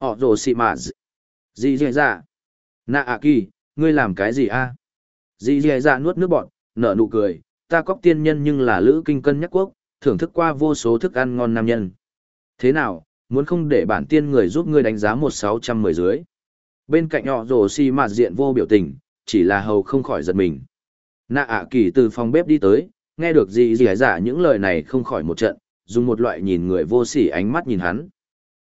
họ rồ xị mạ dì dì dạ. Nạ ạ kỳ, ngươi làm cái gì a? Dì dì dạ nuốt nước bọn nở nụ cười. Ta cóc tiên nhân nhưng là lữ kinh cân nhắc quốc, thưởng thức qua vô số thức ăn ngon nam nhân. Thế nào, muốn không để bản tiên người giúp ngươi đánh giá một sáu trăm mười dưới? Bên cạnh họ rồ xì mạt diện vô biểu tình, chỉ là hầu không khỏi giật mình. Nạ ạ kỳ từ phòng bếp đi tới, nghe được dì dì dạ những lời này không khỏi một trận, dùng một loại nhìn người vô sỉ ánh mắt nhìn hắn.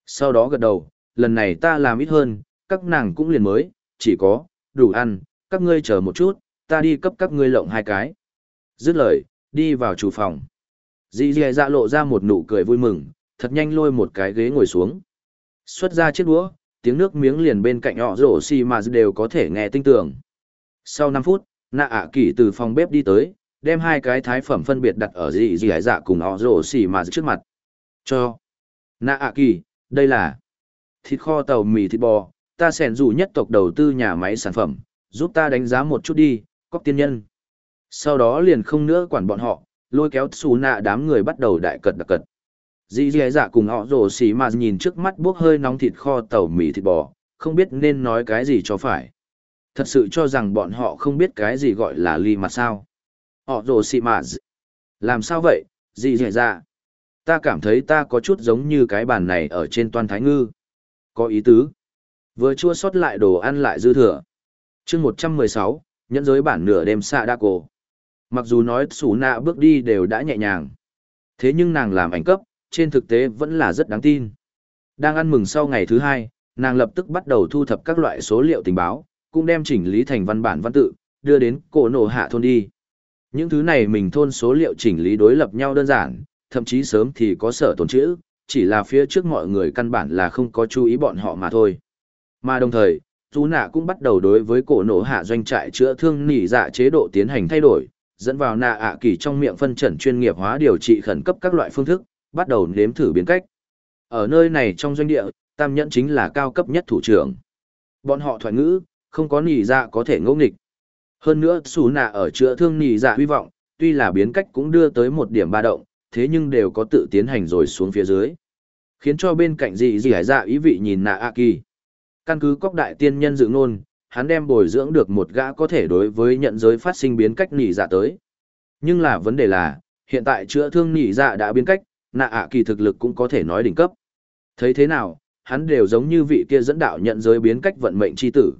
Sau đó gật đầu lần này ta làm ít hơn, các nàng cũng liền mới, chỉ có, đủ ăn, các ngươi chờ một chút, ta đi cấp các ngươi lộng hai cái. Dứt lời, đi vào chủ phòng. Dì dì dạ lộ ra một nụ cười vui mừng, thật nhanh lôi một cái ghế ngồi xuống. Xuất ra chiếc đũa, tiếng nước miếng liền bên cạnh họ rổ xì mà đều có thể nghe tinh tường sau năm phút, nạ ạ kỳ từ phòng bếp đi tới, đem hai cái thái phẩm phân biệt đặt ở dị dị dạ cùng họ rổ xì mà trước mặt. Cho. Nạ ạ kỳ đây là thịt kho tàu mì thịt bò, ta sẻn dù nhất tộc đầu tư nhà máy sản phẩm, giúp ta đánh giá một chút đi, cóc tiên nhân. Sau đó liền không nữa quản bọn họ, lôi kéo xù nạ đám người bắt đầu đại cật đặc cật. Dì dì dạ cùng họ rồ xì mà nhìn trước mắt bước hơi nóng thịt kho tàu mì thịt bò, không biết nên nói cái gì cho phải. Thật sự cho rằng bọn họ không biết cái gì gọi là ly mặt sao. Họ rồ xì mà làm sao vậy, dì dì dạ? Ta cảm thấy ta có chút giống như cái bàn này ở trên toàn thái ngư có ý tứ vừa chua sót lại đồ ăn lại dư thừa chương một trăm mười sáu nhẫn giới bản nửa đêm xạ đa cổ mặc dù nói xù nạ bước đi đều đã nhẹ nhàng thế nhưng nàng làm ảnh cấp trên thực tế vẫn là rất đáng tin. Đang ăn mừng sau ngày thứ hai, nàng lập tức bắt đầu thu thập các loại số liệu tình báo, cũng đem chỉnh lý thành văn bản văn tự, đưa đến cổ nổ hạ thôn đi. Những thứ này mình thôn số liệu chỉnh lý đối lập nhau đơn giản, thậm chí sớm thì có sở tồn chữ, chỉ là phía trước mọi người căn bản là không có chú ý bọn họ mà thôi. Mà đồng thời, tú nạ cũng bắt đầu đối với cổ nổ hạ doanh trại chữa thương nỉ dạ chế độ tiến hành thay đổi, dẫn vào nạ ạ kỳ trong miệng phân trần chuyên nghiệp hóa điều trị khẩn cấp các loại phương thức, bắt đầu nếm thử biến cách. Ở nơi này trong doanh địa, tam nhẫn chính là cao cấp nhất thủ trưởng. Bọn họ thoại ngữ, không có nỉ dạ có thể ngẫu nghịch. Hơn nữa, tú nạ ở chữa thương nỉ dạ hy vọng, tuy là biến cách cũng đưa tới một điểm ba động, thế nhưng đều có tự tiến hành rồi xuống phía dưới. Khiến cho bên cạnh dị dị hải dạ ý vị nhìn nạ A Kỳ. Căn cứ cóc đại tiên nhân dự ngôn, hắn đem bồi dưỡng được một gã có thể đối với nhận giới phát sinh biến cách nỉ dạ tới. Nhưng là vấn đề là, hiện tại chữa thương nỉ dạ đã biến cách, nạ ạ kỳ thực lực cũng có thể nói đỉnh cấp. Thấy thế nào, hắn đều giống như vị kia dẫn đạo nhận giới biến cách vận mệnh chi tử.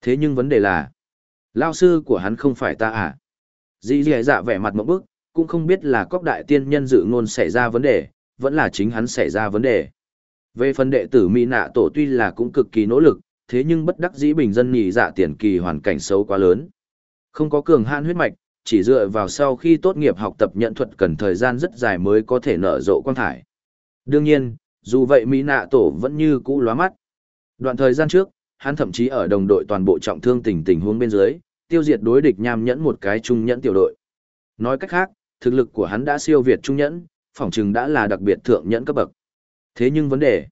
Thế nhưng vấn đề là, lao sư của hắn không phải ta à? Dĩ dì dạ vẻ mặt một bức, cũng không biết là cóc đại tiên nhân dự ngôn xảy ra vấn đề, vẫn là chính hắn xảy ra vấn đề. Về phần đệ tử Mỹ nạ tổ tuy là cũng cực kỳ nỗ lực, thế nhưng bất đắc dĩ bình dân nhị dạ tiền kỳ hoàn cảnh xấu quá lớn. Không có cường hạn huyết mạch, chỉ dựa vào sau khi tốt nghiệp học tập nhận thuật cần thời gian rất dài mới có thể nở rộ quang thải. Đương nhiên, dù vậy Mỹ nạ tổ vẫn như cũ lóa mắt. Đoạn thời gian trước, hắn thậm chí ở đồng đội toàn bộ trọng thương tình tình huống bên dưới, tiêu diệt đối địch nham nhẫn một cái trung nhẫn tiểu đội. Nói cách khác, thực lực của hắn đã siêu việt trung nhẫn, phỏng chừng đã là đặc biệt thượng nhẫn cấp bậc. Thế nhưng vấn đề,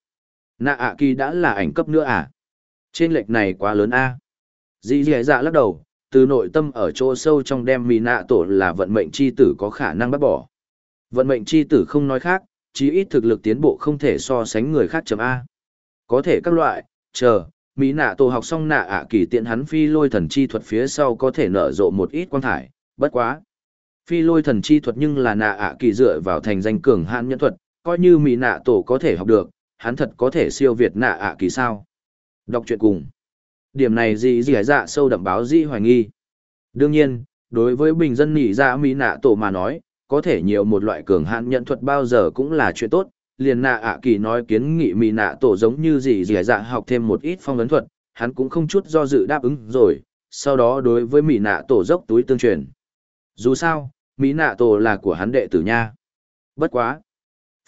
nạ ạ kỳ đã là ảnh cấp nữa à? Trên lệch này quá lớn a. À? Dĩ dì dạ lắc đầu, từ nội tâm ở chỗ sâu trong đem mì nạ tổ là vận mệnh chi tử có khả năng bắt bỏ. Vận mệnh chi tử không nói khác, chí ít thực lực tiến bộ không thể so sánh người khác chấm A. Có thể các loại, chờ, mỹ nạ tổ học xong nạ ạ kỳ tiện hắn phi lôi thần chi thuật phía sau có thể nở rộ một ít quang thải, bất quá. Phi lôi thần chi thuật nhưng là nạ ạ kỳ dựa vào thành danh cường hãn nhân thuật, coi như mỹ nạ tổ có thể học được, hắn thật có thể siêu việt nạ ạ kỳ sao. Đọc truyện cùng. Điểm này gì gì dạ sâu đậm báo di hoài nghi. Đương nhiên, đối với bình dân nỉ dạ mỹ nạ tổ mà nói, có thể nhiều một loại cường hãn nhận thuật bao giờ cũng là chuyện tốt. Liền nạ ạ kỳ nói kiến nghị mỹ nạ tổ giống như gì gì dạ học thêm một ít phong ấn thuật, hắn cũng không chút do dự đáp ứng rồi, sau đó đối với mỹ nạ tổ dốc túi tương truyền. Dù sao, mỹ nạ tổ là của hắn đệ tử nha. Bất quá.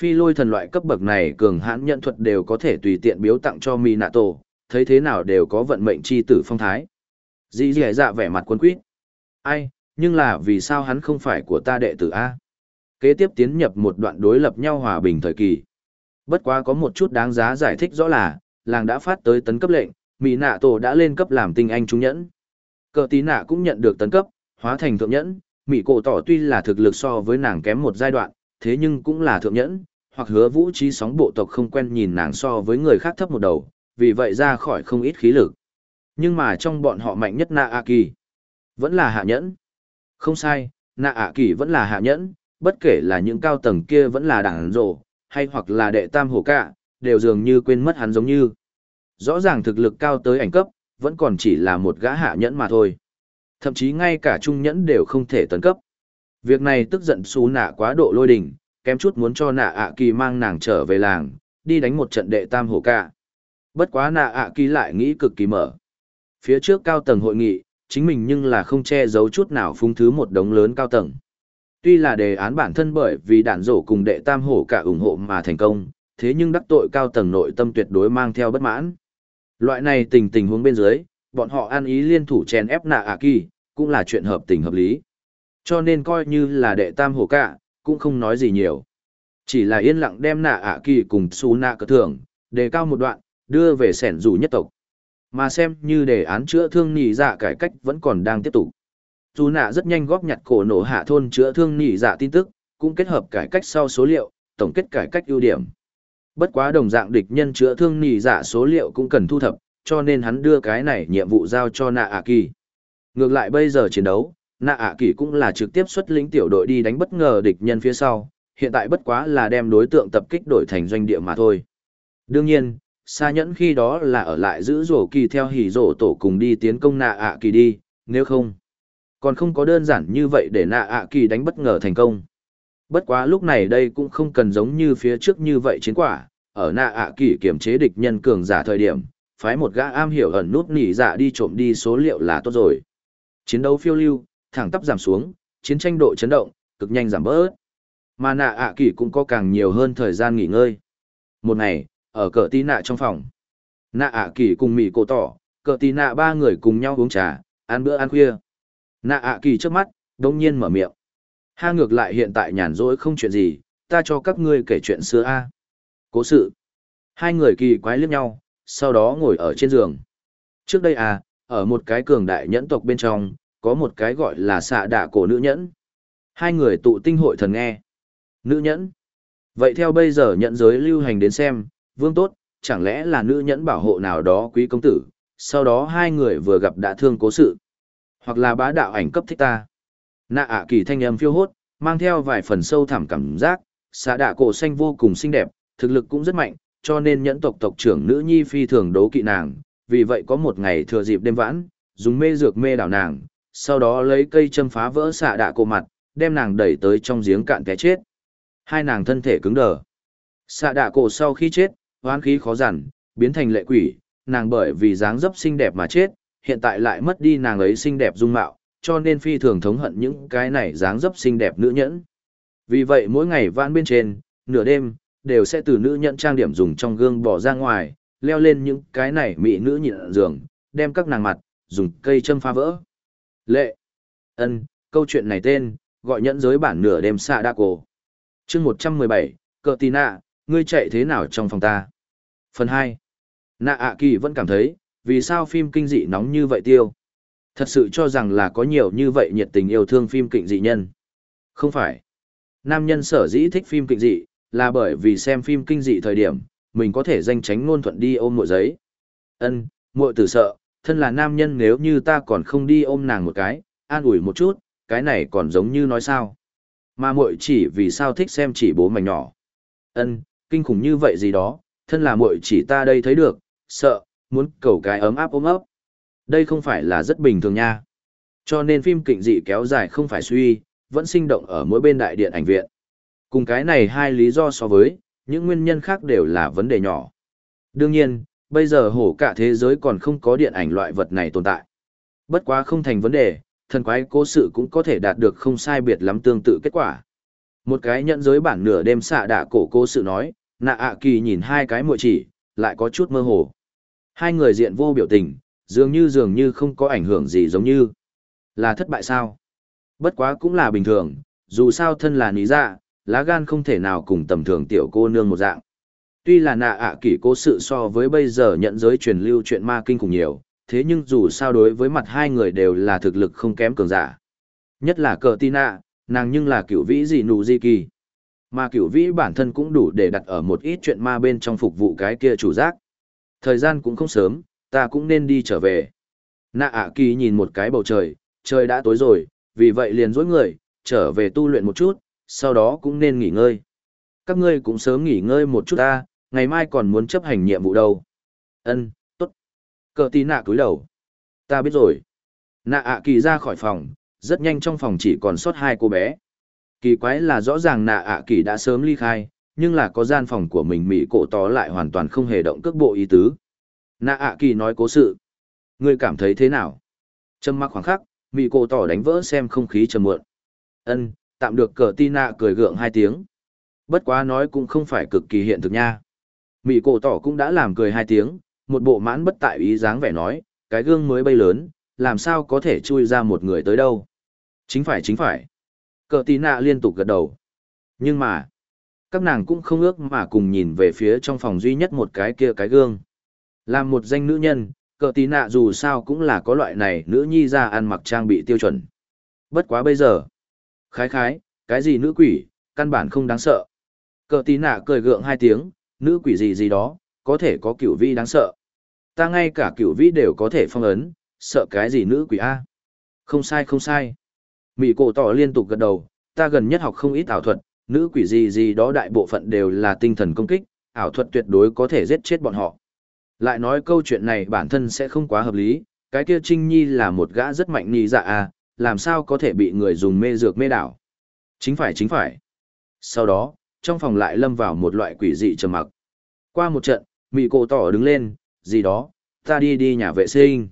Phi lôi thần loại cấp bậc này cường hãn nhận thuật đều có thể tùy tiện biếu tặng cho mỹ nạ tổ, thấy thế nào đều có vận mệnh chi tử phong thái. dì dì dạ vẻ mặt quân quýt. Ai, nhưng là vì sao hắn không phải của ta đệ tử A? Kế tiếp tiến nhập một đoạn đối lập nhau hòa bình thời kỳ. Bất quá có một chút đáng giá giải thích rõ là, làng đã phát tới tấn cấp lệnh, Mỹ nạ tổ đã lên cấp làm tinh anh trung nhẫn. Cờ tí nạ cũng nhận được tấn cấp, hóa thành thượng nhẫn, Mỹ cổ tỏ tuy là thực lực so với nàng kém một giai đoạn, thế nhưng cũng là thượng nhẫn, hoặc hứa vũ trí sóng bộ tộc không quen nhìn nàng so với người khác thấp một đầu, vì vậy ra khỏi không ít khí lực. Nhưng mà trong bọn họ mạnh nhất Na A kỳ, vẫn là hạ nhẫn. Không sai, Na A kỳ vẫn là hạ nhẫn, bất kể là những cao tầng kia vẫn là đảng rộ, hay hoặc là đệ tam hổ cả, đều dường như quên mất hắn giống như. Rõ ràng thực lực cao tới ảnh cấp, vẫn còn chỉ là một gã hạ nhẫn mà thôi. Thậm chí ngay cả trung nhẫn đều không thể tấn cấp. Việc này tức giận xú nạ quá độ lôi đình, kém chút muốn cho nạ ạ kỳ mang nàng trở về làng, đi đánh một trận đệ tam hổ ca. Bất quá nạ ạ kỳ lại nghĩ cực kỳ mở. Phía trước cao tầng hội nghị, chính mình nhưng là không che giấu chút nào phung thứ một đống lớn cao tầng. Tuy là đề án bản thân bởi vì đạn rổ cùng đệ tam hổ cả ủng hộ mà thành công, thế nhưng đắc tội cao tầng nội tâm tuyệt đối mang theo bất mãn. Loại này tình tình huống bên dưới, bọn họ ăn ý liên thủ chèn ép nạ ạ kỳ, cũng là chuyện hợp tình hợp lý. Cho nên coi như là đệ tam hổ cả, cũng không nói gì nhiều. Chỉ là yên lặng đem nạ ạ kỳ cùng su nạ cờ thưởng, đề cao một đoạn, đưa về sẻn rủ nhất tộc. Mà xem như đề án chữa thương nỉ dạ cải cách vẫn còn đang tiếp tục. Su nạ rất nhanh góp nhặt cổ nổ hạ thôn chữa thương nỉ dạ tin tức, cũng kết hợp cải cách sau số liệu, tổng kết cải cách ưu điểm. Bất quá đồng dạng địch nhân chữa thương nỉ dạ số liệu cũng cần thu thập, cho nên hắn đưa cái này nhiệm vụ giao cho nạ ạ kỳ. Ngược lại bây giờ chiến đấu, nạ ạ kỳ cũng là trực tiếp xuất lĩnh tiểu đội đi đánh bất ngờ địch nhân phía sau, hiện tại bất quá là đem đối tượng tập kích đổi thành doanh địa mà thôi. Đương nhiên, xa nhẫn khi đó là ở lại giữ rổ kỳ theo hỉ rổ tổ cùng đi tiến công nạ ạ kỳ đi, nếu không, còn không có đơn giản như vậy để nạ ạ kỳ đánh bất ngờ thành công. Bất quá lúc này đây cũng không cần giống như phía trước như vậy chiến quả, ở nạ ạ kỳ kiểm chế địch nhân cường giả thời điểm, phái một gã am hiểu ẩn nút nỉ dạ đi trộm đi số liệu là tốt rồi. Chiến đấu phiêu lưu, thẳng tắp giảm xuống, chiến tranh độ chấn động, cực nhanh giảm bớt. Mà nạ ạ kỳ cũng có càng nhiều hơn thời gian nghỉ ngơi. Một ngày, ở cờ tí nạ trong phòng. Nạ ạ kỳ cùng mỉ cổ tỏ, cờ tí nạ ba người cùng nhau uống trà, ăn bữa ăn khuya. Nạ ạ kỳ trước mắt, đông nhiên mở miệng. Ha ngược lại hiện tại nhàn rỗi không chuyện gì, ta cho các ngươi kể chuyện xưa a. Cố sự. Hai người kỳ quái liếc nhau, sau đó ngồi ở trên giường. Trước đây à, ở một cái cường đại nhẫn tộc bên trong, có một cái gọi là xạ đạ cổ nữ nhẫn. Hai người tụ tinh hội thần nghe. Nữ nhẫn. Vậy theo bây giờ nhận giới lưu hành đến xem, vương tốt, chẳng lẽ là nữ nhẫn bảo hộ nào đó quý công tử, sau đó hai người vừa gặp đã thương cố sự. Hoặc là bá đạo ảnh cấp thích ta. Nạ ạ kỳ thanh âm phiêu hốt, mang theo vài phần sâu thẳm cảm giác, xạ đạ cổ xanh vô cùng xinh đẹp, thực lực cũng rất mạnh, cho nên nhẫn tộc tộc trưởng nữ nhi phi thường đấu kỵ nàng, vì vậy có một ngày thừa dịp đêm vãn, dùng mê dược mê đảo nàng, sau đó lấy cây châm phá vỡ xạ đạ cổ mặt, đem nàng đẩy tới trong giếng cạn cái chết. Hai nàng thân thể cứng đờ. Xạ đạ cổ sau khi chết, hoán khí khó giản, biến thành lệ quỷ, nàng bởi vì dáng dấp xinh đẹp mà chết, hiện tại lại mất đi nàng ấy xinh đẹp dung mạo, cho nên phi thường thống hận những cái này dáng dấp xinh đẹp nữ nhẫn. Vì vậy mỗi ngày vãn bên trên, nửa đêm, đều sẽ từ nữ nhận trang điểm dùng trong gương bỏ ra ngoài, leo lên những cái này mỹ nữ nhịn giường, đem các nàng mặt, dùng cây châm phá vỡ. Lệ. ân câu chuyện này tên, gọi nhẫn giới bản nửa đêm xạ đa cổ. chương 117, cờ tì nạ, ngươi chạy thế nào trong phòng ta? Phần 2. Nạ ạ kỳ vẫn cảm thấy, vì sao phim kinh dị nóng như vậy tiêu? Thật sự cho rằng là có nhiều như vậy nhiệt tình yêu thương phim kịch dị nhân. Không phải. Nam nhân sở dĩ thích phim kịch dị, là bởi vì xem phim kinh dị thời điểm, mình có thể danh tránh ngôn thuận đi ôm mội giấy. Ân, muội tử sợ, thân là nam nhân nếu như ta còn không đi ôm nàng một cái, an ủi một chút, cái này còn giống như nói sao. Mà muội chỉ vì sao thích xem chỉ bố mảnh nhỏ. Ân, kinh khủng như vậy gì đó, thân là muội chỉ ta đây thấy được, sợ, muốn cầu cái ấm áp ôm ấp. Đây không phải là rất bình thường nha. Cho nên phim kịch dị kéo dài không phải suy, vẫn sinh động ở mỗi bên đại điện ảnh viện. Cùng cái này hai lý do so với, những nguyên nhân khác đều là vấn đề nhỏ. Đương nhiên, bây giờ hổ cả thế giới còn không có điện ảnh loại vật này tồn tại. Bất quá không thành vấn đề, thần quái cố sự cũng có thể đạt được không sai biệt lắm tương tự kết quả. Một cái nhận giới bản nửa đêm xạ đạ cổ cố sự nói, nạ ạ kỳ nhìn hai cái muội chỉ, lại có chút mơ hồ. Hai người diện vô biểu tình, dường như dường như không có ảnh hưởng gì giống như là thất bại sao. Bất quá cũng là bình thường, dù sao thân là ní dạ, lá gan không thể nào cùng tầm thường tiểu cô nương một dạng. Tuy là nạ ạ kỷ cố sự so với bây giờ nhận giới truyền lưu chuyện ma kinh cùng nhiều, thế nhưng dù sao đối với mặt hai người đều là thực lực không kém cường giả. Nhất là cờ tina, nàng nhưng là cửu vĩ gì nụ di kỳ. Mà cửu vĩ bản thân cũng đủ để đặt ở một ít chuyện ma bên trong phục vụ cái kia chủ giác. Thời gian cũng không sớm, ta cũng nên đi trở về. Nạ ạ kỳ nhìn một cái bầu trời, trời đã tối rồi, vì vậy liền dối người, trở về tu luyện một chút, sau đó cũng nên nghỉ ngơi. Các ngươi cũng sớm nghỉ ngơi một chút ta, ngày mai còn muốn chấp hành nhiệm vụ đâu. Ân, tốt. Cờ tí nạ cúi đầu. Ta biết rồi. Nạ ạ kỳ ra khỏi phòng, rất nhanh trong phòng chỉ còn sót hai cô bé. Kỳ quái là rõ ràng nạ ạ kỳ đã sớm ly khai, nhưng là có gian phòng của mình mỹ cổ tỏ lại hoàn toàn không hề động cước bộ ý tứ. Nạ ạ kỳ nói cố sự. Ngươi cảm thấy thế nào? Trâm mắc khoảng khắc, mỹ cổ tỏ đánh vỡ xem không khí trầm muộn. Ân, tạm được cờ ti nạ cười gượng hai tiếng. Bất quá nói cũng không phải cực kỳ hiện thực nha. Mỹ cổ tỏ cũng đã làm cười hai tiếng, một bộ mãn bất tại ý dáng vẻ nói, cái gương mới bay lớn, làm sao có thể chui ra một người tới đâu. Chính phải chính phải. Cờ tí nạ liên tục gật đầu. Nhưng mà, các nàng cũng không ước mà cùng nhìn về phía trong phòng duy nhất một cái kia cái gương. Làm một danh nữ nhân, cờ tí nạ dù sao cũng là có loại này nữ nhi ra ăn mặc trang bị tiêu chuẩn. Bất quá bây giờ. Khái khái, cái gì nữ quỷ, căn bản không đáng sợ. Cờ tí nạ cười gượng hai tiếng, nữ quỷ gì gì đó, có thể có cửu vi đáng sợ. Ta ngay cả cửu vi đều có thể phong ấn, sợ cái gì nữ quỷ A. Không sai không sai. Mỹ cổ tỏ liên tục gật đầu, ta gần nhất học không ít ảo thuật, nữ quỷ gì gì đó đại bộ phận đều là tinh thần công kích, ảo thuật tuyệt đối có thể giết chết bọn họ. Lại nói câu chuyện này bản thân sẽ không quá hợp lý, cái kia Trinh Nhi là một gã rất mạnh nì dạ à, làm sao có thể bị người dùng mê dược mê đảo. Chính phải chính phải. Sau đó, trong phòng lại lâm vào một loại quỷ dị trầm mặc. Qua một trận, Mỹ cổ tỏ đứng lên, gì đó, ta đi đi nhà vệ sinh.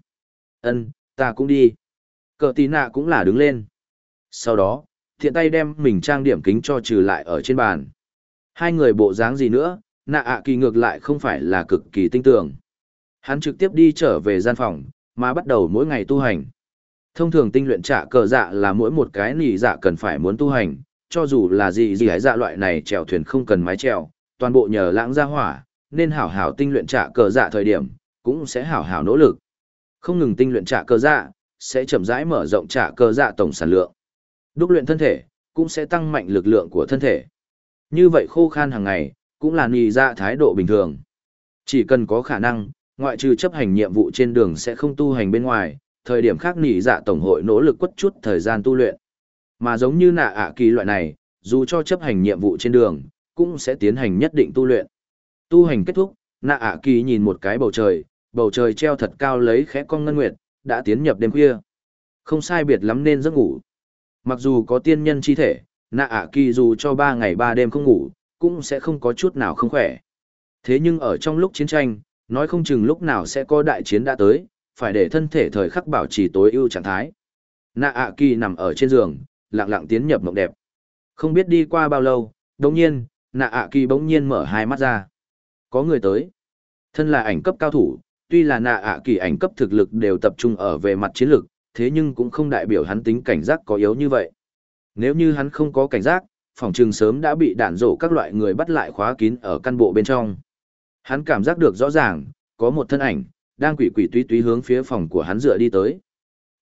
Ân, ta cũng đi. Cờ tí nạ cũng là đứng lên. Sau đó, thiện tay đem mình trang điểm kính cho trừ lại ở trên bàn. Hai người bộ dáng gì nữa, nạ ạ kỳ ngược lại không phải là cực kỳ tinh tưởng. Hắn trực tiếp đi trở về gian phòng, mà bắt đầu mỗi ngày tu hành. Thông thường tinh luyện trả cờ dạ là mỗi một cái nỉ dạ cần phải muốn tu hành, cho dù là gì gì hái dạ loại này chèo thuyền không cần mái chèo, toàn bộ nhờ lãng ra hỏa, nên hảo hảo tinh luyện trả cờ dạ thời điểm, cũng sẽ hảo hảo nỗ lực. Không ngừng tinh luyện trả cờ dạ, sẽ chậm rãi mở rộng trả cờ dạ tổng sản lượng. Đúc luyện thân thể, cũng sẽ tăng mạnh lực lượng của thân thể. Như vậy khô khan hàng ngày, cũng là nì dạ thái độ bình thường. Chỉ cần có khả năng, ngoại trừ chấp hành nhiệm vụ trên đường sẽ không tu hành bên ngoài, thời điểm khác nỉ dạ tổng hội nỗ lực quất chút thời gian tu luyện. Mà giống như nạ ạ kỳ loại này, dù cho chấp hành nhiệm vụ trên đường, cũng sẽ tiến hành nhất định tu luyện. Tu hành kết thúc, nạ ạ kỳ nhìn một cái bầu trời, bầu trời treo thật cao lấy khẽ con ngân nguyệt, đã tiến nhập đêm khuya. Không sai biệt lắm nên giấc ngủ. Mặc dù có tiên nhân chi thể, nạ ạ kỳ dù cho ba ngày ba đêm không ngủ, cũng sẽ không có chút nào không khỏe. Thế nhưng ở trong lúc chiến tranh, nói không chừng lúc nào sẽ có đại chiến đã tới, phải để thân thể thời khắc bảo trì tối ưu trạng thái. Nạ ạ kỳ nằm ở trên giường, lặng lặng tiến nhập mộng đẹp. Không biết đi qua bao lâu, đồng nhiên, nạ ạ kỳ bỗng nhiên mở hai mắt ra. Có người tới. Thân là ảnh cấp cao thủ, tuy là nạ ạ kỳ ảnh cấp thực lực đều tập trung ở về mặt chiến lược, thế nhưng cũng không đại biểu hắn tính cảnh giác có yếu như vậy. Nếu như hắn không có cảnh giác, phòng trường sớm đã bị đạn rổ các loại người bắt lại khóa kín ở căn bộ bên trong. Hắn cảm giác được rõ ràng, có một thân ảnh, đang quỷ quỷ túy túy hướng phía phòng của hắn dựa đi tới.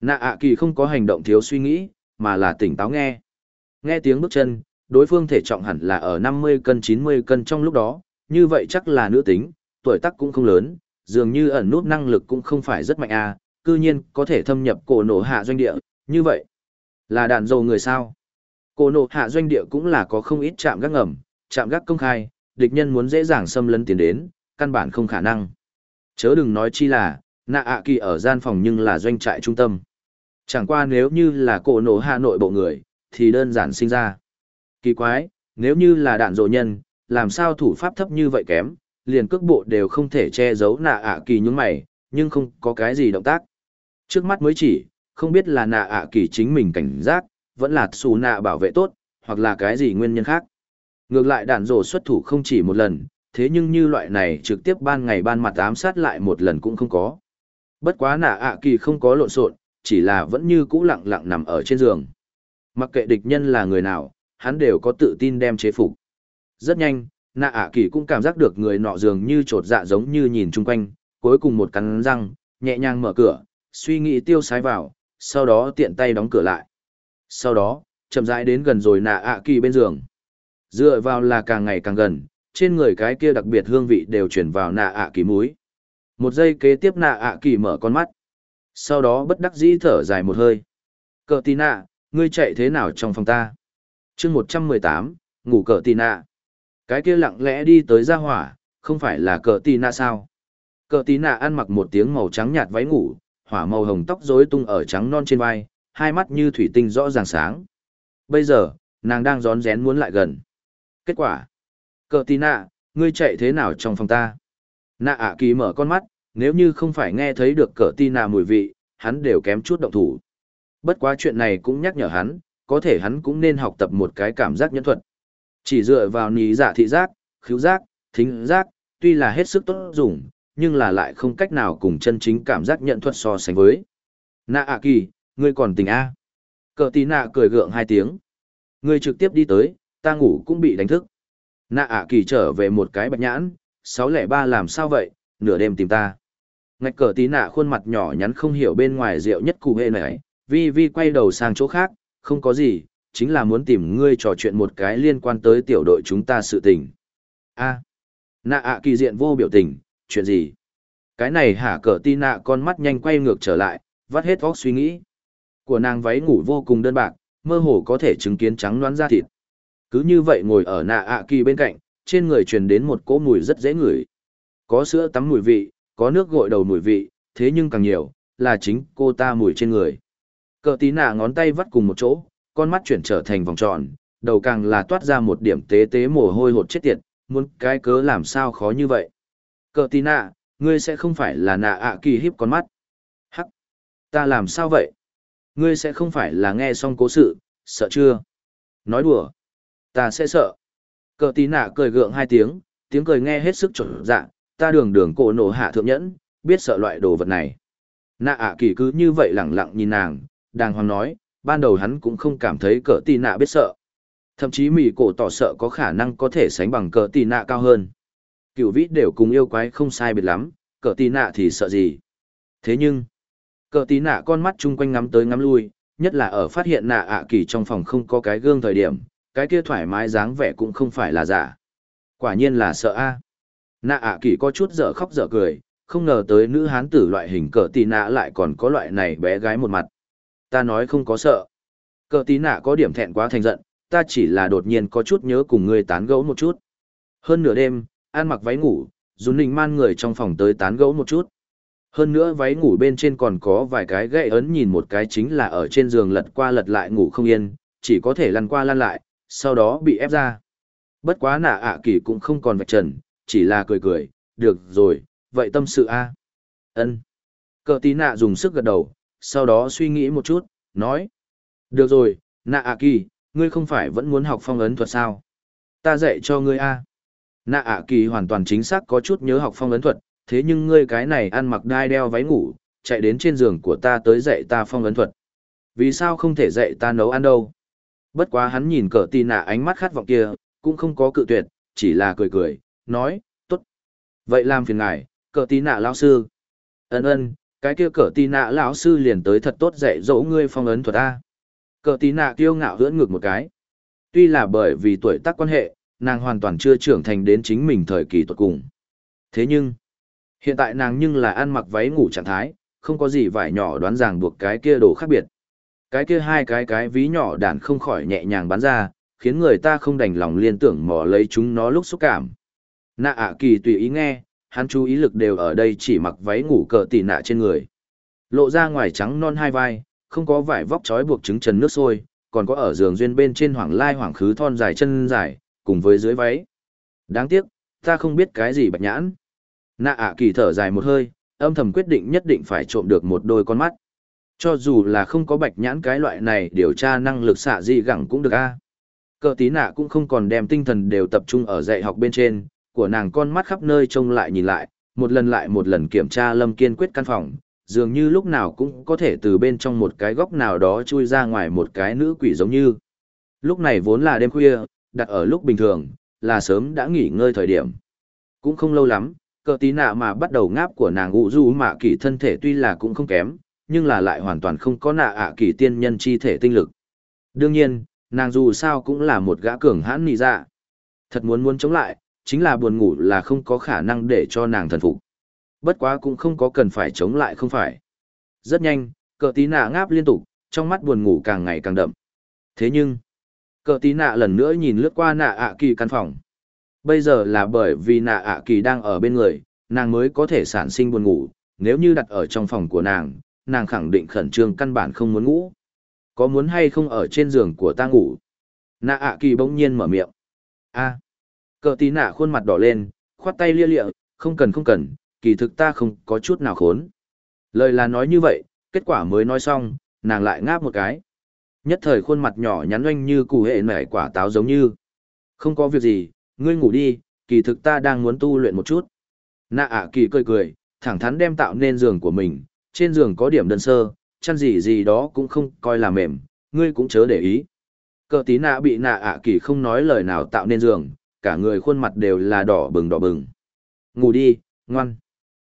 Nạ ạ kỳ không có hành động thiếu suy nghĩ, mà là tỉnh táo nghe. Nghe tiếng bước chân, đối phương thể trọng hẳn là ở 50 cân 90 cân trong lúc đó, như vậy chắc là nữ tính, tuổi tác cũng không lớn, dường như ẩn nút năng lực cũng không phải rất mạnh à, cư nhiên có thể thâm nhập cổ nổ hạ doanh địa, như vậy. Là đàn dầu người sao? Cổ nổ hạ doanh địa cũng là có không ít chạm gác ngầm, chạm gác công khai, địch nhân muốn dễ dàng xâm lấn tiến đến, căn bản không khả năng. Chớ đừng nói chi là, nạ ạ kỳ ở gian phòng nhưng là doanh trại trung tâm. Chẳng qua nếu như là cổ nổ Hà nội bộ người, thì đơn giản sinh ra. Kỳ quái, nếu như là đạn dộ nhân, làm sao thủ pháp thấp như vậy kém, liền cước bộ đều không thể che giấu nạ ạ kỳ những mày, nhưng không có cái gì động tác. Trước mắt mới chỉ, không biết là nạ ạ kỳ chính mình cảnh giác, vẫn là xù nạ bảo vệ tốt, hoặc là cái gì nguyên nhân khác. Ngược lại đạn dộ xuất thủ không chỉ một lần, thế nhưng như loại này trực tiếp ban ngày ban mặt ám sát lại một lần cũng không có. Bất quá nạ ạ kỳ không có lộn xộn, chỉ là vẫn như cũ lặng lặng nằm ở trên giường. Mặc kệ địch nhân là người nào, hắn đều có tự tin đem chế phục. Rất nhanh, nạ ạ kỳ cũng cảm giác được người nọ dường như trột dạ giống như nhìn chung quanh, cuối cùng một cắn răng, nhẹ nhàng mở cửa, suy nghĩ tiêu sái vào, sau đó tiện tay đóng cửa lại. Sau đó, chậm rãi đến gần rồi nạ ạ kỳ bên giường. Dựa vào là càng ngày càng gần, trên người cái kia đặc biệt hương vị đều chuyển vào nạ ạ kỳ múi. Một giây kế tiếp nạ ạ kỳ mở con mắt. Sau đó bất đắc dĩ thở dài một hơi. Cờ tì nạ, ngươi chạy thế nào trong phòng ta? chương một trăm mười tám ngủ cờ tì nạ. Cái kia lặng lẽ đi tới ra hỏa, không phải là cờ tì nạ sao? Cờ tì nạ ăn mặc một tiếng màu trắng nhạt váy ngủ, hỏa màu hồng tóc rối tung ở trắng non trên vai, hai mắt như thủy tinh rõ ràng sáng. Bây giờ, nàng đang rón rén muốn lại gần. Kết quả. Cờ tì nạ, ngươi chạy thế nào trong phòng ta? Nạ ạ kỳ mở con mắt, nếu như không phải nghe thấy được cờ tì nạ mùi vị, hắn đều kém chút động thủ. Bất quá chuyện này cũng nhắc nhở hắn, có thể hắn cũng nên học tập một cái cảm giác nhân thuật. Chỉ dựa vào ní giả dạ thị giác, khứu giác, thính giác, tuy là hết sức tốt dùng, nhưng là lại không cách nào cùng chân chính cảm giác nhận thuật so sánh với. Nạ ạ kỳ, ngươi còn tình a Cờ tì nạ cười gượng hai tiếng. Ngươi trực tiếp đi tới, ta ngủ cũng bị đánh thức. Nạ ạ kỳ trở về một cái bạch nhãn, sáu lẻ ba làm sao vậy, nửa đêm tìm ta. Ngạch cờ tí nạ khuôn mặt nhỏ nhắn không hiểu bên ngoài rượu nhất cụ hệ này, vi vi quay đầu sang chỗ khác, không có gì, chính là muốn tìm ngươi trò chuyện một cái liên quan tới tiểu đội chúng ta sự tình. a nạ ạ kỳ diện vô biểu tình, chuyện gì? Cái này hả cờ tí nạ con mắt nhanh quay ngược trở lại, vắt hết óc suy nghĩ. Của nàng váy ngủ vô cùng đơn bạc, mơ hồ có thể chứng kiến trắng đoán da thịt. Cứ như vậy ngồi ở nạ ạ kỳ bên cạnh, trên người truyền đến một cỗ mùi rất dễ ngửi. Có sữa tắm mùi vị, có nước gội đầu mùi vị, thế nhưng càng nhiều, là chính cô ta mùi trên người. Cờ tí nạ ngón tay vắt cùng một chỗ, con mắt chuyển trở thành vòng tròn, đầu càng là toát ra một điểm tế tế mồ hôi hột chết tiệt, muốn cái cớ làm sao khó như vậy. Cờ tí nạ, ngươi sẽ không phải là nạ ạ kỳ hiếp con mắt. Hắc, ta làm sao vậy? Ngươi sẽ không phải là nghe xong cố sự, sợ chưa? Nói đùa, ta sẽ sợ. Cờ tí nạ cười gượng hai tiếng, tiếng cười nghe hết sức chuẩn dạ, ta đường đường cổ nổ hạ thượng nhẫn, biết sợ loại đồ vật này. Nạ ạ kỳ cứ như vậy lẳng lặng nhìn nàng, đàng hoàng nói, ban đầu hắn cũng không cảm thấy cờ tì nạ biết sợ. Thậm chí mỉ cổ tỏ sợ có khả năng có thể sánh bằng cờ tì nạ cao hơn. Cựu vít đều cùng yêu quái không sai biệt lắm, cờ tì nạ thì sợ gì. Thế nhưng, cờ tì nạ con mắt chung quanh ngắm tới ngắm lui, nhất là ở phát hiện nạ ạ kỳ trong phòng không có cái gương thời điểm, cái kia thoải mái dáng vẻ cũng không phải là giả. Quả nhiên là sợ a. Nạ ạ kỳ có chút dở khóc dở cười, không ngờ tới nữ hán tử loại hình cờ tì nạ lại còn có loại này bé gái một mặt. Ta nói không có sợ. Cờ tì nạ có điểm thẹn quá thành giận, ta chỉ là đột nhiên có chút nhớ cùng ngươi tán gẫu một chút. Hơn nửa đêm, an mặc váy ngủ, dùn nình man người trong phòng tới tán gẫu một chút. Hơn nữa váy ngủ bên trên còn có vài cái gậy ấn nhìn một cái chính là ở trên giường lật qua lật lại ngủ không yên, chỉ có thể lăn qua lăn lại, sau đó bị ép ra. Bất quá nạ ạ kỳ cũng không còn vạch trần, chỉ là cười cười, được rồi, vậy tâm sự a ân Cờ tí nạ dùng sức gật đầu, sau đó suy nghĩ một chút, nói. Được rồi, nạ ạ kỳ, ngươi không phải vẫn muốn học phong ấn thuật sao? Ta dạy cho ngươi a. Nạ ạ kỳ hoàn toàn chính xác có chút nhớ học phong ấn thuật, thế nhưng ngươi cái này ăn mặc đai đeo váy ngủ, chạy đến trên giường của ta tới dạy ta phong ấn thuật. Vì sao không thể dạy ta nấu ăn đâu? Bất quá hắn nhìn cờ tì nạ ánh mắt khát vọng kia, cũng không có cự tuyệt, chỉ là cười cười, nói, tốt. Vậy làm phiền ngài, cờ tì nạ lão sư. Ấn ơn, cái kia cờ tì nạ lão sư liền tới thật tốt dạy dỗ ngươi phong ấn thuật ta cờ tì nạ kiêu ngạo hưỡn ngược một cái tuy là bởi vì tuổi tác quan hệ nàng hoàn toàn chưa trưởng thành đến chính mình thời kỳ tuột cùng thế nhưng hiện tại nàng nhưng là ăn mặc váy ngủ trạng thái không có gì vải nhỏ đoán ràng buộc cái kia đồ khác biệt cái kia hai cái cái ví nhỏ đàn không khỏi nhẹ nhàng bắn ra khiến người ta không đành lòng liên tưởng mò lấy chúng nó lúc xúc cảm nạ ạ kỳ tùy ý nghe hắn chú ý lực đều ở đây chỉ mặc váy ngủ cờ tỉ nạ trên người. Lộ ra ngoài trắng non hai vai, không có vải vóc trói buộc trứng trần nước sôi, còn có ở giường duyên bên trên hoảng lai hoảng khứ thon dài chân dài, cùng với dưới váy. Đáng tiếc, ta không biết cái gì bạch nhãn. Nạ ạ kỳ thở dài một hơi, âm thầm quyết định nhất định phải trộm được một đôi con mắt. Cho dù là không có bạch nhãn cái loại này điều tra năng lực xạ dị gẳng cũng được a. Cờ tí nạ cũng không còn đem tinh thần đều tập trung ở dạy học bên trên, của nàng con mắt khắp nơi trông lại nhìn lại, một lần lại một lần kiểm tra Lâm Kiên quyết căn phòng, dường như lúc nào cũng có thể từ bên trong một cái góc nào đó chui ra ngoài một cái nữ quỷ giống như. Lúc này vốn là đêm khuya, đặt ở lúc bình thường, là sớm đã nghỉ ngơi thời điểm. Cũng không lâu lắm, cờ tí nạ mà bắt đầu ngáp của nàng ụ du mạ kỳ thân thể tuy là cũng không kém, nhưng là lại hoàn toàn không có nạ ạ kỳ tiên nhân chi thể tinh lực. Đương nhiên, nàng dù sao cũng là một gã cường hãn nị dạ. Thật muốn muốn chống lại, chính là buồn ngủ là không có khả năng để cho nàng thần phục. Bất quá cũng không có cần phải chống lại không phải. Rất nhanh, cờ tí nạ ngáp liên tục, trong mắt buồn ngủ càng ngày càng đậm. Thế nhưng, cờ tí nạ lần nữa nhìn lướt qua nạ ạ kỳ căn phòng. Bây giờ là bởi vì nạ ạ kỳ đang ở bên người, nàng mới có thể sản sinh buồn ngủ, nếu như đặt ở trong phòng của nàng, nàng khẳng định khẩn trương căn bản không muốn ngủ. Có muốn hay không ở trên giường của ta ngủ? Nạ ạ kỳ bỗng nhiên mở miệng. a cờ tí nạ khuôn mặt đỏ lên, khoát tay lia lịa, không cần không cần, kỳ thực ta không có chút nào khốn. Lời là nói như vậy, kết quả mới nói xong, nàng lại ngáp một cái. Nhất thời khuôn mặt nhỏ nhắn oanh như củ hệ nảy quả táo giống như. Không có việc gì, ngươi ngủ đi, kỳ thực ta đang muốn tu luyện một chút. Nạ ạ kỳ cười cười, thẳng thắn đem tạo nên giường của mình, trên giường có điểm đơn sơ, chăn gì gì đó cũng không coi là mềm, ngươi cũng chớ để ý. Cờ tí nạ bị nạ ạ kỳ không nói lời nào tạo nên giường, cả người khuôn mặt đều là đỏ bừng đỏ bừng. Ngủ đi, ngoan.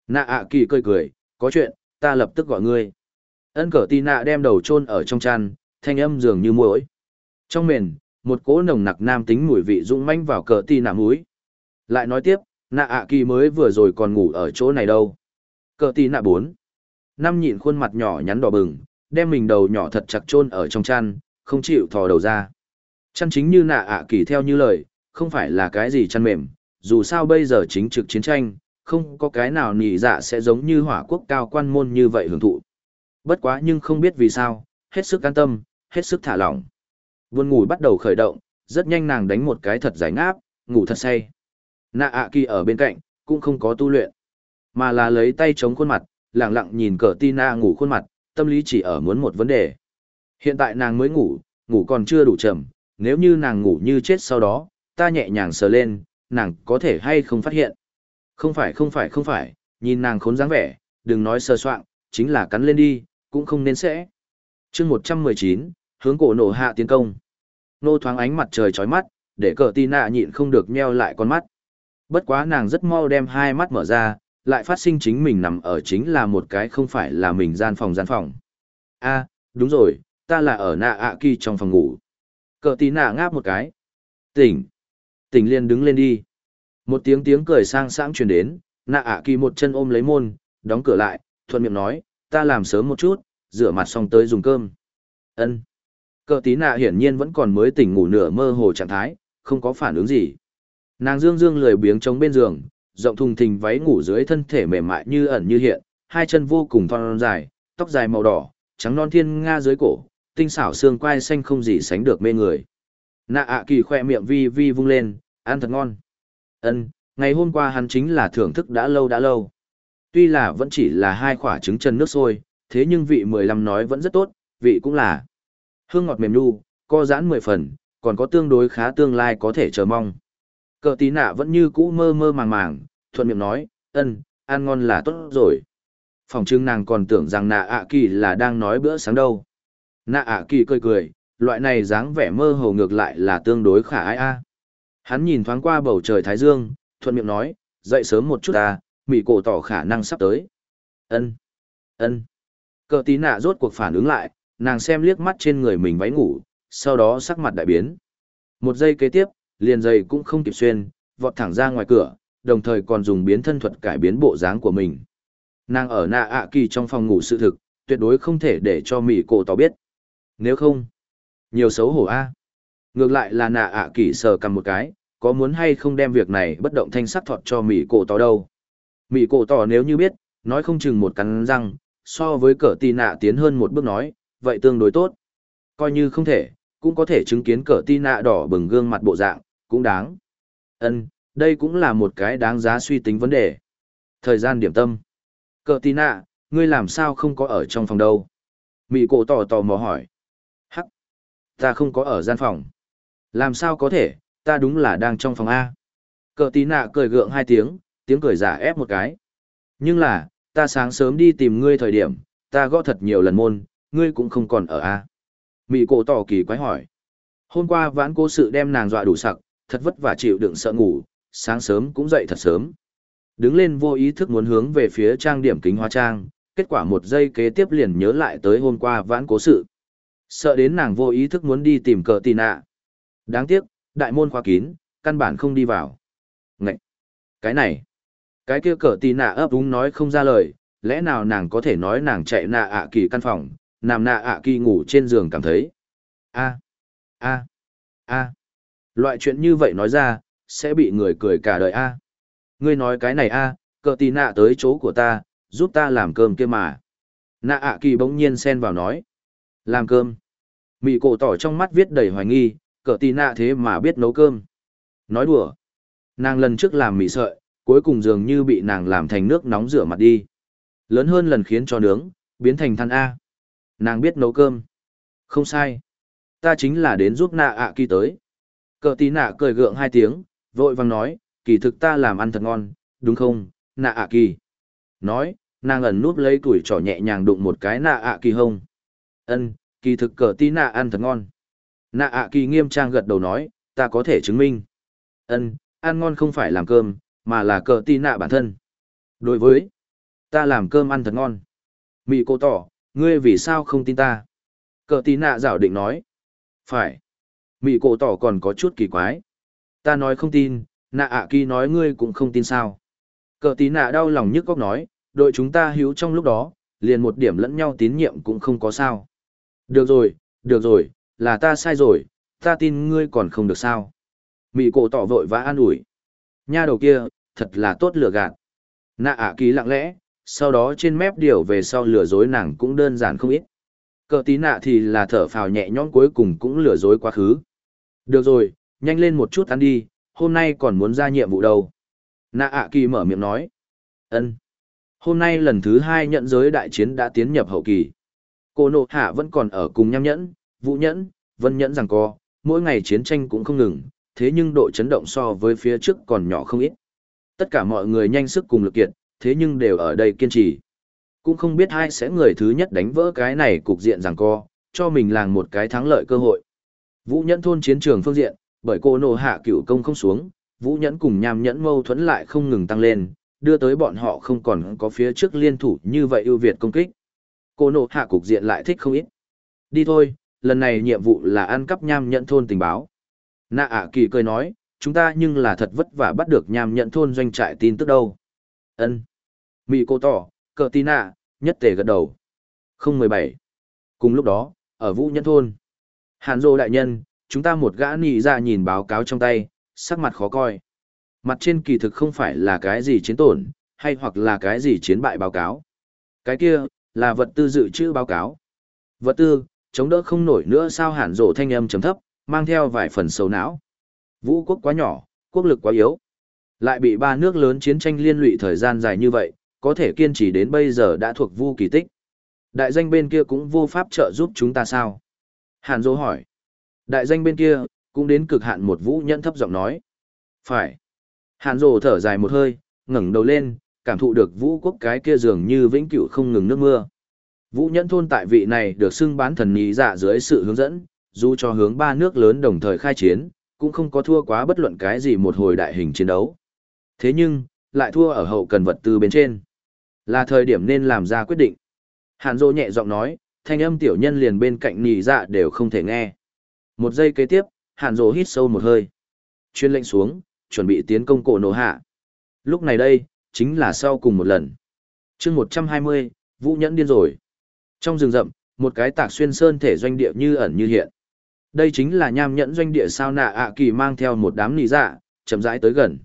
Nạ ạ kỳ cười cười, có chuyện, ta lập tức gọi ngươi. Ân cờ tí nạ đem đầu chôn ở trong chăn, thanh âm dường như muỗi. Trong mền, một cỗ nồng nặc nam tính mùi vị rung manh vào cờ tí nạ mũi. Lại nói tiếp, nạ ạ kỳ mới vừa rồi còn ngủ ở chỗ này đâu. Cờ tí nạ bốn. Năm nhịn khuôn mặt nhỏ nhắn đỏ bừng, đem mình đầu nhỏ thật chặt chôn ở trong chăn, không chịu thò đầu ra. Chăn chính như nạ ạ kỳ theo như lời, không phải là cái gì chăn mềm, dù sao bây giờ chính trực chiến tranh, không có cái nào nỉ dạ sẽ giống như hỏa quốc cao quan môn như vậy hưởng thụ. Bất quá nhưng không biết vì sao, hết sức an tâm, hết sức thả lỏng. Buồn ngủ bắt đầu khởi động, rất nhanh nàng đánh một cái thật giải ngáp, ngủ thật say. Nạ ạ kỳ ở bên cạnh, cũng không có tu luyện, mà là lấy tay chống khuôn mặt, lặng lặng nhìn cờ Tina ngủ khuôn mặt, tâm lý chỉ ở muốn một vấn đề. Hiện tại nàng mới ngủ, ngủ còn chưa đủ chậm, nếu như nàng ngủ như chết sau đó, ta nhẹ nhàng sờ lên, nàng có thể hay không phát hiện. Không phải không phải không phải, nhìn nàng khốn dáng vẻ, đừng nói sơ soạn, chính là cắn lên đi, cũng không nên sẽ. chương 119, hướng cổ nổ hạ tiến công. Nô thoáng ánh mặt trời chói mắt, để cờ tì nạ nhịn không được nheo lại con mắt. Bất quá nàng rất mau đem hai mắt mở ra, lại phát sinh chính mình nằm ở chính là một cái không phải là mình gian phòng gian phòng. a đúng rồi, ta là ở nạ ạ kỳ trong phòng ngủ. Cờ tí nạ ngáp một cái. Tỉnh. Tỉnh liền đứng lên đi. Một tiếng tiếng cười sang sáng truyền đến, nạ ạ kỳ một chân ôm lấy môn, đóng cửa lại, thuận miệng nói, ta làm sớm một chút, rửa mặt xong tới dùng cơm. ân Cờ tí nạ hiển nhiên vẫn còn mới tỉnh ngủ nửa mơ hồ trạng thái, không có phản ứng gì. Nàng dương dương lười biếng trống bên giường, rộng thùng thình váy ngủ dưới thân thể mềm mại như ẩn như hiện, hai chân vô cùng thon dài, tóc dài màu đỏ, trắng non thiên nga dưới cổ, tinh xảo xương quai xanh không gì sánh được mê người. Nạ ạ kỳ khoe miệng vi vi vung lên, ăn thật ngon. Ân, ngày hôm qua hắn chính là thưởng thức đã lâu đã lâu. Tuy là vẫn chỉ là hai quả trứng chân nước sôi, thế nhưng vị mười lăm nói vẫn rất tốt, vị cũng là hương ngọt mềm nu, co giãn mười phần, còn có tương đối khá tương lai có thể chờ mong. Cờ tí nạ vẫn như cũ mơ mơ màng màng, thuận miệng nói, ân, ăn ngon là tốt rồi. Phòng trưng nàng còn tưởng rằng nạ ạ kỳ là đang nói bữa sáng đâu. Nạ ạ kỳ cười cười, loại này dáng vẻ mơ hồ ngược lại là tương đối khả ai a. Hắn nhìn thoáng qua bầu trời Thái Dương, thuận miệng nói, dậy sớm một chút ta, mị cổ tỏ khả năng sắp tới. Ân, ân. Cờ tí nạ rốt cuộc phản ứng lại, nàng xem liếc mắt trên người mình váy ngủ, sau đó sắc mặt đại biến. Một giây kế tiếp, liền giày cũng không kịp xuyên, vọt thẳng ra ngoài cửa, đồng thời còn dùng biến thân thuật cải biến bộ dáng của mình. Nàng ở nạ ạ kỳ trong phòng ngủ sự thực, tuyệt đối không thể để cho mị cổ tỏ biết. Nếu không, nhiều xấu hổ a. Ngược lại là nạ ạ kỳ sờ cầm một cái, có muốn hay không đem việc này bất động thanh sắc thọt cho mị cổ tỏ đâu. Mị cổ tỏ nếu như biết, nói không chừng một cắn răng, so với cỡ tì nạ tiến hơn một bước nói, vậy tương đối tốt. Coi như không thể, cũng có thể chứng kiến cỡ tì nạ đỏ bừng gương mặt bộ dạng, cũng đáng. Ân, đây cũng là một cái đáng giá suy tính vấn đề. Thời gian điểm tâm. cờ tì nạ, ngươi làm sao không có ở trong phòng đâu? Mị cổ tỏ tò mò hỏi. Hắc, ta không có ở gian phòng. Làm sao có thể, ta đúng là đang trong phòng A. Cờ tì nạ cười gượng hai tiếng, tiếng cười giả ép một cái. Nhưng là, ta sáng sớm đi tìm ngươi thời điểm, ta gõ thật nhiều lần môn, ngươi cũng không còn ở A. Mị cổ tỏ kỳ quái hỏi. Hôm qua vãn cố sự đem nàng dọa đủ sặc, thật vất vả chịu đựng sợ ngủ, sáng sớm cũng dậy thật sớm. Đứng lên vô ý thức muốn hướng về phía trang điểm kính hoa trang, kết quả một giây kế tiếp liền nhớ lại tới hôm qua vãn cố sự. Sợ đến nàng vô ý thức muốn đi tìm cờ tì nạ. Đáng tiếc, đại môn khóa kín, căn bản không đi vào. Ngậy! Cái này! Cái kia cờ tì nạ ấp úng nói không ra lời, lẽ nào nàng có thể nói nàng chạy nạ ạ kỳ căn phòng, nằm nạ ạ kỳ ngủ trên giường cảm thấy. a a a Loại chuyện như vậy nói ra, sẽ bị người cười cả đời a Ngươi nói cái này a cờ tì nạ tới chỗ của ta, giúp ta làm cơm kia mà. Nạ ạ kỳ bỗng nhiên xen vào nói. Làm cơm. Mị cổ tỏ trong mắt viết đầy hoài nghi, cờ tì nạ thế mà biết nấu cơm. Nói đùa. Nàng lần trước làm mì sợi, cuối cùng dường như bị nàng làm thành nước nóng rửa mặt đi. Lớn hơn lần khiến cho nướng, biến thành than A. Nàng biết nấu cơm. Không sai. Ta chính là đến giúp nạ ạ kỳ tới. Cờ tí nạ cười gượng hai tiếng, vội vang nói, kỳ thực ta làm ăn thật ngon, đúng không, nạ ạ kỳ. Nói, nàng ẩn núp lấy tuổi trỏ nhẹ nhàng đụng một cái nạ ạ kỳ hông. Ân, kỳ thực cờ tí nạ ăn thật ngon. Nạ ạ kỳ nghiêm trang gật đầu nói, ta có thể chứng minh. Ân, ăn ngon không phải làm cơm, mà là cờ tí nạ bản thân. Đối với, ta làm cơm ăn thật ngon. Mị cô tỏ, ngươi vì sao không tin ta? Cờ tí nạ giảo định nói. Phải. Mị cổ tỏ còn có chút kỳ quái. Ta nói không tin, nạ ạ kỳ nói ngươi cũng không tin sao. Cờ tí nạ đau lòng nhức góc nói, đội chúng ta hữu trong lúc đó, liền một điểm lẫn nhau tín nhiệm cũng không có sao. Được rồi, được rồi, là ta sai rồi, ta tin ngươi còn không được sao. Mị cổ tỏ vội vã an ủi. Nha đầu kia, thật là tốt lừa gạt. Nạ ạ kỳ lặng lẽ, sau đó trên mép điều về sau lừa dối nàng cũng đơn giản không ít. Cờ tí nạ thì là thở phào nhẹ nhõm cuối cùng cũng lừa dối quá khứ. Được rồi, nhanh lên một chút ăn đi, hôm nay còn muốn ra nhiệm vụ đâu. Nạ ạ kỳ mở miệng nói. ân Hôm nay lần thứ hai nhận giới đại chiến đã tiến nhập hậu kỳ. Cô nộ hạ vẫn còn ở cùng nham nhẫn, vũ nhẫn, vân nhẫn rằng co, mỗi ngày chiến tranh cũng không ngừng, thế nhưng độ chấn động so với phía trước còn nhỏ không ít. Tất cả mọi người nhanh sức cùng lực kiệt, thế nhưng đều ở đây kiên trì. Cũng không biết ai sẽ người thứ nhất đánh vỡ cái này cục diện rằng co, cho mình làng một cái thắng lợi cơ hội. Vũ nhẫn thôn chiến trường phương diện, bởi cô nộ hạ cửu công không xuống, vũ nhẫn cùng nham nhẫn mâu thuẫn lại không ngừng tăng lên, đưa tới bọn họ không còn có phía trước liên thủ như vậy ưu việt công kích. Cô nộ hạ cục diện lại thích không ít. Đi thôi, lần này nhiệm vụ là ăn cắp nham nhẫn thôn tình báo. Nạ ạ kỳ cười nói, chúng ta nhưng là thật vất vả bắt được nham nhẫn thôn doanh trại tin tức đâu. ân Mị cô tỏ, cờ tí nạ, nhất tề gật đầu. Không mười bảy. Cùng lúc đó, ở vũ nhẫn thôn. Hàn Dô đại nhân, chúng ta một gã nị ra nhìn báo cáo trong tay, sắc mặt khó coi. Mặt trên kỳ thực không phải là cái gì chiến tổn, hay hoặc là cái gì chiến bại báo cáo. Cái kia, là vật tư dự trữ báo cáo. Vật tư, chống đỡ không nổi nữa sao hàn Dô thanh âm chấm thấp, mang theo vài phần sầu não. Vũ quốc quá nhỏ, quốc lực quá yếu. Lại bị ba nước lớn chiến tranh liên lụy thời gian dài như vậy, có thể kiên trì đến bây giờ đã thuộc vu kỳ tích. Đại danh bên kia cũng vô pháp trợ giúp chúng ta sao? Hàn Dô hỏi. Đại danh bên kia, cũng đến cực hạn một vũ nhẫn thấp giọng nói. Phải. Hàn Dô thở dài một hơi, ngẩng đầu lên, cảm thụ được vũ quốc cái kia dường như vĩnh cửu không ngừng nước mưa. Vũ nhẫn thôn tại vị này được xưng bán thần nhí dạ dưới sự hướng dẫn, dù cho hướng ba nước lớn đồng thời khai chiến, cũng không có thua quá bất luận cái gì một hồi đại hình chiến đấu. Thế nhưng, lại thua ở hậu cần vật tư bên trên. Là thời điểm nên làm ra quyết định. Hàn Dô nhẹ giọng nói, thanh âm tiểu nhân liền bên cạnh nì dạ đều không thể nghe. Một giây kế tiếp, Hàn Dỗ hít sâu một hơi. Chuyên lệnh xuống, chuẩn bị tiến công cổ nổ hạ. Lúc này đây, chính là sau cùng một lần. chương 120, Vũ Nhẫn điên rồi. Trong rừng rậm, một cái tạc xuyên sơn thể doanh địa như ẩn như hiện. Đây chính là nham nhẫn doanh địa sao nạ ạ kỳ mang theo một đám nì dạ, chậm rãi tới gần.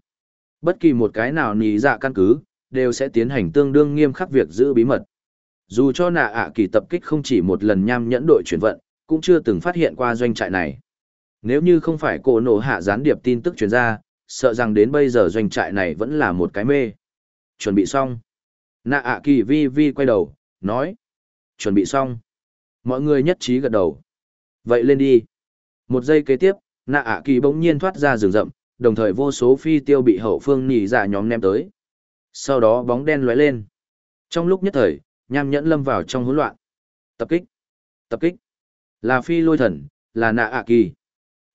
Bất kỳ một cái nào nì dạ căn cứ, đều sẽ tiến hành tương đương nghiêm khắc việc giữ bí mật. Dù cho nạ ạ kỳ tập kích không chỉ một lần nham nhẫn đội chuyển vận, cũng chưa từng phát hiện qua doanh trại này. Nếu như không phải cổ nổ hạ gián điệp tin tức truyền ra, sợ rằng đến bây giờ doanh trại này vẫn là một cái mê. Chuẩn bị xong. Nạ ạ kỳ vi vi quay đầu, nói. Chuẩn bị xong. Mọi người nhất trí gật đầu. Vậy lên đi. Một giây kế tiếp, nạ ạ kỳ bỗng nhiên thoát ra rừng rậm, đồng thời vô số phi tiêu bị hậu phương nỉ dạ nhóm ném tới. Sau đó bóng đen lóe lên. Trong lúc nhất thời, nham nhẫn lâm vào trong hỗn loạn. Tập kích. Tập kích. Là phi lôi thần, là nạ ạ kỳ.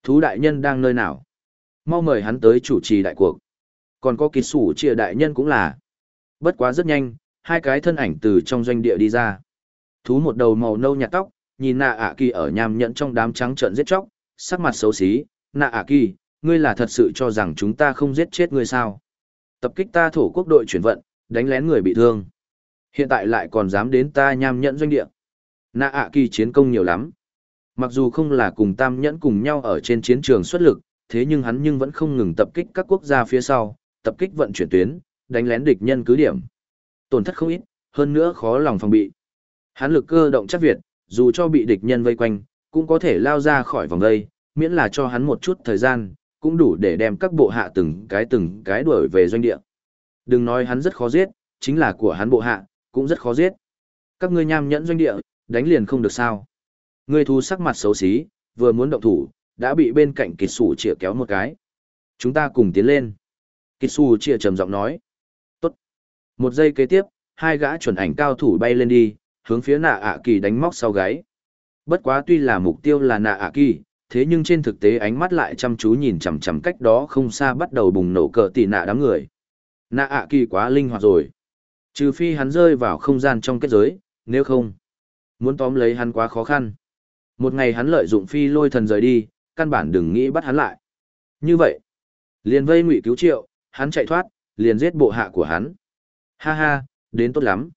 Thú đại nhân đang nơi nào? Mau mời hắn tới chủ trì đại cuộc. Còn có kỳ sủ chia đại nhân cũng là. Bất quá rất nhanh, hai cái thân ảnh từ trong doanh địa đi ra. Thú một đầu màu nâu nhạt tóc, nhìn nạ ạ kỳ ở nham nhẫn trong đám trắng trợn giết chóc, sắc mặt xấu xí. Nạ ạ kỳ, ngươi là thật sự cho rằng chúng ta không giết chết ngươi sao? Tập kích ta thổ quốc đội chuyển vận, đánh lén người bị thương. Hiện tại lại còn dám đến ta nham nhẫn doanh địa. Nạ ạ kỳ chiến công nhiều lắm. Mặc dù không là cùng tam nhẫn cùng nhau ở trên chiến trường xuất lực, thế nhưng hắn nhưng vẫn không ngừng tập kích các quốc gia phía sau, tập kích vận chuyển tuyến, đánh lén địch nhân cứ điểm. Tổn thất không ít, hơn nữa khó lòng phòng bị. Hắn lực cơ động chắc Việt, dù cho bị địch nhân vây quanh, cũng có thể lao ra khỏi vòng vây, miễn là cho hắn một chút thời gian, cũng đủ để đem các bộ hạ từng cái từng cái đuổi về doanh địa. Đừng nói hắn rất khó giết, chính là của hắn bộ hạ, cũng rất khó giết. Các ngươi nham nhẫn doanh địa, đánh liền không được sao. Ngươi thu sắc mặt xấu xí, vừa muốn động thủ, đã bị bên cạnh kịch sủ chĩa kéo một cái. Chúng ta cùng tiến lên. Kịch sủ chĩa trầm giọng nói. Tốt. Một giây kế tiếp, hai gã chuẩn ảnh cao thủ bay lên đi, hướng phía nạ ạ kỳ đánh móc sau gáy. Bất quá tuy là mục tiêu là nạ ạ kỳ, thế nhưng trên thực tế ánh mắt lại chăm chú nhìn chằm chằm cách đó không xa bắt đầu bùng nổ cờ tỉ nạ đám người. Nạ ạ kỳ quá linh hoạt rồi. Trừ phi hắn rơi vào không gian trong kết giới, nếu không, muốn tóm lấy hắn quá khó khăn. Một ngày hắn lợi dụng phi lôi thần rời đi, căn bản đừng nghĩ bắt hắn lại. Như vậy, liền vây ngụy cứu triệu, hắn chạy thoát, liền giết bộ hạ của hắn. Ha ha, đến tốt lắm.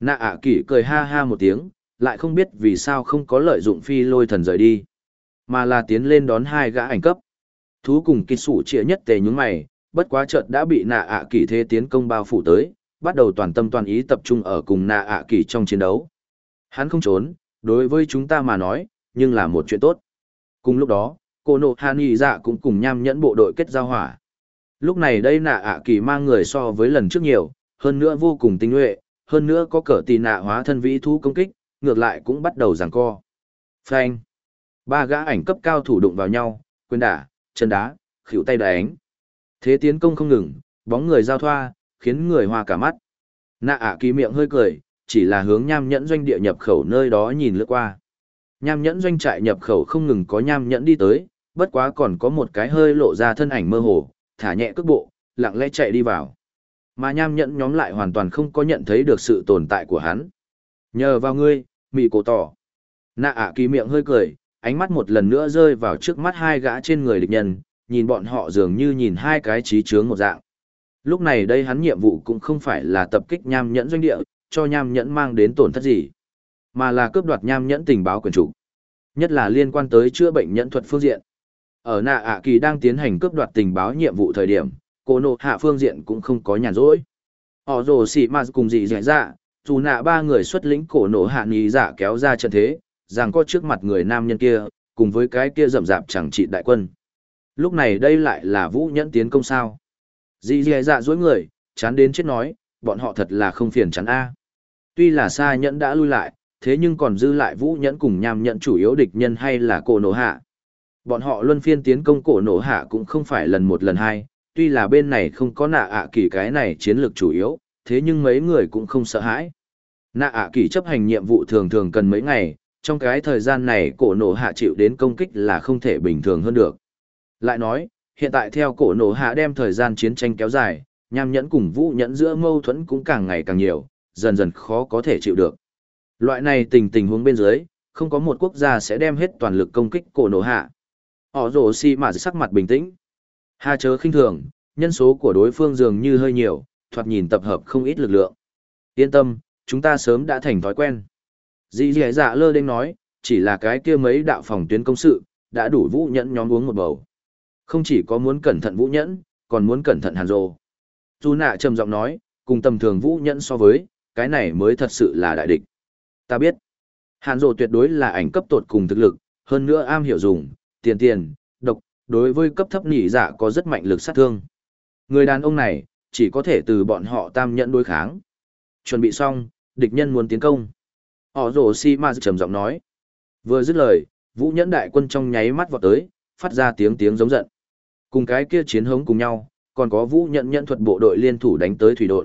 Nạ ạ à kỷ cười ha ha một tiếng, lại không biết vì sao không có lợi dụng phi lôi thần rời đi, mà là tiến lên đón hai gã ảnh cấp. Thú cùng kỳ sủ trịa nhất tề nhúng mày, bất quá chợt đã bị nạ ạ à kỷ thế tiến công bao phủ tới, bắt đầu toàn tâm toàn ý tập trung ở cùng nạ ạ à trong chiến đấu. Hắn không trốn, đối với chúng ta mà nói, nhưng là một chuyện tốt. Cùng lúc đó, cô nộ hạ nghị dạ cũng cùng nham nhẫn bộ đội kết giao hỏa. Lúc này đây nạ ạ kỳ mang người so với lần trước nhiều, hơn nữa vô cùng tinh nhuệ, hơn nữa có cỡ tì nạ hóa thân vĩ thú công kích, ngược lại cũng bắt đầu giằng co. Phanh. Ba gã ảnh cấp cao thủ đụng vào nhau, quyền đả, chân đá, khỉu tay đánh. Thế tiến công không ngừng, bóng người giao thoa, khiến người hoa cả mắt. Nạ ạ kỳ miệng hơi cười, chỉ là hướng nham nhẫn doanh địa nhập khẩu nơi đó nhìn lướt qua. Nham nhẫn doanh trại nhập khẩu không ngừng có nham nhẫn đi tới, bất quá còn có một cái hơi lộ ra thân ảnh mơ hồ, thả nhẹ cước bộ, lặng lẽ chạy đi vào. Mà nham nhẫn nhóm lại hoàn toàn không có nhận thấy được sự tồn tại của hắn. Nhờ vào ngươi, mị cổ tỏ. Nạ ạ kỳ miệng hơi cười, ánh mắt một lần nữa rơi vào trước mắt hai gã trên người địch nhân, nhìn bọn họ dường như nhìn hai cái trí trướng một dạng. Lúc này đây hắn nhiệm vụ cũng không phải là tập kích nham nhẫn doanh địa, cho nham nhẫn mang đến tổn thất gì mà là cướp đoạt nham nhẫn tình báo quyền chủ. Nhất là liên quan tới chữa bệnh nhẫn thuật phương diện. Ở nạ ạ kỳ đang tiến hành cướp đoạt tình báo nhiệm vụ thời điểm cô nộ hạ phương diện cũng không có nhàn rỗi. Họ rồ xị m cùng dị dạy dạ dù nạ ba người xuất lĩnh cổ nộ hạ nghỉ dạ kéo ra trận thế rằng có trước mặt người nam nhân kia cùng với cái kia rậm rạp chẳng trị đại quân. Lúc này đây lại là vũ nhẫn tiến công sao? Dị dạy dạ dối người chán đến chết nói bọn họ thật là không phiền chắn a tuy là xa nhẫn đã lui lại thế nhưng còn dư lại vũ nhẫn cùng nham nhẫn chủ yếu địch nhân hay là cổ nổ hạ. Bọn họ luân phiên tiến công cổ nổ hạ cũng không phải lần một lần hai, tuy là bên này không có nạ ạ kỳ cái này chiến lược chủ yếu, thế nhưng mấy người cũng không sợ hãi. Nạ ạ kỳ chấp hành nhiệm vụ thường thường cần mấy ngày, trong cái thời gian này cổ nổ hạ chịu đến công kích là không thể bình thường hơn được. Lại nói, hiện tại theo cổ nổ hạ đem thời gian chiến tranh kéo dài, nham nhẫn cùng vũ nhẫn giữa mâu thuẫn cũng càng ngày càng nhiều, dần dần khó có thể chịu được. Loại này tình tình huống bên dưới, không có một quốc gia sẽ đem hết toàn lực công kích cổ nổ hạ. Họ rổ xi mà sắc mặt bình tĩnh. Hà chớ khinh thường, nhân số của đối phương dường như hơi nhiều, thoạt nhìn tập hợp không ít lực lượng. Yên tâm, chúng ta sớm đã thành thói quen. Dì dì dạ lơ đênh nói, chỉ là cái kia mấy đạo phòng tuyến công sự, đã đủ vũ nhẫn nhóm uống một bầu. Không chỉ có muốn cẩn thận vũ nhẫn, còn muốn cẩn thận hàn rồ. Dù nạ trầm giọng nói, cùng tầm thường vũ nhẫn so với, cái này mới thật sự là đại địch. Ta biết, hàn rồ tuyệt đối là ảnh cấp tột cùng thực lực, hơn nữa am hiểu dùng, tiền tiền, độc, đối với cấp thấp nỉ dạ có rất mạnh lực sát thương. Người đàn ông này, chỉ có thể từ bọn họ tam nhận đối kháng. Chuẩn bị xong, địch nhân muốn tiến công. Họ rồ si ma trầm giọng nói. Vừa dứt lời, vũ nhẫn đại quân trong nháy mắt vọt tới, phát ra tiếng tiếng giống giận. Cùng cái kia chiến hống cùng nhau, còn có vũ nhận nhận thuật bộ đội liên thủ đánh tới thủy đội.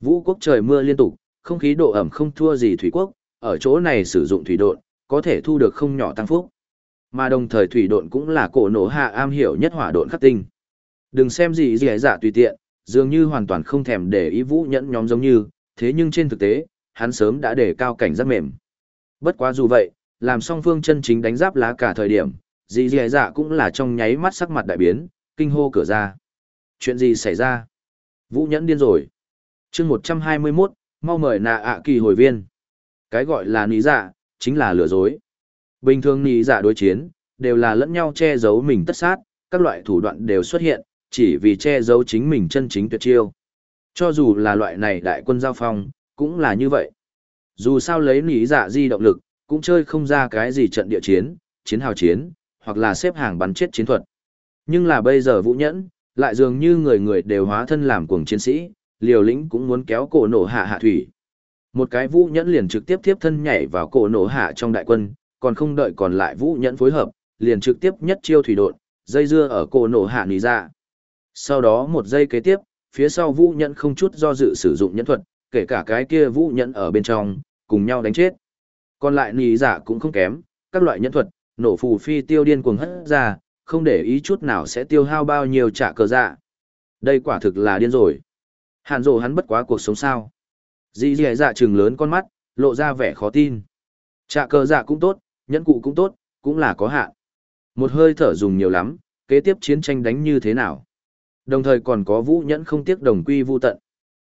Vũ quốc trời mưa liên tục, không khí độ ẩm không thua gì thủy quốc, ở chỗ này sử dụng thủy độn, có thể thu được không nhỏ tăng phúc. Mà đồng thời thủy độn cũng là cổ nổ hạ am hiểu nhất hỏa độn khắc tinh. Đừng xem gì dễ dạ tùy tiện, dường như hoàn toàn không thèm để ý vũ nhẫn nhóm giống như, thế nhưng trên thực tế, hắn sớm đã để cao cảnh rất mềm. Bất quá dù vậy, làm song phương chân chính đánh giáp lá cả thời điểm, dì dì dạ cũng là trong nháy mắt sắc mặt đại biến, kinh hô cửa ra. Chuyện gì xảy ra? Vũ nhẫn điên rồi. chương 121, mau mời nạ ạ kỳ hồi viên. Cái gọi là nỉ dạ, chính là lừa dối. Bình thường nỉ dạ đối chiến, đều là lẫn nhau che giấu mình tất sát, các loại thủ đoạn đều xuất hiện, chỉ vì che giấu chính mình chân chính tuyệt chiêu. Cho dù là loại này đại quân giao phong, cũng là như vậy. Dù sao lấy nỉ dạ di động lực, cũng chơi không ra cái gì trận địa chiến, chiến hào chiến, hoặc là xếp hàng bắn chết chiến thuật. Nhưng là bây giờ vũ nhẫn, lại dường như người người đều hóa thân làm cuồng chiến sĩ, liều lĩnh cũng muốn kéo cổ nổ hạ hạ thủy. Một cái vũ nhẫn liền trực tiếp tiếp thân nhảy vào cổ nổ hạ trong đại quân, còn không đợi còn lại vũ nhẫn phối hợp, liền trực tiếp nhất chiêu thủy đột, dây dưa ở cổ nổ hạ nỉ ra. Sau đó một giây kế tiếp, phía sau vũ nhẫn không chút do dự sử dụng nhẫn thuật, kể cả cái kia vũ nhẫn ở bên trong, cùng nhau đánh chết. Còn lại nỉ giả cũng không kém, các loại nhẫn thuật, nổ phù phi tiêu điên cuồng hất ra, không để ý chút nào sẽ tiêu hao bao nhiêu trả cờ dạ. Đây quả thực là điên rồi. Hàn rồ hắn bất quá cuộc sống sao. Dì dì dạ trừng lớn con mắt, lộ ra vẻ khó tin. Trả cờ dạ cũng tốt, nhẫn cụ cũng tốt, cũng là có hạn. Một hơi thở dùng nhiều lắm, kế tiếp chiến tranh đánh như thế nào. Đồng thời còn có vũ nhẫn không tiếc đồng quy vu tận.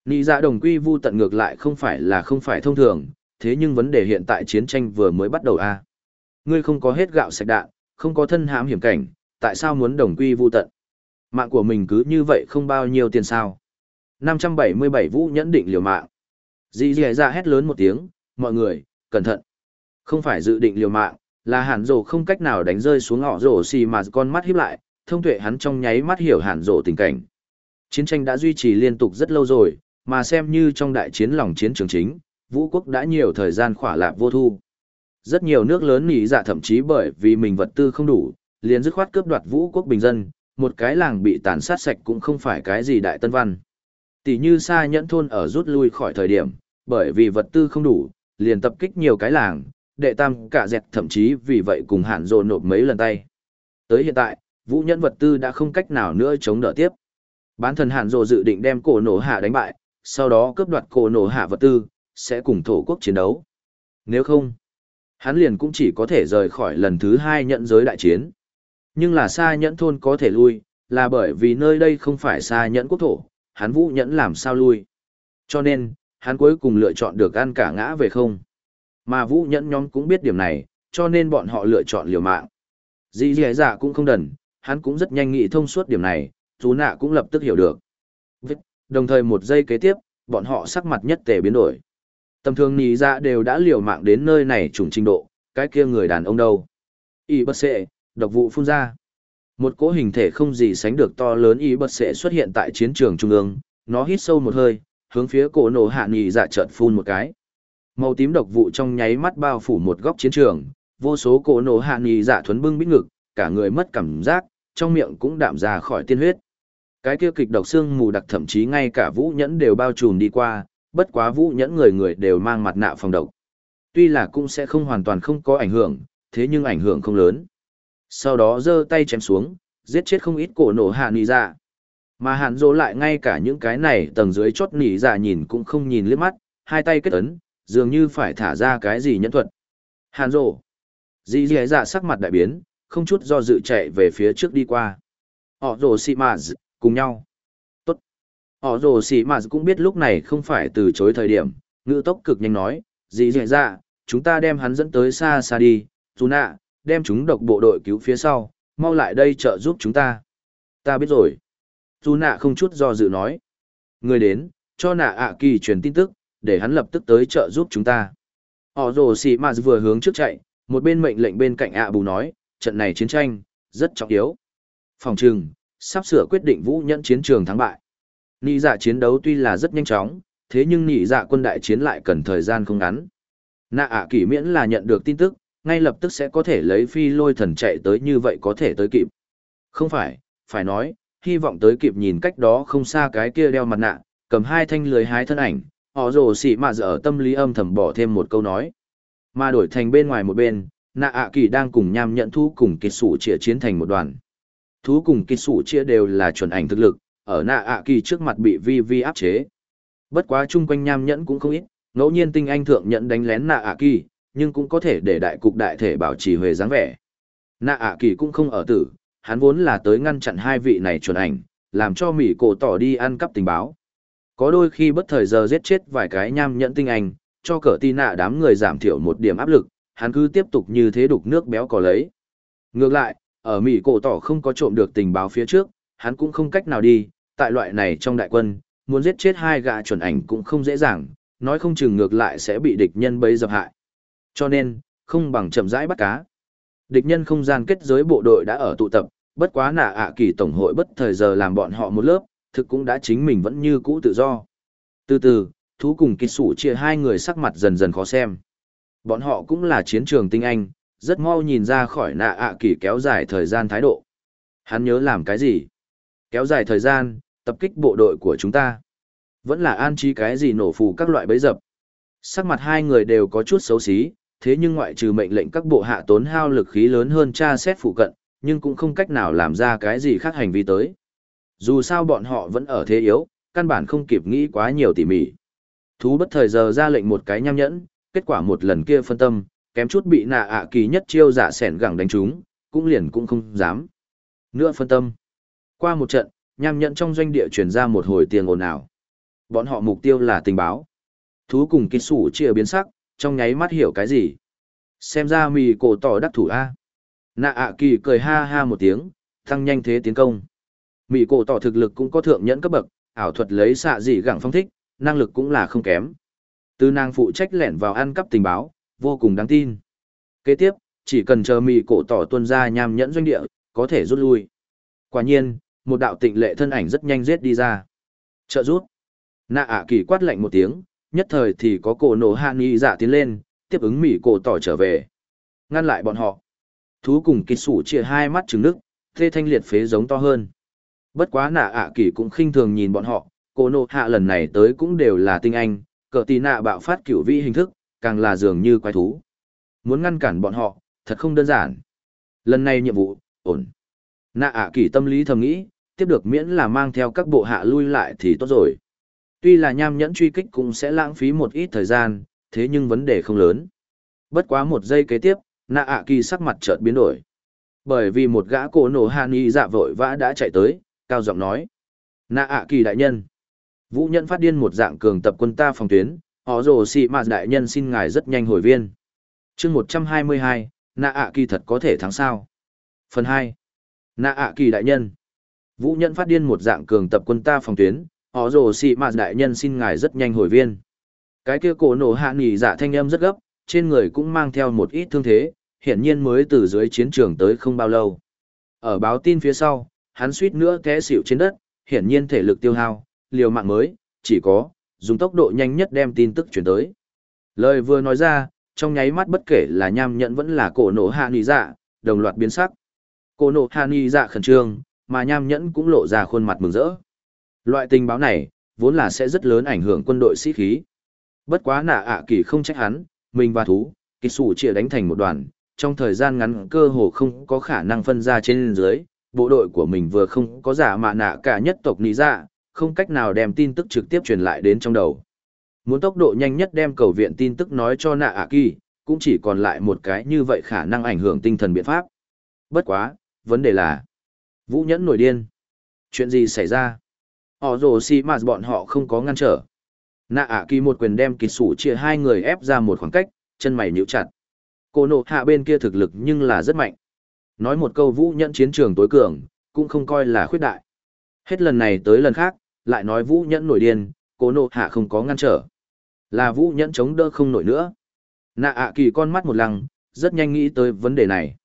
Nị dạ đồng quy vu tận ngược lại không phải là không phải thông thường, thế nhưng vấn đề hiện tại chiến tranh vừa mới bắt đầu a. Ngươi không có hết gạo sạch đạn, không có thân hãm hiểm cảnh, tại sao muốn đồng quy vu tận? Mạng của mình cứ như vậy không bao nhiêu tiền sao? 577 vũ nhẫn định liều mạng. Dì dì ra hét lớn một tiếng, mọi người, cẩn thận. Không phải dự định liều mạng, là hàn rổ không cách nào đánh rơi xuống họ rổ xì mà con mắt híp lại, thông tuệ hắn trong nháy mắt hiểu hàn rổ tình cảnh. Chiến tranh đã duy trì liên tục rất lâu rồi, mà xem như trong đại chiến lòng chiến trường chính, vũ quốc đã nhiều thời gian khỏa lạc vô thu. Rất nhiều nước lớn nỉ dạ thậm chí bởi vì mình vật tư không đủ, liền dứt khoát cướp đoạt vũ quốc bình dân, một cái làng bị tàn sát sạch cũng không phải cái gì đại tân văn. Tỷ như xa nhẫn thôn ở rút lui khỏi thời điểm, bởi vì vật tư không đủ, liền tập kích nhiều cái làng, đệ tam cả dẹt thậm chí vì vậy cùng hạn rồ nộp mấy lần tay. Tới hiện tại, vũ nhẫn vật tư đã không cách nào nữa chống đỡ tiếp. Bán thần hạn rồ dự định đem cổ nổ hạ đánh bại, sau đó cướp đoạt cổ nổ hạ vật tư, sẽ cùng thổ quốc chiến đấu. Nếu không, hắn liền cũng chỉ có thể rời khỏi lần thứ hai nhận giới đại chiến. Nhưng là xa nhẫn thôn có thể lui, là bởi vì nơi đây không phải xa nhẫn quốc thổ, hắn vũ nhẫn làm sao lui. Cho nên, hắn cuối cùng lựa chọn được ăn cả ngã về không. Mà vũ nhẫn nhóm cũng biết điểm này, cho nên bọn họ lựa chọn liều mạng. Dì dì dạ cũng không đần, hắn cũng rất nhanh nghĩ thông suốt điểm này, chú nạ cũng lập tức hiểu được. Đồng thời một giây kế tiếp, bọn họ sắc mặt nhất tề biến đổi. Tầm thường nì dạ đều đã liều mạng đến nơi này trùng trình độ, cái kia người đàn ông đâu. Y bất sệ, độc vụ phun ra. Một cỗ hình thể không gì sánh được to lớn y bất sệ xuất hiện tại chiến trường trung ương, nó hít sâu một hơi, hướng phía cổ nổ hạ nì dạ chợt phun một cái. Màu tím độc vụ trong nháy mắt bao phủ một góc chiến trường, vô số cổ nổ hạ nì dạ thuấn bưng bít ngực, cả người mất cảm giác, trong miệng cũng đạm ra khỏi tiên huyết. Cái kia kịch độc xương mù đặc thậm chí ngay cả vũ nhẫn đều bao trùm đi qua, bất quá vũ nhẫn người người đều mang mặt nạ phòng độc. Tuy là cũng sẽ không hoàn toàn không có ảnh hưởng, thế nhưng ảnh hưởng không lớn. Sau đó giơ tay chém xuống, giết chết không ít cổ nổ hạ nì dạ. Mà hạn dỗ lại ngay cả những cái này tầng dưới chốt nỉ dạ nhìn cũng không nhìn liếc mắt, hai tay kết ấn, dường như phải thả ra cái gì nhẫn thuật. Hàn Dỗ, Dì dì dạ sắc mặt đại biến, không chút do dự chạy về phía trước đi qua. Họ rồ xì mà cùng nhau. Họ rồ xì mà cũng biết lúc này không phải từ chối thời điểm, ngữ tốc cực nhanh nói, dì dì dạ, chúng ta đem hắn dẫn tới xa xa đi, dù nạ, đem chúng độc bộ đội cứu phía sau, mau lại đây trợ giúp chúng ta. Ta biết rồi. Dù nạ không chút do dự nói. Người đến, cho nạ ạ kỳ truyền tin tức, để hắn lập tức tới trợ giúp chúng ta. Họ rồ xì mà vừa hướng trước chạy, một bên mệnh lệnh bên cạnh ạ bù nói, trận này chiến tranh, rất trọng yếu. Phòng trừng, sắp sửa quyết định vũ nhẫn chiến trường thắng bại. Nị dạ chiến đấu tuy là rất nhanh chóng, thế nhưng nị dạ quân đại chiến lại cần thời gian không ngắn. Nạ ạ Kỷ miễn là nhận được tin tức, ngay lập tức sẽ có thể lấy phi lôi thần chạy tới như vậy có thể tới kịp. Không phải, phải nói, hy vọng tới kịp nhìn cách đó không xa cái kia đeo mặt nạ, cầm hai thanh lưới hái thân ảnh, họ rồ xỉ mà ở tâm lý âm thầm bỏ thêm một câu nói. Mà đổi thành bên ngoài một bên, nạ ạ kỳ đang cùng nham nhận thú cùng kịch sủ chia chiến thành một đoàn. Thú cùng kịch sủ chia đều là chuẩn ảnh thực lực, ở nạ ạ kỳ trước mặt bị vi vi áp chế. Bất quá chung quanh nham nhẫn cũng không ít, ngẫu nhiên tinh anh thượng nhận đánh lén nạ ạ kỳ, nhưng cũng có thể để đại cục đại thể bảo trì huề dáng vẻ. Nạ ạ kỳ cũng không ở tử, hắn vốn là tới ngăn chặn hai vị này chuẩn ảnh, làm cho Mỹ cổ tỏ đi ăn cắp tình báo. Có đôi khi bất thời giờ giết chết vài cái nham nhẫn tinh anh, cho cờ tin nạ đám người giảm thiểu một điểm áp lực, hắn cứ tiếp tục như thế đục nước béo cò lấy. Ngược lại, ở Mỹ cổ tỏ không có trộm được tình báo phía trước, hắn cũng không cách nào đi, tại loại này trong đại quân, muốn giết chết hai gã chuẩn ảnh cũng không dễ dàng, nói không chừng ngược lại sẽ bị địch nhân bấy dập hại. Cho nên, không bằng chậm rãi bắt cá. Địch nhân không gian kết giới bộ đội đã ở tụ tập, bất quá nạ ạ kỳ tổng hội bất thời giờ làm bọn họ một lớp, thực cũng đã chính mình vẫn như cũ tự do. Từ từ, thú cùng kỳ sủ chia hai người sắc mặt dần dần khó xem. Bọn họ cũng là chiến trường tinh anh, rất mau nhìn ra khỏi nạ ạ kỳ kéo dài thời gian thái độ. Hắn nhớ làm cái gì? Kéo dài thời gian, tập kích bộ đội của chúng ta. Vẫn là an trí cái gì nổ phù các loại bấy dập. Sắc mặt hai người đều có chút xấu xí, thế nhưng ngoại trừ mệnh lệnh các bộ hạ tốn hao lực khí lớn hơn tra xét phụ cận, nhưng cũng không cách nào làm ra cái gì khác hành vi tới. Dù sao bọn họ vẫn ở thế yếu, căn bản không kịp nghĩ quá nhiều tỉ mỉ. Thú bất thời giờ ra lệnh một cái nham nhẫn, kết quả một lần kia phân tâm, kém chút bị nạ ạ kỳ nhất chiêu giả sẻn gẳng đánh trúng, cũng liền cũng không dám. Nữa phân tâm. Qua một trận, nham nhẫn trong doanh địa truyền ra một hồi tiền ồn ào. Bọn họ mục tiêu là tình báo. Thú cùng kỹ sủ chia biến sắc, trong nháy mắt hiểu cái gì. Xem ra mì cổ tỏ đắc thủ A. Nạ ạ kỳ cười ha ha một tiếng, tăng nhanh thế tiến công. Mì cổ tỏ thực lực cũng có thượng nhẫn cấp bậc, ảo thuật lấy xạ dị gẳng phong thích, năng lực cũng là không kém. Từ nàng phụ trách lẻn vào ăn cắp tình báo, vô cùng đáng tin. Kế tiếp, chỉ cần chờ mì cổ tỏ tuân ra nham nhẫn doanh địa, có thể rút lui. Quả nhiên, một đạo tịnh lệ thân ảnh rất nhanh giết đi ra. Trợ rút. Nạ ạ kỳ quát lạnh một tiếng, nhất thời thì có cổ nổ hạ nghi dạ tiến lên, tiếp ứng mỉ cổ tỏ trở về. Ngăn lại bọn họ. Thú cùng kỳ sủ chia hai mắt trứng nước, thê thanh liệt phế giống to hơn. Bất quá nạ ạ kỳ cũng khinh thường nhìn bọn họ, cổ nổ hạ lần này tới cũng đều là tinh anh, cờ tì nạ bạo phát kiểu vi hình thức, càng là dường như quái thú. Muốn ngăn cản bọn họ, thật không đơn giản. Lần này nhiệm vụ, ổn. Nạ ạ kỳ tâm lý thầm nghĩ, tiếp được miễn là mang theo các bộ hạ lui lại thì tốt rồi. Tuy là nham nhẫn truy kích cũng sẽ lãng phí một ít thời gian, thế nhưng vấn đề không lớn. Bất quá một giây kế tiếp, nạ ạ kỳ sắc mặt chợt biến đổi. Bởi vì một gã cổ nổ hàn y dạ vội vã đã chạy tới, cao giọng nói. Nạ ạ kỳ đại nhân. Vũ nhẫn phát điên một dạng cường tập quân ta phòng tuyến, họ rồ xị mà đại nhân xin ngài rất nhanh hồi viên. chương một trăm hai mươi hai, nạ ạ kỳ thật có thể thắng sao. Phần hai, nạ ạ kỳ đại nhân. Vũ nhẫn phát điên một dạng cường tập quân ta phòng tuyến, họ rồ xị mạt đại nhân xin ngài rất nhanh hồi viên. Cái kia cổ nổ hạ nghỉ dạ thanh âm rất gấp, trên người cũng mang theo một ít thương thế, hiển nhiên mới từ dưới chiến trường tới không bao lâu. Ở báo tin phía sau, hắn suýt nữa té xỉu trên đất, hiển nhiên thể lực tiêu hao, liều mạng mới, chỉ có, dùng tốc độ nhanh nhất đem tin tức chuyển tới. Lời vừa nói ra, trong nháy mắt bất kể là nham nhẫn vẫn là cổ nổ hạ nì dạ, đồng loạt biến sắc. Cổ nổ hạ nì dạ khẩn trương, mà nham nhẫn cũng lộ ra khuôn mặt mừng rỡ. Loại tình báo này, vốn là sẽ rất lớn ảnh hưởng quân đội sĩ khí. Bất quá nạ ạ kỳ không trách hắn, mình và thú, kỳ sủ chia đánh thành một đoàn, trong thời gian ngắn cơ hồ không có khả năng phân ra trên dưới, bộ đội của mình vừa không có giả mạ nạ cả nhất tộc ní ra, dạ, không cách nào đem tin tức trực tiếp truyền lại đến trong đầu. Muốn tốc độ nhanh nhất đem cầu viện tin tức nói cho nạ ạ kỳ, cũng chỉ còn lại một cái như vậy khả năng ảnh hưởng tinh thần biện pháp. Bất quá, vấn đề là, Vũ Nhẫn nổi điên. Chuyện gì xảy ra? Họ rồ xì mà bọn họ không có ngăn trở. Nạ ạ kỳ một quyền đem kỳ sủ chia hai người ép ra một khoảng cách, chân mày nhíu chặt. Cô nộ hạ bên kia thực lực nhưng là rất mạnh. Nói một câu Vũ Nhẫn chiến trường tối cường, cũng không coi là khuyết đại. Hết lần này tới lần khác, lại nói Vũ Nhẫn nổi điên, cô nộ hạ không có ngăn trở. Là Vũ Nhẫn chống đỡ không nổi nữa. Nạ ạ kỳ con mắt một lăng, rất nhanh nghĩ tới vấn đề này.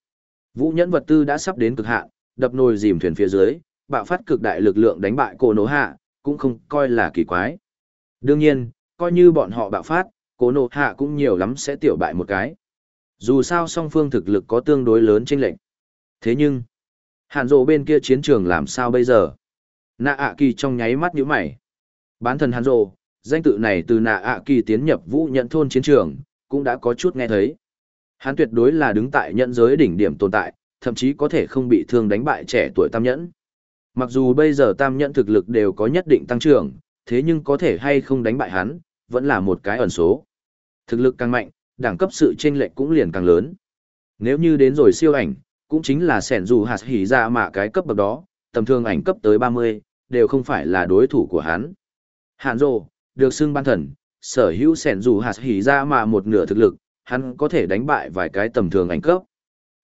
Vũ Nhẫn vật tư đã sắp đến cực hạn, đập nồi dìm thuyền phía dưới, bạo phát cực đại lực lượng đánh bại Cổ nộ hạ, cũng không coi là kỳ quái. Đương nhiên, coi như bọn họ bạo phát, Cổ nộ hạ cũng nhiều lắm sẽ tiểu bại một cái. Dù sao song phương thực lực có tương đối lớn trên lệnh. Thế nhưng, hạn rộ bên kia chiến trường làm sao bây giờ? Nạ ạ kỳ trong nháy mắt nhíu mày. Bán thần hạn rộ, danh tự này từ nạ ạ kỳ tiến nhập vũ nhận thôn chiến trường, cũng đã có chút nghe thấy. Hắn tuyệt đối là đứng tại nhận giới đỉnh điểm tồn tại, thậm chí có thể không bị thương đánh bại trẻ tuổi tam nhẫn. Mặc dù bây giờ tam nhẫn thực lực đều có nhất định tăng trưởng, thế nhưng có thể hay không đánh bại hắn, vẫn là một cái ẩn số. Thực lực càng mạnh, đẳng cấp sự chênh lệch cũng liền càng lớn. Nếu như đến rồi siêu ảnh, cũng chính là sẻn dù hạt hỉ ra mà cái cấp bậc đó, tầm thường ảnh cấp tới 30, đều không phải là đối thủ của hắn. Hàn rồ, được xưng ban thần, sở hữu sẻn dù hạt hỉ ra mà một nửa thực lực, hắn có thể đánh bại vài cái tầm thường ảnh cấp.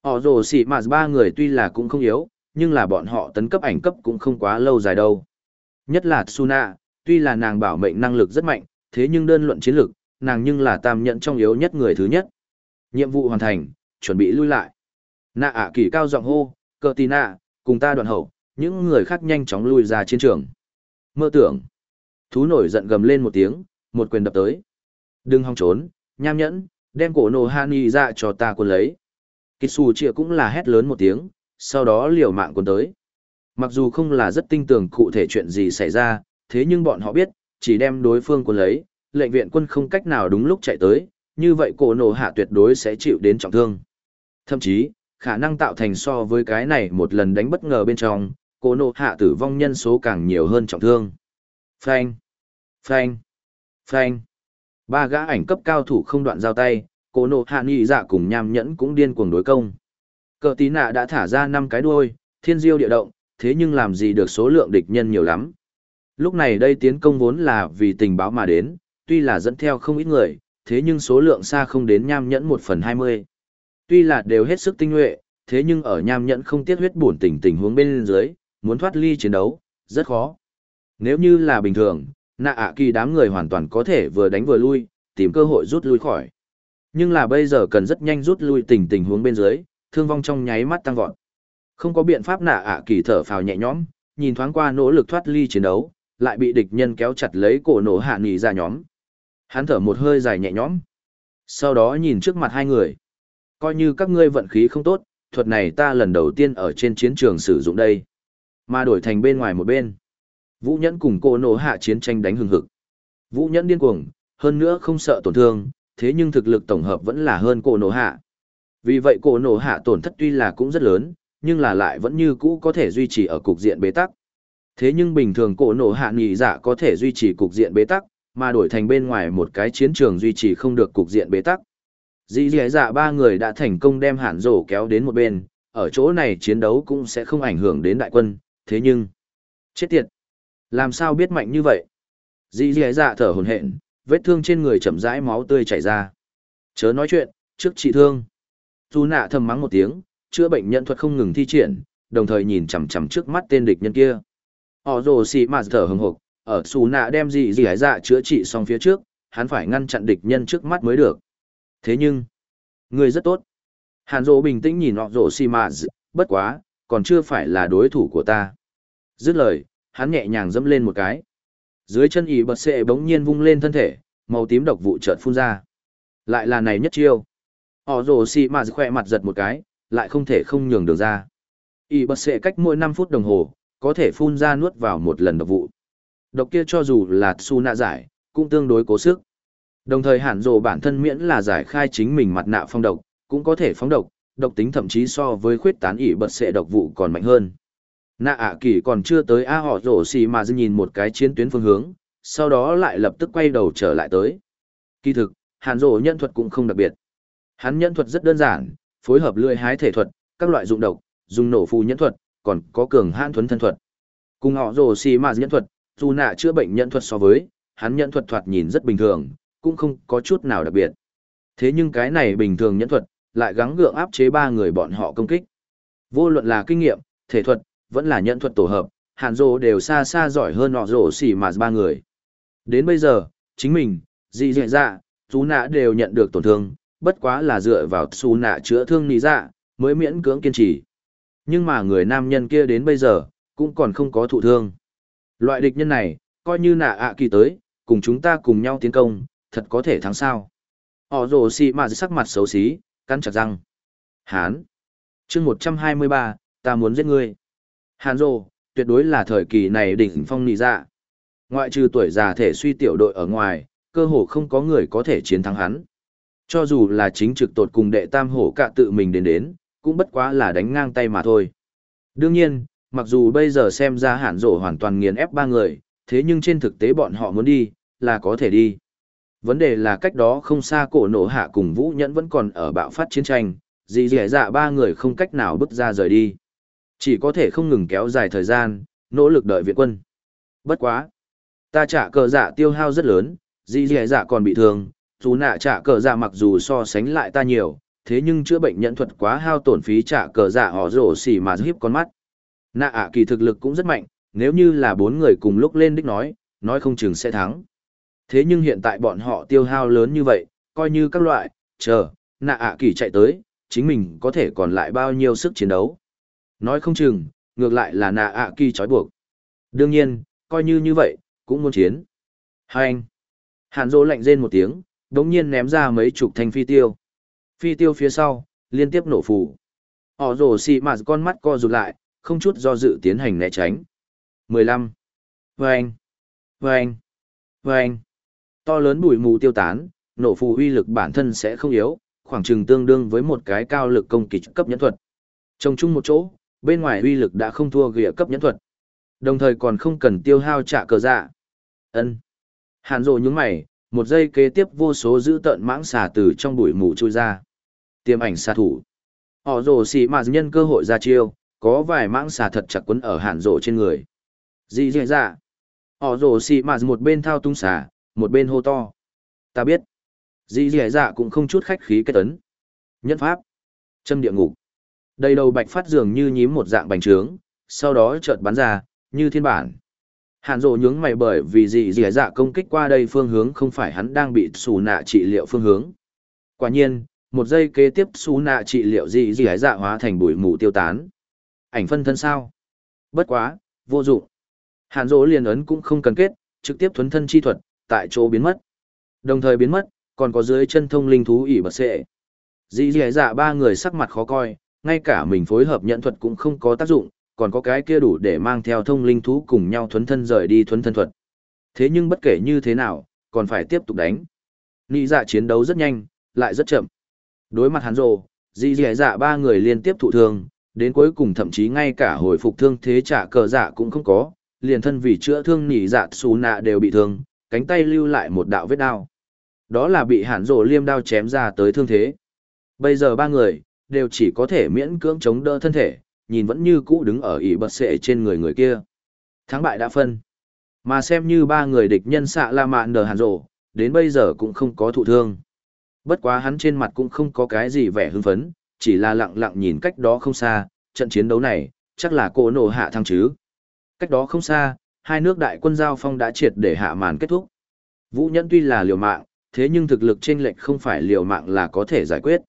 Họ rồ xỉ mà ba người tuy là cũng không yếu, nhưng là bọn họ tấn cấp ảnh cấp cũng không quá lâu dài đâu. Nhất là Tsuna, tuy là nàng bảo mệnh năng lực rất mạnh, thế nhưng đơn luận chiến lực, nàng nhưng là tam nhận trong yếu nhất người thứ nhất. Nhiệm vụ hoàn thành, chuẩn bị lui lại. Nạ ả kỳ cao giọng hô, cờ tì nạ, cùng ta đoạn hậu, những người khác nhanh chóng lui ra chiến trường. Mơ tưởng. Thú nổi giận gầm lên một tiếng, một quyền đập tới. Đừng hòng trốn, nham nhẫn, đem cổ nổ Hani ra cho ta quân lấy. Kitsu chia cũng là hét lớn một tiếng, sau đó liều mạng quân tới. Mặc dù không là rất tinh tường cụ thể chuyện gì xảy ra, thế nhưng bọn họ biết, chỉ đem đối phương quân lấy, lệnh viện quân không cách nào đúng lúc chạy tới, như vậy cổ nổ hạ tuyệt đối sẽ chịu đến trọng thương. Thậm chí, khả năng tạo thành so với cái này một lần đánh bất ngờ bên trong, cổ nổ hạ tử vong nhân số càng nhiều hơn trọng thương. Phanh, phanh, phanh. Ba gã ảnh cấp cao thủ không đoạn giao tay, cô nộ hạ nghị dạ cùng nham nhẫn cũng điên cuồng đối công. Cờ tí nạ đã thả ra năm cái đuôi, thiên diêu địa động, thế nhưng làm gì được số lượng địch nhân nhiều lắm. Lúc này đây tiến công vốn là vì tình báo mà đến, tuy là dẫn theo không ít người, thế nhưng số lượng xa không đến nham nhẫn một phần hai mươi. Tuy là đều hết sức tinh nhuệ, thế nhưng ở nham nhẫn không tiết huyết bổn tình tình huống bên dưới, muốn thoát ly chiến đấu, rất khó. Nếu như là bình thường, nạ ạ kỳ đám người hoàn toàn có thể vừa đánh vừa lui, tìm cơ hội rút lui khỏi. Nhưng là bây giờ cần rất nhanh rút lui tình tình huống bên dưới, thương vong trong nháy mắt tăng vọt. Không có biện pháp nạ ạ kỳ thở phào nhẹ nhõm, nhìn thoáng qua nỗ lực thoát ly chiến đấu, lại bị địch nhân kéo chặt lấy cổ nổ hạ nghỉ ra nhóm. Hắn thở một hơi dài nhẹ nhõm. Sau đó nhìn trước mặt hai người. Coi như các ngươi vận khí không tốt, thuật này ta lần đầu tiên ở trên chiến trường sử dụng đây. Mà đổi thành bên ngoài một bên. Vũ Nhẫn cùng cô nổ hạ chiến tranh đánh hừng hực. Vũ Nhẫn điên cuồng, hơn nữa không sợ tổn thương, thế nhưng thực lực tổng hợp vẫn là hơn Cổ nổ hạ. Vì vậy Cổ nổ hạ tổn thất tuy là cũng rất lớn, nhưng là lại vẫn như cũ có thể duy trì ở cục diện bế tắc. Thế nhưng bình thường cổ nổ hạ nghỉ dạ có thể duy trì cục diện bế tắc, mà đổi thành bên ngoài một cái chiến trường duy trì không được cục diện bế tắc. Dĩ dĩ dạ ba người đã thành công đem hạn rổ kéo đến một bên, ở chỗ này chiến đấu cũng sẽ không ảnh hưởng đến đại quân, thế nhưng... Chết tiệt! Làm sao biết mạnh như vậy? Dĩ dĩ dạ thở hồn hện, vết thương trên người chậm rãi máu tươi chảy ra. Chớ nói chuyện, trước trị thương. Dù nạ thầm mắng một tiếng, chữa bệnh nhân thuật không ngừng thi triển, đồng thời nhìn chằm chằm trước mắt tên địch nhân kia. Họ rồ xì mà thở hừng hộp ở xù nạ đem gì gì hải dạ chữa trị xong phía trước, hắn phải ngăn chặn địch nhân trước mắt mới được. Thế nhưng, người rất tốt. Hàn Dỗ bình tĩnh nhìn họ rồ xì mà bất quá, còn chưa phải là đối thủ của ta. Dứt lời, hắn nhẹ nhàng dẫm lên một cái. Dưới chân ý bật xệ bỗng nhiên vung lên thân thể, màu tím độc vụ chợt phun ra. Lại là này nhất chiêu. Họ rồ xì mà khỏe mặt giật một cái, lại không thể không nhường được ra. Ý bật xệ cách mỗi 5 phút đồng hồ, có thể phun ra nuốt vào một lần độc vụ. Độc kia cho dù là su nạ giải, cũng tương đối cố sức. Đồng thời hẳn rồ bản thân miễn là giải khai chính mình mặt nạ phong độc, cũng có thể phóng độc, độc tính thậm chí so với khuyết tán ỉ bật sệ độc vụ còn mạnh hơn. Nạ ạ kỳ còn chưa tới A họ rổ xì mà dư nhìn một cái chiến tuyến phương hướng, sau đó lại lập tức quay đầu trở lại tới. Kỳ thực, hàn rổ nhân thuật cũng không đặc biệt. Hắn nhân thuật rất đơn giản, phối hợp lưỡi hái thể thuật, các loại dụng độc, dùng nổ phù nhân thuật, còn có cường hãn thuấn thân thuật. Cùng họ rổ xì mà nhân thuật, dù nạ chữa bệnh nhân thuật so với, hắn nhân thuật thoạt nhìn rất bình thường, cũng không có chút nào đặc biệt. Thế nhưng cái này bình thường nhân thuật, lại gắng gượng áp chế ba người bọn họ công kích. Vô luận là kinh nghiệm, thể thuật, vẫn là nhận thuật tổ hợp, hàn Dô đều xa xa giỏi hơn họ rổ xỉ mà ba người. Đến bây giờ, chính mình, dị dị dạ, chú nạ đều nhận được tổn thương, bất quá là dựa vào xù nạ chữa thương nì dạ, mới miễn cưỡng kiên trì. Nhưng mà người nam nhân kia đến bây giờ, cũng còn không có thụ thương. Loại địch nhân này, coi như nạ ạ kỳ tới, cùng chúng ta cùng nhau tiến công, thật có thể thắng sao. Họ rồ xì mà sắc mặt xấu xí, cắn chặt răng. Hán. chương 123, ta muốn giết ngươi. Hàn Dô, tuyệt đối là thời kỳ này đỉnh phong nì dạ. Ngoại trừ tuổi già thể suy tiểu đội ở ngoài, cơ hồ không có người có thể chiến thắng hắn. Cho dù là chính trực tột cùng đệ tam hổ cả tự mình đến đến, cũng bất quá là đánh ngang tay mà thôi. Đương nhiên, mặc dù bây giờ xem ra Hàn Dô hoàn toàn nghiền ép ba người, thế nhưng trên thực tế bọn họ muốn đi, là có thể đi. Vấn đề là cách đó không xa cổ nổ hạ cùng Vũ Nhẫn vẫn còn ở bạo phát chiến tranh, dì dẻ dạ ba người không cách nào bước ra rời đi. Chỉ có thể không ngừng kéo dài thời gian, nỗ lực đợi viện quân. Bất quá. Ta trả cờ dạ tiêu hao rất lớn, dì dì dạ còn bị thương, dù nạ trả cờ dạ mặc dù so sánh lại ta nhiều, thế nhưng chữa bệnh nhận thuật quá hao tổn phí trả cờ dạ họ rổ xỉ mà hiếp con mắt. Nạ ạ kỳ thực lực cũng rất mạnh, nếu như là bốn người cùng lúc lên đích nói, nói không chừng sẽ thắng. Thế nhưng hiện tại bọn họ tiêu hao lớn như vậy, coi như các loại, chờ, nạ ạ kỳ chạy tới, chính mình có thể còn lại bao nhiêu sức chiến đấu. Nói không chừng, ngược lại là nạ ạ kỳ trói buộc. Đương nhiên, coi như như vậy, cũng muốn chiến. Hai anh. Hàn dỗ lạnh rên một tiếng, đống nhiên ném ra mấy chục thanh phi tiêu. Phi tiêu phía sau, liên tiếp nổ phù. Họ rổ xì mà con mắt co rụt lại, không chút do dự tiến hành né tránh. 15. Vâng. Vâng. Vâng. To lớn bụi mù tiêu tán, nổ phù uy lực bản thân sẽ không yếu, khoảng chừng tương đương với một cái cao lực công kích cấp nhẫn thuật. Trồng chung một chỗ, bên ngoài uy lực đã không thua ghìa cấp nhẫn thuật. Đồng thời còn không cần tiêu hao trả cờ dạ. Ân. Hàn rộ nhúng mày, một giây kế tiếp vô số dữ tợn mãng xà từ trong bụi mù trôi ra. Tiêm ảnh xà thủ. Họ rồ xì mà nhân cơ hội ra chiêu, có vài mãng xà thật chặt quấn ở hàn rộ trên người. dị dễ dạ. Họ rồ xì mà một bên thao tung xà, một bên hô to. Ta biết. Dì dì dạ cũng không chút khách khí kết tấn. Nhân pháp. Châm địa ngục. Đầy đầu bạch phát dường như nhím một dạng bành trướng, sau đó chợt bắn ra, như thiên bản. Hàn rộ nhướng mày bởi vì gì dì dạ công kích qua đây phương hướng không phải hắn đang bị xù nạ trị liệu phương hướng. Quả nhiên, một giây kế tiếp xù nạ trị liệu dị dì dạ hóa thành bụi mù tiêu tán. Ảnh phân thân sao? Bất quá, vô dụng. Hàn rộ liền ấn cũng không cần kết, trực tiếp thuấn thân chi thuật, tại chỗ biến mất. Đồng thời biến mất, còn có dưới chân thông linh thú ỉ bật sệ. Dì dì dạ ba người sắc mặt khó coi, ngay cả mình phối hợp nhận thuật cũng không có tác dụng, còn có cái kia đủ để mang theo thông linh thú cùng nhau thuấn thân rời đi thuấn thân thuật. Thế nhưng bất kể như thế nào, còn phải tiếp tục đánh. Nị dạ chiến đấu rất nhanh, lại rất chậm. Đối mặt hắn rồ, dị dì dạ ba người liên tiếp thụ thương, đến cuối cùng thậm chí ngay cả hồi phục thương thế trả cờ dạ cũng không có, liền thân vì chữa thương nị dạ xù nạ đều bị thương, cánh tay lưu lại một đạo vết đao. Đó là bị hàn rồ liêm đao chém ra tới thương thế. Bây giờ ba người, đều chỉ có thể miễn cưỡng chống đỡ thân thể, nhìn vẫn như cũ đứng ở ỉ bật sệ trên người người kia. Thắng bại đã phân. Mà xem như ba người địch nhân xạ la mạn đờ hàn rổ, đến bây giờ cũng không có thụ thương. Bất quá hắn trên mặt cũng không có cái gì vẻ hưng phấn, chỉ là lặng lặng nhìn cách đó không xa, trận chiến đấu này, chắc là cô nổ hạ thăng chứ. Cách đó không xa, hai nước đại quân giao phong đã triệt để hạ màn kết thúc. Vũ Nhẫn tuy là liều mạng, thế nhưng thực lực trên lệch không phải liều mạng là có thể giải quyết.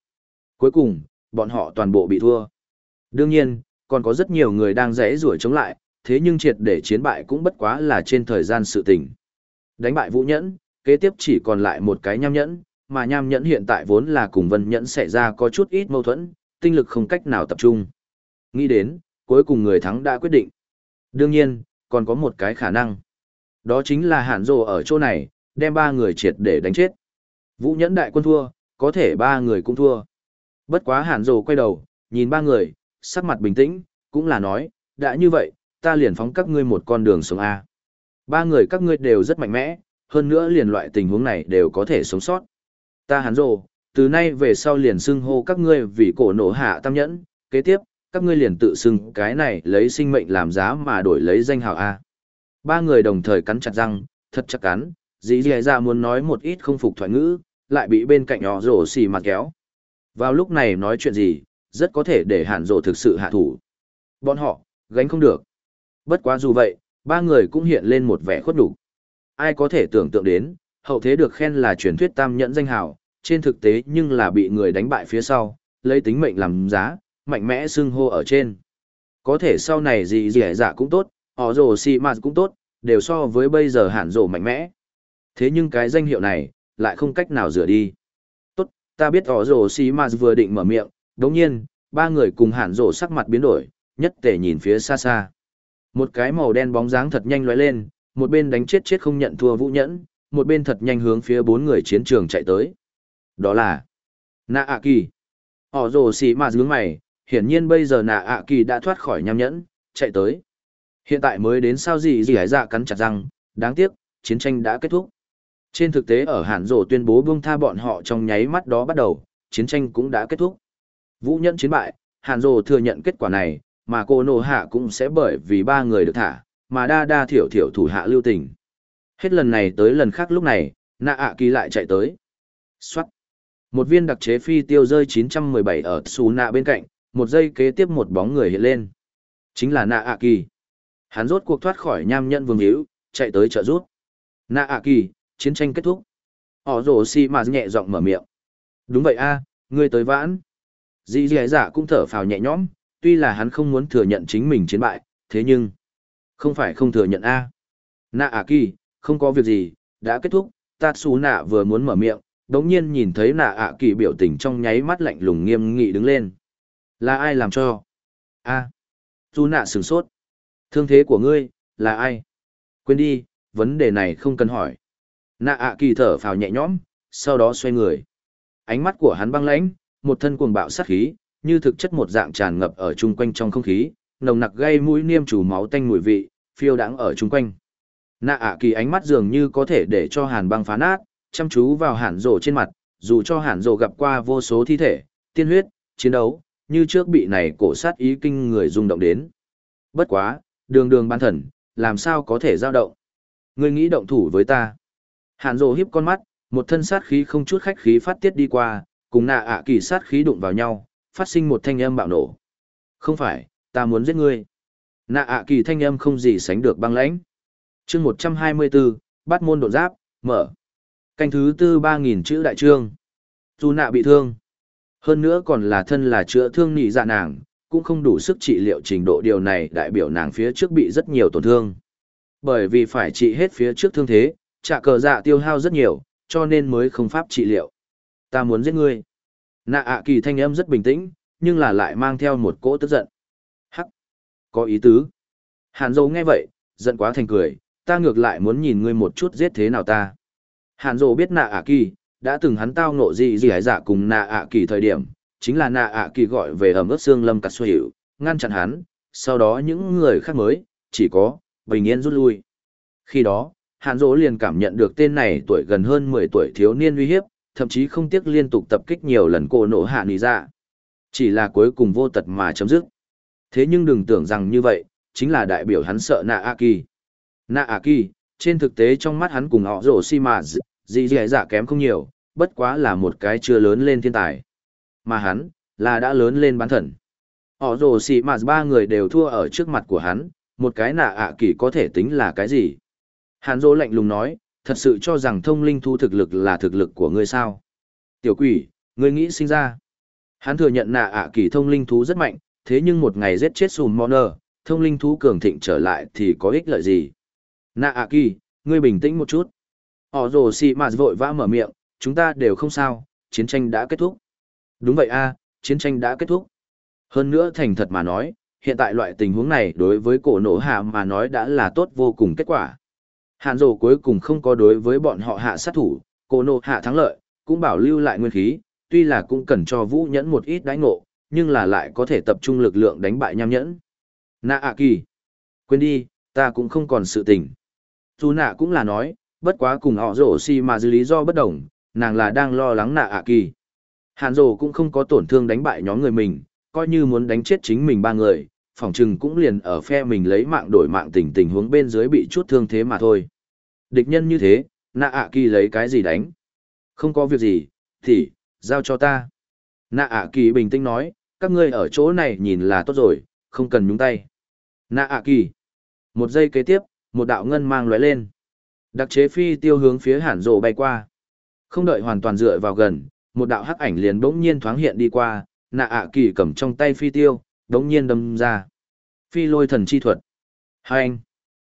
Cuối cùng, bọn họ toàn bộ bị thua. Đương nhiên, còn có rất nhiều người đang rẽ rủi chống lại, thế nhưng triệt để chiến bại cũng bất quá là trên thời gian sự tình. Đánh bại Vũ Nhẫn, kế tiếp chỉ còn lại một cái nham nhẫn, mà nham nhẫn hiện tại vốn là cùng Vân Nhẫn xảy ra có chút ít mâu thuẫn, tinh lực không cách nào tập trung. Nghĩ đến, cuối cùng người thắng đã quyết định. Đương nhiên, còn có một cái khả năng. Đó chính là Hàn Dồ ở chỗ này, đem ba người triệt để đánh chết. Vũ Nhẫn đại quân thua, có thể ba người cũng thua. Bất quá Hàn Dồ quay đầu, nhìn ba người, sắc mặt bình tĩnh, cũng là nói, đã như vậy, ta liền phóng các ngươi một con đường sống A. Ba người các ngươi đều rất mạnh mẽ, hơn nữa liền loại tình huống này đều có thể sống sót. Ta Hàn Dồ, từ nay về sau liền xưng hô các ngươi vì cổ nổ hạ tam nhẫn, kế tiếp, các ngươi liền tự xưng cái này lấy sinh mệnh làm giá mà đổi lấy danh hào A. Ba người đồng thời cắn chặt răng, thật chắc cắn, dĩ dì ra muốn nói một ít không phục thoại ngữ, lại bị bên cạnh nhỏ rổ xì mặt kéo. Vào lúc này nói chuyện gì, rất có thể để Hàn rổ thực sự hạ thủ. Bọn họ, gánh không được. Bất quá dù vậy, ba người cũng hiện lên một vẻ khuất đủ. Ai có thể tưởng tượng đến, hậu thế được khen là truyền thuyết tam nhẫn danh hào, trên thực tế nhưng là bị người đánh bại phía sau, lấy tính mệnh làm giá, mạnh mẽ xưng hô ở trên. Có thể sau này gì dẻ dạ cũng tốt, họ rồ xì mạt cũng tốt, đều so với bây giờ hẳn rồ mạnh mẽ. Thế nhưng cái danh hiệu này, lại không cách nào rửa đi. Ta biết họ rồ xì mà vừa định mở miệng, đống nhiên, ba người cùng hẳn rồ sắc mặt biến đổi, nhất tể nhìn phía xa xa. Một cái màu đen bóng dáng thật nhanh lóe lên, một bên đánh chết chết không nhận thua vũ nhẫn, một bên thật nhanh hướng phía bốn người chiến trường chạy tới. Đó là nạ ạ Kỳ. Họ rồ xì mà hướng mày, hiển nhiên bây giờ nạ ạ kỳ đã thoát khỏi nham nhẫn, chạy tới. Hiện tại mới đến sao gì gì hải dạ cắn chặt răng, đáng tiếc, chiến tranh đã kết thúc. Trên thực tế ở Hàn Dỗ tuyên bố buông tha bọn họ trong nháy mắt đó bắt đầu, chiến tranh cũng đã kết thúc. Vũ nhẫn chiến bại, Hàn Dỗ thừa nhận kết quả này, mà cô nô hạ cũng sẽ bởi vì ba người được thả, mà đa đa thiểu thiểu thủ hạ lưu tình. Hết lần này tới lần khác lúc này, nạ ạ kỳ lại chạy tới. Xoát. Một viên đặc chế phi tiêu rơi 917 ở xù nạ bên cạnh, một giây kế tiếp một bóng người hiện lên. Chính là nạ ạ kỳ. Hắn rốt cuộc thoát khỏi nham nhận vương hữu, chạy tới trợ rút. Nạ ạ kỳ, chiến tranh kết thúc. Họ rổ xì mà nhẹ giọng mở miệng. Đúng vậy a, ngươi tới vãn. Dì dì dạ cũng thở phào nhẹ nhõm, tuy là hắn không muốn thừa nhận chính mình chiến bại, thế nhưng, không phải không thừa nhận a. Nạ à kỳ, không có việc gì, đã kết thúc, Tatsu nạ vừa muốn mở miệng, đống nhiên nhìn thấy nạ ạ kỳ biểu tình trong nháy mắt lạnh lùng nghiêm nghị đứng lên. Là ai làm cho? a dù nạ sửng sốt. Thương thế của ngươi, là ai? Quên đi, vấn đề này không cần hỏi. Nạ ạ kỳ thở phào nhẹ nhõm, sau đó xoay người. Ánh mắt của hắn băng lãnh, một thân cuồng bạo sát khí, như thực chất một dạng tràn ngập ở chung quanh trong không khí, nồng nặc gây mũi niêm chủ máu tanh mùi vị, phiêu đãng ở chung quanh. Nạ ạ kỳ ánh mắt dường như có thể để cho hàn băng phá nát, chăm chú vào hàn rổ trên mặt, dù cho hàn rổ gặp qua vô số thi thể, tiên huyết, chiến đấu, như trước bị này cổ sát ý kinh người rung động đến. Bất quá, đường đường ban thần, làm sao có thể dao động? Ngươi nghĩ động thủ với ta? Hàn rổ hiếp con mắt, một thân sát khí không chút khách khí phát tiết đi qua, cùng nạ ạ kỳ sát khí đụng vào nhau, phát sinh một thanh âm bạo nổ. Không phải, ta muốn giết ngươi. Nạ ạ kỳ thanh âm không gì sánh được băng lãnh. chương 124, bắt môn đột giáp, mở. Canh thứ tư 3.000 chữ đại trương. Dù nạ bị thương. Hơn nữa còn là thân là chữa thương nhị dạ nàng, cũng không đủ sức trị liệu trình độ điều này đại biểu nàng phía trước bị rất nhiều tổn thương. Bởi vì phải trị hết phía trước thương thế, trả cờ dạ tiêu hao rất nhiều, cho nên mới không pháp trị liệu. Ta muốn giết ngươi. Nạ ạ kỳ thanh âm rất bình tĩnh, nhưng là lại mang theo một cỗ tức giận. Hắc. Có ý tứ. Hàn dâu nghe vậy, giận quá thành cười, ta ngược lại muốn nhìn ngươi một chút giết thế nào ta. Hàn dâu biết nạ ạ kỳ, đã từng hắn tao nộ gì gì hải dạ cùng nạ ạ kỳ thời điểm, chính là nạ ạ kỳ gọi về ẩm ướt xương lâm cắt xuôi hiệu, ngăn chặn hắn, sau đó những người khác mới, chỉ có, bình yên rút lui. Khi đó, Hàn Dỗ liền cảm nhận được tên này tuổi gần hơn 10 tuổi thiếu niên uy hiếp, thậm chí không tiếc liên tục tập kích nhiều lần cô nổ hạ nỉ ra. Dạ. Chỉ là cuối cùng vô tật mà chấm dứt. Thế nhưng đừng tưởng rằng như vậy, chính là đại biểu hắn sợ Na A Kỳ. Aki, A Kỳ, trên thực tế trong mắt hắn cùng họ rổ si mà dị dị dạ kém không nhiều, bất quá là một cái chưa lớn lên thiên tài. Mà hắn, là đã lớn lên bán thần. Họ rổ si mà ba người đều thua ở trước mặt của hắn, một cái nạ A Kỳ có thể tính là cái gì. Hàn Dỗ lạnh lùng nói, thật sự cho rằng thông linh thu thực lực là thực lực của ngươi sao? Tiểu quỷ, ngươi nghĩ sinh ra. Hắn thừa nhận nạ ạ kỳ thông linh thú rất mạnh, thế nhưng một ngày giết chết Sùm Moner, thông linh thú cường thịnh trở lại thì có ích lợi gì? Nạ ạ kỳ, ngươi bình tĩnh một chút. Họ rồ xì mà vội vã mở miệng, chúng ta đều không sao, chiến tranh đã kết thúc. Đúng vậy a, chiến tranh đã kết thúc. Hơn nữa thành thật mà nói, hiện tại loại tình huống này đối với cổ nổ hạ mà nói đã là tốt vô cùng kết quả. Hàn Rổ cuối cùng không có đối với bọn họ hạ sát thủ, cô nộ hạ thắng lợi, cũng bảo lưu lại nguyên khí, tuy là cũng cần cho vũ nhẫn một ít đánh ngộ, nhưng là lại có thể tập trung lực lượng đánh bại nham nhẫn. Nạ ạ kỳ. Quên đi, ta cũng không còn sự tình. Dù nạ cũng là nói, bất quá cùng họ rổ si mà dư lý do bất đồng, nàng là đang lo lắng nạ ạ kỳ. Hàn rổ cũng không có tổn thương đánh bại nhóm người mình, coi như muốn đánh chết chính mình ba người, phỏng chừng cũng liền ở phe mình lấy mạng đổi mạng tình tình huống bên dưới bị chút thương thế mà thôi. Địch nhân như thế, nạ ạ kỳ lấy cái gì đánh? Không có việc gì, thì, giao cho ta. Nạ ạ kỳ bình tĩnh nói, các ngươi ở chỗ này nhìn là tốt rồi, không cần nhúng tay. Nạ ạ kỳ. Một giây kế tiếp, một đạo ngân mang lóe lên. Đặc chế phi tiêu hướng phía hàn rồ bay qua. Không đợi hoàn toàn dựa vào gần, một đạo hắc ảnh liền bỗng nhiên thoáng hiện đi qua, nạ ạ kỳ cầm trong tay phi tiêu, đống nhiên đâm ra. Phi lôi thần chi thuật. Hai anh.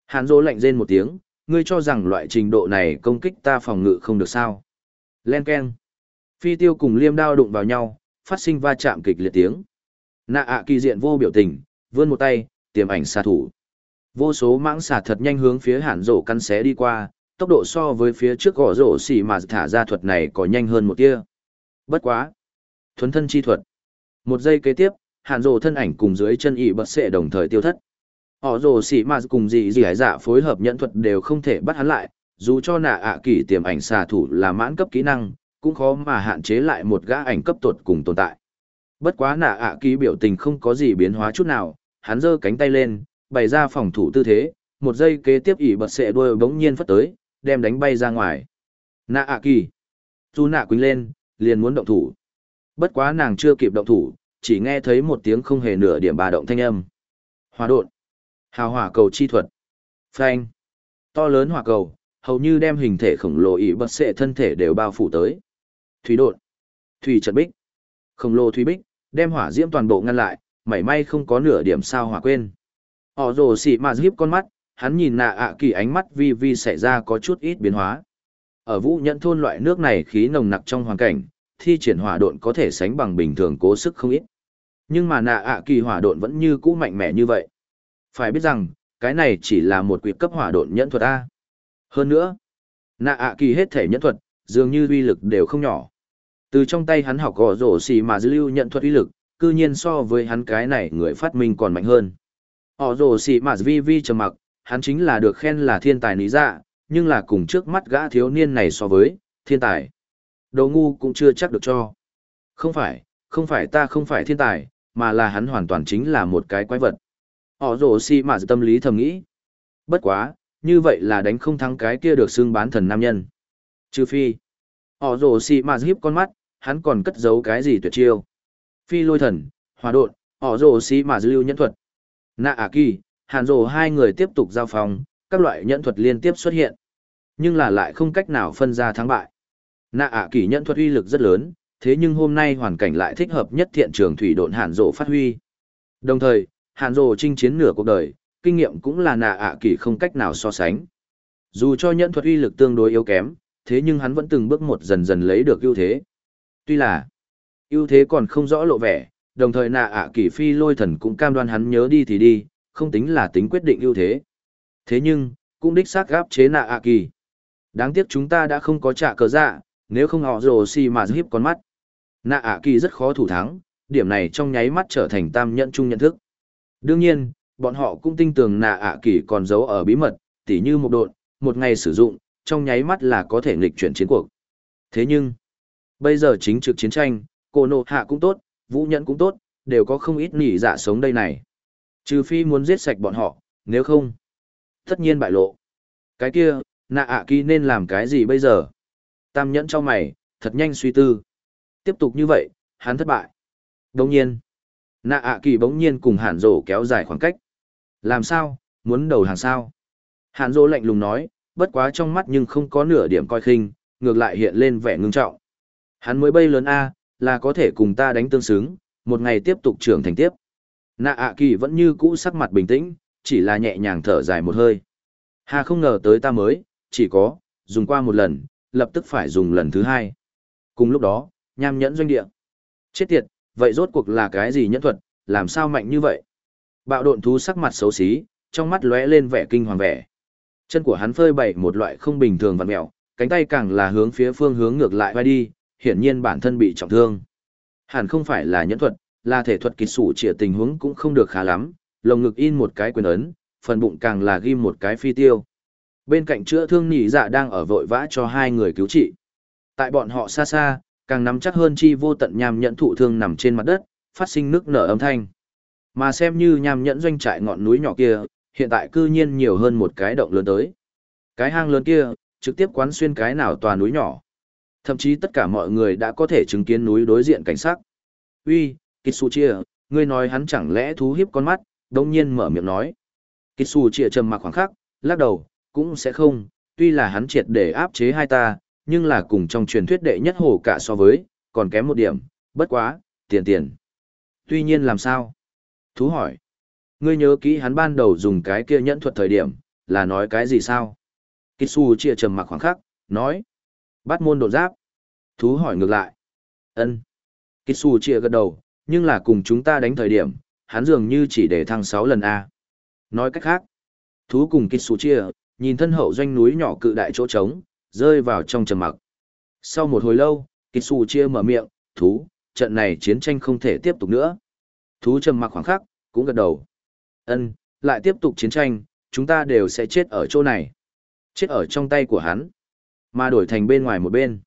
Hàn rồ lạnh rên một tiếng, ngươi cho rằng loại trình độ này công kích ta phòng ngự không được sao. Len Ken. Phi tiêu cùng liêm đao đụng vào nhau, phát sinh va chạm kịch liệt tiếng. Nạ ạ kỳ diện vô biểu tình, vươn một tay, tiềm ảnh xạ thủ. Vô số mãng xà thật nhanh hướng phía hàn rổ căn xé đi qua, tốc độ so với phía trước gõ rổ xỉ mà thả ra thuật này có nhanh hơn một tia. Bất quá. Thuấn thân chi thuật. Một giây kế tiếp, hàn rồ thân ảnh cùng dưới chân ỉ bật sệ đồng thời tiêu thất. Họ rồ xỉ mà cùng gì gì hải dạ phối hợp nhận thuật đều không thể bắt hắn lại, dù cho nạ ạ kỳ tiềm ảnh xà thủ là mãn cấp kỹ năng, cũng khó mà hạn chế lại một gã ảnh cấp tột cùng tồn tại. Bất quá nạ ạ kỳ biểu tình không có gì biến hóa chút nào, hắn giơ cánh tay lên, bày ra phòng thủ tư thế, một giây kế tiếp ỉ bật sệ đuôi bỗng nhiên phất tới, đem đánh bay ra ngoài. Nạ ạ kỳ. Dù nạ quỳnh lên, liền muốn động thủ. Bất quá nàng chưa kịp động thủ, chỉ nghe thấy một tiếng không hề nửa điểm bà động thanh âm. Hỏa độn. Hào hỏa cầu chi thuật. Phanh. To lớn hỏa cầu, hầu như đem hình thể khổng lồ ỉ bật sệ thân thể đều bao phủ tới. Thủy độn. Thủy trận bích. Khổng lồ thủy bích, đem hỏa diễm toàn bộ ngăn lại, mảy may không có nửa điểm sao hỏa quên. Họ rồ xỉ mà hiếp con mắt, hắn nhìn nạ ạ kỳ ánh mắt vi vi xảy ra có chút ít biến hóa. Ở vũ nhận thôn loại nước này khí nồng nặc trong hoàn cảnh, thi triển hỏa độn có thể sánh bằng bình thường cố sức không ít. Nhưng mà nạ ạ kỳ hỏa độn vẫn như cũ mạnh mẽ như vậy. Phải biết rằng, cái này chỉ là một quyệt cấp hỏa độn nhẫn thuật A. Hơn nữa, nạ ạ kỳ hết thể nhẫn thuật, dường như uy lực đều không nhỏ. Từ trong tay hắn học gõ rổ xì mà dư lưu nhận thuật uy lực, cư nhiên so với hắn cái này người phát minh còn mạnh hơn. Họ rổ xì mà vi vi trầm mặc, hắn chính là được khen là thiên tài lý dạ, nhưng là cùng trước mắt gã thiếu niên này so với, thiên tài. Đồ ngu cũng chưa chắc được cho. Không phải, không phải ta không phải thiên tài, mà là hắn hoàn toàn chính là một cái quái vật. Họ rổ si mà tâm lý thầm nghĩ. Bất quá, như vậy là đánh không thắng cái kia được xưng bán thần nam nhân. Trừ phi, họ rổ si mà hiếp con mắt, hắn còn cất giấu cái gì tuyệt chiêu. Phi lôi thần, hòa độn, họ rổ si mà lưu nhân thuật. Nạ ả kỳ, hàn rổ hai người tiếp tục giao phòng, các loại nhân thuật liên tiếp xuất hiện. Nhưng là lại không cách nào phân ra thắng bại. Nạ ả kỳ nhận thuật uy lực rất lớn, thế nhưng hôm nay hoàn cảnh lại thích hợp nhất thiện trường thủy độn hàn rộ phát huy. Đồng thời, hàn rộ chinh chiến nửa cuộc đời, kinh nghiệm cũng là nạ ạ kỳ không cách nào so sánh. Dù cho nhẫn thuật uy lực tương đối yếu kém, thế nhưng hắn vẫn từng bước một dần dần lấy được ưu thế. Tuy là, ưu thế còn không rõ lộ vẻ, đồng thời nạ ạ kỳ phi lôi thần cũng cam đoan hắn nhớ đi thì đi, không tính là tính quyết định ưu thế. Thế nhưng, cũng đích xác gáp chế nạ ạ kỳ. Đáng tiếc chúng ta đã không có trả cờ dạ, nếu không họ rồ xì mà hiếp con mắt. Nạ ạ kỳ rất khó thủ thắng, điểm này trong nháy mắt trở thành tam Nhẫn chung nhận thức. Đương nhiên, bọn họ cũng tin tưởng nạ ạ kỳ còn giấu ở bí mật, tỉ như một độn, một ngày sử dụng, trong nháy mắt là có thể nghịch chuyển chiến cuộc. Thế nhưng, bây giờ chính trực chiến tranh, cô nộ hạ cũng tốt, vũ nhẫn cũng tốt, đều có không ít nỉ dạ sống đây này. Trừ phi muốn giết sạch bọn họ, nếu không, tất nhiên bại lộ. Cái kia, nạ ạ kỳ nên làm cái gì bây giờ? Tam nhẫn cho mày, thật nhanh suy tư. Tiếp tục như vậy, hắn thất bại. Đồng nhiên, nạ ạ kỳ bỗng nhiên cùng hàn rổ kéo dài khoảng cách. Làm sao, muốn đầu hàng sao? Hàn rổ lạnh lùng nói, bất quá trong mắt nhưng không có nửa điểm coi khinh, ngược lại hiện lên vẻ ngưng trọng. Hắn mới bay lớn A, là có thể cùng ta đánh tương xứng, một ngày tiếp tục trưởng thành tiếp. Nạ ạ kỳ vẫn như cũ sắc mặt bình tĩnh, chỉ là nhẹ nhàng thở dài một hơi. Hà không ngờ tới ta mới, chỉ có, dùng qua một lần, lập tức phải dùng lần thứ hai. Cùng lúc đó, nham nhẫn doanh địa. Chết tiệt, vậy rốt cuộc là cái gì nhẫn thuật, làm sao mạnh như vậy? Bạo độn thú sắc mặt xấu xí, trong mắt lóe lên vẻ kinh hoàng vẻ. Chân của hắn phơi bày một loại không bình thường vặn mèo, cánh tay càng là hướng phía phương hướng ngược lại vai đi, hiển nhiên bản thân bị trọng thương. Hẳn không phải là nhẫn thuật, là thể thuật kỳ sủ trịa tình huống cũng không được khá lắm, lồng ngực in một cái quyền ấn, phần bụng càng là ghim một cái phi tiêu. Bên cạnh chữa thương nhị dạ đang ở vội vã cho hai người cứu trị. Tại bọn họ xa xa, càng nắm chắc hơn chi vô tận nham nhẫn thụ thương nằm trên mặt đất, phát sinh nước nở âm thanh. Mà xem như nham nhẫn doanh trại ngọn núi nhỏ kia, hiện tại cư nhiên nhiều hơn một cái động lớn tới. Cái hang lớn kia, trực tiếp quán xuyên cái nào tòa núi nhỏ. Thậm chí tất cả mọi người đã có thể chứng kiến núi đối diện cảnh sắc. Uy, Kitsuchia, ngươi nói hắn chẳng lẽ thú hiếp con mắt, đồng nhiên mở miệng nói. Kitsuchia trầm mặc khoảng khắc, lắc đầu, cũng sẽ không, tuy là hắn triệt để áp chế hai ta, nhưng là cùng trong truyền thuyết đệ nhất hồ cả so với, còn kém một điểm, bất quá, tiền tiền. Tuy nhiên làm sao? Thú hỏi. Ngươi nhớ kỹ hắn ban đầu dùng cái kia nhẫn thuật thời điểm, là nói cái gì sao? Kitsu chia trầm mặc khoảng khắc, nói. Bắt môn đột giáp. Thú hỏi ngược lại. ân Kitsu chia gật đầu, nhưng là cùng chúng ta đánh thời điểm, hắn dường như chỉ để thăng 6 lần A. Nói cách khác, thú cùng Kitsu chia, nhìn thân hậu doanh núi nhỏ cự đại chỗ trống, rơi vào trong trầm mặc. Sau một hồi lâu, Kitsu chia mở miệng, thú, trận này chiến tranh không thể tiếp tục nữa. Thú trầm mặc khoảng khắc, cũng gật đầu. Ân, lại tiếp tục chiến tranh, chúng ta đều sẽ chết ở chỗ này. Chết ở trong tay của hắn. Mà đổi thành bên ngoài một bên.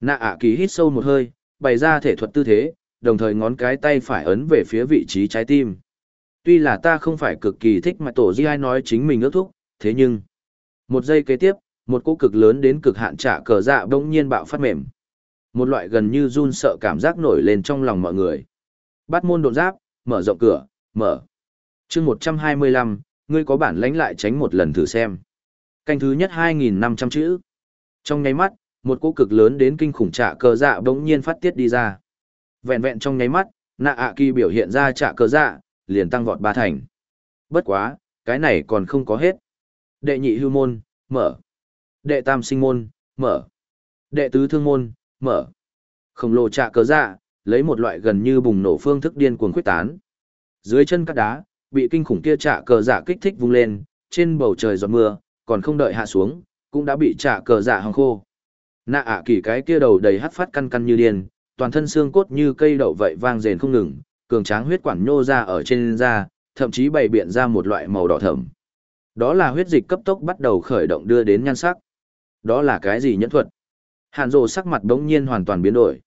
Nạ ạ kỳ hít sâu một hơi, bày ra thể thuật tư thế, đồng thời ngón cái tay phải ấn về phía vị trí trái tim. Tuy là ta không phải cực kỳ thích mà tổ di ai nói chính mình ước thúc, thế nhưng... Một giây kế tiếp, một cỗ cực lớn đến cực hạn trả cờ dạ bỗng nhiên bạo phát mềm. Một loại gần như run sợ cảm giác nổi lên trong lòng mọi người. Bắt môn đột giáp, mở rộng cửa, mở. chương 125, ngươi có bản lãnh lại tránh một lần thử xem. Canh thứ nhất 2.500 chữ. Trong nháy mắt, một cỗ cực lớn đến kinh khủng trả cờ dạ bỗng nhiên phát tiết đi ra. Vẹn vẹn trong nháy mắt, nạ ạ kỳ biểu hiện ra trả cờ dạ, liền tăng vọt ba thành. Bất quá, cái này còn không có hết. Đệ nhị hưu môn, mở. Đệ tam sinh môn, mở. Đệ tứ thương môn, mở. Khổng lồ trạ cờ dạ, lấy một loại gần như bùng nổ phương thức điên cuồng quyết tán. Dưới chân các đá, bị kinh khủng kia trạ cờ dạ kích thích vung lên, trên bầu trời giọt mưa, còn không đợi hạ xuống, cũng đã bị trạ cờ dạ hong khô. Nạ ạ kỳ cái kia đầu đầy hắt phát căn căn như điên, toàn thân xương cốt như cây đậu vậy vang rền không ngừng, cường tráng huyết quản nhô ra ở trên da, thậm chí bày biện ra một loại màu đỏ thẫm. Đó là huyết dịch cấp tốc bắt đầu khởi động đưa đến nhan sắc. Đó là cái gì nhẫn thuật? Hàn Dụ sắc mặt bỗng nhiên hoàn toàn biến đổi.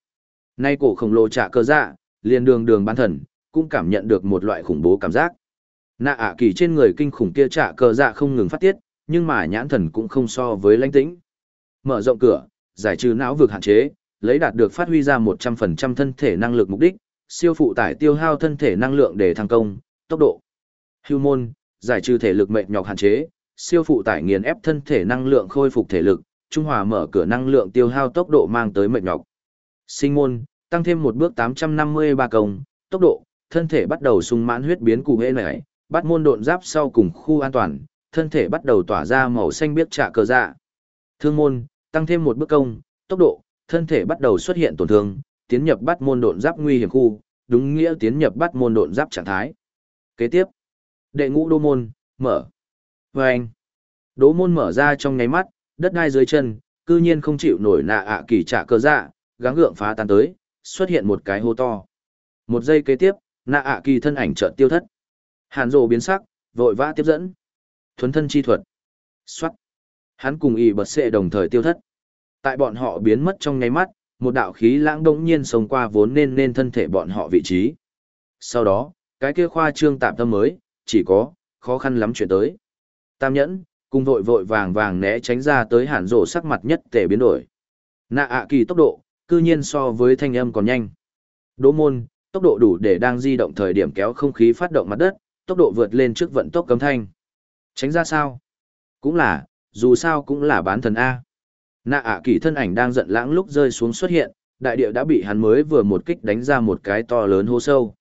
Nay cổ khổng lồ trả cơ dạ, liền đường đường bán thần, cũng cảm nhận được một loại khủng bố cảm giác. Nạ ạ kỳ trên người kinh khủng kia trả cơ dạ không ngừng phát tiết, nhưng mà nhãn thần cũng không so với lãnh tĩnh. Mở rộng cửa, giải trừ não vực hạn chế, lấy đạt được phát huy ra 100% thân thể năng lực mục đích, siêu phụ tải tiêu hao thân thể năng lượng để thăng công, tốc độ. Hưu môn, giải trừ thể lực mệt nhọc hạn chế, siêu phụ tải nghiền ép thân thể năng lượng khôi phục thể lực, trung hòa mở cửa năng lượng tiêu hao tốc độ mang tới mệt nhọc. Sinh môn, tăng thêm một bước 853 công, tốc độ, thân thể bắt đầu sung mãn huyết biến cụ hệ này, bắt môn độn giáp sau cùng khu an toàn, thân thể bắt đầu tỏa ra màu xanh biếc trả cờ dạ. Thương môn, tăng thêm một bước công, tốc độ, thân thể bắt đầu xuất hiện tổn thương, tiến nhập bắt môn độn giáp nguy hiểm khu, đúng nghĩa tiến nhập bắt môn độn giáp trạng thái. Kế tiếp, đệ ngũ đô môn, mở. Và anh, môn mở ra trong ngáy mắt, đất đai dưới chân, cư nhiên không chịu nổi nạ ạ kỳ trả cơ dạ, gắng gượng phá tan tới, xuất hiện một cái hô to. Một giây kế tiếp, nạ ạ kỳ thân ảnh chợt tiêu thất. Hàn rồ biến sắc, vội vã tiếp dẫn. Thuấn thân chi thuật. Xoát. Hắn cùng y bật xệ đồng thời tiêu thất. Tại bọn họ biến mất trong nháy mắt, một đạo khí lãng đông nhiên sống qua vốn nên nên thân thể bọn họ vị trí. Sau đó, cái kia khoa trương tạm tâm mới, chỉ có, khó khăn lắm chuyện tới. Tam nhẫn, cùng vội vội vàng vàng né tránh ra tới hàn rổ sắc mặt nhất tể biến đổi. Nạ ạ kỳ tốc độ, cư nhiên so với thanh âm còn nhanh. Đỗ môn, tốc độ đủ để đang di động thời điểm kéo không khí phát động mặt đất, tốc độ vượt lên trước vận tốc cấm thanh. Tránh ra sao? Cũng là, dù sao cũng là bán thần A. Nạ ạ kỳ thân ảnh đang giận lãng lúc rơi xuống xuất hiện, đại địa đã bị hắn mới vừa một kích đánh ra một cái to lớn hô sâu.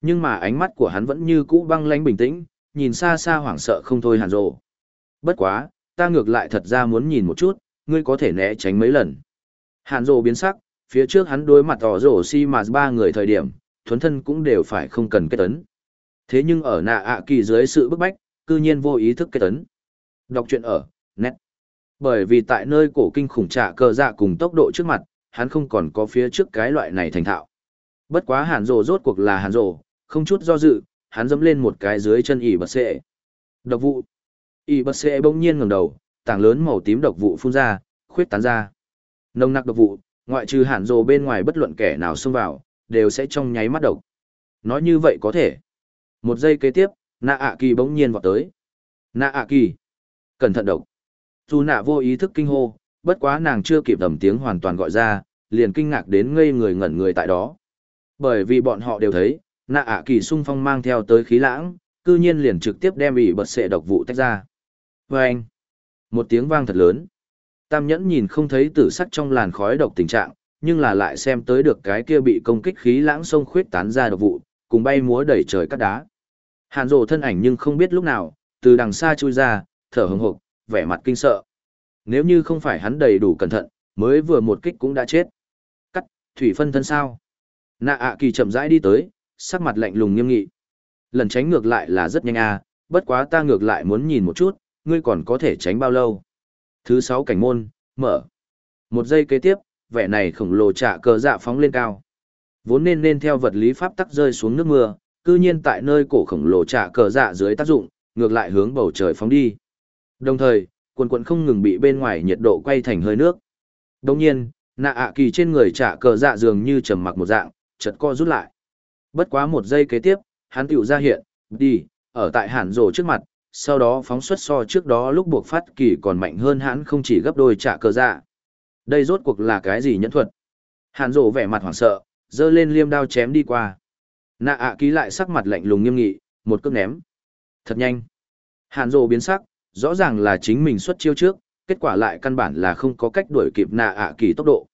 Nhưng mà ánh mắt của hắn vẫn như cũ băng lãnh bình tĩnh, nhìn xa xa hoảng sợ không thôi hàn rộ. Bất quá, ta ngược lại thật ra muốn nhìn một chút, ngươi có thể né tránh mấy lần. Hàn rộ biến sắc, phía trước hắn đối mặt tỏ rổ si mà ba người thời điểm, thuấn thân cũng đều phải không cần kết tấn. Thế nhưng ở nạ ạ kỳ dưới sự bức bách, cư nhiên vô ý thức kết tấn. Đọc truyện ở, nét. Bởi vì tại nơi cổ kinh khủng trả cờ dạ cùng tốc độ trước mặt, hắn không còn có phía trước cái loại này thành thạo. Bất quá hàn rồ rốt cuộc là hàn rồ, không chút do dự, hắn dẫm lên một cái dưới chân ỉ bật xệ. Độc vụ. Y bật xệ bỗng nhiên ngẩng đầu, tảng lớn màu tím độc vụ phun ra, khuyết tán ra. Nồng nặc độc vụ, ngoại trừ hạn rồ bên ngoài bất luận kẻ nào xông vào, đều sẽ trong nháy mắt độc. Nói như vậy có thể. Một giây kế tiếp, nạ ạ kỳ bỗng nhiên vọt tới. Nạ ạ kỳ. Cẩn thận độc. Dù nạ vô ý thức kinh hô, bất quá nàng chưa kịp tầm tiếng hoàn toàn gọi ra, liền kinh ngạc đến ngây người ngẩn người tại đó. Bởi vì bọn họ đều thấy, nạ ạ kỳ sung phong mang theo tới khí lãng, cư nhiên liền trực tiếp đem bị bật sệ độc vụ tách ra. Và anh, một tiếng vang thật lớn. Tam nhẫn nhìn không thấy tử sắc trong làn khói độc tình trạng, nhưng là lại xem tới được cái kia bị công kích khí lãng sông khuyết tán ra độc vụ, cùng bay múa đẩy trời cắt đá. Hàn rồ thân ảnh nhưng không biết lúc nào, từ đằng xa chui ra, thở hừng hực, vẻ mặt kinh sợ. Nếu như không phải hắn đầy đủ cẩn thận, mới vừa một kích cũng đã chết. Cắt, thủy phân thân sao? Nạ ạ kỳ chậm rãi đi tới, sắc mặt lạnh lùng nghiêm nghị. Lần tránh ngược lại là rất nhanh à, bất quá ta ngược lại muốn nhìn một chút, ngươi còn có thể tránh bao lâu. Thứ sáu cảnh môn, mở. Một giây kế tiếp, vẻ này khổng lồ trả cờ dạ phóng lên cao. Vốn nên nên theo vật lý pháp tắc rơi xuống nước mưa, cư nhiên tại nơi cổ khổng lồ trả cờ dạ dưới tác dụng, ngược lại hướng bầu trời phóng đi. Đồng thời, quần quần không ngừng bị bên ngoài nhiệt độ quay thành hơi nước. Đồng nhiên, nạ ạ kỳ trên người trả cờ dạ dường như trầm mặc một dạng, chợt co rút lại. Bất quá một giây kế tiếp, hắn tiểu ra hiện, đi, ở tại hàn rồ trước mặt, sau đó phóng xuất so trước đó lúc buộc phát kỳ còn mạnh hơn hãn không chỉ gấp đôi trả cờ dạ. Đây rốt cuộc là cái gì nhẫn thuật? Hàn rộ vẻ mặt hoảng sợ, dơ lên liêm đao chém đi qua. Nạ ạ ký lại sắc mặt lạnh lùng nghiêm nghị, một cước ném. Thật nhanh. Hàn rộ biến sắc, rõ ràng là chính mình xuất chiêu trước, kết quả lại căn bản là không có cách đuổi kịp nạ ạ kỳ tốc độ.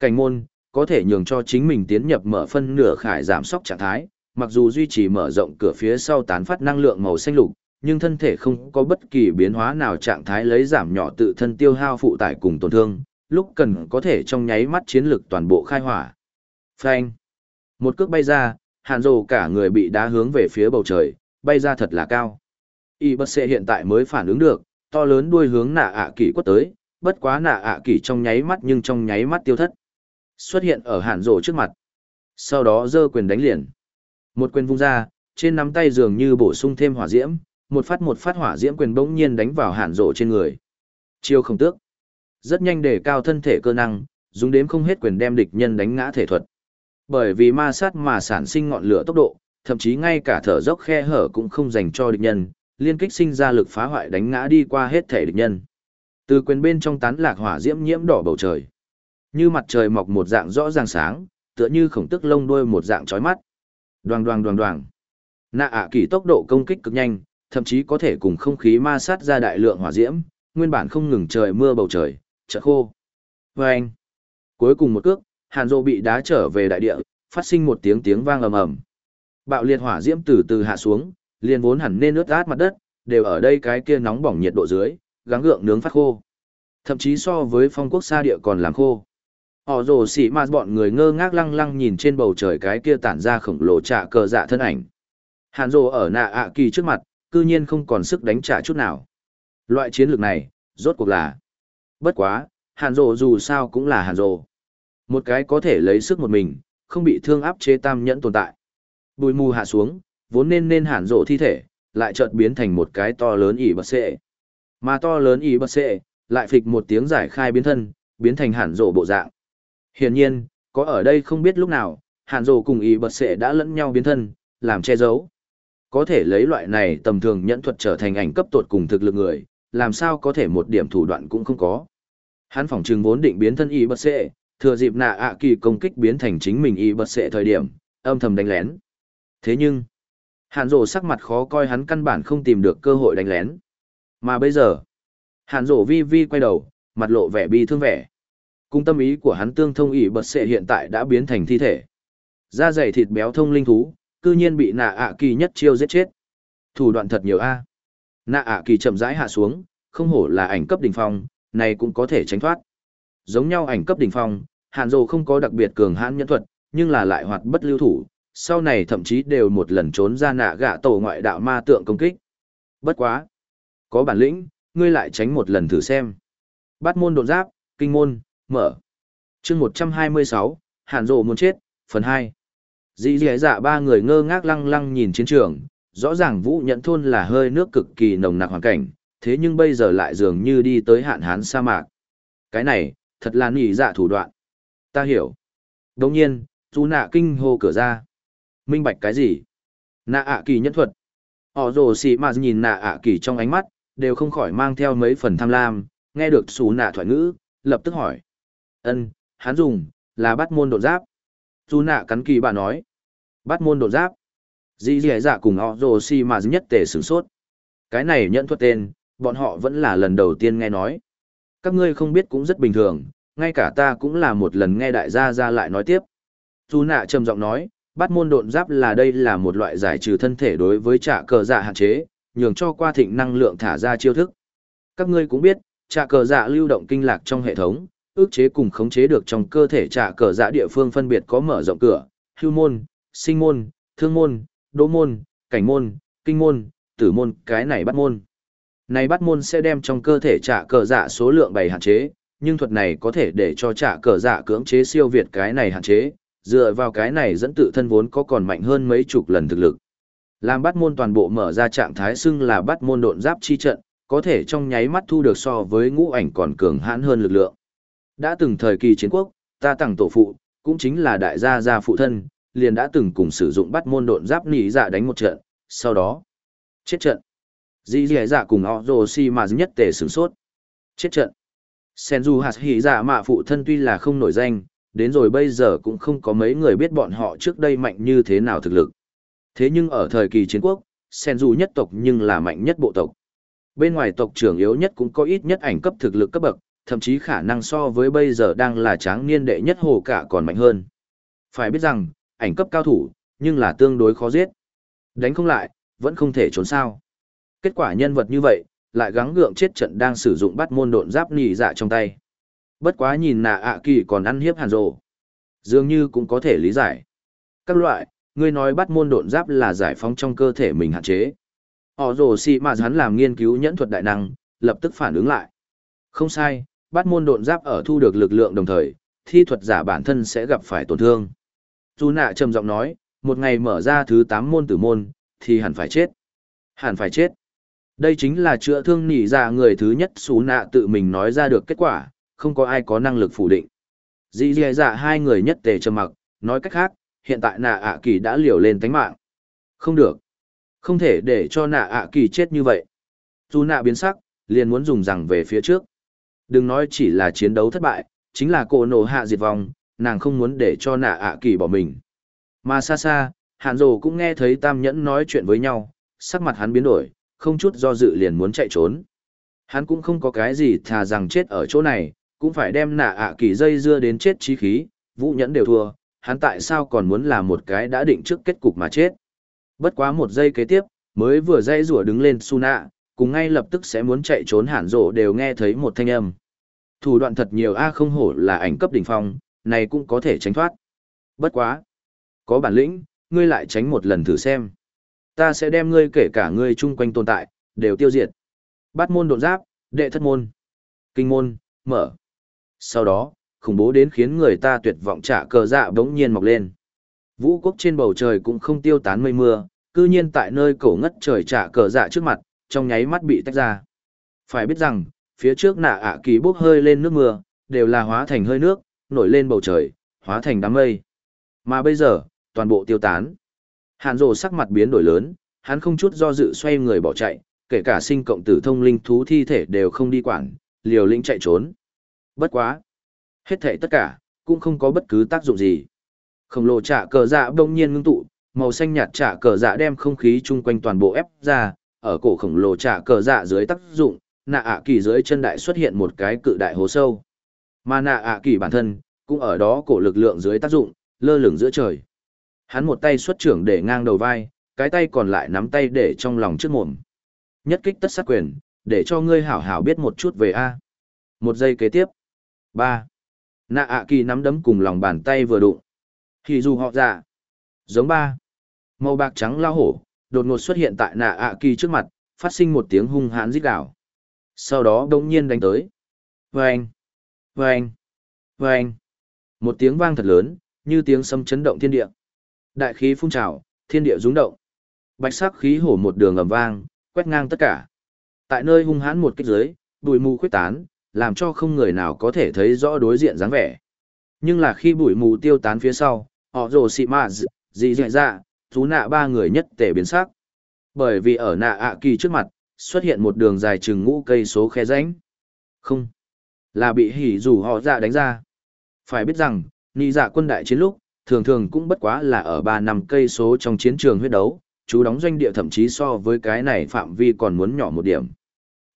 Cảnh môn, có thể nhường cho chính mình tiến nhập mở phân nửa khải giảm sóc trạng thái, mặc dù duy trì mở rộng cửa phía sau tán phát năng lượng màu xanh lục, nhưng thân thể không có bất kỳ biến hóa nào trạng thái lấy giảm nhỏ tự thân tiêu hao phụ tải cùng tổn thương, lúc cần có thể trong nháy mắt chiến lực toàn bộ khai hỏa. Phanh. Một cước bay ra, hàn rồ cả người bị đá hướng về phía bầu trời, bay ra thật là cao. Y bất xệ hiện tại mới phản ứng được, to lớn đuôi hướng nạ ạ à kỷ quất tới, bất quá nạ ạ à kỷ trong nháy mắt nhưng trong nháy mắt tiêu thất. Xuất hiện ở hàn rồ trước mặt. Sau đó giơ quyền đánh liền. Một quyền vung ra, trên nắm tay dường như bổ sung thêm hỏa diễm, một phát một phát hỏa diễm quyền bỗng nhiên đánh vào hàn rộ trên người. Chiêu không tước. Rất nhanh để cao thân thể cơ năng, dùng đếm không hết quyền đem địch nhân đánh ngã thể thuật. Bởi vì ma sát mà sản sinh ngọn lửa tốc độ, thậm chí ngay cả thở dốc khe hở cũng không dành cho địch nhân, liên kích sinh ra lực phá hoại đánh ngã đi qua hết thể địch nhân. Từ quyền bên trong tán lạc hỏa diễm nhiễm đỏ bầu trời. Như mặt trời mọc một dạng rõ ràng sáng, tựa như khổng tức lông đuôi một dạng chói mắt. Đoàng đoàng đoàng đoàng. Nạ ạ kỳ tốc độ công kích cực nhanh, thậm chí có thể cùng không khí ma sát ra đại lượng hỏa diễm, nguyên bản không ngừng trời mưa bầu trời, chợt khô. Và anh, cuối cùng một cước, Hàn Dô bị đá trở về đại địa, phát sinh một tiếng tiếng vang ầm ầm. Bạo liệt hỏa diễm từ từ hạ xuống, liền vốn hẳn nên ướt át mặt đất, đều ở đây cái kia nóng bỏng nhiệt độ dưới, gắng gượng nướng phát khô. Thậm chí so với phong quốc xa địa còn làm khô. Họ rồ xỉ mà bọn người ngơ ngác lăng lăng nhìn trên bầu trời cái kia tản ra khổng lồ trạ cờ dạ thân ảnh. Hàn rồ ở nạ ạ kỳ trước mặt, cư nhiên không còn sức đánh trả chút nào. Loại chiến lược này, rốt cuộc là. Bất quá, hàn rồ dù sao cũng là hàn rồ. Một cái có thể lấy sức một mình, không bị thương áp chế tam nhẫn tồn tại. Bùi mù hạ xuống, vốn nên nên hàn rộ thi thể, lại chợt biến thành một cái to lớn ỉ bật xệ. Mà to lớn ỉ bật xệ, lại phịch một tiếng giải khai biến thân, biến thành hàn rộ bộ dạng. Hiển nhiên, có ở đây không biết lúc nào, hàn rộ cùng ỉ bật xệ đã lẫn nhau biến thân, làm che giấu có thể lấy loại này tầm thường nhẫn thuật trở thành ảnh cấp tột cùng thực lực người, làm sao có thể một điểm thủ đoạn cũng không có. Hắn phỏng trừng vốn định biến thân y bất xệ, thừa dịp nạ ạ kỳ công kích biến thành chính mình y bất xệ thời điểm, âm thầm đánh lén. Thế nhưng, hàn rổ sắc mặt khó coi hắn căn bản không tìm được cơ hội đánh lén. Mà bây giờ, hàn rổ vi vi quay đầu, mặt lộ vẻ bi thương vẻ. Cung tâm ý của hắn tương thông y bất xệ hiện tại đã biến thành thi thể. Da dày thịt béo thông linh thú, cư nhiên bị nạ ạ kỳ nhất chiêu giết chết. Thủ đoạn thật nhiều a. Nạ ạ kỳ chậm rãi hạ xuống, không hổ là ảnh cấp đỉnh phong, này cũng có thể tránh thoát. Giống nhau ảnh cấp đỉnh phong, Hàn Dồ không có đặc biệt cường hãn nhân thuật, nhưng là lại hoạt bất lưu thủ, sau này thậm chí đều một lần trốn ra nạ gạ tổ ngoại đạo ma tượng công kích. Bất quá, có bản lĩnh, ngươi lại tránh một lần thử xem. Bát môn đột giáp, kinh môn, mở. Chương 126, Hàn Dồ muốn chết, phần hai. Dì dì dạ ba người ngơ ngác lăng lăng nhìn chiến trường, rõ ràng vũ nhận thôn là hơi nước cực kỳ nồng nặc hoàn cảnh, thế nhưng bây giờ lại dường như đi tới hạn hán sa mạc. Cái này, thật là nỉ dạ thủ đoạn. Ta hiểu. Đồng nhiên, chú nạ kinh hô cửa ra. Minh bạch cái gì? Nạ ạ kỳ nhân thuật. Họ rồ xì mà nhìn nạ ạ kỳ trong ánh mắt, đều không khỏi mang theo mấy phần tham lam, nghe được xú nạ thoại ngữ, lập tức hỏi. ân hắn dùng, là bắt môn đột giáp. Dù nạ cắn kỳ bà nói. Bắt môn đột giáp. Dì dì dạ cùng họ rồ si mà nhất tề sửng sốt. Cái này nhận thuật tên, bọn họ vẫn là lần đầu tiên nghe nói. Các ngươi không biết cũng rất bình thường, ngay cả ta cũng là một lần nghe đại gia ra lại nói tiếp. Dù nạ trầm giọng nói, bắt môn độn giáp là đây là một loại giải trừ thân thể đối với trả cờ dạ hạn chế, nhường cho qua thịnh năng lượng thả ra chiêu thức. Các ngươi cũng biết, trả cờ dạ lưu động kinh lạc trong hệ thống, ước chế cùng khống chế được trong cơ thể trả cờ dạ địa phương phân biệt có mở rộng cửa, hưu môn, sinh môn, thương môn, đỗ môn, cảnh môn, kinh môn, tử môn, cái này bắt môn. Này bắt môn sẽ đem trong cơ thể trả cờ dạ số lượng bày hạn chế, nhưng thuật này có thể để cho trả cờ dạ cưỡng chế siêu việt cái này hạn chế, dựa vào cái này dẫn tự thân vốn có còn mạnh hơn mấy chục lần thực lực. Làm bắt môn toàn bộ mở ra trạng thái xưng là bắt môn độn giáp chi trận, có thể trong nháy mắt thu được so với ngũ ảnh còn cường hãn hơn lực lượng. Đã từng thời kỳ chiến quốc, ta tặng tổ phụ, cũng chính là đại gia gia phụ thân, liền đã từng cùng sử dụng bắt môn độn giáp nỉ dạ đánh một trận, sau đó chết trận. Dì dì dạ cùng họ rồ si mà nhất tề sửng sốt. Chết trận. Senju hạt hỉ dạ mạ phụ thân tuy là không nổi danh, đến rồi bây giờ cũng không có mấy người biết bọn họ trước đây mạnh như thế nào thực lực. Thế nhưng ở thời kỳ chiến quốc, Senju nhất tộc nhưng là mạnh nhất bộ tộc. Bên ngoài tộc trưởng yếu nhất cũng có ít nhất ảnh cấp thực lực cấp bậc, thậm chí khả năng so với bây giờ đang là tráng niên đệ nhất hồ cả còn mạnh hơn. Phải biết rằng, ảnh cấp cao thủ, nhưng là tương đối khó giết. Đánh không lại, vẫn không thể trốn sao. Kết quả nhân vật như vậy, lại gắng gượng chết trận đang sử dụng bắt môn độn giáp nỉ dạ trong tay. Bất quá nhìn nạ ạ kỳ còn ăn hiếp hàn rồ. Dường như cũng có thể lý giải. Các loại, ngươi nói bắt môn độn giáp là giải phóng trong cơ thể mình hạn chế. Họ rồ xì mà hắn làm nghiên cứu nhẫn thuật đại năng, lập tức phản ứng lại. Không sai, bắt môn độn giáp ở thu được lực lượng đồng thời, thi thuật giả bản thân sẽ gặp phải tổn thương. Dù nạ trầm giọng nói, một ngày mở ra thứ 8 môn tử môn, thì hẳn phải chết. Hẳn phải chết. Đây chính là chữa thương nỉ ra người thứ nhất xú nạ tự mình nói ra được kết quả, không có ai có năng lực phủ định. Dĩ dì dạ hai người nhất tề trầm mặc, nói cách khác, hiện tại nạ ạ kỳ đã liều lên tánh mạng. Không được. Không thể để cho nạ ạ kỳ chết như vậy. Dù nạ biến sắc, liền muốn dùng rằng về phía trước. Đừng nói chỉ là chiến đấu thất bại, chính là cổ nổ hạ diệt vong, nàng không muốn để cho nạ ạ kỳ bỏ mình. Mà xa xa, hàn rồ cũng nghe thấy tam nhẫn nói chuyện với nhau, sắc mặt hắn biến đổi, không chút do dự liền muốn chạy trốn. Hắn cũng không có cái gì thà rằng chết ở chỗ này, cũng phải đem nạ ạ kỳ dây dưa đến chết trí khí, vũ nhẫn đều thua, hắn tại sao còn muốn là một cái đã định trước kết cục mà chết. Bất quá một giây kế tiếp, mới vừa dây rủa đứng lên su nạ, cùng ngay lập tức sẽ muốn chạy trốn hẳn rộ đều nghe thấy một thanh âm. Thủ đoạn thật nhiều A không hổ là ảnh cấp đỉnh phong, này cũng có thể tránh thoát. Bất quá. Có bản lĩnh, ngươi lại tránh một lần thử xem. Ta sẽ đem ngươi kể cả ngươi chung quanh tồn tại, đều tiêu diệt. Bát môn độn giáp, đệ thất môn, kinh môn, mở. Sau đó, khủng bố đến khiến người ta tuyệt vọng trả cờ dạ bỗng nhiên mọc lên. Vũ quốc trên bầu trời cũng không tiêu tán mây mưa, cư nhiên tại nơi cổ ngất trời trả cờ dạ trước mặt, trong nháy mắt bị tách ra. Phải biết rằng, phía trước nạ ạ kỳ bốc hơi lên nước mưa, đều là hóa thành hơi nước, nổi lên bầu trời, hóa thành đám mây. Mà bây giờ, toàn bộ tiêu tán. Hàn rồ sắc mặt biến đổi lớn, hắn không chút do dự xoay người bỏ chạy, kể cả sinh cộng tử thông linh thú thi thể đều không đi quản, liều lĩnh chạy trốn. Bất quá. Hết thể tất cả, cũng không có bất cứ tác dụng gì. Khổng lồ trả cờ dạ đông nhiên ngưng tụ, màu xanh nhạt trả cờ dạ đem không khí chung quanh toàn bộ ép ra, ở cổ khổng lồ trả cờ dạ dưới tác dụng, nạ ạ kỳ dưới chân đại xuất hiện một cái cự đại hố sâu. Mà nạ ạ kỳ bản thân, cũng ở đó cổ lực lượng dưới tác dụng, lơ lửng giữa trời. Hắn một tay xuất trưởng để ngang đầu vai, cái tay còn lại nắm tay để trong lòng trước mồm. Nhất kích tất sát quyền, để cho ngươi hảo hảo biết một chút về A. Một giây kế tiếp. ba Nạ ạ kỳ nắm đấm cùng lòng bàn tay vừa đụng. Thì dù họ dạ. Giống ba. Màu bạc trắng lao hổ, đột ngột xuất hiện tại nạ ạ kỳ trước mặt, phát sinh một tiếng hung hãn rít gào. Sau đó đông nhiên đánh tới. Vâng! Vâng! Vâng! Một tiếng vang thật lớn, như tiếng sấm chấn động thiên địa. Đại khí phun trào, thiên địa rung động. Bạch sắc khí hổ một đường ầm vang, quét ngang tất cả. Tại nơi hung hãn một kích dưới, bụi mù khuyết tán, làm cho không người nào có thể thấy rõ đối diện dáng vẻ. Nhưng là khi bụi mù tiêu tán phía sau, họ rồ xị mạ dị dị ra, chú nạ ba người nhất tể biến sắc. Bởi vì ở nạ ạ kỳ trước mặt, xuất hiện một đường dài chừng ngũ cây số khe rãnh. Không, là bị hỉ rủ họ dạ đánh ra. Phải biết rằng, nị dạ quân đại chiến lúc, thường thường cũng bất quá là ở ba năm cây số trong chiến trường huyết đấu, chú đóng doanh địa thậm chí so với cái này phạm vi còn muốn nhỏ một điểm.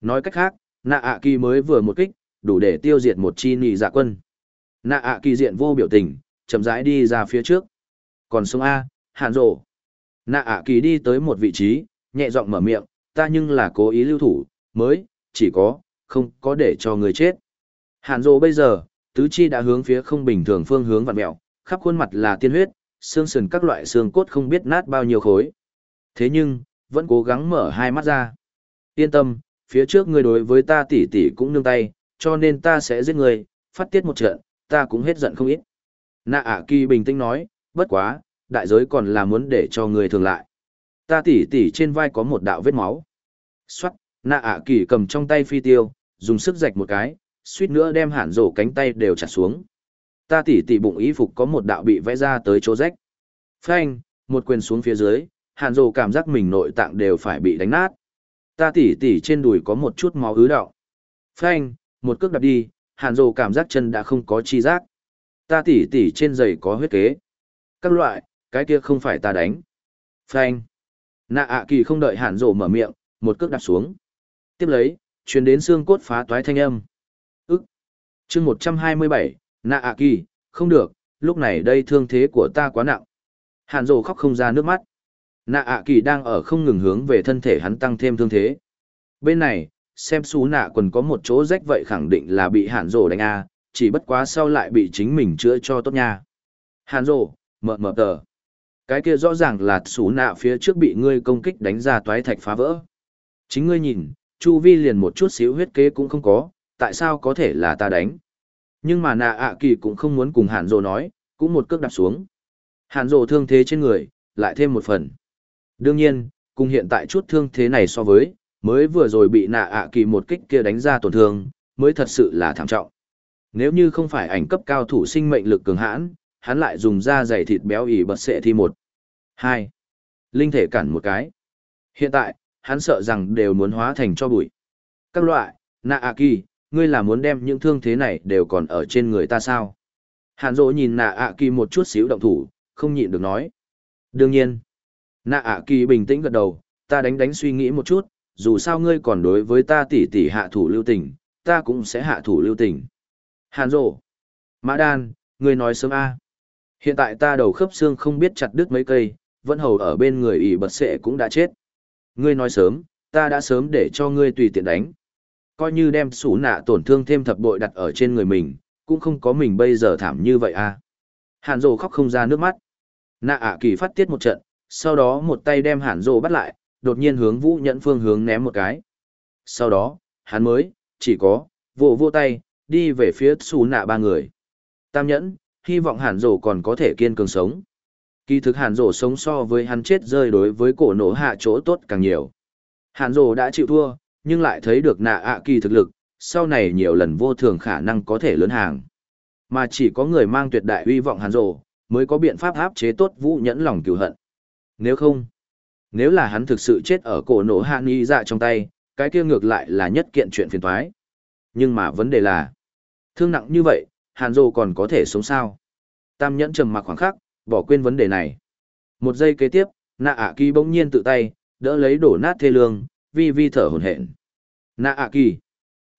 Nói cách khác, nạ ạ kỳ mới vừa một kích, đủ để tiêu diệt một chi nị dạ quân. Nạ ạ kỳ diện vô biểu tình, chậm rãi đi ra phía trước. Còn sông A, hạn rộ. Nạ ạ kỳ đi tới một vị trí, nhẹ giọng mở miệng, ta nhưng là cố ý lưu thủ, mới, chỉ có, không có để cho người chết. Hạn rộ bây giờ, tứ chi đã hướng phía không bình thường phương hướng vặn mẹo, khắp khuôn mặt là tiên huyết, xương sườn các loại xương cốt không biết nát bao nhiêu khối. Thế nhưng, vẫn cố gắng mở hai mắt ra. Yên tâm, phía trước ngươi đối với ta tỉ tỉ cũng nương tay, cho nên ta sẽ giết ngươi, phát tiết một trận, ta cũng hết giận không ít. Nạ ạ kỳ bình tĩnh nói, bất quá, đại giới còn là muốn để cho người thường lại. Ta tỉ tỉ trên vai có một đạo vết máu. Xoát, nạ ạ kỳ cầm trong tay phi tiêu, dùng sức rạch một cái, suýt nữa đem hẳn rổ cánh tay đều chặt xuống. Ta tỉ tỉ bụng y phục có một đạo bị vẽ ra tới chỗ rách. Phanh, một quyền xuống phía dưới, hàn rổ cảm giác mình nội tạng đều phải bị đánh nát. Ta tỉ tỉ trên đùi có một chút máu ứ đạo. Phanh, một cước đạp đi, hàn rồ cảm giác chân đã không có chi giác. Ta tỉ tỉ trên giày có huyết kế. Các loại, cái kia không phải ta đánh. Phanh. Nạ ạ kỳ không đợi Hạn Rổ mở miệng, một cước đạp xuống. Tiếp lấy, truyền đến xương cốt phá toái thanh âm. Ức. chương một trăm hai mươi bảy, nạ ạ kỳ, không được, lúc này đây thương thế của ta quá nặng. Hạn Rổ khóc không ra nước mắt. Nạ ạ kỳ đang ở không ngừng hướng về thân thể hắn tăng thêm thương thế. Bên này, xem xú nạ quần có một chỗ rách vậy khẳng định là bị Hạn Rổ đánh A, chỉ bất quá sau lại bị chính mình chữa cho tốt nha. Hàn Rổ mờ mờ tờ. Cái kia rõ ràng là xú nạ phía trước bị ngươi công kích đánh ra toái thạch phá vỡ. Chính ngươi nhìn, chu vi liền một chút xíu huyết kế cũng không có, tại sao có thể là ta đánh. Nhưng mà nạ ạ kỳ cũng không muốn cùng hàn rồ nói, cũng một cước đạp xuống. Hàn rồ thương thế trên người, lại thêm một phần. Đương nhiên, cùng hiện tại chút thương thế này so với, mới vừa rồi bị nạ ạ kỳ một kích kia đánh ra tổn thương, mới thật sự là thảm trọng. Nếu như không phải ảnh cấp cao thủ sinh mệnh lực cường hãn, hắn lại dùng da dày thịt béo ỉ bật sệ thi một. Hai. Linh thể cản một cái. Hiện tại, hắn sợ rằng đều muốn hóa thành cho bụi. Các loại, nạ A kỳ, ngươi là muốn đem những thương thế này đều còn ở trên người ta sao? Hàn dỗ nhìn nạ A kỳ một chút xíu động thủ, không nhịn được nói. Đương nhiên, nạ A kỳ bình tĩnh gật đầu, ta đánh đánh suy nghĩ một chút, dù sao ngươi còn đối với ta tỉ tỉ hạ thủ lưu tình, ta cũng sẽ hạ thủ lưu tình. Hàn dỗ, mã đan, ngươi nói sớm a. Hiện tại ta đầu khớp xương không biết chặt đứt mấy cây, vẫn hầu ở bên người ỷ bật sệ cũng đã chết. Ngươi nói sớm, ta đã sớm để cho ngươi tùy tiện đánh. Coi như đem sủ nạ tổn thương thêm thập bội đặt ở trên người mình, cũng không có mình bây giờ thảm như vậy à. Hàn rồ khóc không ra nước mắt. Nạ ạ kỳ phát tiết một trận, sau đó một tay đem Hàn rồ bắt lại, đột nhiên hướng vũ nhẫn phương hướng ném một cái. Sau đó, hắn mới, chỉ có, vô vô tay, đi về phía xù nạ ba người. Tam nhẫn, hy vọng Hàn rổ còn có thể kiên cường sống. Kỳ thực Hàn rổ sống so với hắn chết rơi đối với cổ nổ hạ chỗ tốt càng nhiều. Hàn rổ đã chịu thua, nhưng lại thấy được nạ ạ kỳ thực lực, sau này nhiều lần vô thường khả năng có thể lớn hàng. Mà chỉ có người mang tuyệt đại uy vọng hàn rổ mới có biện pháp áp chế tốt vũ nhẫn lòng cựu hận. Nếu không, nếu là hắn thực sự chết ở cổ nổ hạ nghi dạ trong tay, cái kia ngược lại là nhất kiện chuyện phiền toái. Nhưng mà vấn đề là, thương nặng như vậy, hàn rồ còn có thể sống sao? Tam nhẫn trầm mặc khoảng khắc, bỏ quên vấn đề này. Một giây kế tiếp, nạ ạ kỳ bỗng nhiên tự tay, đỡ lấy đổ nát thê lương, vi vi thở hổn hển. Nạ ạ kỳ.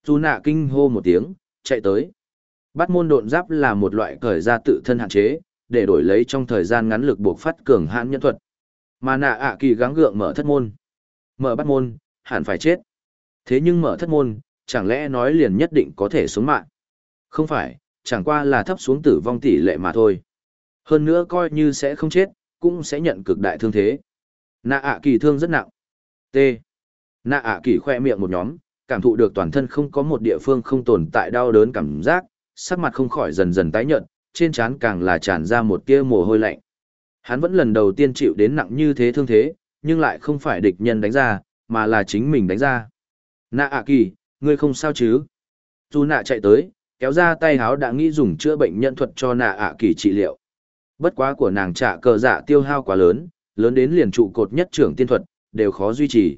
Dù nạ kinh hô một tiếng, chạy tới. Bắt môn độn giáp là một loại cởi ra tự thân hạn chế, để đổi lấy trong thời gian ngắn lực buộc phát cường hãn nhân thuật. Mà nạ ạ kỳ gắng gượng mở thất môn. Mở bắt môn, hẳn phải chết. Thế nhưng mở thất môn, chẳng lẽ nói liền nhất định có thể sống mạng? Không phải, chẳng qua là thấp xuống tử vong tỷ lệ mà thôi. Hơn nữa coi như sẽ không chết, cũng sẽ nhận cực đại thương thế. Nạ ạ kỳ thương rất nặng. T. Nạ ạ kỳ khoe miệng một nhóm, cảm thụ được toàn thân không có một địa phương không tồn tại đau đớn cảm giác, sắc mặt không khỏi dần dần tái nhợt, trên trán càng là tràn ra một tia mồ hôi lạnh. Hắn vẫn lần đầu tiên chịu đến nặng như thế thương thế, nhưng lại không phải địch nhân đánh ra, mà là chính mình đánh ra. Nạ ạ kỳ, ngươi không sao chứ? Dù nạ chạy tới, kéo ra tay háo đã nghĩ dùng chữa bệnh nhân thuật cho nạ ạ kỳ trị liệu. Bất quá của nàng trả cờ dạ tiêu hao quá lớn, lớn đến liền trụ cột nhất trưởng tiên thuật, đều khó duy trì.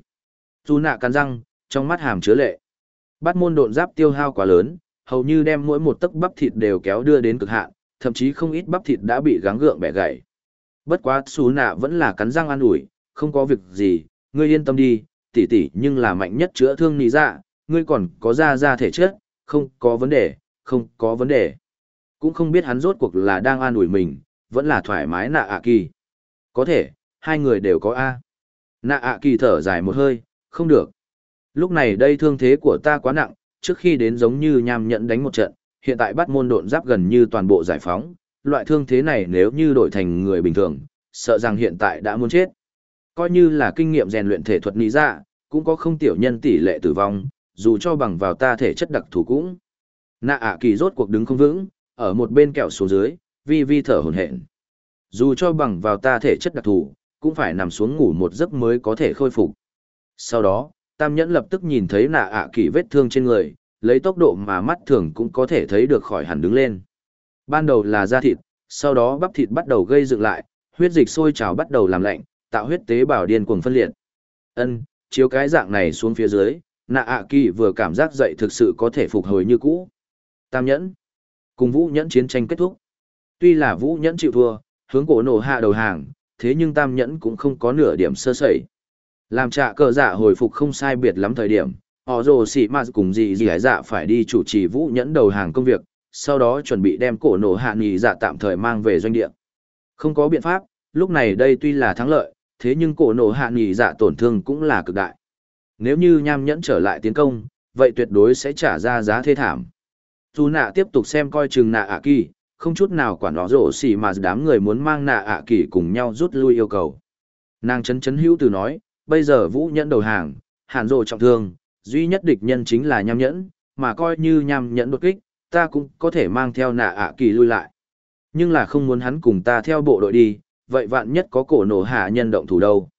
Dù nạ cắn răng, trong mắt hàm chứa lệ. Bắt môn độn giáp tiêu hao quá lớn, hầu như đem mỗi một tấc bắp thịt đều kéo đưa đến cực hạn, thậm chí không ít bắp thịt đã bị gắng gượng bẻ gãy. Bất quá xù nạ vẫn là cắn răng an ủi, không có việc gì, ngươi yên tâm đi, tỷ tỷ nhưng là mạnh nhất chữa thương nị dạ, ngươi còn có ra ra thể chết không có vấn đề, không có vấn đề. Cũng không biết hắn rốt cuộc là đang an ủi mình, vẫn là thoải mái nạ ạ kỳ. Có thể, hai người đều có A. Nạ ạ kỳ thở dài một hơi, không được. Lúc này đây thương thế của ta quá nặng, trước khi đến giống như nham nhẫn đánh một trận, hiện tại bắt môn độn giáp gần như toàn bộ giải phóng, loại thương thế này nếu như đổi thành người bình thường, sợ rằng hiện tại đã muốn chết. Coi như là kinh nghiệm rèn luyện thể thuật lý ra, dạ, cũng có không tiểu nhân tỷ lệ tử vong, dù cho bằng vào ta thể chất đặc thù cũng. Nạ ạ kỳ rốt cuộc đứng không vững, ở một bên kẹo xuống dưới, vi vi thở hổn hển. Dù cho bằng vào ta thể chất đặc thù, cũng phải nằm xuống ngủ một giấc mới có thể khôi phục. Sau đó, Tam nhẫn lập tức nhìn thấy nạ ạ kỳ vết thương trên người, lấy tốc độ mà mắt thường cũng có thể thấy được khỏi hẳn đứng lên. Ban đầu là da thịt, sau đó bắp thịt bắt đầu gây dựng lại, huyết dịch sôi trào bắt đầu làm lạnh, tạo huyết tế bào điên cuồng phân liệt. Ân, chiếu cái dạng này xuống phía dưới, nạ ạ kỳ vừa cảm giác dậy thực sự có thể phục hồi như cũ. Tam nhẫn. Cùng vũ nhẫn chiến tranh kết thúc. Tuy là vũ nhẫn chịu thua, hướng cổ nổ hạ đầu hàng, thế nhưng tam nhẫn cũng không có nửa điểm sơ sẩy. Làm trạ cờ dạ hồi phục không sai biệt lắm thời điểm, họ rồ xị mà cùng gì dì hải dạ phải đi chủ trì vũ nhẫn đầu hàng công việc, sau đó chuẩn bị đem cổ nổ hạ nghỉ dạ tạm thời mang về doanh địa. Không có biện pháp, lúc này đây tuy là thắng lợi, thế nhưng cổ nổ hạ nghỉ dạ tổn thương cũng là cực đại. Nếu như nham nhẫn trở lại tiến công, vậy tuyệt đối sẽ trả ra giá thê thảm. Dù nạ tiếp tục xem coi chừng nạ ạ kỳ, không chút nào quản nó rổ xỉ mà đám người muốn mang nạ ạ kỳ cùng nhau rút lui yêu cầu. Nàng chấn chấn hữu từ nói, bây giờ vũ nhẫn đầu hàng, hàn rộ trọng thương, duy nhất địch nhân chính là nham nhẫn, mà coi như nham nhẫn đột kích, ta cũng có thể mang theo nạ ạ kỳ lui lại. Nhưng là không muốn hắn cùng ta theo bộ đội đi, vậy vạn nhất có cổ nổ hạ nhân động thủ đâu.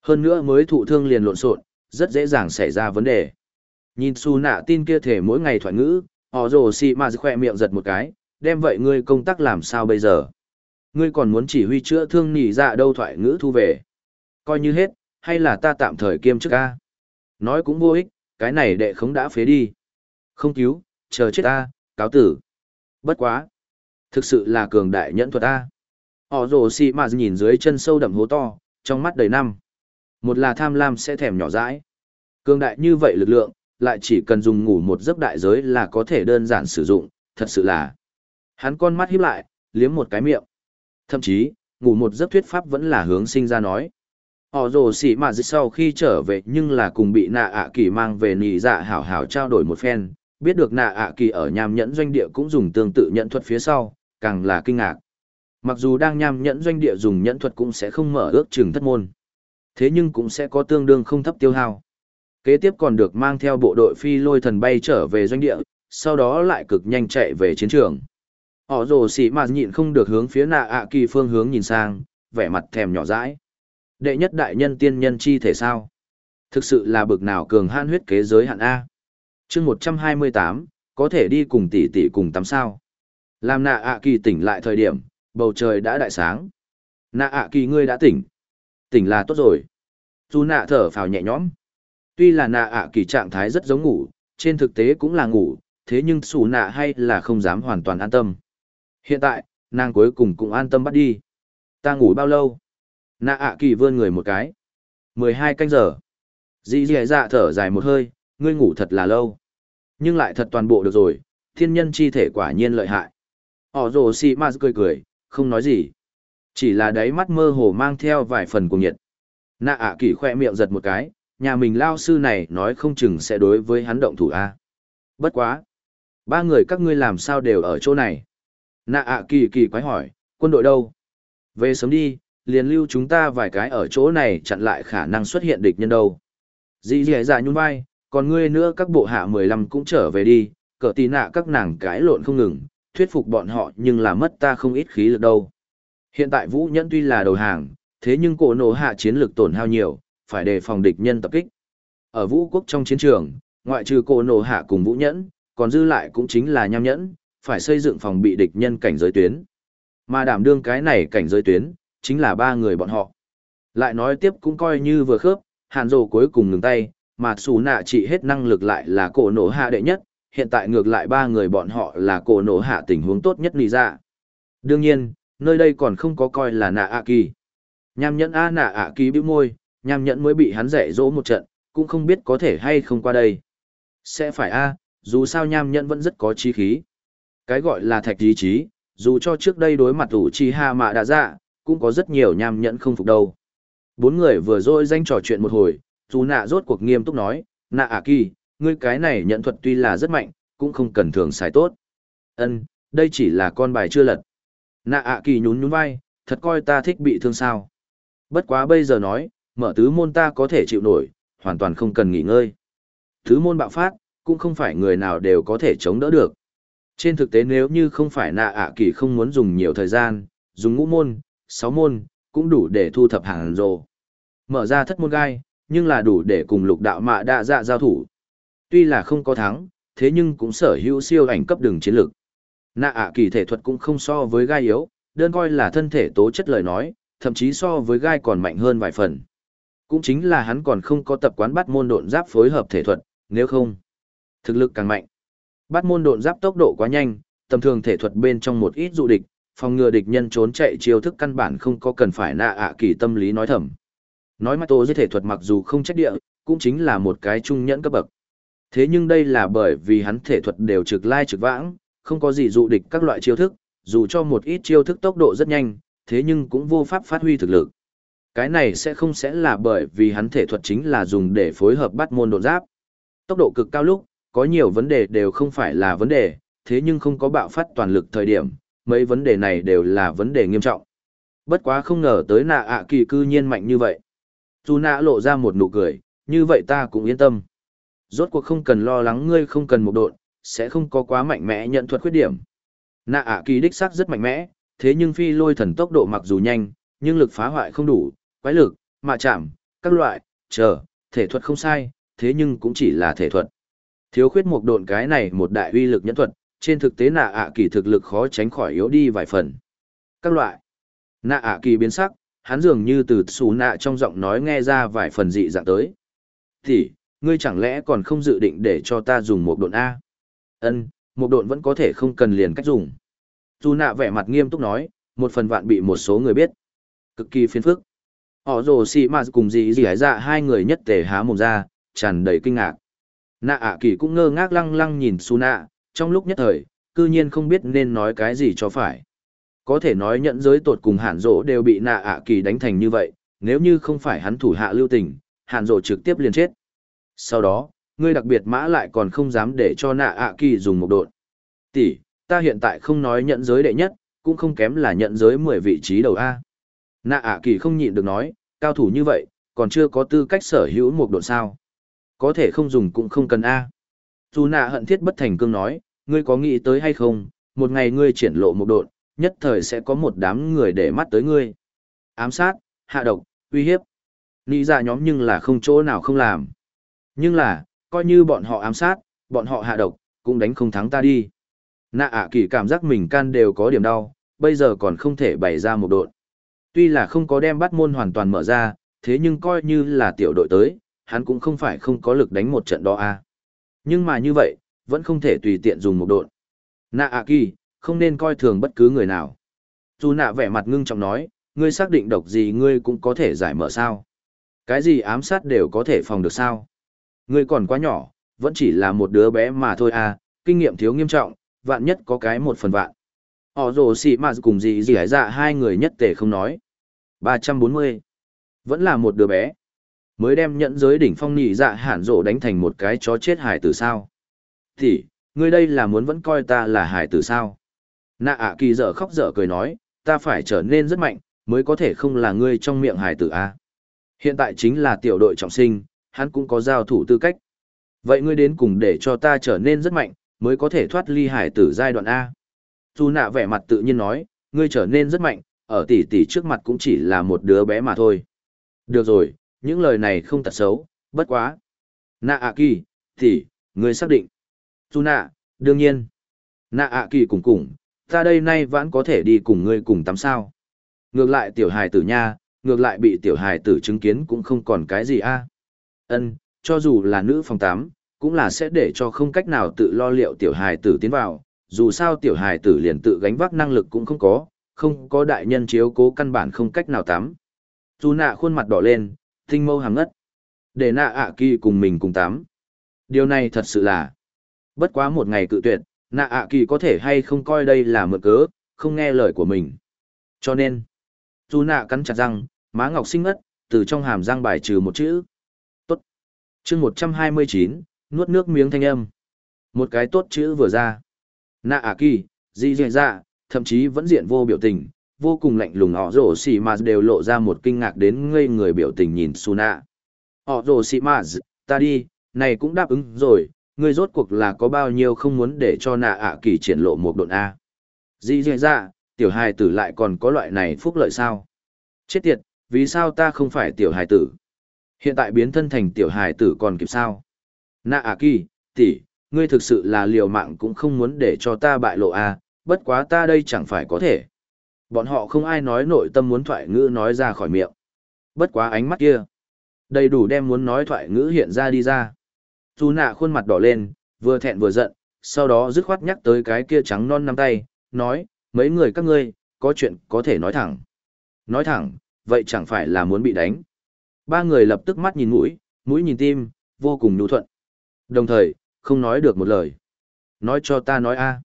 Hơn nữa mới thụ thương liền lộn xộn, rất dễ dàng xảy ra vấn đề. Nhìn su nạ tin kia thể mỗi ngày thoại ngữ, họ rồ xì mà khỏe miệng giật một cái, đem vậy ngươi công tác làm sao bây giờ? Ngươi còn muốn chỉ huy chữa thương nỉ dạ đâu thoại ngữ thu về. Coi như hết, hay là ta tạm thời kiêm chức ca? Nói cũng vô ích, cái này đệ không đã phế đi. Không cứu, chờ chết ta, cáo tử. Bất quá. Thực sự là cường đại nhẫn thuật ta. Họ rồ xì mà nhìn dưới chân sâu đậm hố to, trong mắt đầy năm. Một là tham lam sẽ thèm nhỏ dãi. Cường đại như vậy lực lượng, lại chỉ cần dùng ngủ một giấc đại giới là có thể đơn giản sử dụng, thật sự là. Hắn con mắt híp lại, liếm một cái miệng. Thậm chí, ngủ một giấc thuyết pháp vẫn là hướng sinh ra nói. Họ rồ xỉ mà dịch sau khi trở về nhưng là cùng bị nạ ạ kỳ mang về nì dạ hảo hảo trao đổi một phen, biết được nạ ạ kỳ ở nham nhẫn doanh địa cũng dùng tương tự nhận thuật phía sau, càng là kinh ngạc. Mặc dù đang nham nhẫn doanh địa dùng nhẫn thuật cũng sẽ không mở ước chừng thất môn. Thế nhưng cũng sẽ có tương đương không thấp tiêu hao. Kế tiếp còn được mang theo bộ đội phi lôi thần bay trở về doanh địa, sau đó lại cực nhanh chạy về chiến trường. Họ rồ xỉ mà nhịn không được hướng phía nạ ạ kỳ phương hướng nhìn sang, vẻ mặt thèm nhỏ dãi. Đệ nhất đại nhân tiên nhân chi thể sao? Thực sự là bực nào cường han huyết kế giới hạn A. chương 128, có thể đi cùng tỷ tỷ cùng tắm sao. Làm nạ ạ kỳ tỉnh lại thời điểm, bầu trời đã đại sáng. Nạ ạ kỳ ngươi đã tỉnh. Tỉnh là tốt rồi. Dù nạ thở phào nhẹ nhõm. Tuy là nạ ạ kỳ trạng thái rất giống ngủ, trên thực tế cũng là ngủ, thế nhưng xù nạ hay là không dám hoàn toàn an tâm. Hiện tại, nàng cuối cùng cũng an tâm bắt đi. Ta ngủ bao lâu? Nạ ạ kỳ vươn người một cái. mười hai canh giờ. Dì dì dạ thở dài một hơi, ngươi ngủ thật là lâu. Nhưng lại thật toàn bộ được rồi, thiên nhân chi thể quả nhiên lợi hại. Họ rồ xì ma cười cười, không nói gì. Chỉ là đáy mắt mơ hồ mang theo vài phần cuồng nhiệt. Nạ ạ kỳ khoe miệng giật một cái, nhà mình lao sư này nói không chừng sẽ đối với hắn động thủ a Bất quá. Ba người các ngươi làm sao đều ở chỗ này? Nạ ạ kỳ kỳ quái hỏi, quân đội đâu? Về sớm đi, liền lưu chúng ta vài cái ở chỗ này chặn lại khả năng xuất hiện địch nhân đâu. Dì dì dạ nhún vai, còn ngươi nữa các bộ hạ mười lăm cũng trở về đi, cỡ tì nạ các nàng cái lộn không ngừng, thuyết phục bọn họ nhưng là mất ta không ít khí lực đâu. Hiện tại Vũ Nhẫn tuy là đầu hàng, thế nhưng cổ nổ hạ chiến lực tổn hao nhiều, phải đề phòng địch nhân tập kích. Ở Vũ quốc trong chiến trường, ngoại trừ cổ nổ hạ cùng Vũ Nhẫn, còn dư lại cũng chính là nham nhẫn, phải xây dựng phòng bị địch nhân cảnh giới tuyến. Mà đảm đương cái này cảnh giới tuyến, chính là ba người bọn họ. Lại nói tiếp cũng coi như vừa khớp, hàn rồ cuối cùng ngừng tay, mà xù nạ trị hết năng lực lại là cổ nổ hạ đệ nhất, hiện tại ngược lại ba người bọn họ là cổ nổ hạ tình huống tốt nhất lì ra. Đương nhiên, nơi đây còn không có coi là nạ ạ kỳ. Nham nhẫn A nạ ạ kỳ bĩu môi, nham nhẫn mới bị hắn dạy dỗ một trận, cũng không biết có thể hay không qua đây. Sẽ phải A, dù sao nham nhẫn vẫn rất có trí khí. Cái gọi là thạch ý chí, dù cho trước đây đối mặt ủ chi ha mạ đã dạ, cũng có rất nhiều nham nhẫn không phục đâu. Bốn người vừa rồi danh trò chuyện một hồi, dù nạ rốt cuộc nghiêm túc nói, nạ Ả kỳ, ngươi cái này nhận thuật tuy là rất mạnh, cũng không cần thường xài tốt. Ân, đây chỉ là con bài chưa lật. Nạ ạ kỳ nhún nhún vai, thật coi ta thích bị thương sao. Bất quá bây giờ nói, mở tứ môn ta có thể chịu nổi, hoàn toàn không cần nghỉ ngơi. Tứ môn bạo phát, cũng không phải người nào đều có thể chống đỡ được. Trên thực tế nếu như không phải nạ ạ kỳ không muốn dùng nhiều thời gian, dùng ngũ môn, sáu môn, cũng đủ để thu thập hàng rồ. Mở ra thất môn gai, nhưng là đủ để cùng lục đạo mạ đa dạ giao thủ. Tuy là không có thắng, thế nhưng cũng sở hữu siêu ảnh cấp đường chiến lược. Nạ ạ kỳ thể thuật cũng không so với gai yếu, đơn coi là thân thể tố chất lời nói, thậm chí so với gai còn mạnh hơn vài phần. Cũng chính là hắn còn không có tập quán bắt môn độn giáp phối hợp thể thuật, nếu không, thực lực càng mạnh. Bắt môn độn giáp tốc độ quá nhanh, tầm thường thể thuật bên trong một ít dụ địch, phòng ngừa địch nhân trốn chạy chiêu thức căn bản không có cần phải nạ ạ kỳ tâm lý nói thầm. Nói mà tổ với thể thuật mặc dù không trách địa, cũng chính là một cái trung nhẫn cấp bậc. Thế nhưng đây là bởi vì hắn thể thuật đều trực lai trực vãng, không có gì dụ địch các loại chiêu thức, dù cho một ít chiêu thức tốc độ rất nhanh, thế nhưng cũng vô pháp phát huy thực lực. Cái này sẽ không sẽ là bởi vì hắn thể thuật chính là dùng để phối hợp bắt môn độn giáp. Tốc độ cực cao lúc, có nhiều vấn đề đều không phải là vấn đề, thế nhưng không có bạo phát toàn lực thời điểm, mấy vấn đề này đều là vấn đề nghiêm trọng. Bất quá không ngờ tới nạ ạ kỳ cư nhiên mạnh như vậy. Dù nạ lộ ra một nụ cười, như vậy ta cũng yên tâm. Rốt cuộc không cần lo lắng ngươi không cần một độn, sẽ không có quá mạnh mẽ nhận thuật khuyết điểm. Nạ ạ kỳ đích xác rất mạnh mẽ, thế nhưng phi lôi thần tốc độ mặc dù nhanh, nhưng lực phá hoại không đủ, quái lực, mạ chạm, các loại, chờ, thể thuật không sai, thế nhưng cũng chỉ là thể thuật. Thiếu khuyết một độn cái này một đại uy lực nhẫn thuật, trên thực tế nạ ạ kỳ thực lực khó tránh khỏi yếu đi vài phần. Các loại. Nạ ạ kỳ biến sắc, hắn dường như từ xù nạ trong giọng nói nghe ra vài phần dị dạng tới. Thì, ngươi chẳng lẽ còn không dự định để cho ta dùng một độn A? Ân, một độn vẫn có thể không cần liền cách dùng. Dù nạ vẻ mặt nghiêm túc nói, một phần vạn bị một số người biết. Cực kỳ phiền phức. Họ rồ xì mà cùng dì dì dạ hai người nhất tề há mồm ra, tràn đầy kinh ngạc. Nạ ạ kỳ cũng ngơ ngác lăng lăng nhìn su nạ, trong lúc nhất thời, cư nhiên không biết nên nói cái gì cho phải. Có thể nói nhận giới tột cùng hạn rỗ đều bị nạ ạ kỳ đánh thành như vậy, nếu như không phải hắn thủ hạ lưu tình, hạn rỗ trực tiếp liền chết. Sau đó, ngươi đặc biệt mã lại còn không dám để cho nạ ạ kỳ dùng một đột. Tỷ, ta hiện tại không nói nhận giới đệ nhất, cũng không kém là nhận giới 10 vị trí đầu A. Nạ ạ kỳ không nhịn được nói, cao thủ như vậy, còn chưa có tư cách sở hữu một độn sao. Có thể không dùng cũng không cần A. Dù nạ hận thiết bất thành cương nói, ngươi có nghĩ tới hay không, một ngày ngươi triển lộ một độn, nhất thời sẽ có một đám người để mắt tới ngươi. Ám sát, hạ độc, uy hiếp. Nghĩ ra dạ nhóm nhưng là không chỗ nào không làm. Nhưng là, coi như bọn họ ám sát, bọn họ hạ độc, cũng đánh không thắng ta đi. Nạ ạ kỳ cảm giác mình can đều có điểm đau, bây giờ còn không thể bày ra một độn. Tuy là không có đem bắt môn hoàn toàn mở ra, thế nhưng coi như là tiểu đội tới, hắn cũng không phải không có lực đánh một trận đó a. À. Nhưng mà như vậy, vẫn không thể tùy tiện dùng một độn. Nạ ạ kỳ, không nên coi thường bất cứ người nào. Dù nạ vẻ mặt ngưng trọng nói, ngươi xác định độc gì ngươi cũng có thể giải mở sao. Cái gì ám sát đều có thể phòng được sao. Ngươi còn quá nhỏ, vẫn chỉ là một đứa bé mà thôi à, kinh nghiệm thiếu nghiêm trọng, vạn nhất có cái một phần vạn. Họ rồ xì mà cùng gì gì hải dạ hai người nhất tề không nói. 340. Vẫn là một đứa bé. Mới đem nhận giới đỉnh phong nhị dạ hẳn rộ đánh thành một cái chó chết hải tử sao. Thì, ngươi đây là muốn vẫn coi ta là hải tử sao. Nạ ạ kỳ dở khóc dở cười nói, ta phải trở nên rất mạnh, mới có thể không là ngươi trong miệng hải tử a. Hiện tại chính là tiểu đội trọng sinh, hắn cũng có giao thủ tư cách. Vậy ngươi đến cùng để cho ta trở nên rất mạnh, mới có thể thoát ly hải tử giai đoạn A. Dù nạ vẻ mặt tự nhiên nói, ngươi trở nên rất mạnh, ở tỷ tỷ trước mặt cũng chỉ là một đứa bé mà thôi. Được rồi, những lời này không tật xấu, bất quá. Nạ ạ kỳ, tỷ, ngươi xác định. Dù nạ, đương nhiên. Nạ ạ kỳ cùng cùng, ta đây nay vẫn có thể đi cùng ngươi cùng tắm sao. Ngược lại tiểu hài tử nha, ngược lại bị tiểu hài tử chứng kiến cũng không còn cái gì a. À? Ân, cho dù là nữ phòng tắm, cũng là sẽ để cho không cách nào tự lo liệu tiểu hài tử tiến vào, dù sao tiểu hài tử liền tự gánh vác năng lực cũng không có, không có đại nhân chiếu cố căn bản không cách nào tắm. Dù nạ khuôn mặt đỏ lên, tinh mâu hàng ngất. Để nạ ạ kỳ cùng mình cùng tắm. Điều này thật sự là, bất quá một ngày cự tuyệt, nạ ạ kỳ có thể hay không coi đây là mượn cớ, không nghe lời của mình. Cho nên, dù nạ cắn chặt răng, má ngọc sinh ngất, từ trong hàm răng bài trừ một chữ. Tốt. chương 129, nuốt nước miếng thanh âm. Một cái tốt chữ vừa ra. Nạ ả kỳ, di dạy dạ thậm chí vẫn diện vô biểu tình, vô cùng lạnh lùng họ rổ xì mà đều lộ ra một kinh ngạc đến ngây người biểu tình nhìn su nạ. Họ rổ xì mà, ta đi, này cũng đáp ứng rồi, ngươi rốt cuộc là có bao nhiêu không muốn để cho nạ ả kỳ triển lộ một độn A. Di dạy dạ tiểu hài tử lại còn có loại này phúc lợi sao? Chết tiệt, vì sao ta không phải tiểu hài tử? Hiện tại biến thân thành tiểu hài tử còn kịp sao? Nạ ả kỳ, tỷ, ngươi thực sự là liều mạng cũng không muốn để cho ta bại lộ à, bất quá ta đây chẳng phải có thể. Bọn họ không ai nói nội tâm muốn thoại ngữ nói ra khỏi miệng. Bất quá ánh mắt kia. Đầy đủ đem muốn nói thoại ngữ hiện ra đi ra. Dù nạ khuôn mặt đỏ lên, vừa thẹn vừa giận, sau đó dứt khoát nhắc tới cái kia trắng non nắm tay, nói, mấy người các ngươi, có chuyện có thể nói thẳng. Nói thẳng, vậy chẳng phải là muốn bị đánh. Ba người lập tức mắt nhìn mũi, mũi nhìn tim, vô cùng nhu thuận. Đồng thời, không nói được một lời. Nói cho ta nói a.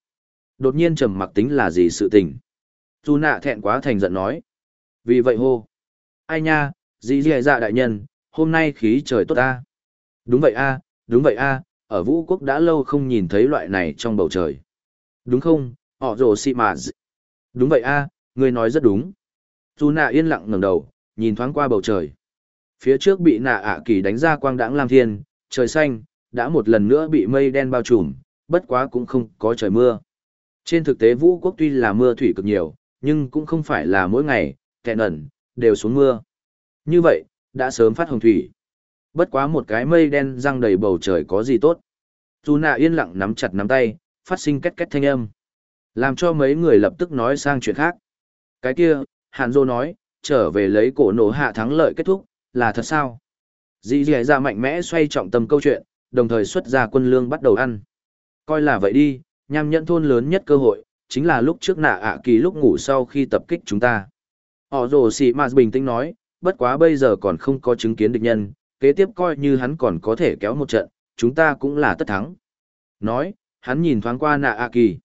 Đột nhiên trầm mặc tính là gì sự tình. Dù nạ thẹn quá thành giận nói. Vì vậy hô. Ai nha, dì dì dạ đại nhân, hôm nay khí trời tốt ta. Đúng vậy a, đúng vậy a, ở vũ quốc đã lâu không nhìn thấy loại này trong bầu trời. Đúng không, họ rồ xị mà Đúng vậy a, ngươi nói rất đúng. Dù nạ yên lặng ngẩng đầu, nhìn thoáng qua bầu trời. Phía trước bị nạ ạ kỳ đánh ra quang đãng lam thiên, trời xanh, đã một lần nữa bị mây đen bao trùm, bất quá cũng không có trời mưa. Trên thực tế vũ quốc tuy là mưa thủy cực nhiều, nhưng cũng không phải là mỗi ngày, kẹn ẩn, đều xuống mưa. Như vậy, đã sớm phát hồng thủy. Bất quá một cái mây đen răng đầy bầu trời có gì tốt. Dù nạ yên lặng nắm chặt nắm tay, phát sinh két két thanh âm. Làm cho mấy người lập tức nói sang chuyện khác. Cái kia, Hàn Dô nói, trở về lấy cổ nổ hạ thắng lợi kết thúc, là thật sao? Dì dì ra mạnh mẽ xoay trọng tâm câu chuyện, đồng thời xuất ra quân lương bắt đầu ăn. Coi là vậy đi, nham nhẫn thôn lớn nhất cơ hội, chính là lúc trước nạ ạ kỳ lúc ngủ sau khi tập kích chúng ta. Họ rồ xì mà bình tĩnh nói, bất quá bây giờ còn không có chứng kiến địch nhân, kế tiếp coi như hắn còn có thể kéo một trận, chúng ta cũng là tất thắng. Nói, hắn nhìn thoáng qua nạ ạ kỳ.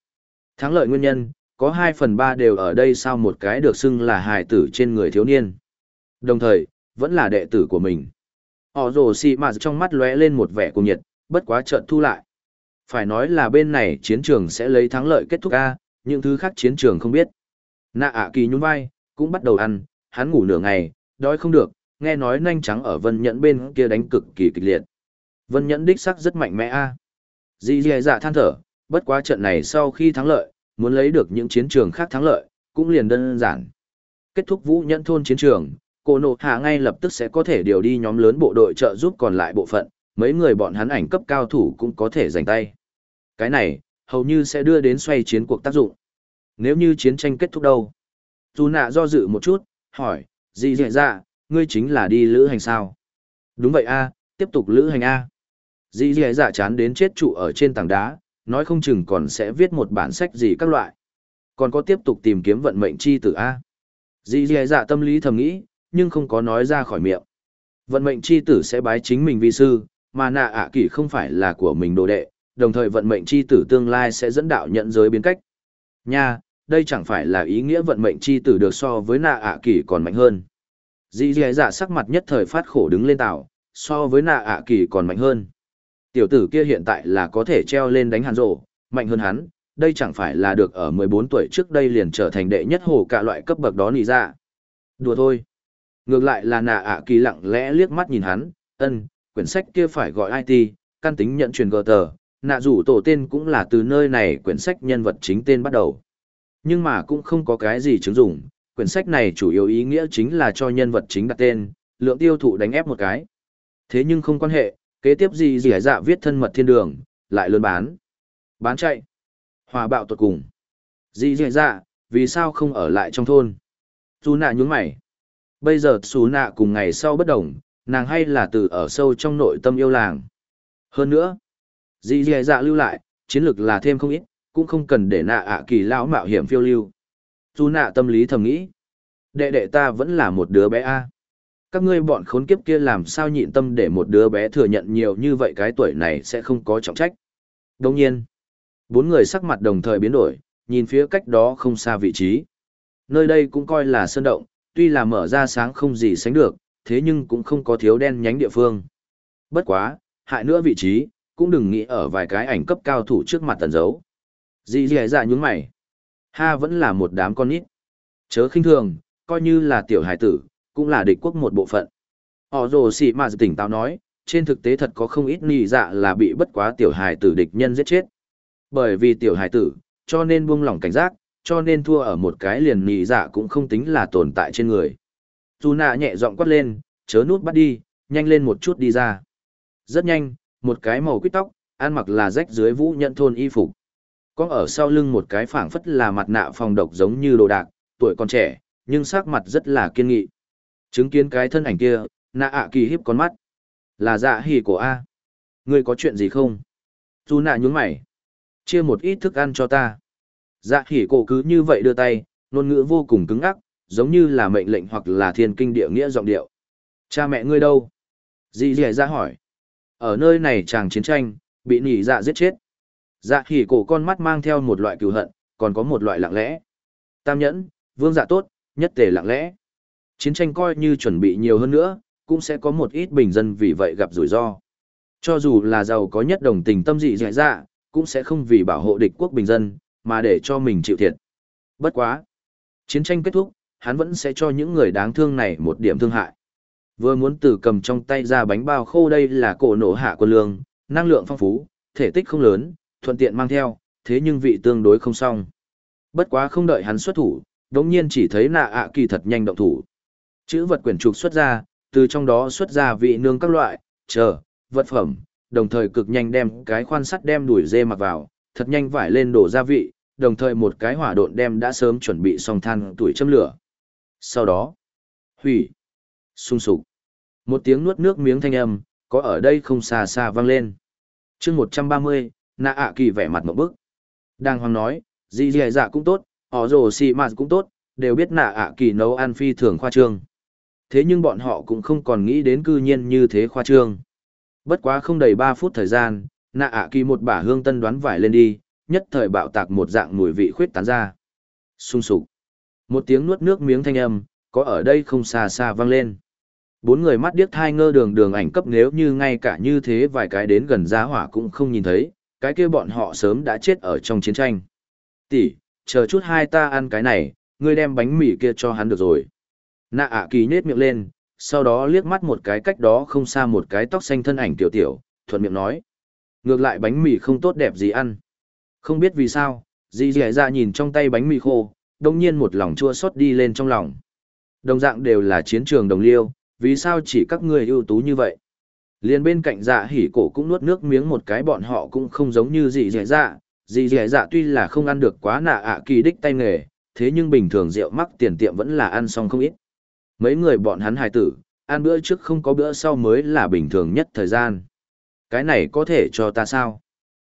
Thắng lợi nguyên nhân, có 2 phần 3 đều ở đây sao một cái được xưng là hài tử trên người thiếu niên. Đồng thời, vẫn là đệ tử của mình. Họ rồ xì mà trong mắt lóe lên một vẻ cùng nhiệt, bất quá chợt thu lại. Phải nói là bên này chiến trường sẽ lấy thắng lợi kết thúc A, những thứ khác chiến trường không biết. Nạ ạ kỳ nhún vai, cũng bắt đầu ăn, hắn ngủ nửa ngày, đói không được, nghe nói nhanh trắng ở vân nhẫn bên kia đánh cực kỳ kịch liệt. Vân nhẫn đích sắc rất mạnh mẽ A. Dì dì dạ than thở, bất quá trận này sau khi thắng lợi, muốn lấy được những chiến trường khác thắng lợi, cũng liền đơn giản. Kết thúc vũ nhẫn thôn chiến trường, cô nộ hạ ngay lập tức sẽ có thể điều đi nhóm lớn bộ đội trợ giúp còn lại bộ phận, mấy người bọn hắn ảnh cấp cao thủ cũng có thể giành tay. Cái này, hầu như sẽ đưa đến xoay chiến cuộc tác dụng. Nếu như chiến tranh kết thúc đâu? Dù nạ do dự một chút, hỏi, gì dạy ra, ngươi chính là đi lữ hành sao? Đúng vậy a, tiếp tục lữ hành a. Dì dì dạ chán đến chết trụ ở trên tảng đá, nói không chừng còn sẽ viết một bản sách gì các loại. Còn có tiếp tục tìm kiếm vận mệnh chi tử A. Dì dì dạ tâm lý thầm nghĩ, nhưng không có nói ra khỏi miệng. Vận mệnh chi tử sẽ bái chính mình vi sư, mà nạ ạ à kỷ không phải là của mình đồ đệ, đồng thời vận mệnh chi tử tương lai sẽ dẫn đạo nhận giới biến cách. Nha, đây chẳng phải là ý nghĩa vận mệnh chi tử được so với nạ ạ à kỷ còn mạnh hơn. Dĩ dì dạ sắc mặt nhất thời phát khổ đứng lên tàu so với nạ ạ à kỷ còn mạnh hơn. Tiểu tử kia hiện tại là có thể treo lên đánh hàn rổ, mạnh hơn hắn, đây chẳng phải là được ở 14 tuổi trước đây liền trở thành đệ nhất hồ cả loại cấp bậc đó nỉ ra. Dạ. Đùa thôi. Ngược lại là nạ ạ kỳ lặng lẽ liếc mắt nhìn hắn, ân, quyển sách kia phải gọi IT, căn tính nhận truyền gờ tờ, nạ rủ tổ tên cũng là từ nơi này quyển sách nhân vật chính tên bắt đầu. Nhưng mà cũng không có cái gì chứng dụng, quyển sách này chủ yếu ý nghĩa chính là cho nhân vật chính đặt tên, lượng tiêu thụ đánh ép một cái. Thế nhưng không quan hệ, kế tiếp gì gì dạ viết thân mật thiên đường, lại lớn bán. Bán chạy. Hòa bạo tuột cùng. Dì dì dạ, vì sao không ở lại trong thôn? Dù nạ nhún mày. Bây giờ xú nạ cùng ngày sau bất đồng, nàng hay là từ ở sâu trong nội tâm yêu làng. Hơn nữa, dì dì dạ lưu lại, chiến lược là thêm không ít, cũng không cần để nạ ạ kỳ lão mạo hiểm phiêu lưu. Dù nạ tâm lý thầm nghĩ. Đệ đệ ta vẫn là một đứa bé A các ngươi bọn khốn kiếp kia làm sao nhịn tâm để một đứa bé thừa nhận nhiều như vậy cái tuổi này sẽ không có trọng trách. Đồng nhiên, bốn người sắc mặt đồng thời biến đổi, nhìn phía cách đó không xa vị trí. Nơi đây cũng coi là sơn động, tuy là mở ra sáng không gì sánh được, thế nhưng cũng không có thiếu đen nhánh địa phương. Bất quá, hại nữa vị trí, cũng đừng nghĩ ở vài cái ảnh cấp cao thủ trước mặt tần dấu. Dì dì dạ nhúng mày. Ha vẫn là một đám con nít. Chớ khinh thường, coi như là tiểu hải tử, cũng là địch quốc một bộ phận. Họ rồ xì mà tỉnh táo nói, trên thực tế thật có không ít nì dạ là bị bất quá tiểu hải tử địch nhân giết chết. Bởi vì tiểu hải tử, cho nên buông lỏng cảnh giác, cho nên thua ở một cái liền nhị dạ cũng không tính là tồn tại trên người. Dù nạ nhẹ giọng quát lên, chớ nút bắt đi, nhanh lên một chút đi ra. Rất nhanh, một cái màu quýt tóc, ăn mặc là rách dưới vũ nhận thôn y phục. Có ở sau lưng một cái phảng phất là mặt nạ phòng độc giống như đồ đạc, tuổi còn trẻ, nhưng sắc mặt rất là kiên nghị. Chứng kiến cái thân ảnh kia, nạ ạ kỳ híp con mắt. Là dạ hỉ của A. Ngươi có chuyện gì không? Dù nạ nhún mày. Chia một ít thức ăn cho ta. Dạ hỉ cổ cứ như vậy đưa tay, ngôn ngữ vô cùng cứng ắc, giống như là mệnh lệnh hoặc là thiên kinh địa nghĩa giọng điệu. Cha mẹ ngươi đâu? Dì dì ra hỏi. Ở nơi này chàng chiến tranh, bị nỉ dạ giết chết. Dạ hỉ cổ con mắt mang theo một loại cừu hận, còn có một loại lặng lẽ. Tam nhẫn, vương dạ tốt, nhất tề lặng lẽ. Chiến tranh coi như chuẩn bị nhiều hơn nữa, cũng sẽ có một ít bình dân vì vậy gặp rủi ro. Cho dù là giàu có nhất đồng tình tâm dị dạy dạ, cũng sẽ không vì bảo hộ địch quốc bình dân, mà để cho mình chịu thiệt. Bất quá. Chiến tranh kết thúc, hắn vẫn sẽ cho những người đáng thương này một điểm thương hại. Vừa muốn từ cầm trong tay ra bánh bao khô đây là cổ nổ hạ quân lương, năng lượng phong phú, thể tích không lớn, thuận tiện mang theo, thế nhưng vị tương đối không xong. Bất quá không đợi hắn xuất thủ, đống nhiên chỉ thấy nạ ạ kỳ thật nhanh động thủ. Chữ vật quyển trục xuất ra, từ trong đó xuất ra vị nương các loại, chờ, vật phẩm, đồng thời cực nhanh đem cái khoan sắt đem đuổi dê mặc vào, thật nhanh vải lên đổ gia vị, đồng thời một cái hỏa độn đem đã sớm chuẩn bị xong than tuổi châm lửa. Sau đó, hủy, sung sục. Một tiếng nuốt nước miếng thanh âm, có ở đây không xa xa vang lên. chương 130, nạ ạ kỳ vẻ mặt một bức. Đang hoàng nói, gì gì dạ cũng tốt, họ rồ xì mạt cũng tốt, đều biết nạ ạ kỳ nấu ăn phi thường khoa trương. Thế nhưng bọn họ cũng không còn nghĩ đến cư nhiên như thế khoa trương. Bất quá không đầy 3 phút thời gian, nạ ạ kỳ một bả hương tân đoán vải lên đi, nhất thời bạo tạc một dạng mùi vị khuyết tán ra. sung sục. Một tiếng nuốt nước miếng thanh âm, có ở đây không xa xa vang lên. Bốn người mắt điếc thai ngơ đường đường ảnh cấp nếu như ngay cả như thế vài cái đến gần giá hỏa cũng không nhìn thấy, cái kia bọn họ sớm đã chết ở trong chiến tranh. Tỷ, chờ chút hai ta ăn cái này, ngươi đem bánh mì kia cho hắn được rồi. Nạ ạ kỳ nhết miệng lên, sau đó liếc mắt một cái cách đó không xa một cái tóc xanh thân ảnh tiểu tiểu, thuận miệng nói. Ngược lại bánh mì không tốt đẹp gì ăn. Không biết vì sao, dì Dẻ ra nhìn trong tay bánh mì khô, đồng nhiên một lòng chua xót đi lên trong lòng. Đồng dạng đều là chiến trường đồng liêu, vì sao chỉ các người ưu tú như vậy? Liên bên cạnh dạ hỉ cổ cũng nuốt nước miếng một cái bọn họ cũng không giống như dì Dẻ dạ. Dì Dẻ dạ tuy là không ăn được quá nạ ạ kỳ đích tay nghề, thế nhưng bình thường rượu mắc tiền tiệm vẫn là ăn xong không ít. Mấy người bọn hắn hài tử, ăn bữa trước không có bữa sau mới là bình thường nhất thời gian. Cái này có thể cho ta sao?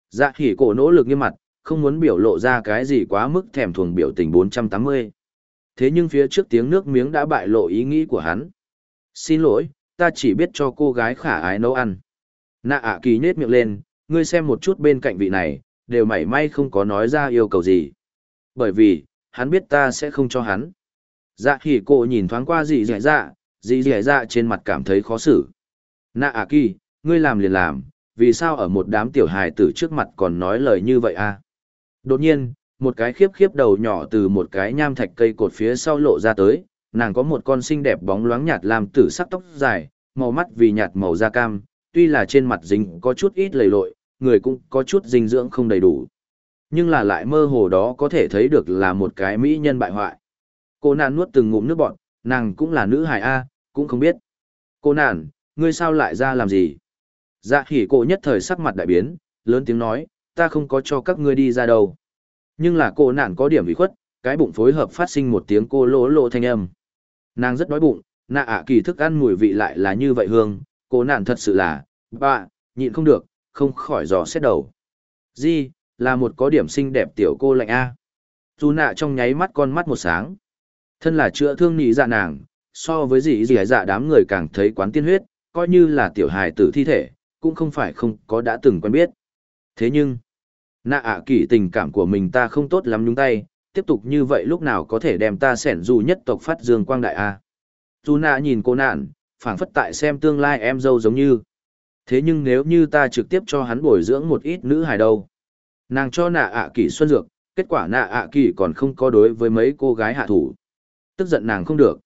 Dạ hỉ cổ nỗ lực nghiêm mặt, không muốn biểu lộ ra cái gì quá mức thèm thuồng biểu tình 480. Thế nhưng phía trước tiếng nước miếng đã bại lộ ý nghĩ của hắn. Xin lỗi, ta chỉ biết cho cô gái khả ái nấu ăn. Nạ ạ kỳ nhết miệng lên, ngươi xem một chút bên cạnh vị này, đều mảy may không có nói ra yêu cầu gì. Bởi vì, hắn biết ta sẽ không cho hắn. Dạ hỉ cổ nhìn thoáng qua gì dẻ dạ, gì dẻ dạ trên mặt cảm thấy khó xử. Nạ ạ kỳ, ngươi làm liền làm, vì sao ở một đám tiểu hài tử trước mặt còn nói lời như vậy a? À? Đột nhiên, một cái khiếp khiếp đầu nhỏ từ một cái nham thạch cây cột phía sau lộ ra tới, nàng có một con xinh đẹp bóng loáng nhạt làm tử sắc tóc dài, màu mắt vì nhạt màu da cam, tuy là trên mặt dính có chút ít lầy lội, người cũng có chút dinh dưỡng không đầy đủ. Nhưng là lại mơ hồ đó có thể thấy được là một cái mỹ nhân bại hoại. Cô nàng nuốt từng ngụm nước bọt, nàng cũng là nữ hài A, cũng không biết. Cô nàng, ngươi sao lại ra làm gì? Dạ hỉ cổ nhất thời sắc mặt đại biến, lớn tiếng nói, ta không có cho các ngươi đi ra đâu. Nhưng là cô nạn có điểm bị khuất, cái bụng phối hợp phát sinh một tiếng cô lỗ lộ thanh âm. Nàng rất đói bụng, nạ ạ kỳ thức ăn mùi vị lại là như vậy hương, cô nạn thật sự là, bà, nhịn không được, không khỏi dò xét đầu. Di, là một có điểm xinh đẹp tiểu cô lạnh A. Dù nạ trong nháy mắt con mắt một sáng. Thân là chữa thương nhị dạ nàng, so với gì gì dạ đám người càng thấy quán tiên huyết, coi như là tiểu hài tử thi thể, cũng không phải không có đã từng quen biết. Thế nhưng, nạ ạ à kỳ tình cảm của mình ta không tốt lắm nhúng tay, tiếp tục như vậy lúc nào có thể đem ta sẻn dù nhất tộc phát dương quang đại a? Dù nạ nhìn cô nạn phảng phất tại xem tương lai em dâu giống như. Thế nhưng nếu như ta trực tiếp cho hắn bồi dưỡng một ít nữ hài đâu? Nàng cho nạ ạ à kỳ xuân dược kết quả nạ ạ à kỳ còn không có đối với mấy cô gái hạ thủ. Tức giận nàng không được.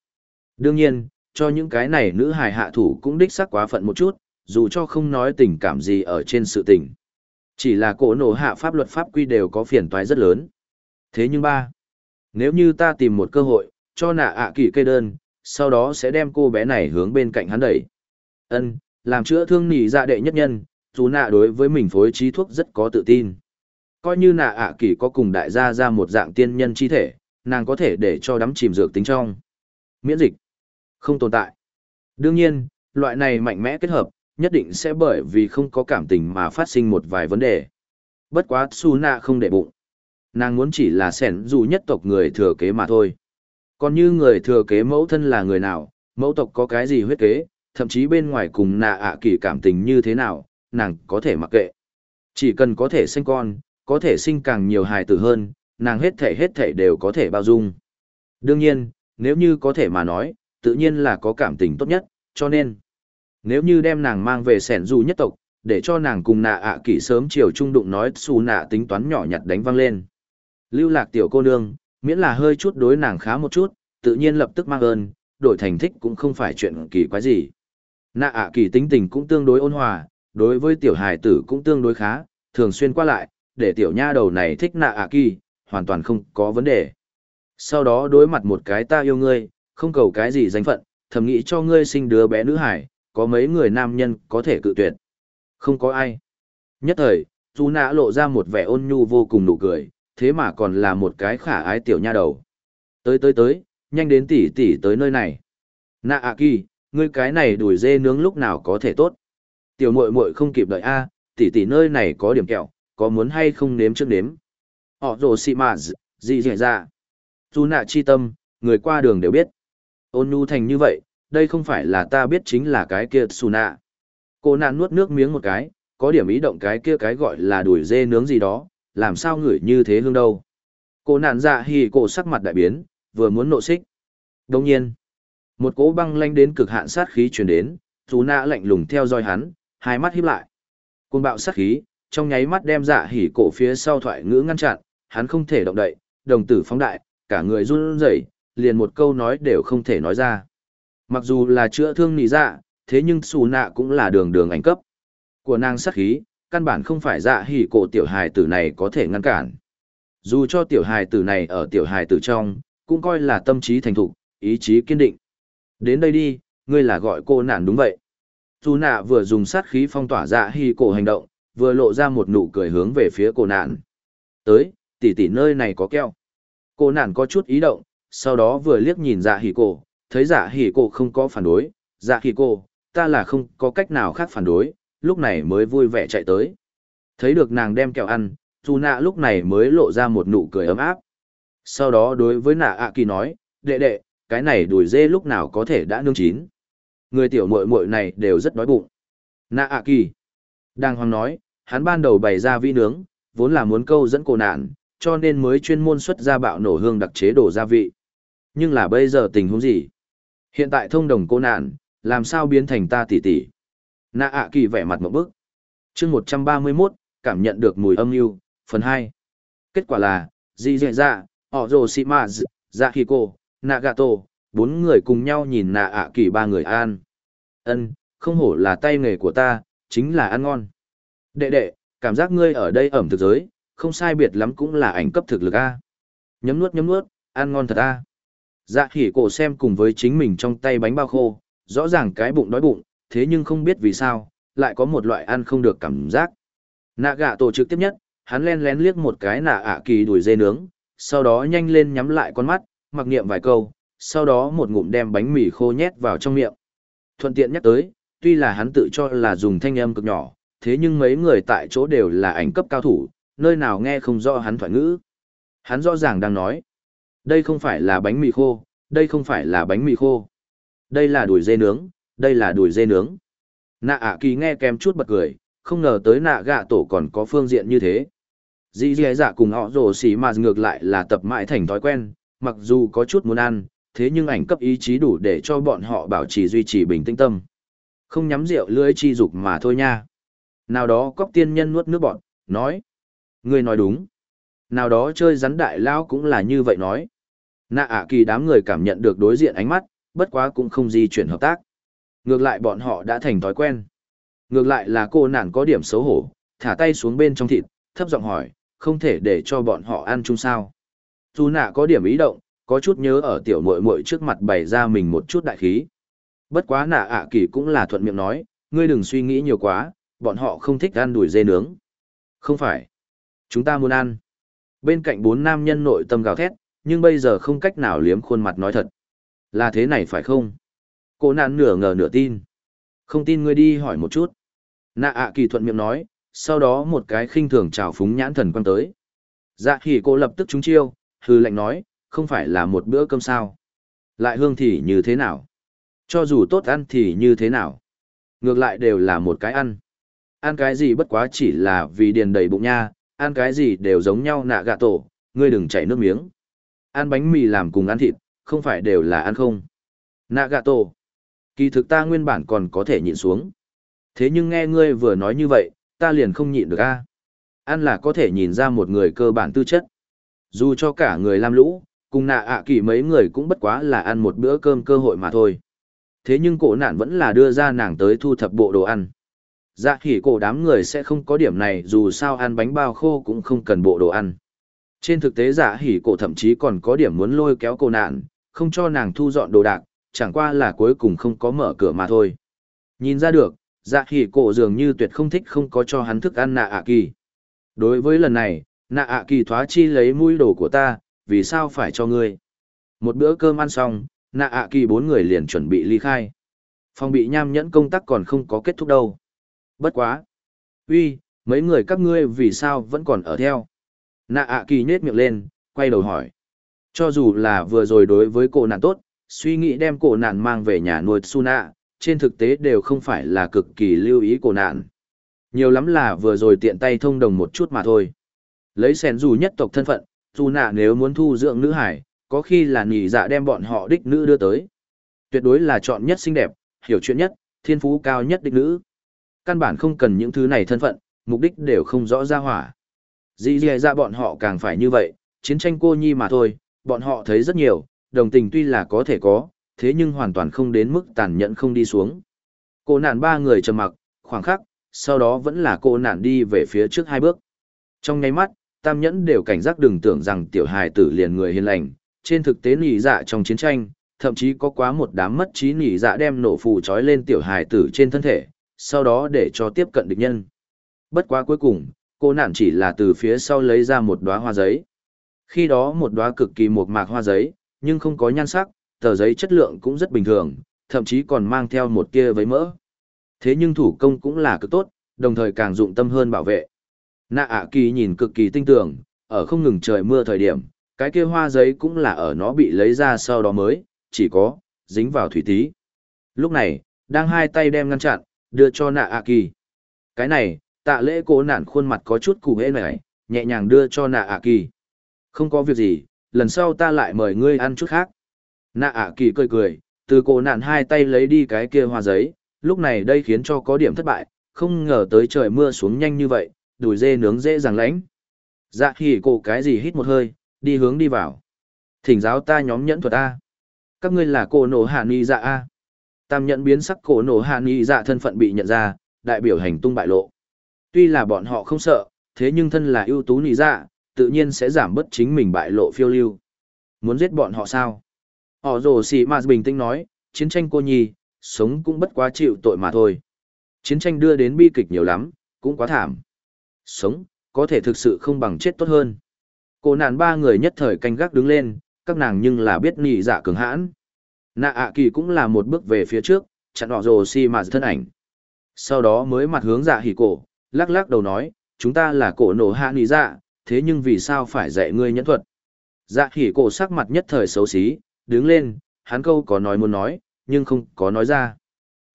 Đương nhiên cho những cái này nữ hài hạ thủ cũng đích xác quá phận một chút dù cho không nói tình cảm gì ở trên sự tình. Chỉ là cổ nổ hạ pháp luật pháp quy đều có phiền toái rất lớn. Thế nhưng ba, nếu như ta tìm một cơ hội, cho nạ ạ à kỳ cây đơn, sau đó sẽ đem cô bé này hướng bên cạnh hắn đẩy. Ân, làm chữa thương nỉ dạ đệ nhất nhân, dù nạ đối với mình phối trí thuốc rất có tự tin. Coi như nạ ạ à kỳ có cùng đại gia ra một dạng tiên nhân chi thể, nàng có thể để cho đắm chìm dược tính trong. Miễn dịch. Không tồn tại. Đương nhiên, loại này mạnh mẽ kết hợp, nhất định sẽ bởi vì không có cảm tình mà phát sinh một vài vấn đề. Bất quá Su Na không để bụng. Nàng muốn chỉ là sẻn dù nhất tộc người thừa kế mà thôi. Còn như người thừa kế mẫu thân là người nào, mẫu tộc có cái gì huyết kế, thậm chí bên ngoài cùng nạ ạ kỳ cảm tình như thế nào, nàng có thể mặc kệ. Chỉ cần có thể sinh con, có thể sinh càng nhiều hài tử hơn, nàng hết thể hết thể đều có thể bao dung. Đương nhiên, nếu như có thể mà nói, tự nhiên là có cảm tình tốt nhất, cho nên, nếu như đem nàng mang về sẻn dù nhất tộc, để cho nàng cùng nạ ạ à kỷ sớm chiều trung đụng nói xù nạ tính toán nhỏ nhặt đánh văng lên. Lưu lạc tiểu cô nương, miễn là hơi chút đối nàng khá một chút, tự nhiên lập tức mang ơn, đổi thành thích cũng không phải chuyện kỳ quái gì. Nạ ạ à kỳ tính tình cũng tương đối ôn hòa, đối với tiểu hài tử cũng tương đối khá, thường xuyên qua lại, để tiểu nha đầu này thích nạ ạ kỳ, hoàn toàn không có vấn đề. Sau đó đối mặt một cái ta yêu ngươi, không cầu cái gì danh phận, thầm nghĩ cho ngươi sinh đứa bé nữ hải, có mấy người nam nhân có thể cự tuyệt. Không có ai. Nhất thời, chú nã lộ ra một vẻ ôn nhu vô cùng nụ cười, thế mà còn là một cái khả ái tiểu nha đầu. Tới tới tới, nhanh đến tỉ tỉ tới nơi này. Nạ ạ kỳ, ngươi cái này đuổi dê nướng lúc nào có thể tốt. Tiểu muội muội không kịp đợi a, tỉ tỉ nơi này có điểm kẹo, có muốn hay không nếm trước nếm. Họ rồ xị mà gì dẻ ra. Dù nạ chi tâm, người qua đường đều biết. Ôn nhu thành như vậy, đây không phải là ta biết chính là cái kia xù nạ. Cô nạn nuốt nước miếng một cái, có điểm ý động cái kia cái gọi là đuổi dê nướng gì đó, làm sao ngửi như thế hương đâu. Cô nạn dạ hì cổ sắc mặt đại biến, vừa muốn nộ xích. Đồng nhiên, một cỗ băng lanh đến cực hạn sát khí truyền đến, dù nạ lạnh lùng theo dõi hắn, hai mắt híp lại. Côn bạo sát khí, trong nháy mắt đem dạ hỉ cổ phía sau thoại ngữ ngăn chặn, hắn không thể động đậy, đồng tử phóng đại, cả người run rẩy, liền một câu nói đều không thể nói ra. Mặc dù là chữa thương nị dạ, thế nhưng xù nạ cũng là đường đường ảnh cấp. Của nàng sát khí, căn bản không phải dạ hỉ cổ tiểu hài tử này có thể ngăn cản. Dù cho tiểu hài tử này ở tiểu hài tử trong, cũng coi là tâm trí thành thục, ý chí kiên định. Đến đây đi, ngươi là gọi cô nạn đúng vậy. Dù nạ vừa dùng sát khí phong tỏa dạ hỉ cổ hành động, vừa lộ ra một nụ cười hướng về phía cô nạn. Tới, tỷ tỷ nơi này có keo. Cô nạn có chút ý động, sau đó vừa liếc nhìn dạ hỉ cổ, thấy dạ hỉ cổ không có phản đối, dạ hỉ cổ, ta là không có cách nào khác phản đối, lúc này mới vui vẻ chạy tới. Thấy được nàng đem kẹo ăn, dù nạ lúc này mới lộ ra một nụ cười ấm áp. Sau đó đối với nạ ạ kỳ nói, đệ đệ, cái này đùi dê lúc nào có thể đã nương chín. Người tiểu muội muội này đều rất đói bụng. Nạ ạ kỳ. Đang hoàng nói, hắn ban đầu bày ra vi nướng, vốn là muốn câu dẫn cổ nạn, cho nên mới chuyên môn xuất ra bạo nổ hương đặc chế đồ gia vị. Nhưng là bây giờ tình huống gì? Hiện tại thông đồng cô nạn, làm sao biến thành ta tỷ tỷ? Nạ ạ kỳ vẻ mặt một bức. chương 131, cảm nhận được mùi âm mưu phần 2. Kết quả là, Di Dạy Dạ, Họ Rồ Sĩ Mạ Dạ Khi Cô, Nagato, bốn người cùng nhau nhìn nạ ạ kỳ ba người an. ân không hổ là tay nghề của ta, chính là ăn ngon. Đệ đệ, cảm giác ngươi ở đây ẩm thực giới, không sai biệt lắm cũng là ảnh cấp thực lực A. Nhấm nuốt nhấm nuốt, ăn ngon thật A. Dạ khỉ cổ xem cùng với chính mình trong tay bánh bao khô, rõ ràng cái bụng đói bụng, thế nhưng không biết vì sao, lại có một loại ăn không được cảm giác. Nạ gạ tổ trực tiếp nhất, hắn len lén liếc một cái nạ ạ kỳ đuổi dê nướng, sau đó nhanh lên nhắm lại con mắt, mặc niệm vài câu, sau đó một ngụm đem bánh mì khô nhét vào trong miệng. Thuận tiện nhắc tới, tuy là hắn tự cho là dùng thanh âm cực nhỏ, thế nhưng mấy người tại chỗ đều là ảnh cấp cao thủ, nơi nào nghe không rõ hắn thoại ngữ. Hắn rõ ràng đang nói, đây không phải là bánh mì khô, đây không phải là bánh mì khô. Đây là đùi dê nướng, đây là đùi dê nướng. Nạ ạ kỳ nghe kèm chút bật cười, không ngờ tới nạ gạ tổ còn có phương diện như thế. Dì dì dạ cùng họ rổ xỉ mà ngược lại là tập mãi thành thói quen, mặc dù có chút muốn ăn, thế nhưng ảnh cấp ý chí đủ để cho bọn họ bảo trì duy trì bình tĩnh tâm. Không nhắm rượu lưỡi chi dục mà thôi nha. Nào đó cóc tiên nhân nuốt nước bọn, nói. Người nói đúng. Nào đó chơi rắn đại lao cũng là như vậy nói. Nạ ạ kỳ đám người cảm nhận được đối diện ánh mắt, bất quá cũng không di chuyển hợp tác. Ngược lại bọn họ đã thành thói quen. Ngược lại là cô nản có điểm xấu hổ, thả tay xuống bên trong thịt, thấp giọng hỏi, không thể để cho bọn họ ăn chung sao. Dù nạ có điểm ý động, có chút nhớ ở tiểu muội muội trước mặt bày ra mình một chút đại khí. Bất quá nạ ạ kỳ cũng là thuận miệng nói, ngươi đừng suy nghĩ nhiều quá, bọn họ không thích ăn đùi dê nướng. Không phải. Chúng ta muốn ăn. Bên cạnh bốn nam nhân nội tâm gào thét, nhưng bây giờ không cách nào liếm khuôn mặt nói thật. Là thế này phải không? Cô nạn nửa ngờ nửa tin. Không tin ngươi đi hỏi một chút. Nạ ạ kỳ thuận miệng nói, sau đó một cái khinh thường trào phúng nhãn thần quăng tới. Dạ hỉ cô lập tức trúng chiêu, hư lệnh nói, không phải là một bữa cơm sao. Lại hương thì như thế nào? Cho dù tốt ăn thì như thế nào? Ngược lại đều là một cái ăn. Ăn cái gì bất quá chỉ là vì điền đầy bụng nha, ăn cái gì đều giống nhau nạ gạ tổ, ngươi đừng chảy nước miếng. Ăn bánh mì làm cùng ăn thịt, không phải đều là ăn không. Nạ tổ. Kỳ thực ta nguyên bản còn có thể nhịn xuống. Thế nhưng nghe ngươi vừa nói như vậy, ta liền không nhịn được a. Ăn là có thể nhìn ra một người cơ bản tư chất. Dù cho cả người làm lũ, cùng nạ ạ kỳ mấy người cũng bất quá là ăn một bữa cơm cơ hội mà thôi. Thế nhưng cổ nạn vẫn là đưa ra nàng tới thu thập bộ đồ ăn. Dạ khỉ cổ đám người sẽ không có điểm này dù sao ăn bánh bao khô cũng không cần bộ đồ ăn. Trên thực tế dạ hỉ cổ thậm chí còn có điểm muốn lôi kéo cô nạn, không cho nàng thu dọn đồ đạc, chẳng qua là cuối cùng không có mở cửa mà thôi. Nhìn ra được, dạ hỉ cổ dường như tuyệt không thích không có cho hắn thức ăn nạ ạ kỳ. Đối với lần này, nạ ạ kỳ thoá chi lấy mũi đồ của ta, vì sao phải cho ngươi? Một bữa cơm ăn xong, nạ ạ kỳ bốn người liền chuẩn bị ly khai. Phòng bị nham nhẫn công tác còn không có kết thúc đâu. Bất quá. uy mấy người các ngươi vì sao vẫn còn ở theo? Nạ ạ kỳ nhết miệng lên, quay đầu hỏi. Cho dù là vừa rồi đối với cổ nạn tốt, suy nghĩ đem cổ nạn mang về nhà nuôi su nạ, trên thực tế đều không phải là cực kỳ lưu ý cổ nạn. Nhiều lắm là vừa rồi tiện tay thông đồng một chút mà thôi. Lấy sẻn dù nhất tộc thân phận, su nạ nếu muốn thu dưỡng nữ hải, có khi là nhị dạ đem bọn họ đích nữ đưa tới. Tuyệt đối là chọn nhất xinh đẹp, hiểu chuyện nhất, thiên phú cao nhất đích nữ. Căn bản không cần những thứ này thân phận, mục đích đều không rõ ra hỏa. Dì dì ra bọn họ càng phải như vậy, chiến tranh cô nhi mà thôi, bọn họ thấy rất nhiều, đồng tình tuy là có thể có, thế nhưng hoàn toàn không đến mức tàn nhẫn không đi xuống. Cô nạn ba người trầm mặc, khoảng khắc, sau đó vẫn là cô nạn đi về phía trước hai bước. Trong nháy mắt, tam nhẫn đều cảnh giác đừng tưởng rằng tiểu hài tử liền người hiền lành, trên thực tế nỉ dạ trong chiến tranh, thậm chí có quá một đám mất trí nỉ dạ đem nổ phù trói lên tiểu hài tử trên thân thể, sau đó để cho tiếp cận địch nhân. Bất quá cuối cùng, cô nạn chỉ là từ phía sau lấy ra một đóa hoa giấy. Khi đó một đóa cực kỳ mộc mạc hoa giấy, nhưng không có nhan sắc, tờ giấy chất lượng cũng rất bình thường, thậm chí còn mang theo một kia với mỡ. Thế nhưng thủ công cũng là cực tốt, đồng thời càng dụng tâm hơn bảo vệ. Nạ ạ kỳ nhìn cực kỳ tinh tưởng, ở không ngừng trời mưa thời điểm, cái kia hoa giấy cũng là ở nó bị lấy ra sau đó mới, chỉ có, dính vào thủy tí. Lúc này, đang hai tay đem ngăn chặn, đưa cho nạ ạ kỳ. Cái này, tạ lễ cố nản khuôn mặt có chút cụ hễ này, nhẹ nhàng đưa cho nạ ạ kỳ. Không có việc gì, lần sau ta lại mời ngươi ăn chút khác. Nạ ạ kỳ cười cười, từ cổ nạn hai tay lấy đi cái kia hoa giấy, lúc này đây khiến cho có điểm thất bại, không ngờ tới trời mưa xuống nhanh như vậy, đùi dê nướng dễ dàng lãnh. Dạ hỉ cổ cái gì hít một hơi, đi hướng đi vào. Thỉnh giáo ta nhóm nhẫn thuật A. Các ngươi là cổ nổ hạ ni dạ A. Tam nhận biến sắc cổ nổ hạ ni dạ thân phận bị nhận ra, đại biểu hành tung bại lộ. Tuy là bọn họ không sợ, thế nhưng thân là ưu tú nị dạ, tự nhiên sẽ giảm bớt chính mình bại lộ phiêu lưu. Muốn giết bọn họ sao? Họ rồ xì mà bình tĩnh nói, chiến tranh cô nhi, sống cũng bất quá chịu tội mà thôi. Chiến tranh đưa đến bi kịch nhiều lắm, cũng quá thảm. Sống, có thể thực sự không bằng chết tốt hơn. Cô nạn ba người nhất thời canh gác đứng lên, các nàng nhưng là biết nị dạ cường hãn. Nạ ạ kỳ cũng là một bước về phía trước, chặn họ rồ si mà thân ảnh. Sau đó mới mặt hướng dạ hỉ cổ, lắc lắc đầu nói, chúng ta là cổ nổ hạ nì dạ, thế nhưng vì sao phải dạy ngươi nhẫn thuật? Dạ hỉ cổ sắc mặt nhất thời xấu xí, đứng lên, hắn câu có nói muốn nói, nhưng không có nói ra.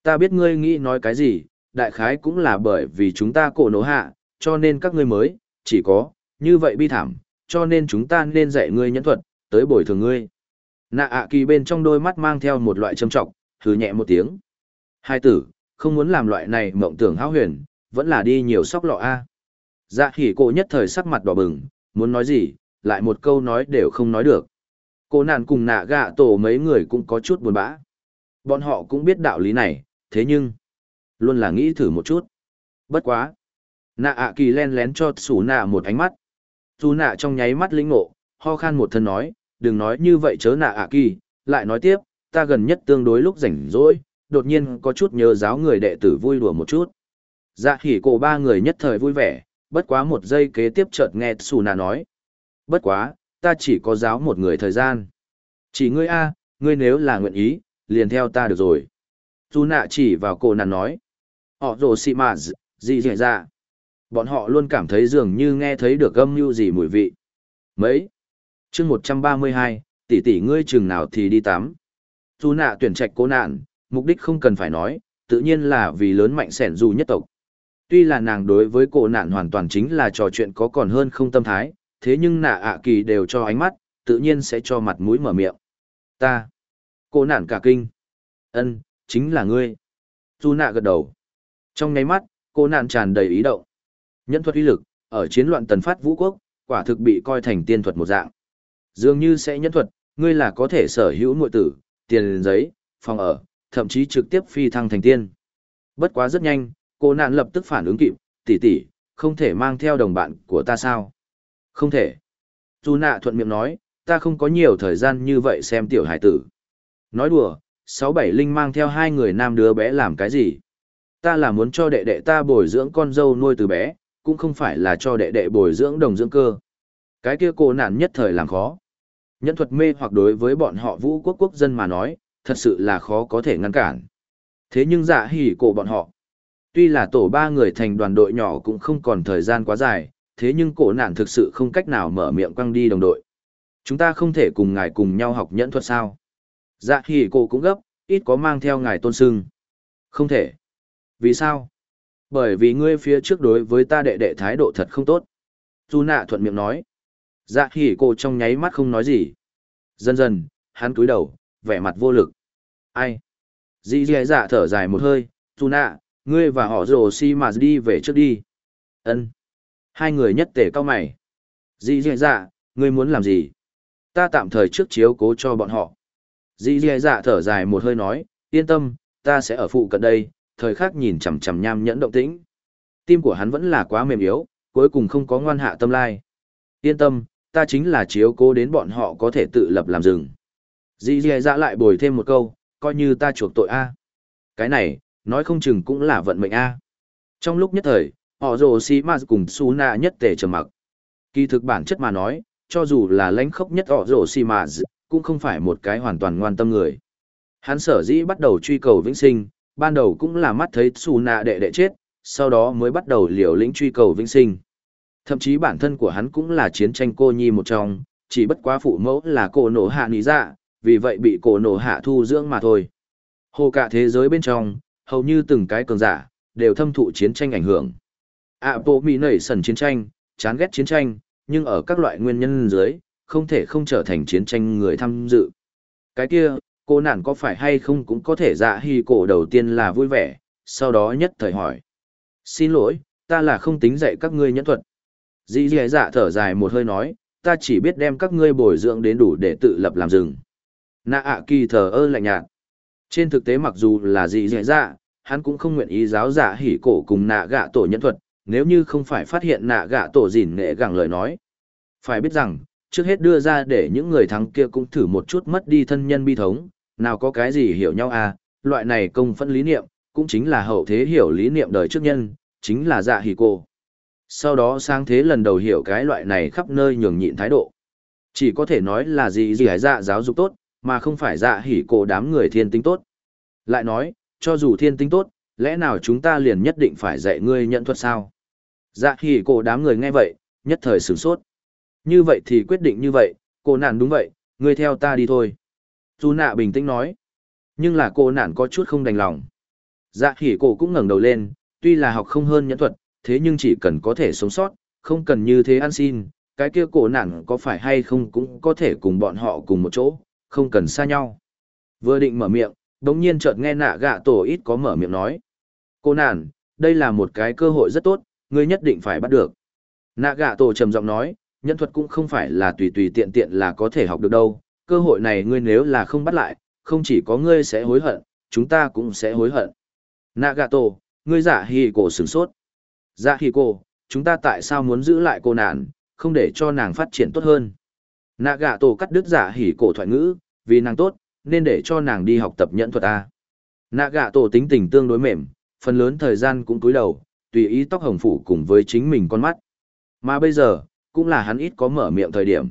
Ta biết ngươi nghĩ nói cái gì, đại khái cũng là bởi vì chúng ta cổ nổ hạ, cho nên các ngươi mới, chỉ có, như vậy bi thảm, cho nên chúng ta nên dạy ngươi nhẫn thuật, tới bồi thường ngươi. Nạ ạ kỳ bên trong đôi mắt mang theo một loại châm trọng, hừ nhẹ một tiếng. Hai tử, không muốn làm loại này mộng tưởng hao huyền, vẫn là đi nhiều sóc lọ A. Dạ hỉ cổ nhất thời sắc mặt đỏ bừng, muốn nói gì, lại một câu nói đều không nói được. Cô nạn cùng nạ gạ tổ mấy người cũng có chút buồn bã. Bọn họ cũng biết đạo lý này, thế nhưng, luôn là nghĩ thử một chút. Bất quá. Nạ ạ kỳ len lén cho xù nạ một ánh mắt. Dù nạ trong nháy mắt lĩnh ngộ, ho khan một thân nói, đừng nói như vậy chớ nạ ạ kỳ, lại nói tiếp, ta gần nhất tương đối lúc rảnh rỗi, đột nhiên có chút nhớ giáo người đệ tử vui đùa một chút. Dạ hỉ cổ ba người nhất thời vui vẻ, bất quá một giây kế tiếp chợt nghe xù nạ nói. Bất quá, ta chỉ có giáo một người thời gian. Chỉ ngươi A, ngươi nếu là nguyện ý, liền theo ta được rồi. Dù nạ chỉ vào cổ nàn nói. Họ rồ xì mà gì dễ ra. Bọn họ luôn cảm thấy dường như nghe thấy được âm mưu gì mùi vị. Mấy? chương một trăm ba mươi hai, tỷ tỷ ngươi chừng nào thì đi tắm. Dù nạ tuyển trạch cố nạn, mục đích không cần phải nói, tự nhiên là vì lớn mạnh sẻn dù nhất tộc. Tuy là nàng đối với cổ nạn hoàn toàn chính là trò chuyện có còn hơn không tâm thái, thế nhưng nạ ạ kỳ đều cho ánh mắt, tự nhiên sẽ cho mặt mũi mở miệng. Ta. Cổ nạn cả kinh. ân chính là ngươi. Dù nạ gật đầu. Trong nháy mắt, cô nạn tràn đầy ý động. Nhân thuật uy lực, ở chiến loạn tần phát vũ quốc, quả thực bị coi thành tiên thuật một dạng. Dường như sẽ nhân thuật, ngươi là có thể sở hữu nội tử, tiền giấy, phòng ở, thậm chí trực tiếp phi thăng thành tiên. Bất quá rất nhanh, cô nạn lập tức phản ứng kịp, tỷ tỷ, không thể mang theo đồng bạn của ta sao? Không thể. Dù nạ thuận miệng nói, ta không có nhiều thời gian như vậy xem tiểu hải tử. Nói đùa, sáu bảy linh mang theo hai người nam đứa bé làm cái gì? Ta là muốn cho đệ đệ ta bồi dưỡng con dâu nuôi từ bé, cũng không phải là cho đệ đệ bồi dưỡng đồng dưỡng cơ. Cái kia cô nạn nhất thời làm khó. Nhân thuật mê hoặc đối với bọn họ vũ quốc quốc dân mà nói, thật sự là khó có thể ngăn cản. Thế nhưng dạ hỉ cổ bọn họ. Tuy là tổ ba người thành đoàn đội nhỏ cũng không còn thời gian quá dài, thế nhưng cổ nạn thực sự không cách nào mở miệng quăng đi đồng đội. Chúng ta không thể cùng ngài cùng nhau học nhẫn thuật sao? Dạ hỉ cổ cũng gấp, ít có mang theo ngài tôn sưng. Không thể. Vì sao? Bởi vì ngươi phía trước đối với ta đệ đệ thái độ thật không tốt. Dù nạ thuận miệng nói. Dạ hỉ cổ trong nháy mắt không nói gì. Dần dần, hắn cúi đầu, vẻ mặt vô lực. Ai? Dì dì dạ thở dài một hơi, dù nạ, ngươi và họ rồ si mà đi về trước đi. ân Hai người nhất tể cao mày. Dì dì dạ, ngươi muốn làm gì? Ta tạm thời trước chiếu cố cho bọn họ. Dì dì dạ thở dài một hơi nói, yên tâm, ta sẽ ở phụ cận đây, thời khắc nhìn chằm chằm nham nhẫn động tĩnh. Tim của hắn vẫn là quá mềm yếu, cuối cùng không có ngoan hạ tâm lai. Yên tâm, ta chính là chiếu cố đến bọn họ có thể tự lập làm rừng. Dì dì dạ lại bồi thêm một câu, coi như ta chuộc tội A. Cái này, nói không chừng cũng là vận mệnh A. Trong lúc nhất thời, họ rồ xì ma cùng su na nhất tề trầm mặc. Kỳ thực bản chất mà nói, cho dù là lãnh khốc nhất họ rồ xì ma cũng không phải một cái hoàn toàn ngoan tâm người. Hắn sở dĩ bắt đầu truy cầu vĩnh sinh, ban đầu cũng là mắt thấy su na đệ đệ chết, sau đó mới bắt đầu liều lĩnh truy cầu vĩnh sinh. Thậm chí bản thân của hắn cũng là chiến tranh cô nhi một trong, chỉ bất quá phụ mẫu là cổ nổ hạ lý dạ, vì vậy bị cổ nổ hạ thu dưỡng mà thôi. Hồ cả thế giới bên trong, hầu như từng cái cường giả, đều thâm thụ chiến tranh ảnh hưởng. ạ bộ mỹ nảy sần chiến tranh, chán ghét chiến tranh, nhưng ở các loại nguyên nhân dưới, không thể không trở thành chiến tranh người tham dự. Cái kia, cô nản có phải hay không cũng có thể dạ hy cổ đầu tiên là vui vẻ, sau đó nhất thời hỏi. Xin lỗi, ta là không tính dạy các ngươi nhẫn thuật. Dĩ dì dạ thở dài một hơi nói, ta chỉ biết đem các ngươi bồi dưỡng đến đủ để tự lập làm rừng. Nạ ạ kỳ thờ ơ lạnh nhạt. Trên thực tế mặc dù là gì dễ dạ, dạ, hắn cũng không nguyện ý giáo giả hỉ cổ cùng nạ gạ tổ nhân thuật, nếu như không phải phát hiện nạ gạ tổ dỉn nghệ gẳng lời nói. Phải biết rằng, trước hết đưa ra để những người thắng kia cũng thử một chút mất đi thân nhân bi thống, nào có cái gì hiểu nhau à, loại này công phân lý niệm, cũng chính là hậu thế hiểu lý niệm đời trước nhân, chính là dạ hỉ cổ. Sau đó sang thế lần đầu hiểu cái loại này khắp nơi nhường nhịn thái độ. Chỉ có thể nói là gì gì hải dạ giáo dục tốt, mà không phải dạ hỉ cổ đám người thiên tính tốt. Lại nói, cho dù thiên tính tốt, lẽ nào chúng ta liền nhất định phải dạy ngươi nhận thuật sao? Dạ hỉ cổ đám người nghe vậy, nhất thời sửng sốt. Như vậy thì quyết định như vậy, cô nạn đúng vậy, ngươi theo ta đi thôi. Chú nạ bình tĩnh nói. Nhưng là cô nạn có chút không đành lòng. Dạ hỉ cổ cũng ngẩng đầu lên, tuy là học không hơn nhẫn thuật, thế nhưng chỉ cần có thể sống sót, không cần như thế ăn xin, cái kia cổ nạn có phải hay không cũng có thể cùng bọn họ cùng một chỗ, không cần xa nhau. Vừa định mở miệng, đống nhiên chợt nghe nạ gạ tổ ít có mở miệng nói. Cô nản, đây là một cái cơ hội rất tốt, ngươi nhất định phải bắt được. Nạ gạ tổ trầm giọng nói, nhân thuật cũng không phải là tùy tùy tiện tiện là có thể học được đâu. Cơ hội này ngươi nếu là không bắt lại, không chỉ có ngươi sẽ hối hận, chúng ta cũng sẽ hối hận. Nạ gạ tổ, ngươi giả hì cổ sửng sốt. Giả hì cổ, chúng ta tại sao muốn giữ lại cô nản, không để cho nàng phát triển tốt hơn. Nạ gạ tổ cắt đứt giả hỉ cổ thoại ngữ, vì nàng tốt, nên để cho nàng đi học tập nhẫn thuật A. Nạ gạ tổ tính tình tương đối mềm, phần lớn thời gian cũng cúi đầu, tùy ý tóc hồng phủ cùng với chính mình con mắt. Mà bây giờ, cũng là hắn ít có mở miệng thời điểm.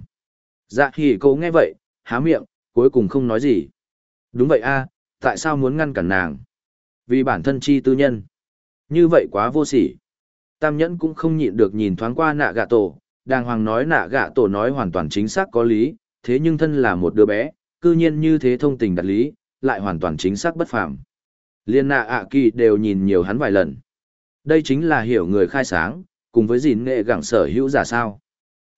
Dạ hỉ cổ nghe vậy, há miệng, cuối cùng không nói gì. Đúng vậy a, tại sao muốn ngăn cản nàng? Vì bản thân chi tư nhân. Như vậy quá vô sỉ. Tam nhẫn cũng không nhịn được nhìn thoáng qua nạ gạ tổ, đàng hoàng nói nạ gạ tổ nói hoàn toàn chính xác có lý, thế nhưng thân là một đứa bé, cư nhiên như thế thông tình đặt lý, lại hoàn toàn chính xác bất phàm. Liên nạ ạ kỳ đều nhìn nhiều hắn vài lần. Đây chính là hiểu người khai sáng, cùng với gìn nghệ gẳng sở hữu giả sao.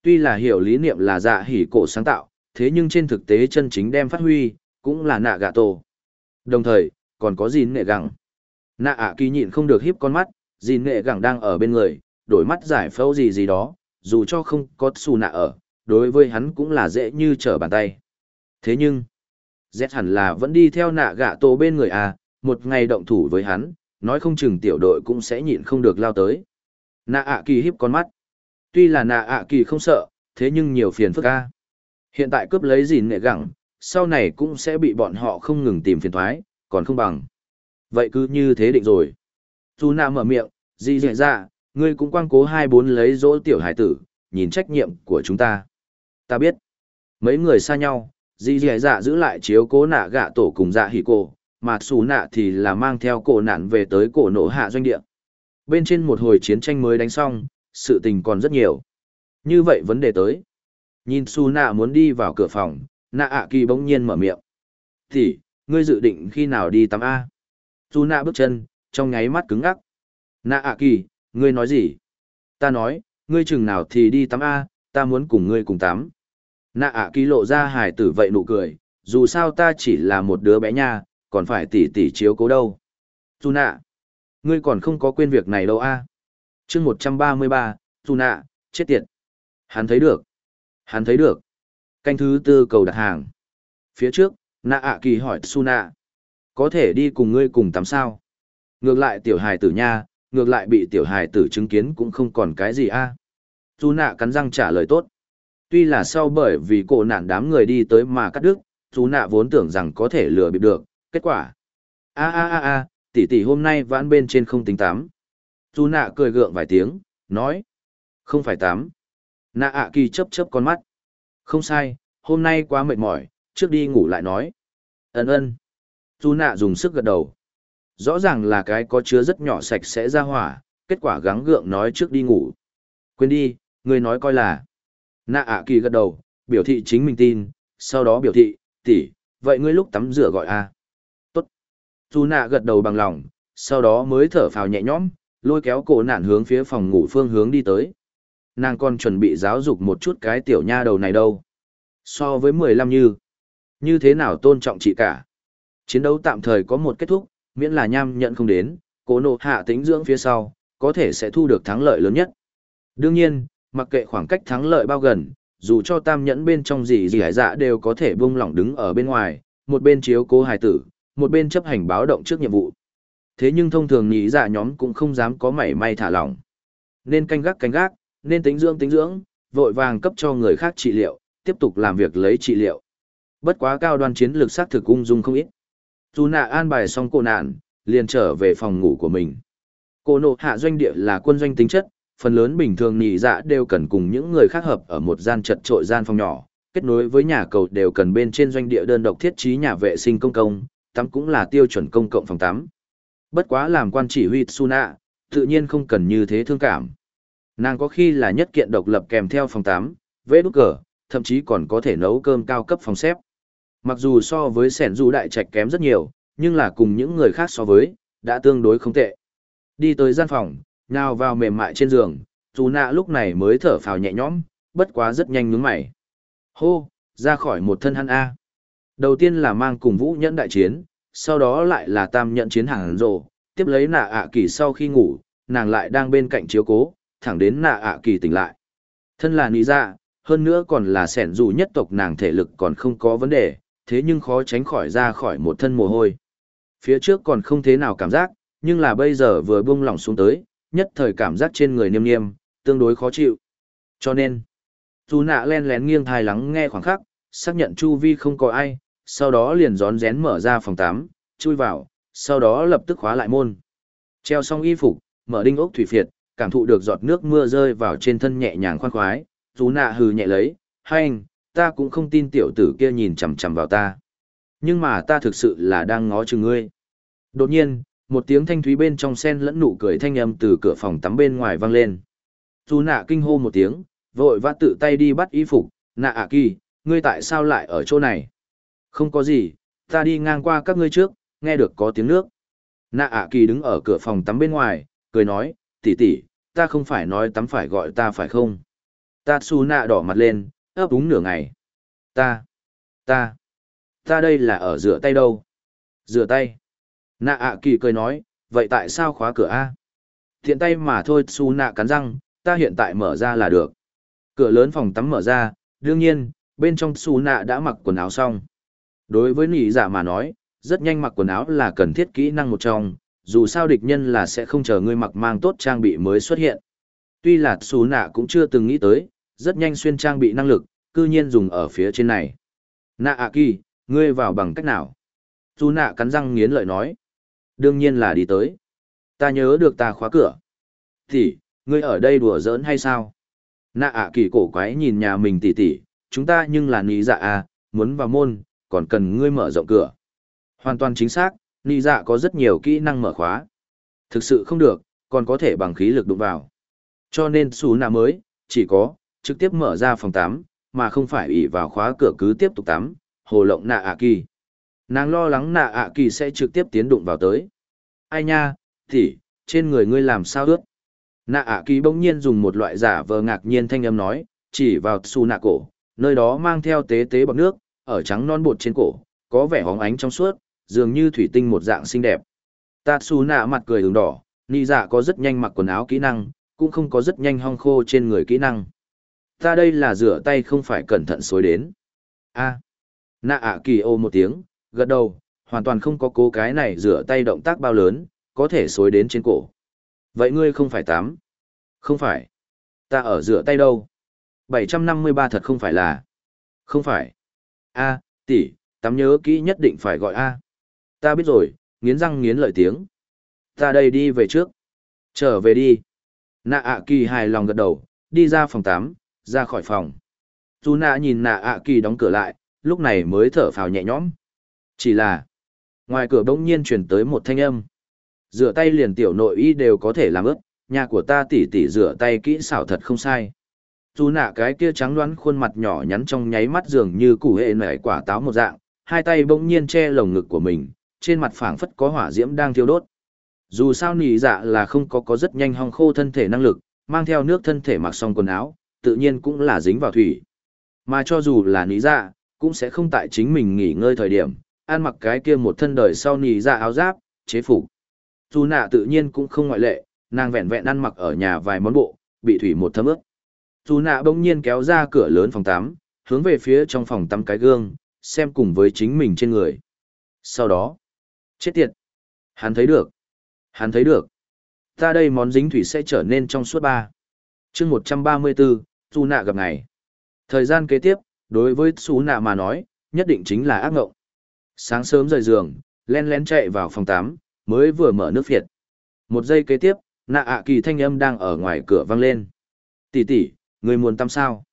Tuy là hiểu lý niệm là dạ hỉ cổ sáng tạo, thế nhưng trên thực tế chân chính đem phát huy, cũng là nạ gạ tổ. Đồng thời, còn có gìn nghệ gẳng. Nạ ạ kỳ nhịn không được hiếp con mắt, gìn nghệ gẳng đang ở bên người, đổi mắt giải phẫu gì gì đó, dù cho không có xù nạ ở, đối với hắn cũng là dễ như trở bàn tay. Thế nhưng, Z hẳn là vẫn đi theo nạ gạ tổ bên người à, một ngày động thủ với hắn, nói không chừng tiểu đội cũng sẽ nhịn không được lao tới. Nạ ạ kỳ hiếp con mắt. Tuy là nạ ạ kỳ không sợ, thế nhưng nhiều phiền phức ca. Hiện tại cướp lấy gì nệ gẳng, sau này cũng sẽ bị bọn họ không ngừng tìm phiền thoái, còn không bằng. Vậy cứ như thế định rồi. Dù nạ mở miệng, gì dạy ra, ngươi cũng quang cố hai bốn lấy dỗ tiểu hải tử, nhìn trách nhiệm của chúng ta. Ta biết. Mấy người xa nhau, dì dì dạ giữ lại chiếu cố nạ gạ tổ cùng dạ hỉ cổ, mà xù nạ thì là mang theo cổ nạn về tới cổ nổ hạ doanh địa. Bên trên một hồi chiến tranh mới đánh xong, sự tình còn rất nhiều. Như vậy vấn đề tới. Nhìn xù nạ muốn đi vào cửa phòng, nạ ạ kỳ bỗng nhiên mở miệng. Thì, ngươi dự định khi nào đi tắm A? Xù nạ bước chân, trong nháy mắt cứng ngắc. Nạ ạ kỳ, ngươi nói gì? Ta nói, ngươi chừng nào thì đi tắm A, ta muốn cùng ngươi cùng tắm. Nạ ạ kỳ lộ ra hài tử vậy nụ cười, dù sao ta chỉ là một đứa bé nha, còn phải tỉ tỉ chiếu cố đâu. Dù nạ, ngươi còn không có quên việc này đâu a. Chương một trăm ba mươi ba, dù nạ, chết tiệt. Hắn thấy được. Hắn thấy được. Canh thứ tư cầu đặt hàng. Phía trước, nạ ạ kỳ hỏi su nạ. Có thể đi cùng ngươi cùng tắm sao? Ngược lại tiểu hài tử nha, ngược lại bị tiểu hài tử chứng kiến cũng không còn cái gì a. À? Su nạ cắn răng trả lời tốt. Tuy là sau bởi vì cổ nạn đám người đi tới mà cắt đứt, chú nạ vốn tưởng rằng có thể lừa bịp được, kết quả. a a a a, tỷ tỷ hôm nay vãn bên trên không tính tám. Chú nạ cười gượng vài tiếng, nói. Không phải tám. Nạ ạ kỳ chấp chấp con mắt. Không sai, hôm nay quá mệt mỏi, trước đi ngủ lại nói. ân ơn. Chú nạ dùng sức gật đầu. Rõ ràng là cái có chứa rất nhỏ sạch sẽ ra hỏa, kết quả gắng gượng nói trước đi ngủ. Quên đi, người nói coi là. Nạ ạ kỳ gật đầu, biểu thị chính mình tin, sau đó biểu thị, tỷ, vậy ngươi lúc tắm rửa gọi a Tốt. Thu nạ gật đầu bằng lòng, sau đó mới thở phào nhẹ nhõm, lôi kéo cổ nạn hướng phía phòng ngủ phương hướng đi tới. Nàng còn chuẩn bị giáo dục một chút cái tiểu nha đầu này đâu. So với mười lăm như, như thế nào tôn trọng chị cả. Chiến đấu tạm thời có một kết thúc, miễn là nham nhận không đến, cố nộ hạ tính dưỡng phía sau, có thể sẽ thu được thắng lợi lớn nhất. Đương nhiên, Mặc kệ khoảng cách thắng lợi bao gần, dù cho tam nhẫn bên trong gì gì hải dạ đều có thể buông lỏng đứng ở bên ngoài, một bên chiếu cố hài tử, một bên chấp hành báo động trước nhiệm vụ. Thế nhưng thông thường nhị dạ nhóm cũng không dám có mảy may thả lỏng. Nên canh gác canh gác, nên tính dưỡng tính dưỡng, vội vàng cấp cho người khác trị liệu, tiếp tục làm việc lấy trị liệu. Bất quá cao đoan chiến lược xác thực ung dung không ít. Dù nạ an bài xong cô nạn, liền trở về phòng ngủ của mình. Cô nộ hạ doanh địa là quân doanh tính chất, phần lớn bình thường nhị dạ đều cần cùng những người khác hợp ở một gian chật trội gian phòng nhỏ, kết nối với nhà cầu đều cần bên trên doanh địa đơn độc thiết trí nhà vệ sinh công công, tắm cũng là tiêu chuẩn công cộng phòng tắm. Bất quá làm quan chỉ huy Suna, tự nhiên không cần như thế thương cảm. Nàng có khi là nhất kiện độc lập kèm theo phòng tắm, vế đúc cờ, thậm chí còn có thể nấu cơm cao cấp phòng xếp. Mặc dù so với sẻn du đại trạch kém rất nhiều, nhưng là cùng những người khác so với, đã tương đối không tệ. Đi tới gian phòng, nào vào mềm mại trên giường, dù nạ lúc này mới thở phào nhẹ nhõm, bất quá rất nhanh nhướng mày. Hô, ra khỏi một thân hắn A. Đầu tiên là mang cùng vũ nhẫn đại chiến, sau đó lại là tam nhận chiến hàng rồ, tiếp lấy nạ ạ kỳ sau khi ngủ, nàng lại đang bên cạnh chiếu cố, thẳng đến nạ ạ kỳ tỉnh lại. Thân là nị dạ, hơn nữa còn là sẻn dù nhất tộc nàng thể lực còn không có vấn đề, thế nhưng khó tránh khỏi ra khỏi một thân mồ hôi. Phía trước còn không thế nào cảm giác, nhưng là bây giờ vừa buông lỏng xuống tới, nhất thời cảm giác trên người niêm niêm, tương đối khó chịu. Cho nên, dù nạ len lén nghiêng thai lắng nghe khoảng khắc, xác nhận chu vi không có ai, sau đó liền rón rén mở ra phòng 8, chui vào, sau đó lập tức khóa lại môn. Treo xong y phục, mở đinh ốc thủy phiệt, cảm thụ được giọt nước mưa rơi vào trên thân nhẹ nhàng khoan khoái, dù nạ hừ nhẹ lấy, hành, ta cũng không tin tiểu tử kia nhìn chằm chằm vào ta. Nhưng mà ta thực sự là đang ngó chừng ngươi. Đột nhiên, Một tiếng thanh thúy bên trong sen lẫn nụ cười thanh âm từ cửa phòng tắm bên ngoài vang lên. Dù nạ kinh hô một tiếng, vội vã tự tay đi bắt y phục, nạ ạ kỳ, ngươi tại sao lại ở chỗ này? Không có gì, ta đi ngang qua các ngươi trước, nghe được có tiếng nước. Nạ ạ kỳ đứng ở cửa phòng tắm bên ngoài, cười nói, tỷ tỷ, ta không phải nói tắm phải gọi ta phải không? Tatsu nạ đỏ mặt lên, ấp úng nửa ngày. Ta, ta, ta đây là ở rửa tay đâu? Rửa tay. Nạ ạ kỳ cười nói, vậy tại sao khóa cửa A? Thiện tay mà thôi su nạ cắn răng, ta hiện tại mở ra là được. Cửa lớn phòng tắm mở ra, đương nhiên, bên trong su nạ đã mặc quần áo xong. Đối với nỉ giả mà nói, rất nhanh mặc quần áo là cần thiết kỹ năng một trong, dù sao địch nhân là sẽ không chờ ngươi mặc mang tốt trang bị mới xuất hiện. Tuy là su nạ cũng chưa từng nghĩ tới, rất nhanh xuyên trang bị năng lực, cư nhiên dùng ở phía trên này. Nạ ạ kỳ, ngươi vào bằng cách nào? Dù nạ cắn răng nghiến lợi nói. Đương nhiên là đi tới. Ta nhớ được ta khóa cửa. Thì, ngươi ở đây đùa giỡn hay sao? Nạ ạ kỳ cổ quái nhìn nhà mình tỉ tỉ, chúng ta nhưng là Nị dạ à, muốn vào môn, còn cần ngươi mở rộng cửa. Hoàn toàn chính xác, Nị dạ có rất nhiều kỹ năng mở khóa. Thực sự không được, còn có thể bằng khí lực đụng vào. Cho nên xù nạ mới, chỉ có, trực tiếp mở ra phòng tắm, mà không phải ủy vào khóa cửa cứ tiếp tục tắm, hồ lộng nạ ạ kỳ. Nàng lo lắng nạ ạ kỳ sẽ trực tiếp tiến đụng vào tới. Ai nha, thì, trên người ngươi làm sao ướt? Nạ ạ kỳ bỗng nhiên dùng một loại giả vờ ngạc nhiên thanh âm nói, chỉ vào su nạ cổ, nơi đó mang theo tế tế bọc nước, ở trắng non bột trên cổ, có vẻ hóng ánh trong suốt, dường như thủy tinh một dạng xinh đẹp. Tạ su nạ mặt cười đường đỏ, nị dạ có rất nhanh mặc quần áo kỹ năng, cũng không có rất nhanh hong khô trên người kỹ năng. Ta đây là rửa tay không phải cẩn thận xối đến. a nạ ạ kỳ ô một tiếng, gật đầu, hoàn toàn không có cố cái này rửa tay động tác bao lớn, có thể xối đến trên cổ. Vậy ngươi không phải tắm? Không phải. Ta ở rửa tay đâu? 753 thật không phải là. Không phải. A, tỷ, tắm nhớ kỹ nhất định phải gọi A. Ta biết rồi, nghiến răng nghiến lợi tiếng. Ta đây đi về trước. Trở về đi. Nạ ạ kỳ hài lòng gật đầu, đi ra phòng tắm, ra khỏi phòng. Dù nạ nhìn nạ ạ kỳ đóng cửa lại, lúc này mới thở phào nhẹ nhõm. Chỉ là, ngoài cửa bỗng nhiên truyền tới một thanh âm. Rửa tay liền tiểu nội y đều có thể làm ướt, nhà của ta tỉ tỉ rửa tay kỹ xảo thật không sai. Dù nạ cái kia trắng đoán khuôn mặt nhỏ nhắn trong nháy mắt dường như củ hệ nảy quả táo một dạng, hai tay bỗng nhiên che lồng ngực của mình, trên mặt phảng phất có hỏa diễm đang thiêu đốt. Dù sao nỉ dạ là không có có rất nhanh hong khô thân thể năng lực, mang theo nước thân thể mặc xong quần áo, tự nhiên cũng là dính vào thủy. Mà cho dù là nỉ dạ, cũng sẽ không tại chính mình nghỉ ngơi thời điểm, ăn mặc cái kia một thân đời sau nỉ dạ áo giáp, chế phục. Dù nạ tự nhiên cũng không ngoại lệ, nàng vẹn vẹn ăn mặc ở nhà vài món bộ, bị thủy một thấm ướt. Dù nạ bỗng nhiên kéo ra cửa lớn phòng tắm, hướng về phía trong phòng tắm cái gương, xem cùng với chính mình trên người. Sau đó, chết tiệt. Hắn thấy được. Hắn thấy được. Ta đây món dính thủy sẽ trở nên trong suốt ba. chương 134, dù nạ gặp ngày. Thời gian kế tiếp, đối với Sú nạ mà nói, nhất định chính là ác ngộng. Sáng sớm rời giường, len lén chạy vào phòng tắm, mới vừa mở nước phiệt. Một giây kế tiếp, nạ ạ kỳ thanh âm đang ở ngoài cửa vang lên. Tỷ tỷ, người muốn tắm sao?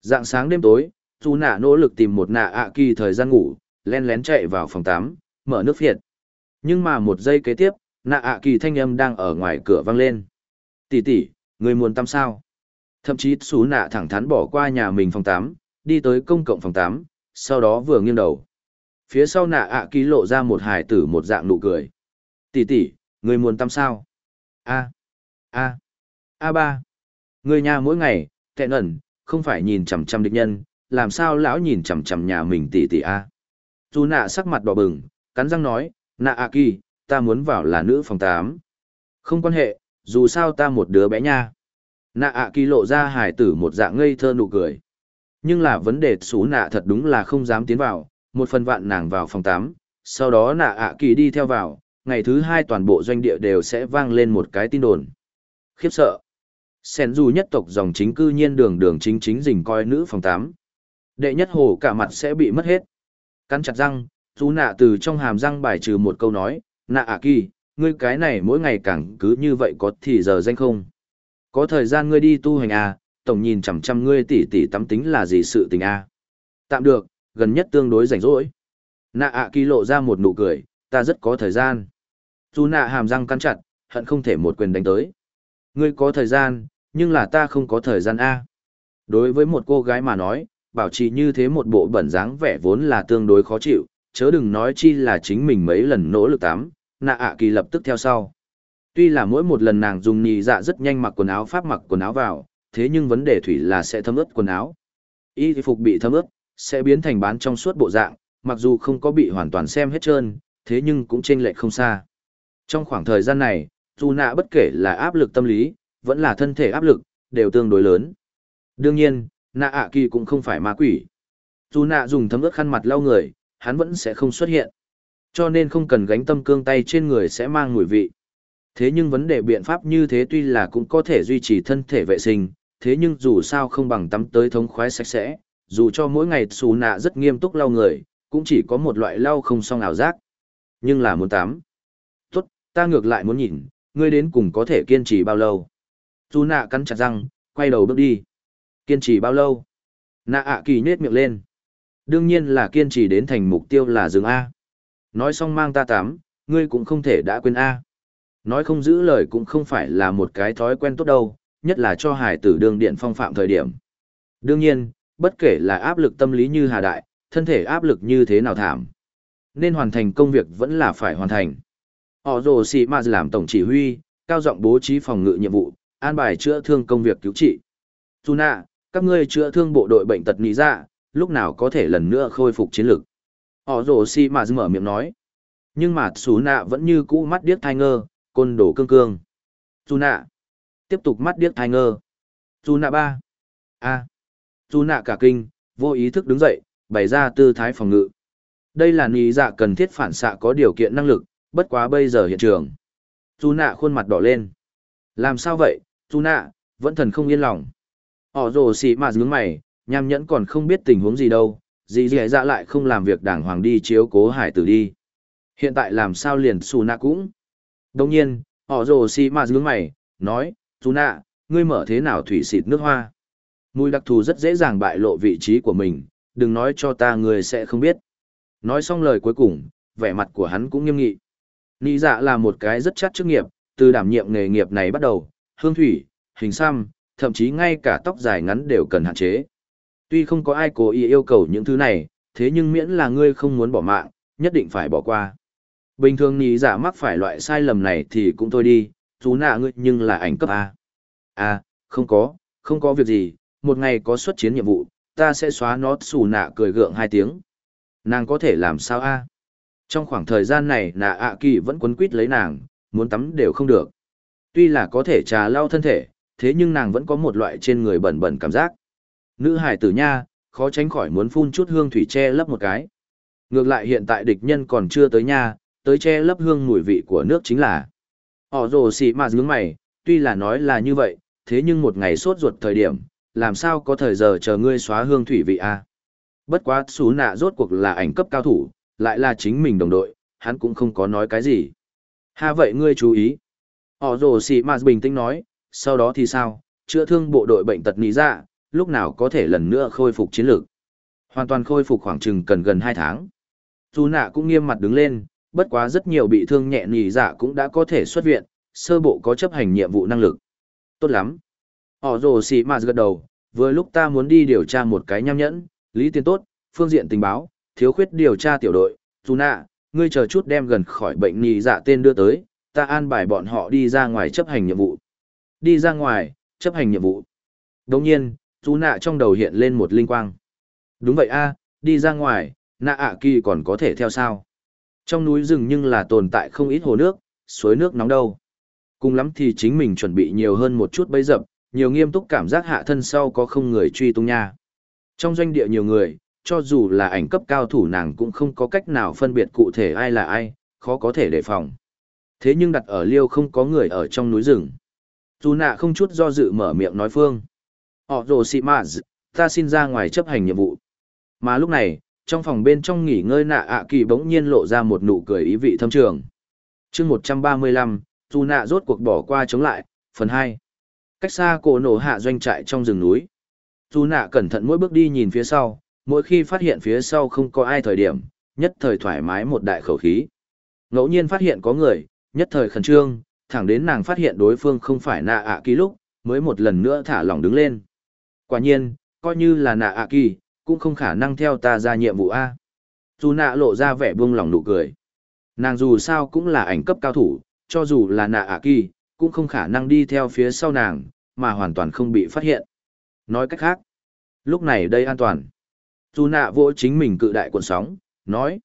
Dạng sáng đêm tối, dù nạ nỗ lực tìm một nạ ạ kỳ thời gian ngủ, len lén chạy vào phòng tắm, mở nước phiệt. Nhưng mà một giây kế tiếp, nạ ạ kỳ thanh âm đang ở ngoài cửa vang lên. Tỷ tỷ, người muốn tắm sao? Thậm chí xú nạ thẳng thắn bỏ qua nhà mình phòng tắm, đi tới công cộng phòng tắm, sau đó vừa nghiêng đầu. Phía sau nạ ạ ký lộ ra một hài tử một dạng nụ cười tỷ tỷ, người muốn tắm sao? A, A, A ba. Người nhà mỗi ngày, tẹn ẩn, không phải nhìn chằm chằm địch nhân, làm sao lão nhìn chằm chằm nhà mình tỷ tỷ A. Dù nạ sắc mặt đỏ bừng, cắn răng nói, nạ ạ kỳ, ta muốn vào là nữ phòng tám. Không quan hệ, dù sao ta một đứa bé nha. Nạ ạ kỳ lộ ra hài tử một dạng ngây thơ nụ cười. Nhưng là vấn đề xú nạ thật đúng là không dám tiến vào, một phần vạn nàng vào phòng tám, sau đó nạ ạ kỳ đi theo vào, ngày thứ hai toàn bộ doanh địa đều sẽ vang lên một cái tin đồn. Khiếp sợ. Sen du nhất tộc dòng chính cư nhiên đường đường chính chính dình coi nữ phòng tám Đệ nhất hồ cả mặt sẽ bị mất hết. Cắn chặt răng, xú nạ từ trong hàm răng bài trừ một câu nói, nạ ạ kỳ, ngươi cái này mỗi ngày càng cứ như vậy có thì giờ danh không. Có thời gian ngươi đi tu hành à, tổng nhìn chằm chằm ngươi tỉ tỉ tắm tính là gì sự tình à. Tạm được, gần nhất tương đối rảnh rỗi. Nạ ạ kỳ lộ ra một nụ cười, ta rất có thời gian. Dù nạ hàm răng cắn chặt, hận không thể một quyền đánh tới. Ngươi có thời gian, nhưng là ta không có thời gian A. Đối với một cô gái mà nói, bảo trì như thế một bộ bẩn dáng vẻ vốn là tương đối khó chịu, chớ đừng nói chi là chính mình mấy lần nỗ lực tắm, nạ ạ kỳ lập tức theo sau. Tuy là mỗi một lần nàng dùng nhì dạ rất nhanh mặc quần áo pháp mặc quần áo vào, thế nhưng vấn đề thủy là sẽ thấm ướt quần áo. Y phục bị thấm ướt, sẽ biến thành bán trong suốt bộ dạng, mặc dù không có bị hoàn toàn xem hết trơn, thế nhưng cũng chênh lệch không xa. Trong khoảng thời gian này, dù nạ bất kể là áp lực tâm lý, vẫn là thân thể áp lực, đều tương đối lớn. Đương nhiên, nạ ạ kỳ cũng không phải ma quỷ. Dù nạ dùng thấm ướt khăn mặt lau người, hắn vẫn sẽ không xuất hiện. Cho nên không cần gánh tâm cương tay trên người sẽ mang mùi vị. Thế nhưng vấn đề biện pháp như thế tuy là cũng có thể duy trì thân thể vệ sinh, thế nhưng dù sao không bằng tắm tới thống khoái sạch sẽ, dù cho mỗi ngày xù nạ rất nghiêm túc lau người, cũng chỉ có một loại lau không xong ảo giác. Nhưng là muốn tắm. Tốt, ta ngược lại muốn nhìn, ngươi đến cùng có thể kiên trì bao lâu. Xù nạ cắn chặt răng, quay đầu bước đi. Kiên trì bao lâu? Nạ ạ kỳ nết miệng lên. Đương nhiên là kiên trì đến thành mục tiêu là rừng A. Nói xong mang ta tắm, ngươi cũng không thể đã quên A. Nói không giữ lời cũng không phải là một cái thói quen tốt đâu, nhất là cho hải tử đương điện phong phạm thời điểm. Đương nhiên, bất kể là áp lực tâm lý như hà đại, thân thể áp lực như thế nào thảm. Nên hoàn thành công việc vẫn là phải hoàn thành. Họ rồ xì mà làm tổng chỉ huy, cao giọng bố trí phòng ngự nhiệm vụ, an bài chữa thương công việc cứu trị. Tuna, các ngươi chữa thương bộ đội bệnh tật nị ra, lúc nào có thể lần nữa khôi phục chiến lực. Họ rồ xì mà mở miệng nói. Nhưng mà Tuna vẫn như cũ mắt điếc thai ngơ, côn đồ cương cương. Tuna, tiếp tục mắt điếc thai ngơ. Tuna ba, a, Tuna cả kinh, vô ý thức đứng dậy, bày ra tư thái phòng ngự. Đây là nị dạ cần thiết phản xạ có điều kiện năng lực, bất quá bây giờ hiện trường. Tuna khuôn mặt đỏ lên. Làm sao vậy, Tuna, vẫn thần không yên lòng. Ỏ rồ xì mà dướng mày, nham nhẫn còn không biết tình huống gì đâu, gì dì dạ lại không làm việc đảng hoàng đi chiếu cố hải tử đi. Hiện tại làm sao liền xù nạ cũng. Đồng nhiên, họ rồ xì mà nhướng mày, nói, xù nạ, ngươi mở thế nào thủy xịt nước hoa. Mùi đặc thù rất dễ dàng bại lộ vị trí của mình, đừng nói cho ta ngươi sẽ không biết. Nói xong lời cuối cùng, vẻ mặt của hắn cũng nghiêm nghị. Nị dạ là một cái rất chắc chức nghiệp, từ đảm nhiệm nghề nghiệp này bắt đầu, hương thủy, hình xăm, thậm chí ngay cả tóc dài ngắn đều cần hạn chế. Tuy không có ai cố ý yêu cầu những thứ này, thế nhưng miễn là ngươi không muốn bỏ mạng, nhất định phải bỏ qua. Bình thường nhị giả mắc phải loại sai lầm này thì cũng thôi đi, chú nạ ngươi nhưng là ảnh cấp A. À, không có, không có việc gì, một ngày có xuất chiến nhiệm vụ, ta sẽ xóa nó xù nạ cười gượng hai tiếng. Nàng có thể làm sao A? Trong khoảng thời gian này nạ ạ kỳ vẫn quấn quýt lấy nàng, muốn tắm đều không được. Tuy là có thể trà lau thân thể, thế nhưng nàng vẫn có một loại trên người bẩn bẩn cảm giác. Nữ hải tử nha, khó tránh khỏi muốn phun chút hương thủy che lấp một cái. Ngược lại hiện tại địch nhân còn chưa tới nha, tới che lấp hương mùi vị của nước chính là. Họ rồ xì mà dướng mày, tuy là nói là như vậy, thế nhưng một ngày sốt ruột thời điểm, làm sao có thời giờ chờ ngươi xóa hương thủy vị a? Bất quá xú nạ rốt cuộc là ảnh cấp cao thủ, lại là chính mình đồng đội, hắn cũng không có nói cái gì. Ha vậy ngươi chú ý. Họ rồ xì mà bình tĩnh nói, sau đó thì sao, chữa thương bộ đội bệnh tật nỉ dạ, lúc nào có thể lần nữa khôi phục chiến lược. Hoàn toàn khôi phục khoảng chừng cần gần 2 tháng. Dù nạ cũng nghiêm mặt đứng lên, bất quá rất nhiều bị thương nhẹ nị dạ cũng đã có thể xuất viện, sơ bộ có chấp hành nhiệm vụ năng lực. Tốt lắm. Họ rồ xì mà gật đầu, vừa lúc ta muốn đi điều tra một cái nham nhẫn, lý tiền tốt, phương diện tình báo, thiếu khuyết điều tra tiểu đội, dù nạ, ngươi chờ chút đem gần khỏi bệnh nị dạ tên đưa tới, ta an bài bọn họ đi ra ngoài chấp hành nhiệm vụ. Đi ra ngoài, chấp hành nhiệm vụ. Đồng nhiên, dù nạ trong đầu hiện lên một linh quang. Đúng vậy a đi ra ngoài, nạ ạ kỳ còn có thể theo sao. Trong núi rừng nhưng là tồn tại không ít hồ nước, suối nước nóng đâu. Cùng lắm thì chính mình chuẩn bị nhiều hơn một chút bấy dập, nhiều nghiêm túc cảm giác hạ thân sau có không người truy tung nha. Trong doanh địa nhiều người, cho dù là ảnh cấp cao thủ nàng cũng không có cách nào phân biệt cụ thể ai là ai, khó có thể đề phòng. Thế nhưng đặt ở liêu không có người ở trong núi rừng. Dù nạ không chút do dự mở miệng nói phương. Họ rồ xị mạ ta xin ra ngoài chấp hành nhiệm vụ. Mà lúc này, trong phòng bên trong nghỉ ngơi nạ ạ kỳ bỗng nhiên lộ ra một nụ cười ý vị thâm trường. chương một trăm ba mươi lăm, dù nạ rốt cuộc bỏ qua chống lại, phần hai. Cách xa cổ nổ hạ doanh trại trong rừng núi. Dù nạ cẩn thận mỗi bước đi nhìn phía sau, mỗi khi phát hiện phía sau không có ai thời điểm, nhất thời thoải mái một đại khẩu khí. Ngẫu nhiên phát hiện có người, Nhất thời khẩn trương, thẳng đến nàng phát hiện đối phương không phải nạ ạ kỳ lúc, mới một lần nữa thả lỏng đứng lên. Quả nhiên, coi như là nạ ạ kỳ, cũng không khả năng theo ta ra nhiệm vụ A. Dù nạ lộ ra vẻ buông lỏng nụ cười. Nàng dù sao cũng là ảnh cấp cao thủ, cho dù là nạ ạ kỳ, cũng không khả năng đi theo phía sau nàng, mà hoàn toàn không bị phát hiện. Nói cách khác, lúc này đây an toàn. Dù nạ vỗ chính mình cự đại cuộn sóng, nói.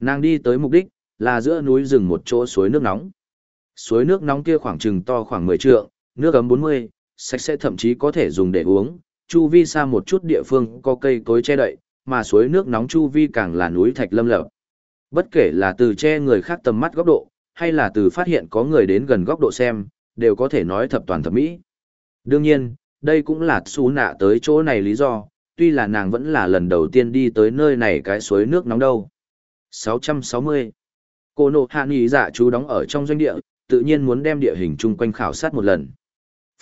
Nàng đi tới mục đích, là giữa núi rừng một chỗ suối nước nóng. Suối nước nóng kia khoảng chừng to khoảng 10 trượng, nước ấm 40, sạch sẽ thậm chí có thể dùng để uống. Chu vi xa một chút địa phương có cây cối che đậy, mà suối nước nóng chu vi càng là núi thạch lâm lập. Bất kể là từ che người khác tầm mắt góc độ, hay là từ phát hiện có người đến gần góc độ xem, đều có thể nói thập toàn thập mỹ. Đương nhiên, đây cũng là xú nạ tới chỗ này lý do, tuy là nàng vẫn là lần đầu tiên đi tới nơi này cái suối nước nóng đâu. 660. Cô nộ hạ nghỉ dạ chú đóng ở trong doanh địa, tự nhiên muốn đem địa hình chung quanh khảo sát một lần.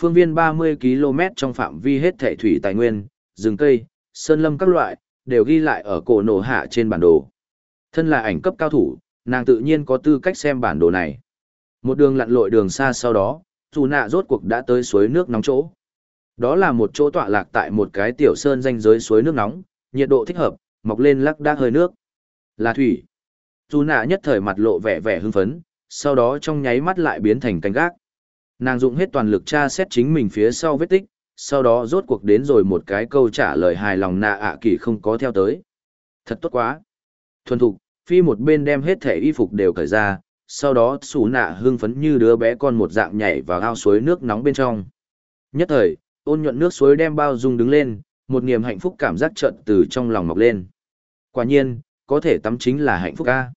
Phương viên 30 km trong phạm vi hết thể thủy tài nguyên, rừng cây, sơn lâm các loại, đều ghi lại ở cổ nổ hạ trên bản đồ. Thân là ảnh cấp cao thủ, nàng tự nhiên có tư cách xem bản đồ này. Một đường lặn lội đường xa sau đó, dù nạ rốt cuộc đã tới suối nước nóng chỗ. Đó là một chỗ tọa lạc tại một cái tiểu sơn danh giới suối nước nóng, nhiệt độ thích hợp, mọc lên lắc đác hơi nước. Là thủy. Dù nạ nhất thời mặt lộ vẻ vẻ hưng phấn, sau đó trong nháy mắt lại biến thành canh gác. Nàng dụng hết toàn lực tra xét chính mình phía sau vết tích, sau đó rốt cuộc đến rồi một cái câu trả lời hài lòng nạ ạ kỳ không có theo tới. Thật tốt quá. Thuần thục, phi một bên đem hết thể y phục đều cởi ra, sau đó xù nạ hưng phấn như đứa bé con một dạng nhảy vào ao suối nước nóng bên trong. Nhất thời, ôn nhuận nước suối đem bao dung đứng lên, một niềm hạnh phúc cảm giác trận từ trong lòng mọc lên. Quả nhiên, có thể tắm chính là hạnh phúc ca.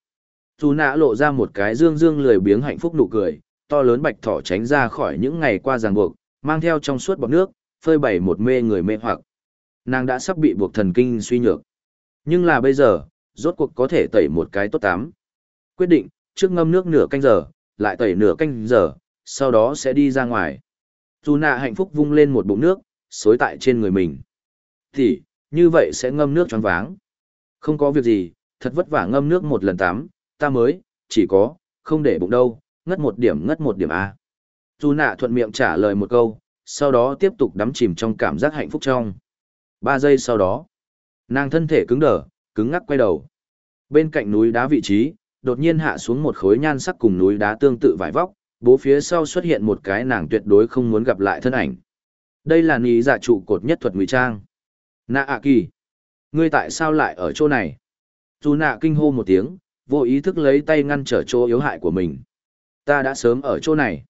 Dù nạ lộ ra một cái dương dương lười biếng hạnh phúc nụ cười, to lớn bạch thỏ tránh ra khỏi những ngày qua ràng buộc, mang theo trong suốt bọc nước, phơi bày một mê người mê hoặc. Nàng đã sắp bị buộc thần kinh suy nhược. Nhưng là bây giờ, rốt cuộc có thể tẩy một cái tốt tám Quyết định, trước ngâm nước nửa canh giờ, lại tẩy nửa canh giờ, sau đó sẽ đi ra ngoài. Dù nạ hạnh phúc vung lên một bụng nước, xối tại trên người mình. Thì, như vậy sẽ ngâm nước choáng váng. Không có việc gì, thật vất vả ngâm nước một lần tắm, ta mới, chỉ có, không để bụng đâu, ngất một điểm ngất một điểm A. Dù nạ thuận miệng trả lời một câu, sau đó tiếp tục đắm chìm trong cảm giác hạnh phúc trong. Ba giây sau đó, nàng thân thể cứng đờ, cứng ngắc quay đầu. Bên cạnh núi đá vị trí, đột nhiên hạ xuống một khối nhan sắc cùng núi đá tương tự vải vóc, bố phía sau xuất hiện một cái nàng tuyệt đối không muốn gặp lại thân ảnh. Đây là ní dạ trụ cột nhất thuật ngụy trang. Nạ ạ kỳ, ngươi tại sao lại ở chỗ này? Dù nạ kinh hô một tiếng, vô ý thức lấy tay ngăn trở chỗ yếu hại của mình. Ta đã sớm ở chỗ này.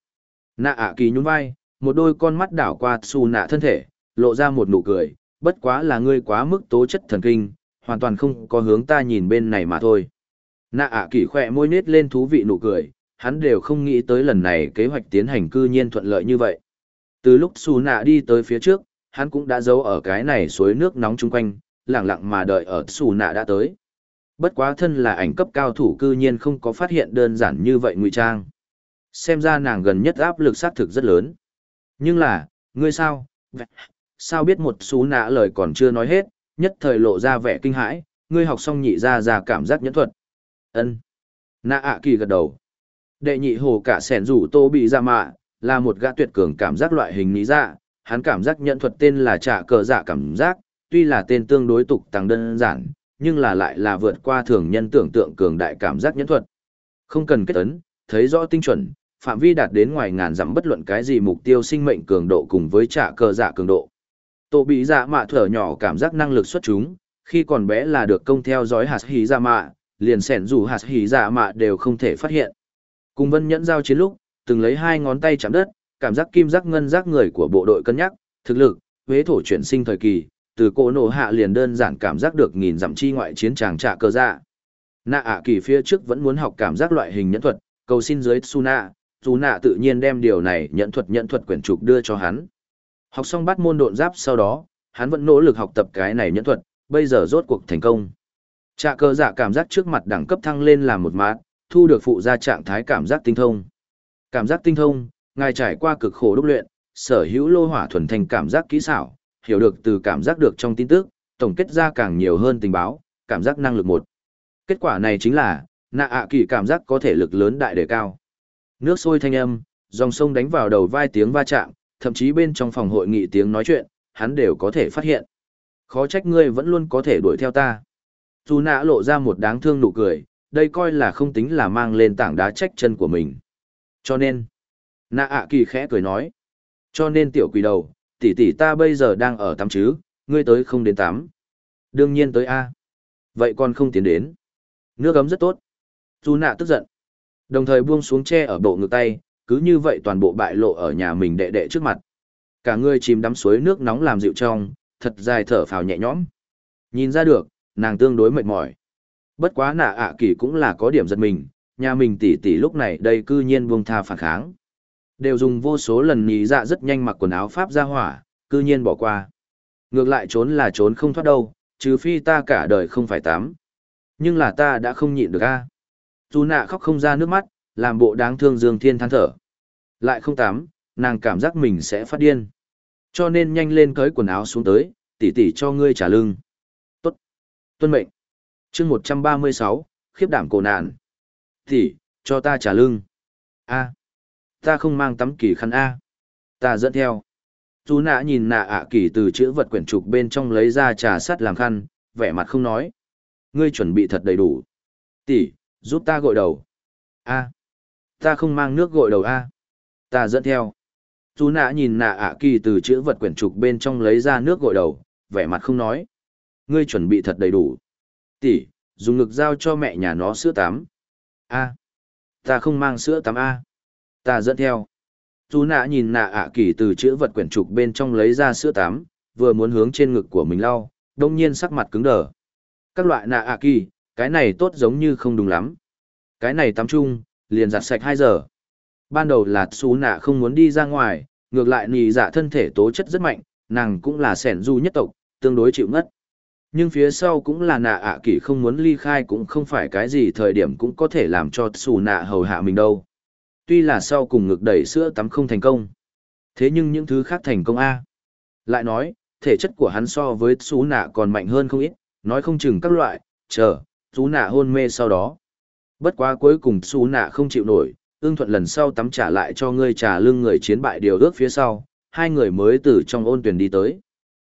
Nạ ạ kỳ nhún vai, một đôi con mắt đảo qua xù nạ thân thể, lộ ra một nụ cười, bất quá là ngươi quá mức tố chất thần kinh, hoàn toàn không có hướng ta nhìn bên này mà thôi. Nạ ạ kỳ khỏe môi nết lên thú vị nụ cười, hắn đều không nghĩ tới lần này kế hoạch tiến hành cư nhiên thuận lợi như vậy. Từ lúc xù nạ đi tới phía trước, hắn cũng đã giấu ở cái này suối nước nóng chung quanh, lặng lặng mà đợi ở xù nạ đã tới. Bất quá thân là ảnh cấp cao thủ cư nhiên không có phát hiện đơn giản như vậy ngụy trang. Xem ra nàng gần nhất áp lực sát thực rất lớn. Nhưng là, ngươi sao? Sao biết một xú nạ lời còn chưa nói hết, nhất thời lộ ra vẻ kinh hãi, ngươi học xong nhị ra ra cảm giác nhẫn thuật. ân Nạ ạ kỳ gật đầu. Đệ nhị hồ cả sẻn rủ tô bị ra mạ, là một gã tuyệt cường cảm giác loại hình lý dạ, hắn cảm giác nhẫn thuật tên là trả cờ dạ cảm giác, tuy là tên tương đối tục tăng đơn giản, nhưng là lại là vượt qua thường nhân tưởng tượng cường đại cảm giác nhẫn thuật. Không cần kết ấn, thấy rõ tinh chuẩn, phạm vi đạt đến ngoài ngàn dặm bất luận cái gì mục tiêu sinh mệnh cường độ cùng với trả cờ dạ cường độ. Tổ bị dạ mạ thở nhỏ cảm giác năng lực xuất chúng, khi còn bé là được công theo dõi hạt hí dạ mạ, liền sẻn dù hạt hí dạ mạ đều không thể phát hiện. Cùng vân nhẫn giao chiến lúc, từng lấy hai ngón tay chạm đất, cảm giác kim giác ngân giác người của bộ đội cân nhắc, thực lực, huế thổ chuyển sinh thời kỳ, từ cổ nổ hạ liền đơn giản cảm giác được nghìn dặm chi ngoại chiến tràng trả cơ dạ. Nạ ạ kỳ phía trước vẫn muốn học cảm giác loại hình nhẫn thuật, cầu xin dưới Tsuna, dù nạ tự nhiên đem điều này nhẫn thuật nhẫn thuật quyển trục đưa cho hắn. Học xong bắt môn độn giáp sau đó, hắn vẫn nỗ lực học tập cái này nhẫn thuật, bây giờ rốt cuộc thành công. Trạ cơ dạ cảm giác trước mặt đẳng cấp thăng lên làm một mát, thu được phụ ra trạng thái cảm giác tinh thông. Cảm giác tinh thông, ngài trải qua cực khổ đúc luyện, sở hữu lô hỏa thuần thành cảm giác kỹ xảo, hiểu được từ cảm giác được trong tin tức, tổng kết ra càng nhiều hơn tình báo, cảm giác năng lực một. Kết quả này chính là, nạ ạ kỳ cảm giác có thể lực lớn đại đề cao. Nước sôi thanh âm, dòng sông đánh vào đầu vai tiếng va chạm, thậm chí bên trong phòng hội nghị tiếng nói chuyện, hắn đều có thể phát hiện. Khó trách ngươi vẫn luôn có thể đuổi theo ta. Dù nã lộ ra một đáng thương nụ cười, đây coi là không tính là mang lên tảng đá trách chân của mình. Cho nên, nạ ạ kỳ khẽ cười nói. Cho nên tiểu quỷ đầu, tỷ tỷ ta bây giờ đang ở tắm chứ, ngươi tới không đến tắm. Đương nhiên tới A. Vậy còn không tiến đến. Nước ấm rất tốt. Dù nạ tức giận. Đồng thời buông xuống che ở bộ ngực tay, cứ như vậy toàn bộ bại lộ ở nhà mình đệ đệ trước mặt. Cả người chìm đắm suối nước nóng làm dịu trong, thật dài thở phào nhẹ nhõm. Nhìn ra được, nàng tương đối mệt mỏi. Bất quá nạ ạ kỳ cũng là có điểm giật mình, nhà mình tỷ tỷ lúc này đây cư nhiên buông tha phản kháng. Đều dùng vô số lần nhí dạ rất nhanh mặc quần áo pháp ra hỏa, cư nhiên bỏ qua. Ngược lại trốn là trốn không thoát đâu, trừ phi ta cả đời không phải tắm. Nhưng là ta đã không nhịn được a. Dù nạ khóc không ra nước mắt, làm bộ đáng thương Dương Thiên than thở. Lại không tắm, nàng cảm giác mình sẽ phát điên. Cho nên nhanh lên cởi quần áo xuống tới, tỉ tỉ cho ngươi trả lưng. Tốt. Tuân mệnh. chương 136, khiếp đảm cổ nạn. Tỉ, cho ta trả lưng. A. Ta không mang tắm kỳ khăn A. Ta dẫn theo. dù nạ nhìn nạ ạ kỳ từ chữ vật quyển trục bên trong lấy ra trà sắt làm khăn, vẻ mặt không nói. Ngươi chuẩn bị thật đầy đủ. Tỷ, giúp ta gội đầu. A. Ta không mang nước gội đầu A. Ta dẫn theo. tú nạ nhìn nạ ạ kỳ từ chữ vật quyển trục bên trong lấy ra nước gội đầu, vẻ mặt không nói. Ngươi chuẩn bị thật đầy đủ. Tỷ, dùng ngực giao cho mẹ nhà nó sữa tắm. A. Ta không mang sữa tắm A. Ta dẫn theo. tú nạ nhìn nạ ạ kỳ từ chữ vật quyển trục bên trong lấy ra sữa tắm, vừa muốn hướng trên ngực của mình lau, đông nhiên sắc mặt cứng đờ. Các loại nạ ạ kỳ, cái này tốt giống như không đúng lắm. Cái này tắm chung, liền giặt sạch 2 giờ. Ban đầu là xú nạ không muốn đi ra ngoài, ngược lại nì dạ thân thể tố chất rất mạnh, nàng cũng là sẻn du nhất tộc, tương đối chịu ngất. Nhưng phía sau cũng là nạ ạ kỷ không muốn ly khai cũng không phải cái gì thời điểm cũng có thể làm cho xù nạ hầu hạ mình đâu. Tuy là sau cùng ngực đẩy sữa tắm không thành công. Thế nhưng những thứ khác thành công A. Lại nói, thể chất của hắn so với xú nạ còn mạnh hơn không ít, nói không chừng các loại, chờ, xú nạ hôn mê sau đó. Bất quá cuối cùng xú nạ không chịu nổi, ương thuận lần sau tắm trả lại cho ngươi trả lưng người chiến bại điều ước phía sau, hai người mới từ trong ôn tuyển đi tới.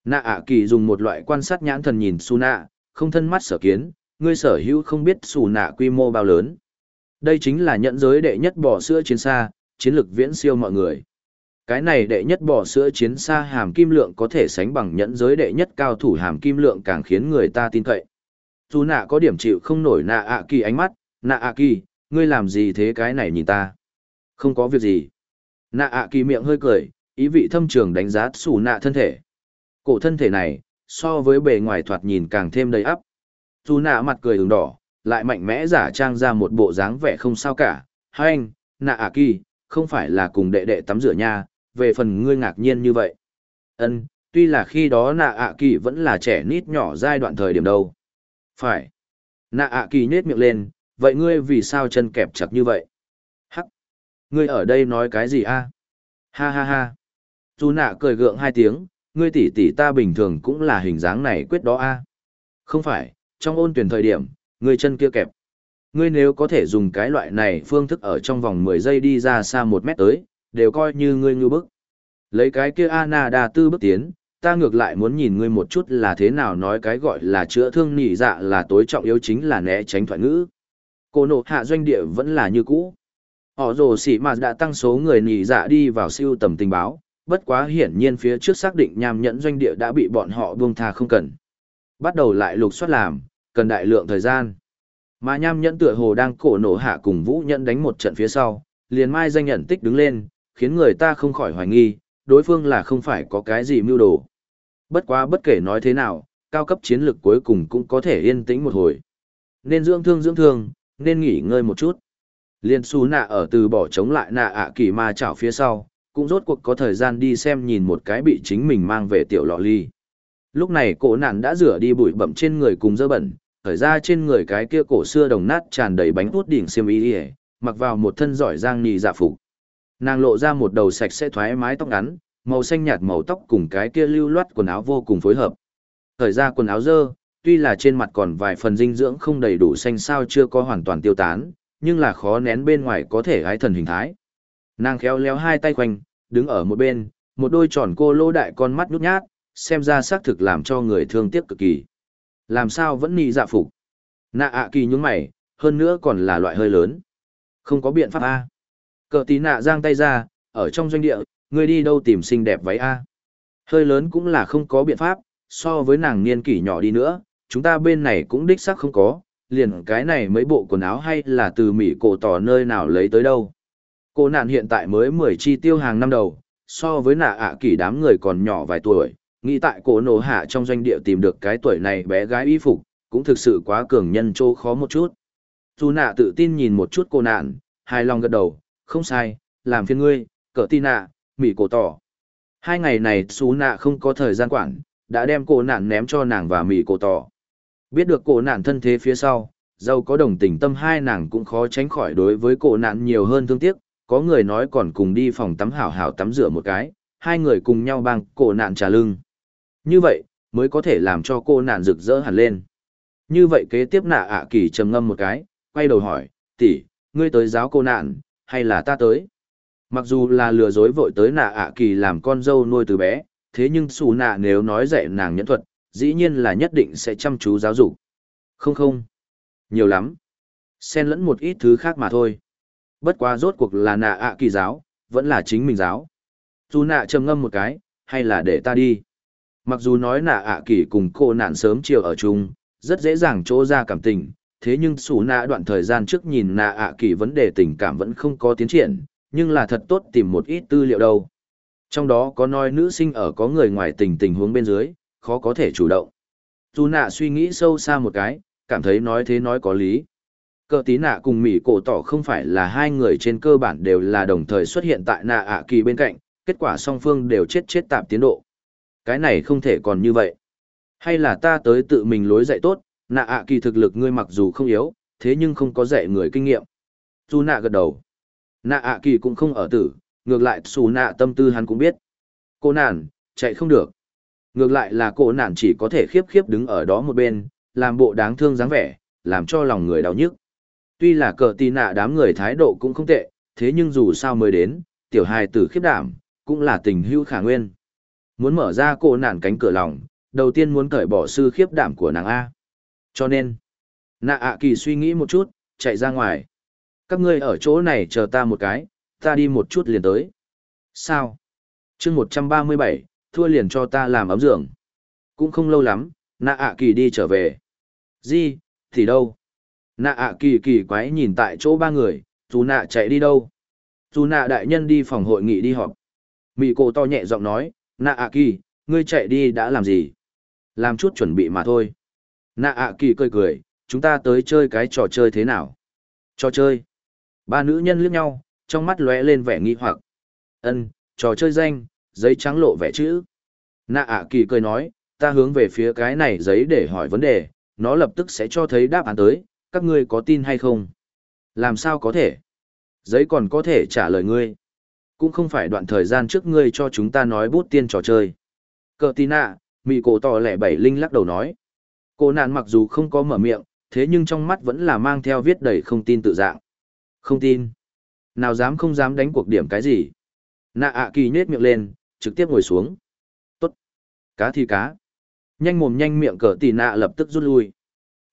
Nạ ạ kỳ dùng một loại quan sát nhãn thần nhìn xú nạ, không thân mắt sở kiến, ngươi sở hữu không biết xù nạ quy mô bao lớn. Đây chính là nhận giới đệ nhất bỏ sữa chiến xa, chiến lực viễn siêu mọi người. Cái này đệ nhất bỏ sữa chiến xa hàm kim lượng có thể sánh bằng nhẫn giới đệ nhất cao thủ hàm kim lượng càng khiến người ta tin cậy. Dù nạ có điểm chịu không nổi nạ ạ kỳ ánh mắt, nạ ạ kỳ, ngươi làm gì thế cái này nhìn ta? Không có việc gì. Nạ ạ kỳ miệng hơi cười, ý vị thâm trường đánh giá xù nạ thân thể. Cổ thân thể này, so với bề ngoài thoạt nhìn càng thêm đầy ắp. Dù nạ mặt cười ửng đỏ, lại mạnh mẽ giả trang ra một bộ dáng vẻ không sao cả. Hai anh, nạ ạ kỳ, không phải là cùng đệ đệ tắm rửa nha, về phần ngươi ngạc nhiên như vậy. ân tuy là khi đó nạ ạ kỳ vẫn là trẻ nít nhỏ giai đoạn thời điểm đâu. Phải. Nạ ạ kỳ nết miệng lên, vậy ngươi vì sao chân kẹp chặt như vậy? Hắc. Ngươi ở đây nói cái gì a? Ha ha ha. Dù nạ cười gượng hai tiếng, ngươi tỷ tỷ ta bình thường cũng là hình dáng này quyết đó a. Không phải, trong ôn tuyển thời điểm, ngươi chân kia kẹp. Ngươi nếu có thể dùng cái loại này phương thức ở trong vòng 10 giây đi ra xa một mét tới, đều coi như ngươi ngư bức. Lấy cái kia Ana đà tư bước tiến, ta ngược lại muốn nhìn ngươi một chút là thế nào nói cái gọi là chữa thương nỉ dạ là tối trọng yếu chính là né tránh thoại ngữ. Cô nộ hạ doanh địa vẫn là như cũ. Họ rồ xỉ mà đã tăng số người nỉ dạ đi vào siêu tầm tình báo, bất quá hiển nhiên phía trước xác định nham nhẫn doanh địa đã bị bọn họ buông tha không cần. Bắt đầu lại lục soát làm, cần đại lượng thời gian. Mà nham nhẫn tựa hồ đang cổ nổ hạ cùng vũ nhẫn đánh một trận phía sau, liền mai danh nhận tích đứng lên, khiến người ta không khỏi hoài nghi, đối phương là không phải có cái gì mưu đồ. Bất quá bất kể nói thế nào, cao cấp chiến lược cuối cùng cũng có thể yên tĩnh một hồi. Nên dưỡng thương dưỡng thương, nên nghỉ ngơi một chút. Liên su nạ ở từ bỏ chống lại nạ ạ kỳ ma chảo phía sau, cũng rốt cuộc có thời gian đi xem nhìn một cái bị chính mình mang về tiểu lọ ly. Lúc này cổ nạn đã rửa đi bụi bậm trên người cùng dơ bẩn, khởi ra trên người cái kia cổ xưa đồng nát tràn đầy bánh út đỉnh xiêm y mặc vào một thân giỏi giang nì dạ phục nàng lộ ra một đầu sạch sẽ thoái mái tóc ngắn màu xanh nhạt màu tóc cùng cái kia lưu loát quần áo vô cùng phối hợp Thời ra quần áo dơ tuy là trên mặt còn vài phần dinh dưỡng không đầy đủ xanh sao chưa có hoàn toàn tiêu tán nhưng là khó nén bên ngoài có thể ái thần hình thái. Nàng khéo léo hai tay quanh, đứng ở một bên, một đôi tròn cô lô đại con mắt nhút nhát, xem ra xác thực làm cho người thương tiếc cực kỳ. Làm sao vẫn nị dạ phục? Nạ ạ kỳ nhúng mày, hơn nữa còn là loại hơi lớn. Không có biện pháp A. Cờ tí nạ giang tay ra, ở trong doanh địa, ngươi đi đâu tìm xinh đẹp váy A. Hơi lớn cũng là không có biện pháp, so với nàng niên kỷ nhỏ đi nữa, chúng ta bên này cũng đích xác không có, liền cái này mấy bộ quần áo hay là từ Mỹ cổ tỏ nơi nào lấy tới đâu. Cô nạn hiện tại mới 10 chi tiêu hàng năm đầu, so với nạ ạ kỷ đám người còn nhỏ vài tuổi, nghĩ tại cổ nổ hạ trong doanh địa tìm được cái tuổi này bé gái y phục, cũng thực sự quá cường nhân trô khó một chút. Dù nạ tự tin nhìn một chút cô nạn, hài lòng gật đầu, không sai, làm phiên ngươi, cỡ tin nạ, Mỹ cổ tỏ. Hai ngày này xú nạ không có thời gian quản, đã đem cô nạn ném cho nàng và Mỹ cổ tỏ. Biết được cổ nạn thân thế phía sau, dâu có đồng tình tâm hai nàng cũng khó tránh khỏi đối với cổ nạn nhiều hơn thương tiếc, có người nói còn cùng đi phòng tắm hảo hảo tắm rửa một cái, hai người cùng nhau băng cổ nạn trà lưng. Như vậy, mới có thể làm cho cô nạn rực rỡ hẳn lên. Như vậy kế tiếp nạ ạ kỳ trầm ngâm một cái, quay đầu hỏi, tỷ, ngươi tới giáo cô nạn, hay là ta tới? Mặc dù là lừa dối vội tới nạ ạ kỳ làm con dâu nuôi từ bé, thế nhưng xù nạ nếu nói dạy nàng nhẫn thuật, dĩ nhiên là nhất định sẽ chăm chú giáo dục. Không không. Nhiều lắm. Xen lẫn một ít thứ khác mà thôi. Bất quá rốt cuộc là nạ ạ kỳ giáo, vẫn là chính mình giáo. Dù nạ trầm ngâm một cái, hay là để ta đi. Mặc dù nói nạ ạ kỳ cùng cô nạn sớm chiều ở chung, rất dễ dàng chỗ ra cảm tình, thế nhưng xù nạ đoạn thời gian trước nhìn nạ ạ kỳ vấn đề tình cảm vẫn không có tiến triển, nhưng là thật tốt tìm một ít tư liệu đâu. Trong đó có nói nữ sinh ở có người ngoài tình tình huống bên dưới, khó có thể chủ động. Dù nạ suy nghĩ sâu xa một cái, cảm thấy nói thế nói có lý. Cờ tí nạ cùng Mỹ cổ tỏ không phải là hai người trên cơ bản đều là đồng thời xuất hiện tại nạ ạ kỳ bên cạnh, kết quả song phương đều chết chết tạm tiến độ. Cái này không thể còn như vậy. Hay là ta tới tự mình lối dạy tốt, nạ ạ kỳ thực lực ngươi mặc dù không yếu, thế nhưng không có dạy người kinh nghiệm. Dù nạ gật đầu. Nạ ạ kỳ cũng không ở tử, ngược lại xù nạ tâm tư hắn cũng biết. Cô nản, chạy không được. Ngược lại là cô nản chỉ có thể khiếp khiếp đứng ở đó một bên, làm bộ đáng thương dáng vẻ, làm cho lòng người đau nhức. Tuy là cờ tì nạ đám người thái độ cũng không tệ, thế nhưng dù sao mới đến, tiểu hài tử khiếp đảm, cũng là tình hữu khả nguyên. Muốn mở ra cô nản cánh cửa lòng, đầu tiên muốn cởi bỏ sư khiếp đảm của nàng A. Cho nên, nạ ạ kỳ suy nghĩ một chút, chạy ra ngoài. Các ngươi ở chỗ này chờ ta một cái, ta đi một chút liền tới. Sao? chương một trăm ba mươi bảy thua liền cho ta làm ấm giường. Cũng không lâu lắm, nạ ạ kỳ đi trở về. Di, thì đâu? Nạ ạ kỳ kỳ quái nhìn tại chỗ ba người, dù nạ chạy đi đâu? Dù nạ đại nhân đi phòng hội nghị đi họp. Mị cổ to nhẹ giọng nói, nạ ạ kỳ, ngươi chạy đi đã làm gì? Làm chút chuẩn bị mà thôi. Nạ ạ kỳ cười cười, chúng ta tới chơi cái trò chơi thế nào? Trò chơi. Ba nữ nhân liếc nhau, trong mắt lóe lên vẻ nghi hoặc. Ân, trò chơi danh, giấy trắng lộ vẽ chữ. Nạ ạ kỳ cười nói, ta hướng về phía cái này giấy để hỏi vấn đề, nó lập tức sẽ cho thấy đáp án tới, các ngươi có tin hay không? Làm sao có thể? Giấy còn có thể trả lời ngươi. Cũng không phải đoạn thời gian trước ngươi cho chúng ta nói bút tiên trò chơi. Cờ tin ạ, mị cổ tỏ lẻ bảy linh lắc đầu nói. Cô nạn mặc dù không có mở miệng, thế nhưng trong mắt vẫn là mang theo viết đầy không tin tự dạng. Không tin. Nào dám không dám đánh cuộc điểm cái gì. Nạ ạ kỳ nhết miệng lên, trực tiếp ngồi xuống. Tốt. Cá thì cá. Nhanh mồm nhanh miệng cờ tỷ nạ lập tức rút lui.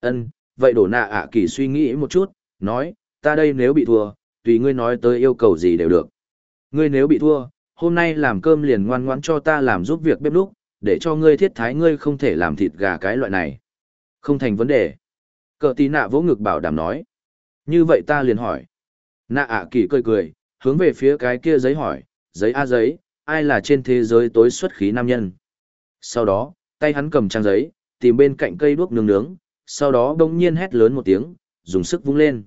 Ân, vậy đổ nạ ạ kỳ suy nghĩ một chút, nói, ta đây nếu bị thua, tùy ngươi nói tới yêu cầu gì đều được. Ngươi nếu bị thua, hôm nay làm cơm liền ngoan ngoãn cho ta làm giúp việc bếp lúc, để cho ngươi thiết thái ngươi không thể làm thịt gà cái loại này. Không thành vấn đề. Cờ tí nạ vỗ ngực bảo đảm nói. Như vậy ta liền hỏi. Nạ ạ kỳ cười cười, hướng về phía cái kia giấy hỏi, giấy a giấy, ai là trên thế giới tối xuất khí nam nhân. Sau đó, tay hắn cầm trang giấy, tìm bên cạnh cây đuốc nướng nướng, sau đó đông nhiên hét lớn một tiếng, dùng sức vung lên.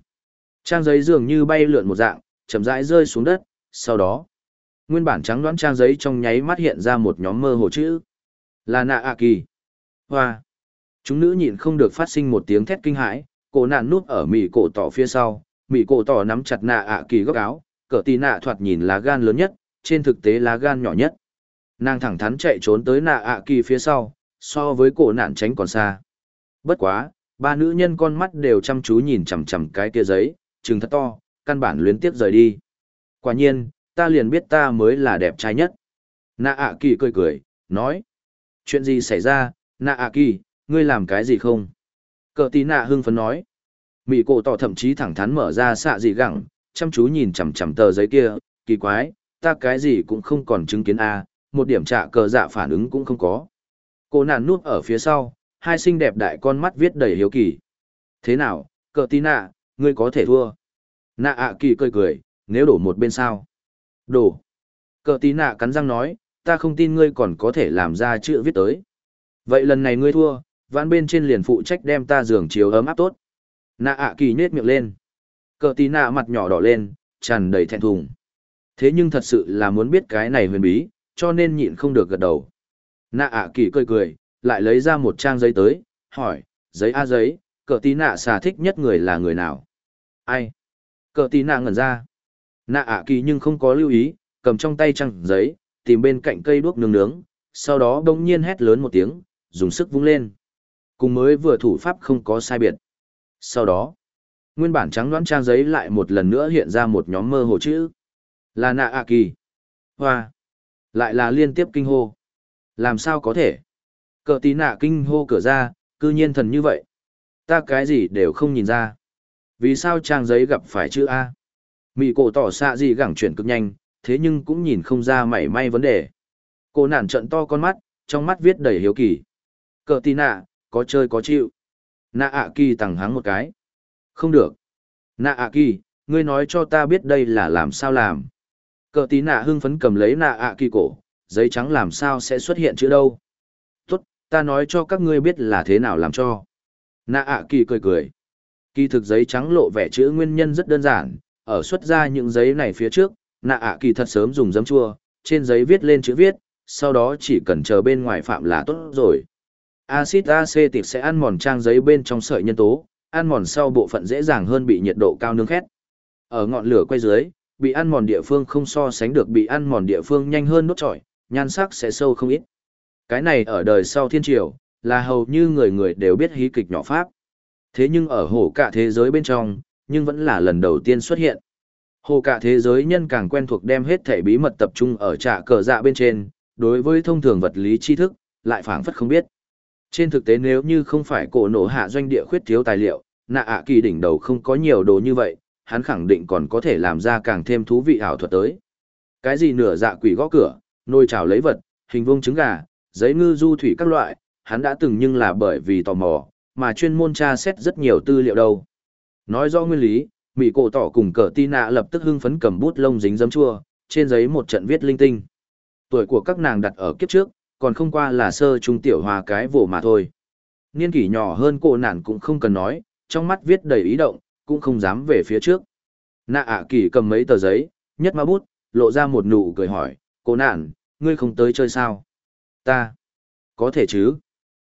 Trang giấy dường như bay lượn một dạng, chậm rãi rơi xuống đất, sau đó, nguyên bản trắng đoán trang giấy trong nháy mắt hiện ra một nhóm mơ hồ chữ. Là nạ ạ kỳ. Hoa. Chúng nữ nhịn không được phát sinh một tiếng thét kinh hãi, cổ nạn núp ở mỉ cổ tỏ phía sau, mỉ cổ tỏ nắm chặt nạ ạ kỳ góc áo, cỡ tì nạ thoạt nhìn lá gan lớn nhất, trên thực tế lá gan nhỏ nhất. Nàng thẳng thắn chạy trốn tới nạ ạ kỳ phía sau, so với cổ nạn tránh còn xa. Bất quá, ba nữ nhân con mắt đều chăm chú nhìn chằm chằm cái kia giấy, trừng thật to, căn bản luyến tiếp rời đi. Quả nhiên, ta liền biết ta mới là đẹp trai nhất. Nạ ạ kỳ cười cười, nói. Chuyện gì xảy ra, nạ ạ kỳ, ngươi làm cái gì không? Cờ tí nạ hưng phấn nói. Mị cổ tỏ thậm chí thẳng thắn mở ra xạ gì gẳng, chăm chú nhìn chằm chằm tờ giấy kia, kỳ quái, ta cái gì cũng không còn chứng kiến a một điểm trả cờ dạ phản ứng cũng không có. Cô nạn núp ở phía sau, hai xinh đẹp đại con mắt viết đầy hiếu kỳ. Thế nào, cờ tí nạ, ngươi có thể thua. Nạ ạ kỳ cười cười, nếu đổ một bên sao? Đổ. Cờ tí nạ cắn răng nói, ta không tin ngươi còn có thể làm ra chữ viết tới. Vậy lần này ngươi thua, vãn bên trên liền phụ trách đem ta giường chiếu ấm áp tốt. Nạ ạ kỳ nhết miệng lên. Cờ tí nạ mặt nhỏ đỏ lên, tràn đầy thẹn thùng. Thế nhưng thật sự là muốn biết cái này huyền bí, cho nên nhịn không được gật đầu. Nạ ạ kỳ cười cười, lại lấy ra một trang giấy tới, hỏi, giấy a giấy, cờ tí nạ xà thích nhất người là người nào? Ai? Cờ tí nạ ngẩn ra. Nạ ạ kỳ nhưng không có lưu ý, cầm trong tay trang giấy, tìm bên cạnh cây đuốc nướng nướng, sau đó đông nhiên hét lớn một tiếng, dùng sức vung lên. Cùng mới vừa thủ pháp không có sai biệt. Sau đó, nguyên bản trắng đoán trang giấy lại một lần nữa hiện ra một nhóm mơ hồ chữ. Là nạ ạ kỳ. Hoa. Lại là liên tiếp kinh hô. Làm sao có thể? Cờ tí nạ kinh hô cửa ra, cư nhiên thần như vậy. Ta cái gì đều không nhìn ra. Vì sao trang giấy gặp phải chữ A? Mị cổ tỏ xạ gì gẳng chuyển cực nhanh, thế nhưng cũng nhìn không ra mảy may vấn đề. Cô nản trận to con mắt, trong mắt viết đầy hiếu kỳ. Cờ tí nạ, có chơi có chịu. Nạ ạ kỳ tẳng hắng một cái. Không được. Nạ ạ kỳ, ngươi nói cho ta biết đây là làm sao làm. Cờ tí nạ hưng phấn cầm lấy nạ ạ kỳ cổ, giấy trắng làm sao sẽ xuất hiện chữ đâu. Tốt, ta nói cho các ngươi biết là thế nào làm cho. Nạ ạ kỳ cười cười. Kỳ thực giấy trắng lộ vẻ chữ nguyên nhân rất đơn giản, ở xuất ra những giấy này phía trước, nạ ạ kỳ thật sớm dùng giấm chua, trên giấy viết lên chữ viết, sau đó chỉ cần chờ bên ngoài phạm là tốt rồi. Acid acetic sẽ ăn mòn trang giấy bên trong sợi nhân tố, ăn mòn sau bộ phận dễ dàng hơn bị nhiệt độ cao nướng khét. Ở ngọn lửa quay dưới, bị ăn mòn địa phương không so sánh được bị ăn mòn địa phương nhanh hơn nốt trọi, nhan sắc sẽ sâu không ít. Cái này ở đời sau thiên triều, là hầu như người người đều biết hí kịch nhỏ pháp. Thế nhưng ở hồ cả thế giới bên trong, nhưng vẫn là lần đầu tiên xuất hiện. Hồ cả thế giới nhân càng quen thuộc đem hết thể bí mật tập trung ở trạ cờ dạ bên trên, đối với thông thường vật lý tri thức, lại phảng phất không biết. Trên thực tế nếu như không phải cổ nổ hạ doanh địa khuyết thiếu tài liệu, nạ ạ kỳ đỉnh đầu không có nhiều đồ như vậy, hắn khẳng định còn có thể làm ra càng thêm thú vị ảo thuật tới. Cái gì nửa dạ quỷ gõ cửa, nồi chảo lấy vật, hình vuông trứng gà, giấy ngư du thủy các loại, hắn đã từng nhưng là bởi vì tò mò, mà chuyên môn tra xét rất nhiều tư liệu đâu. Nói do nguyên lý, Mỹ cổ tỏ cùng cờ ti nạ lập tức hưng phấn cầm bút lông dính dấm chua, trên giấy một trận viết linh tinh. Tuổi của các nàng đặt ở kiếp trước, còn không qua là sơ trung tiểu hòa cái vồ mà thôi. Niên kỷ nhỏ hơn cô nản cũng không cần nói, trong mắt viết đầy ý động, cũng không dám về phía trước. Nạ ạ kỳ cầm mấy tờ giấy, nhất ma bút, lộ ra một nụ cười hỏi, cô nản, ngươi không tới chơi sao? Ta, có thể chứ?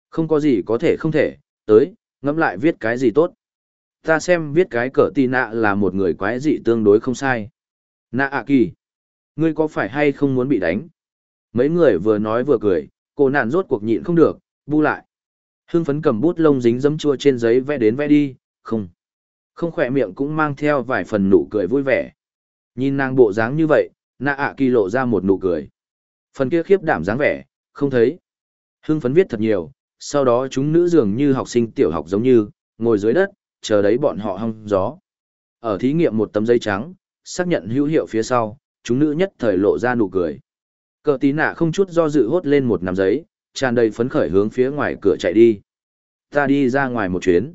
Không có gì có thể không thể, tới, ngẫm lại viết cái gì tốt. Ta xem viết cái cỡ tì nạ là một người quái dị tương đối không sai. Nạ ạ kỳ, ngươi có phải hay không muốn bị đánh? Mấy người vừa nói vừa cười, cô nạn rốt cuộc nhịn không được, bu lại. Hưng phấn cầm bút lông dính dấm chua trên giấy vẽ đến vẽ đi, không. Không khỏe miệng cũng mang theo vài phần nụ cười vui vẻ. Nhìn nàng bộ dáng như vậy, nạ ạ kỳ lộ ra một nụ cười. Phần kia khiếp đảm dáng vẻ, không thấy. Hưng phấn viết thật nhiều, sau đó chúng nữ dường như học sinh tiểu học giống như, ngồi dưới đất, chờ đấy bọn họ hong gió. Ở thí nghiệm một tấm giấy trắng, xác nhận hữu hiệu phía sau, chúng nữ nhất thời lộ ra nụ cười. Cờ tí nạ không chút do dự hốt lên một nắm giấy, tràn đầy phấn khởi hướng phía ngoài cửa chạy đi. Ta đi ra ngoài một chuyến.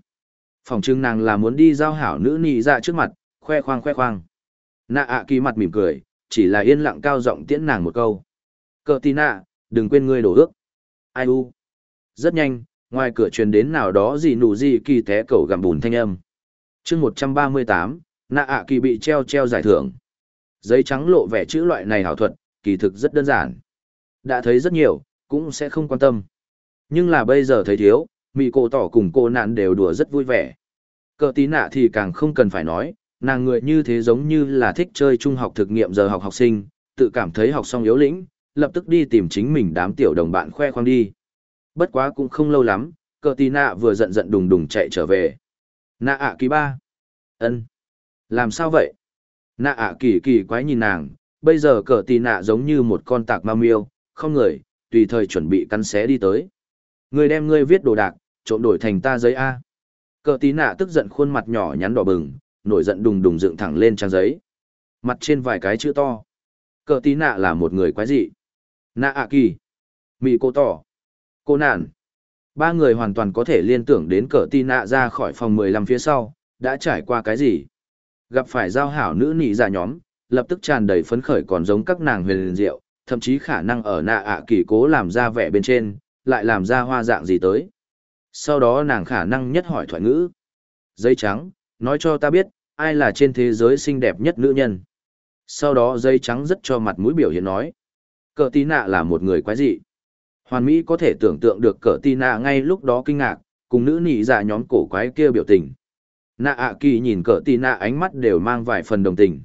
Phòng trưng nàng là muốn đi giao hảo nữ nị ra trước mặt, khoe khoang khoe khoang. Nạ ạ kỳ mặt mỉm cười, chỉ là yên lặng cao giọng tiễn nàng một câu. Cờ tí nạ, đừng quên ngươi đổ ước. Ai u. Rất nhanh, ngoài cửa truyền đến nào đó gì nụ gì kỳ té cầu gặm bùn thanh âm. chương một trăm ba mươi tám, nạ ạ kỳ bị treo treo giải thưởng. Giấy trắng lộ vẻ chữ loại này hảo thuật, kỳ thực rất đơn giản. Đã thấy rất nhiều, cũng sẽ không quan tâm. Nhưng là bây giờ thấy thiếu, mị cổ tỏ cùng cô nạn đều đùa rất vui vẻ. Cờ tí nạ thì càng không cần phải nói, nàng người như thế giống như là thích chơi trung học thực nghiệm giờ học học sinh, tự cảm thấy học xong yếu lĩnh, lập tức đi tìm chính mình đám tiểu đồng bạn khoe khoang đi. Bất quá cũng không lâu lắm, cờ tí nạ vừa giận giận đùng đùng chạy trở về. Nạ ạ à ba. ân Làm sao vậy? Nạ ạ kỳ kỳ quái nhìn nàng, bây giờ cờ tì nạ giống như một con tạc ma miêu, không người, tùy thời chuẩn bị cắn xé đi tới. Người đem ngươi viết đồ đạc, trộm đổi thành ta giấy A. Cờ tì nạ tức giận khuôn mặt nhỏ nhắn đỏ bừng, nổi giận đùng đùng dựng thẳng lên trang giấy. Mặt trên vài cái chữ to. Cờ tì nạ là một người quái dị. Nạ ạ kỳ. Mị cô tỏ. Cô nạn. Ba người hoàn toàn có thể liên tưởng đến cờ tì nạ ra khỏi phòng 15 phía sau, đã trải qua cái gì. Gặp phải giao hảo nữ nị giả nhóm, lập tức tràn đầy phấn khởi còn giống các nàng huyền diệu, thậm chí khả năng ở nạ ạ kỳ cố làm ra vẻ bên trên, lại làm ra hoa dạng gì tới. Sau đó nàng khả năng nhất hỏi thoại ngữ. Giấy trắng, nói cho ta biết, ai là trên thế giới xinh đẹp nhất nữ nhân. Sau đó giấy trắng rất cho mặt mũi biểu hiện nói. Cờ tí nạ là một người quái dị. Hoàn Mỹ có thể tưởng tượng được cờ tí nạ ngay lúc đó kinh ngạc, cùng nữ nị dạ nhóm cổ quái kia biểu tình. Nạ ạ kỳ nhìn cờ tí nạ ánh mắt đều mang vài phần đồng tình.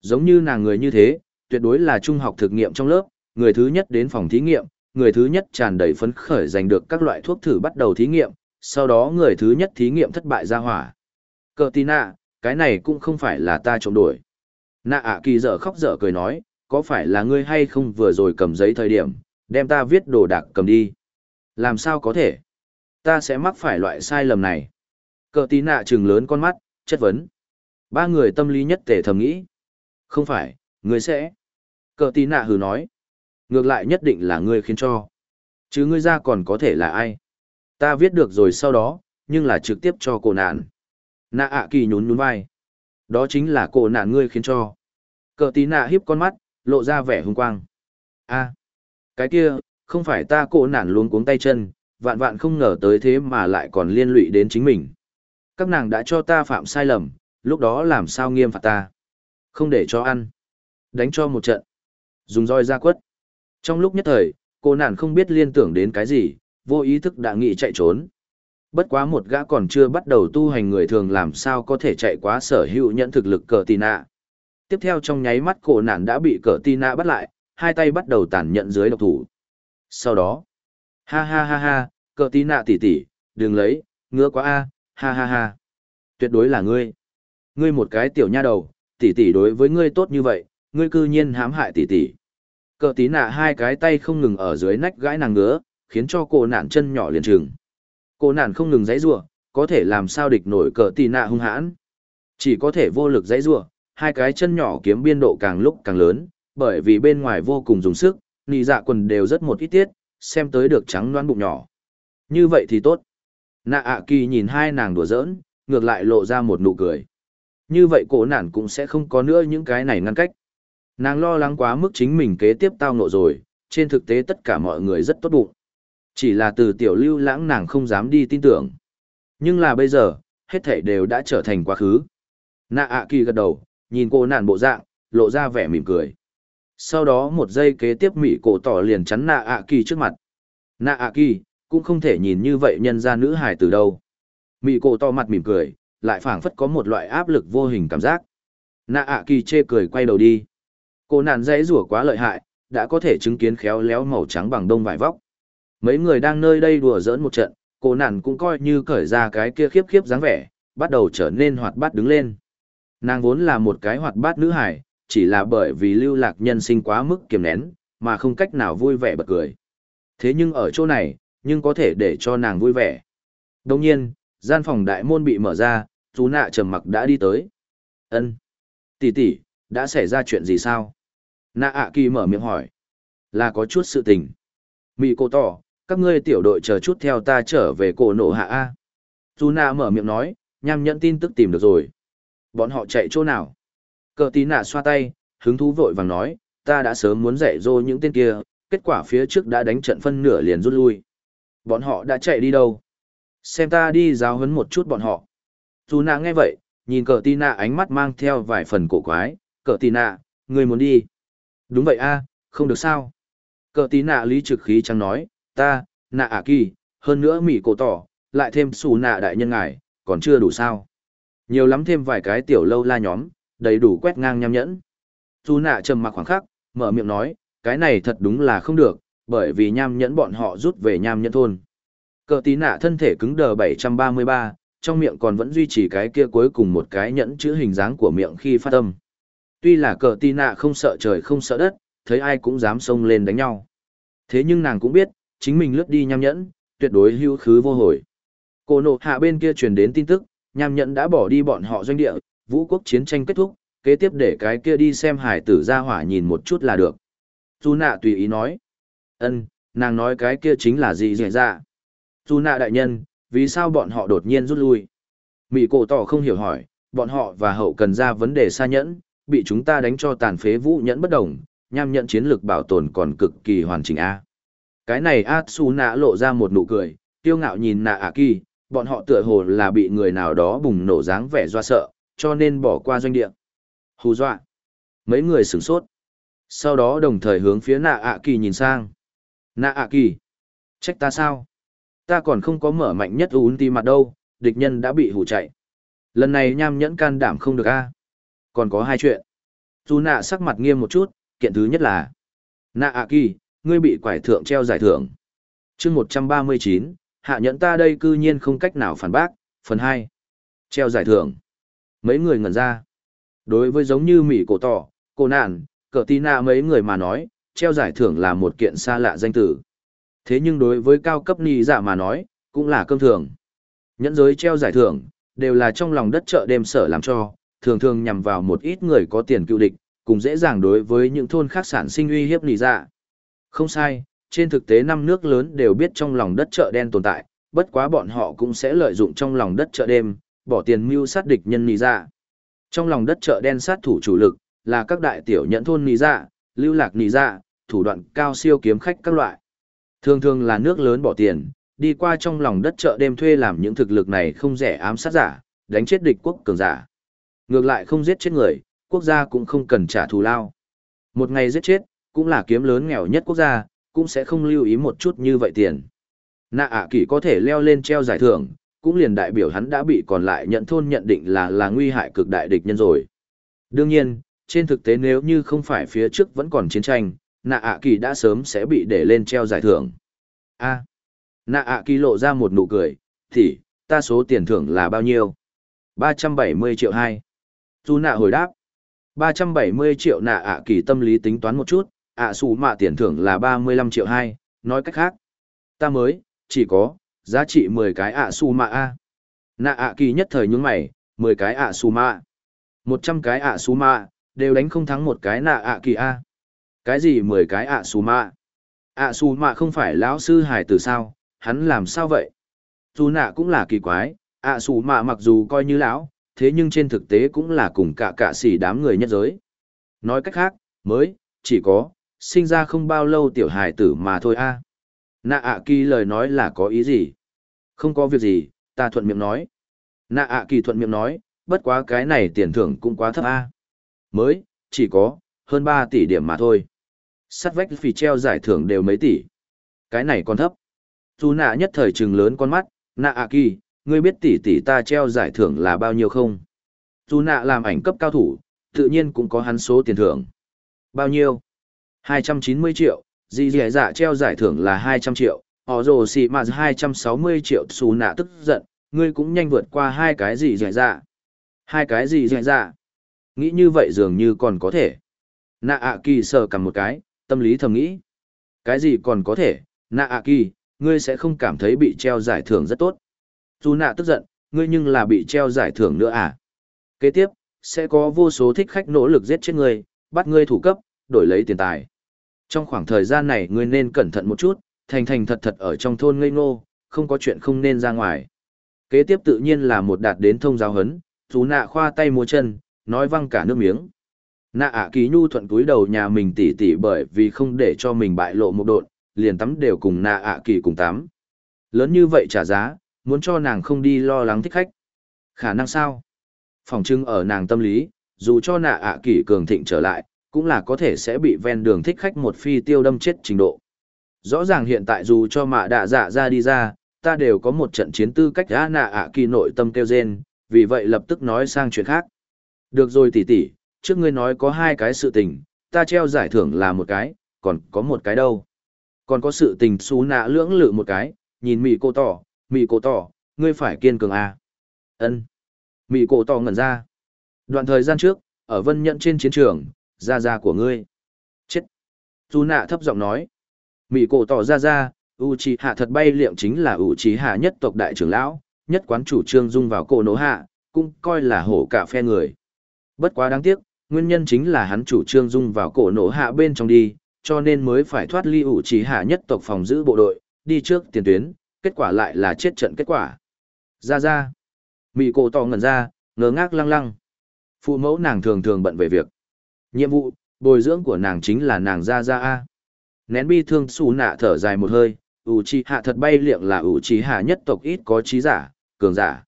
Giống như nàng người như thế, tuyệt đối là trung học thực nghiệm trong lớp, người thứ nhất đến phòng thí nghiệm, người thứ nhất tràn đầy phấn khởi giành được các loại thuốc thử bắt đầu thí nghiệm, sau đó người thứ nhất thí nghiệm thất bại ra hỏa. Cờ tì nạ, cái này cũng không phải là ta trộm đuổi. Nạ ạ kỳ dở khóc dở cười nói, có phải là ngươi hay không vừa rồi cầm giấy thời điểm, đem ta viết đồ đạc cầm đi. Làm sao có thể? Ta sẽ mắc phải loại sai lầm này. Cờ tí nạ trừng lớn con mắt, chất vấn. Ba người tâm lý nhất tề thầm nghĩ. Không phải, ngươi sẽ. Cờ tí nạ hừ nói. Ngược lại nhất định là ngươi khiến cho. Chứ ngươi ra còn có thể là ai? Ta viết được rồi sau đó, nhưng là trực tiếp cho cổ nạn. Nạ ạ kỳ nhún nhún vai. Đó chính là cổ nạn ngươi khiến cho. Cờ tí nạ hiếp con mắt, lộ ra vẻ hung quang. a cái kia, không phải ta cổ nạn luôn cuống tay chân, vạn vạn không ngờ tới thế mà lại còn liên lụy đến chính mình. Các nàng đã cho ta phạm sai lầm, lúc đó làm sao nghiêm phạt ta. Không để cho ăn. Đánh cho một trận. Dùng roi ra quất. Trong lúc nhất thời, cô nạn không biết liên tưởng đến cái gì, vô ý thức đã nghĩ chạy trốn. Bất quá một gã còn chưa bắt đầu tu hành người thường làm sao có thể chạy quá sở hữu nhận thực lực cờ tì nạ. Tiếp theo trong nháy mắt cổ nạn đã bị cờ tì nạ bắt lại, hai tay bắt đầu tàn nhận dưới độc thủ. Sau đó, ha ha ha ha, cờ tì nạ tỉ tỉ, đừng lấy, ngứa quá a, ha ha ha. Tuyệt đối là ngươi. Ngươi một cái tiểu nha đầu, tỷ tỷ đối với ngươi tốt như vậy, ngươi cư nhiên hãm hại tỷ tỷ. Cờ tí nạ hai cái tay không ngừng ở dưới nách gãi nàng ngứa, khiến cho cô nạn chân nhỏ liền trừng. Cô nạn không ngừng giãy giụa, có thể làm sao địch nổi cờ tí nạ hung hãn. Chỉ có thể vô lực giãy giụa, hai cái chân nhỏ kiếm biên độ càng lúc càng lớn, bởi vì bên ngoài vô cùng dùng sức, nị dạ quần đều rất một ít tiết, xem tới được trắng loan bụng nhỏ. Như vậy thì tốt. Nạ ạ kỳ nhìn hai nàng đùa giỡn, ngược lại lộ ra một nụ cười. Như vậy cổ nạn cũng sẽ không có nữa những cái này ngăn cách. Nàng lo lắng quá mức chính mình kế tiếp tao nộ rồi, trên thực tế tất cả mọi người rất tốt bụng. Chỉ là từ tiểu lưu lãng nàng không dám đi tin tưởng. Nhưng là bây giờ, hết thảy đều đã trở thành quá khứ. Nạ ạ kỳ gật đầu, nhìn cô nạn bộ dạng, lộ ra vẻ mỉm cười. Sau đó một giây kế tiếp mỉ cổ tỏ liền chắn nạ ạ kỳ trước mặt. Nạ ạ kỳ, cũng không thể nhìn như vậy nhân ra nữ hài từ đâu. Mỉ cổ to mặt mỉm cười, lại phảng phất có một loại áp lực vô hình cảm giác. Nạ ạ kỳ chê cười quay đầu đi. Cô nạn dãy rủa quá lợi hại, đã có thể chứng kiến khéo léo màu trắng bằng đông vải vóc. Mấy người đang nơi đây đùa giỡn một trận, cô nạn cũng coi như cởi ra cái kia khiếp khiếp dáng vẻ, bắt đầu trở nên hoạt bát đứng lên. Nàng vốn là một cái hoạt bát nữ hải, chỉ là bởi vì lưu lạc nhân sinh quá mức kiềm nén, mà không cách nào vui vẻ bật cười. Thế nhưng ở chỗ này, nhưng có thể để cho nàng vui vẻ. đông nhiên, gian phòng đại môn bị mở ra, chú nạ trầm mặc đã đi tới. ân tỷ tỷ đã xảy ra chuyện gì sao? Nạ ạ kỳ mở miệng hỏi. Là có chút sự tình. Mị cô tỏ, các ngươi tiểu đội chờ chút theo ta trở về cổ nổ hạ A. Dù nạ mở miệng nói, nhằm nhận tin tức tìm được rồi. Bọn họ chạy chỗ nào? Cờ tí nạ xoa tay, hứng thú vội vàng nói, ta đã sớm muốn dạy dô những tên kia, kết quả phía trước đã đánh trận phân nửa liền rút lui. Bọn họ đã chạy đi đâu? Xem ta đi giáo huấn một chút bọn họ. Dù nạ nghe vậy, nhìn cờ Tì nạ ánh mắt mang theo vài phần cổ quái, cờ Tì nạ, người muốn đi. Đúng vậy a, không được sao. Cờ Tì nạ lý trực khí chẳng nói, ta, nạ ả kỳ, hơn nữa mỹ cổ tỏ, lại thêm xù nạ đại nhân ngài, còn chưa đủ sao. Nhiều lắm thêm vài cái tiểu lâu la nhóm, đầy đủ quét ngang nham nhẫn. dù nạ trầm mặc khoảng khắc, mở miệng nói, cái này thật đúng là không được, bởi vì nham nhẫn bọn họ rút về nham nhẫn thôn. Cờ tí nạ thân thể cứng đờ 733, trong miệng còn vẫn duy trì cái kia cuối cùng một cái nhẫn chữ hình dáng của miệng khi phát âm. Tuy là cờ tì nạ không sợ trời không sợ đất, thấy ai cũng dám xông lên đánh nhau. Thế nhưng nàng cũng biết, chính mình lướt đi nham nhẫn, tuyệt đối hưu khứ vô hồi. Cô nộ hạ bên kia truyền đến tin tức, nham nhẫn đã bỏ đi bọn họ doanh địa, vũ quốc chiến tranh kết thúc, kế tiếp để cái kia đi xem hải tử ra hỏa nhìn một chút là được. Tu nạ tùy ý nói. ân nàng nói cái kia chính là gì dễ ra. Tu nạ đại nhân, vì sao bọn họ đột nhiên rút lui? Mỹ cổ tỏ không hiểu hỏi, bọn họ và hậu cần ra vấn đề xa nhẫn, bị chúng ta đánh cho tàn phế vũ nhẫn bất đồng, nham nhận chiến lược bảo tồn còn cực kỳ hoàn chỉnh a. Cái này Atsu nạ lộ ra một nụ cười, tiêu ngạo nhìn nạ Ả kỳ, bọn họ tựa hồ là bị người nào đó bùng nổ dáng vẻ doa sợ, cho nên bỏ qua doanh địa. Hù dọa. Mấy người sửng sốt. Sau đó đồng thời hướng phía nạ ạ kỳ nhìn sang. Nạ ạ kỳ. Trách ta sao? Ta còn không có mở mạnh nhất ún ti mặt đâu, địch nhân đã bị hù chạy. Lần này nham nhẫn can đảm không được a. Còn có hai chuyện. Tu nạ sắc mặt nghiêm một chút, kiện thứ nhất là. Nạ ạ kỳ, ngươi bị quải thượng treo giải thưởng. chương một trăm ba mươi chín hạ nhẫn ta đây cư nhiên không cách nào phản bác. Phần hai Treo giải thưởng. Mấy người ngẩn ra. Đối với giống như Mỹ cổ tỏ, cô nạn, cờ tí nạ mấy người mà nói, treo giải thưởng là một kiện xa lạ danh tử. Thế nhưng đối với cao cấp ni giả dạ mà nói, cũng là cơm thường. Nhẫn giới treo giải thưởng, đều là trong lòng đất chợ đêm sở làm cho, thường thường nhằm vào một ít người có tiền cựu địch, cùng dễ dàng đối với những thôn khác sản sinh uy hiếp nỉ dạ. Không sai, trên thực tế năm nước lớn đều biết trong lòng đất chợ đen tồn tại, bất quá bọn họ cũng sẽ lợi dụng trong lòng đất chợ đêm, bỏ tiền mưu sát địch nhân nỉ dạ. Trong lòng đất chợ đen sát thủ chủ lực, là các đại tiểu nhẫn thôn nỉ dạ, lưu lạc nỉ dạ, thủ đoạn cao siêu kiếm khách các loại. Thường thường là nước lớn bỏ tiền, đi qua trong lòng đất chợ đêm thuê làm những thực lực này không rẻ ám sát giả, đánh chết địch quốc cường giả. Ngược lại không giết chết người, quốc gia cũng không cần trả thù lao. Một ngày giết chết, cũng là kiếm lớn nghèo nhất quốc gia, cũng sẽ không lưu ý một chút như vậy tiền. Nạ ạ à kỷ có thể leo lên treo giải thưởng, cũng liền đại biểu hắn đã bị còn lại nhận thôn nhận định là là nguy hại cực đại địch nhân rồi. Đương nhiên, trên thực tế nếu như không phải phía trước vẫn còn chiến tranh, nạ ạ à kỳ đã sớm sẽ bị để lên treo giải thưởng. a nạ ạ kỳ lộ ra một nụ cười, thì, ta số tiền thưởng là bao nhiêu? 370 triệu hai. Dù nạ hồi đáp. 370 triệu nạ ạ kỳ tâm lý tính toán một chút, ạ xù mạ tiền thưởng là 35 triệu hai, nói cách khác. Ta mới, chỉ có, giá trị 10 cái ạ xù mạ A. Nạ ạ kỳ nhất thời nhún mày, 10 cái ạ xù mạ. 100 cái ạ xù mạ, đều đánh không thắng một cái nạ ạ kỳ A. Cái gì 10 cái ạ xù mạ? ạ xù mạ không phải lão sư hải từ sao, hắn làm sao vậy? Dù nạ cũng là kỳ quái, ạ xù mạ mặc dù coi như lão, thế nhưng trên thực tế cũng là cùng cả cả xỉ đám người nhất giới. Nói cách khác, mới, chỉ có, sinh ra không bao lâu tiểu hải tử mà thôi a. Nạ ạ kỳ lời nói là có ý gì? Không có việc gì, ta thuận miệng nói. Nạ ạ kỳ thuận miệng nói, bất quá cái này tiền thưởng cũng quá thấp a. Mới, chỉ có, hơn 3 tỷ điểm mà thôi. Sắt vách phì treo giải thưởng đều mấy tỷ. Cái này còn thấp. Dù nạ nhất thời trừng lớn con mắt, nạ ạ kỳ, ngươi biết tỷ tỷ ta treo giải thưởng là bao nhiêu không? Dù nạ làm ảnh cấp cao thủ, tự nhiên cũng có hắn số tiền thưởng. Bao nhiêu? 290 triệu, dì dì dạ treo giải thưởng là 200 triệu, họ rồ xì mà 260 triệu xù nạ tức giận, ngươi cũng nhanh vượt qua hai cái gì dì dạ. Hai cái gì dì dạ? Nghĩ như vậy dường như còn có thể. Nạ ạ kỳ sờ cầm một cái, tâm lý thầm nghĩ. Cái gì còn có thể, nạ ạ kỳ, ngươi sẽ không cảm thấy bị treo giải thưởng rất tốt. Dù nạ tức giận, ngươi nhưng là bị treo giải thưởng nữa à? Kế tiếp, sẽ có vô số thích khách nỗ lực giết chết ngươi, bắt ngươi thủ cấp, đổi lấy tiền tài. Trong khoảng thời gian này ngươi nên cẩn thận một chút, thành thành thật thật ở trong thôn ngây ngô, không có chuyện không nên ra ngoài. Kế tiếp tự nhiên là một đạt đến thông giáo hấn, dù nạ khoa tay múa chân, nói văng cả nước miếng. Nạ ạ à nhu thuận túi đầu nhà mình tỉ tỉ bởi vì không để cho mình bại lộ một độn, liền tắm đều cùng nạ ạ kỳ cùng tắm. Lớn như vậy trả giá, muốn cho nàng không đi lo lắng thích khách. Khả năng sao? Phòng trưng ở nàng tâm lý, dù cho nạ ạ kỳ cường thịnh trở lại, cũng là có thể sẽ bị ven đường thích khách một phi tiêu đâm chết trình độ. Rõ ràng hiện tại dù cho mạ đạ dạ ra đi ra, ta đều có một trận chiến tư cách đã nạ ạ kỳ nội tâm kêu rên, vì vậy lập tức nói sang chuyện khác. Được rồi tỷ tỷ, trước ngươi nói có hai cái sự tình, ta treo giải thưởng là một cái, còn có một cái đâu. Còn có sự tình xú nạ lưỡng lự một cái, nhìn mị cô tỏ, mị cô tỏ, ngươi phải kiên cường à. ân Mị cô tỏ ngẩn ra. Đoạn thời gian trước, ở vân nhận trên chiến trường, ra ra của ngươi. Chết. Xú nạ thấp giọng nói. Mị cô tỏ ra ra, u trì hạ thật bay liệm chính là u trì hạ nhất tộc đại trưởng lão, nhất quán chủ trương dung vào cổ nổ hạ, cũng coi là hổ cả phe người. Bất quá đáng tiếc, nguyên nhân chính là hắn chủ trương dung vào cổ nổ hạ bên trong đi, cho nên mới phải thoát ly ủ trí hạ nhất tộc phòng giữ bộ đội, đi trước tiền tuyến, kết quả lại là chết trận kết quả. Ra ra. Mị cổ tỏ ngẩn ra, ngớ ngác lăng lăng. Phụ mẫu nàng thường thường bận về việc. Nhiệm vụ, bồi dưỡng của nàng chính là nàng ra ra A. Nén bi thương xù nạ thở dài một hơi, ủ trí hạ thật bay liệng là ủ trí hạ nhất tộc ít có trí giả, cường giả.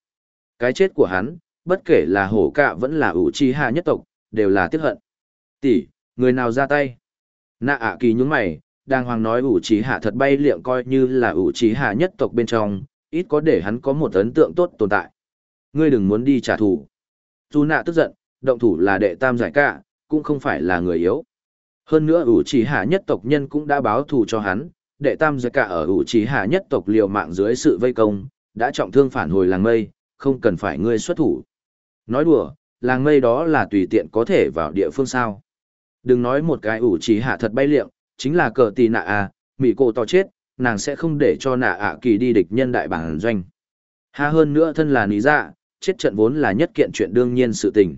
Cái chết của hắn, bất kể là hổ cạ vẫn là ủ trí hạ nhất tộc, đều là tiếc hận. Tỷ, người nào ra tay? Nạ ạ kỳ nhúng mày, đàng hoàng nói ủ trì hạ thật bay liệng coi như là ủ trì hạ nhất tộc bên trong, ít có để hắn có một ấn tượng tốt tồn tại. Ngươi đừng muốn đi trả thù. Dù nạ tức giận, động thủ là đệ tam giải cả, cũng không phải là người yếu. Hơn nữa ủ trí hạ nhất tộc nhân cũng đã báo thù cho hắn, đệ tam giải cả ở ủ trí hạ nhất tộc liều mạng dưới sự vây công, đã trọng thương phản hồi làng mây, không cần phải ngươi xuất thủ. Nói đùa, làng mây đó là tùy tiện có thể vào địa phương sao. Đừng nói một cái ủ trí hạ thật bay liệng, chính là cờ tì nạ à, mỉ cổ to chết, nàng sẽ không để cho nạ ạ kỳ đi địch nhân đại bản doanh. Ha hơn nữa thân là lý dạ, chết trận vốn là nhất kiện chuyện đương nhiên sự tình.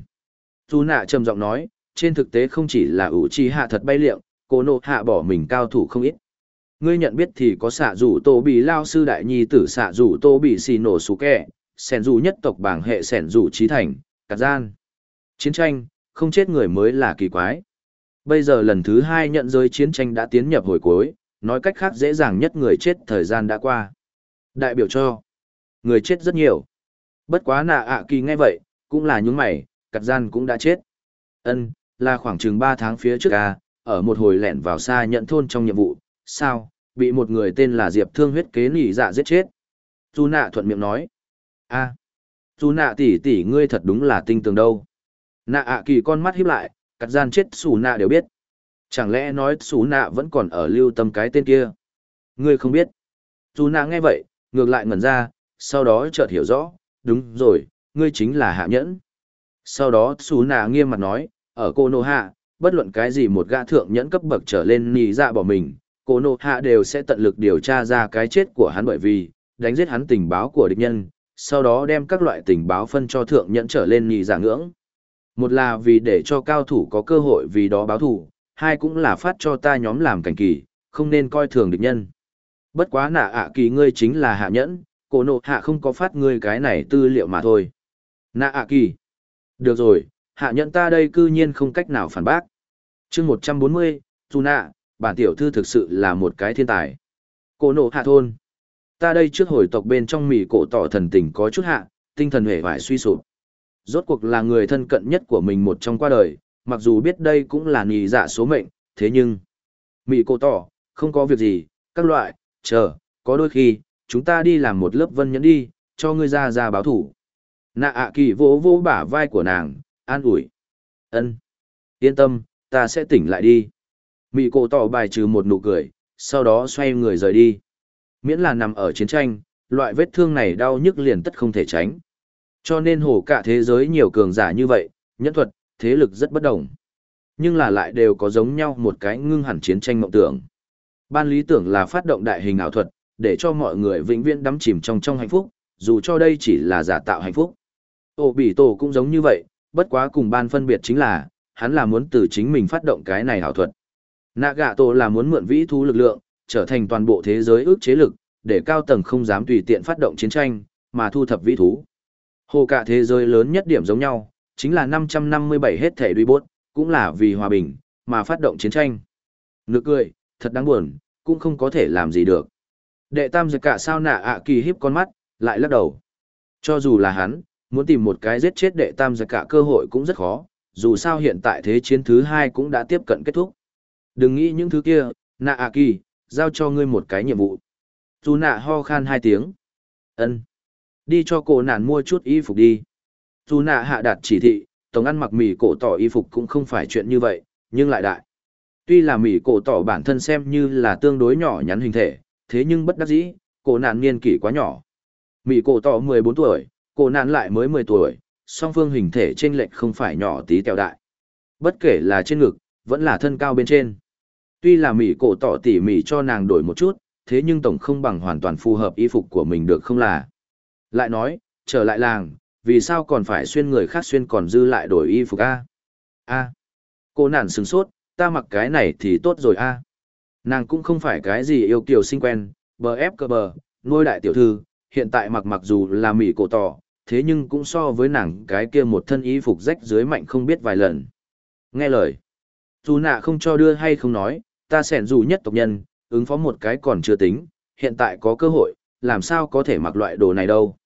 Dù nạ trầm giọng nói, trên thực tế không chỉ là ủ trí hạ thật bay liệng, cô nộ hạ bỏ mình cao thủ không ít. Ngươi nhận biết thì có xạ rủ tô bị lao sư đại nhi tử xạ rủ tô bị xì nổ xú kẹ, sẻn rủ nhất tộc bảng hệ sẻn rủ trí thành, cạt gian. Chiến tranh, không chết người mới là kỳ quái. Bây giờ lần thứ hai nhận giới chiến tranh đã tiến nhập hồi cuối, nói cách khác dễ dàng nhất người chết thời gian đã qua. Đại biểu cho, người chết rất nhiều. Bất quá nạ ạ kỳ nghe vậy, cũng là những mày, cặt gian cũng đã chết. ân là khoảng chừng ba tháng phía trước à, ở một hồi lẻn vào xa nhận thôn trong nhiệm vụ, sao, bị một người tên là Diệp Thương huyết kế nỉ dạ giết chết. Tu nạ thuận miệng nói, a à, dù nạ tỷ tỷ ngươi thật đúng là tinh tường đâu. Nạ ạ kỳ con mắt híp lại, cắt gian chết xù nạ đều biết. Chẳng lẽ nói xù nạ vẫn còn ở lưu tâm cái tên kia? Ngươi không biết. Dù nạ nghe vậy, ngược lại ngẩn ra, sau đó chợt hiểu rõ, đúng rồi, ngươi chính là hạ nhẫn. Sau đó xù nạ nghiêm mặt nói, ở cô nô hạ, bất luận cái gì một gã thượng nhẫn cấp bậc trở lên nì dạ bỏ mình, cô nô hạ đều sẽ tận lực điều tra ra cái chết của hắn bởi vì, đánh giết hắn tình báo của địch nhân, sau đó đem các loại tình báo phân cho thượng nhẫn trở lên nhị giả ngưỡng. Một là vì để cho cao thủ có cơ hội vì đó báo thủ, hai cũng là phát cho ta nhóm làm cảnh kỳ, không nên coi thường địch nhân. Bất quá nạ ạ kỳ ngươi chính là hạ nhẫn, cổ nộ hạ không có phát ngươi cái này tư liệu mà thôi. Nạ ạ kỳ. Được rồi, hạ nhận ta đây cư nhiên không cách nào phản bác. chương một trăm bốn mươi, dù nạ, bản tiểu thư thực sự là một cái thiên tài. Cổ nộ hạ thôn. Ta đây trước hồi tộc bên trong mỉ cổ tỏ thần tình có chút hạ, tinh thần hề vải suy sụp. Rốt cuộc là người thân cận nhất của mình một trong qua đời, mặc dù biết đây cũng là nì dạ số mệnh, thế nhưng... Mỉ cổ tỏ, không có việc gì, các loại, chờ, có đôi khi, chúng ta đi làm một lớp vân nhẫn đi, cho ngươi ra ra báo thủ. Nạ ạ kỳ vỗ vỗ bả vai của nàng, an ủi. ân Yên tâm, ta sẽ tỉnh lại đi. Mị cổ tỏ bài trừ một nụ cười, sau đó xoay người rời đi. Miễn là nằm ở chiến tranh, loại vết thương này đau nhức liền tất không thể tránh. Cho nên hồ cả thế giới nhiều cường giả như vậy, nhẫn thuật, thế lực rất bất đồng. Nhưng là lại đều có giống nhau một cái ngưng hẳn chiến tranh mộng tưởng. Ban lý tưởng là phát động đại hình ảo thuật, để cho mọi người vĩnh viễn đắm chìm trong trong hạnh phúc, dù cho đây chỉ là giả tạo hạnh phúc. Ô bỉ tổ cũng giống như vậy, bất quá cùng ban phân biệt chính là, hắn là muốn từ chính mình phát động cái này ảo thuật. Nạ gạ tổ là muốn mượn vĩ thú lực lượng, trở thành toàn bộ thế giới ước chế lực, để cao tầng không dám tùy tiện phát động chiến tranh, mà thu thập vĩ thú. Hồ cả thế giới lớn nhất điểm giống nhau, chính là 557 hết thể đuôi bốt, cũng là vì hòa bình, mà phát động chiến tranh. Nực cười, thật đáng buồn, cũng không có thể làm gì được. Đệ tam giật cả sao nạ ạ kỳ hiếp con mắt, lại lắc đầu. Cho dù là hắn, muốn tìm một cái giết chết đệ tam giật cả cơ hội cũng rất khó, dù sao hiện tại thế chiến thứ hai cũng đã tiếp cận kết thúc. Đừng nghĩ những thứ kia, nạ ạ kỳ, giao cho ngươi một cái nhiệm vụ. Dù nạ ho khan hai tiếng. ân Đi cho cô nạn mua chút y phục đi. Dù nạ hạ đạt chỉ thị, tổng ăn mặc mì cổ tỏ y phục cũng không phải chuyện như vậy, nhưng lại đại. Tuy là mì cổ tỏ bản thân xem như là tương đối nhỏ nhắn hình thể, thế nhưng bất đắc dĩ, cổ nạn niên kỷ quá nhỏ. Mì cổ tỏ 14 tuổi, Cô nạn lại mới 10 tuổi, song phương hình thể trên lệch không phải nhỏ tí tẹo đại. Bất kể là trên ngực, vẫn là thân cao bên trên. Tuy là Mỹ cổ tỏ tỉ mỉ cho nàng đổi một chút, thế nhưng tổng không bằng hoàn toàn phù hợp y phục của mình được không là. Lại nói, trở lại làng, vì sao còn phải xuyên người khác xuyên còn dư lại đổi y phục a? A. Cô nản sừng sốt, ta mặc cái này thì tốt rồi a. Nàng cũng không phải cái gì yêu kiều sinh quen, bờ ép cơ bờ, nuôi đại tiểu thư, hiện tại mặc mặc dù là mỹ cổ tỏ, thế nhưng cũng so với nàng cái kia một thân y phục rách dưới mạnh không biết vài lần. Nghe lời. Dù nạ không cho đưa hay không nói, ta sẻn dù nhất tộc nhân, ứng phó một cái còn chưa tính, hiện tại có cơ hội, làm sao có thể mặc loại đồ này đâu.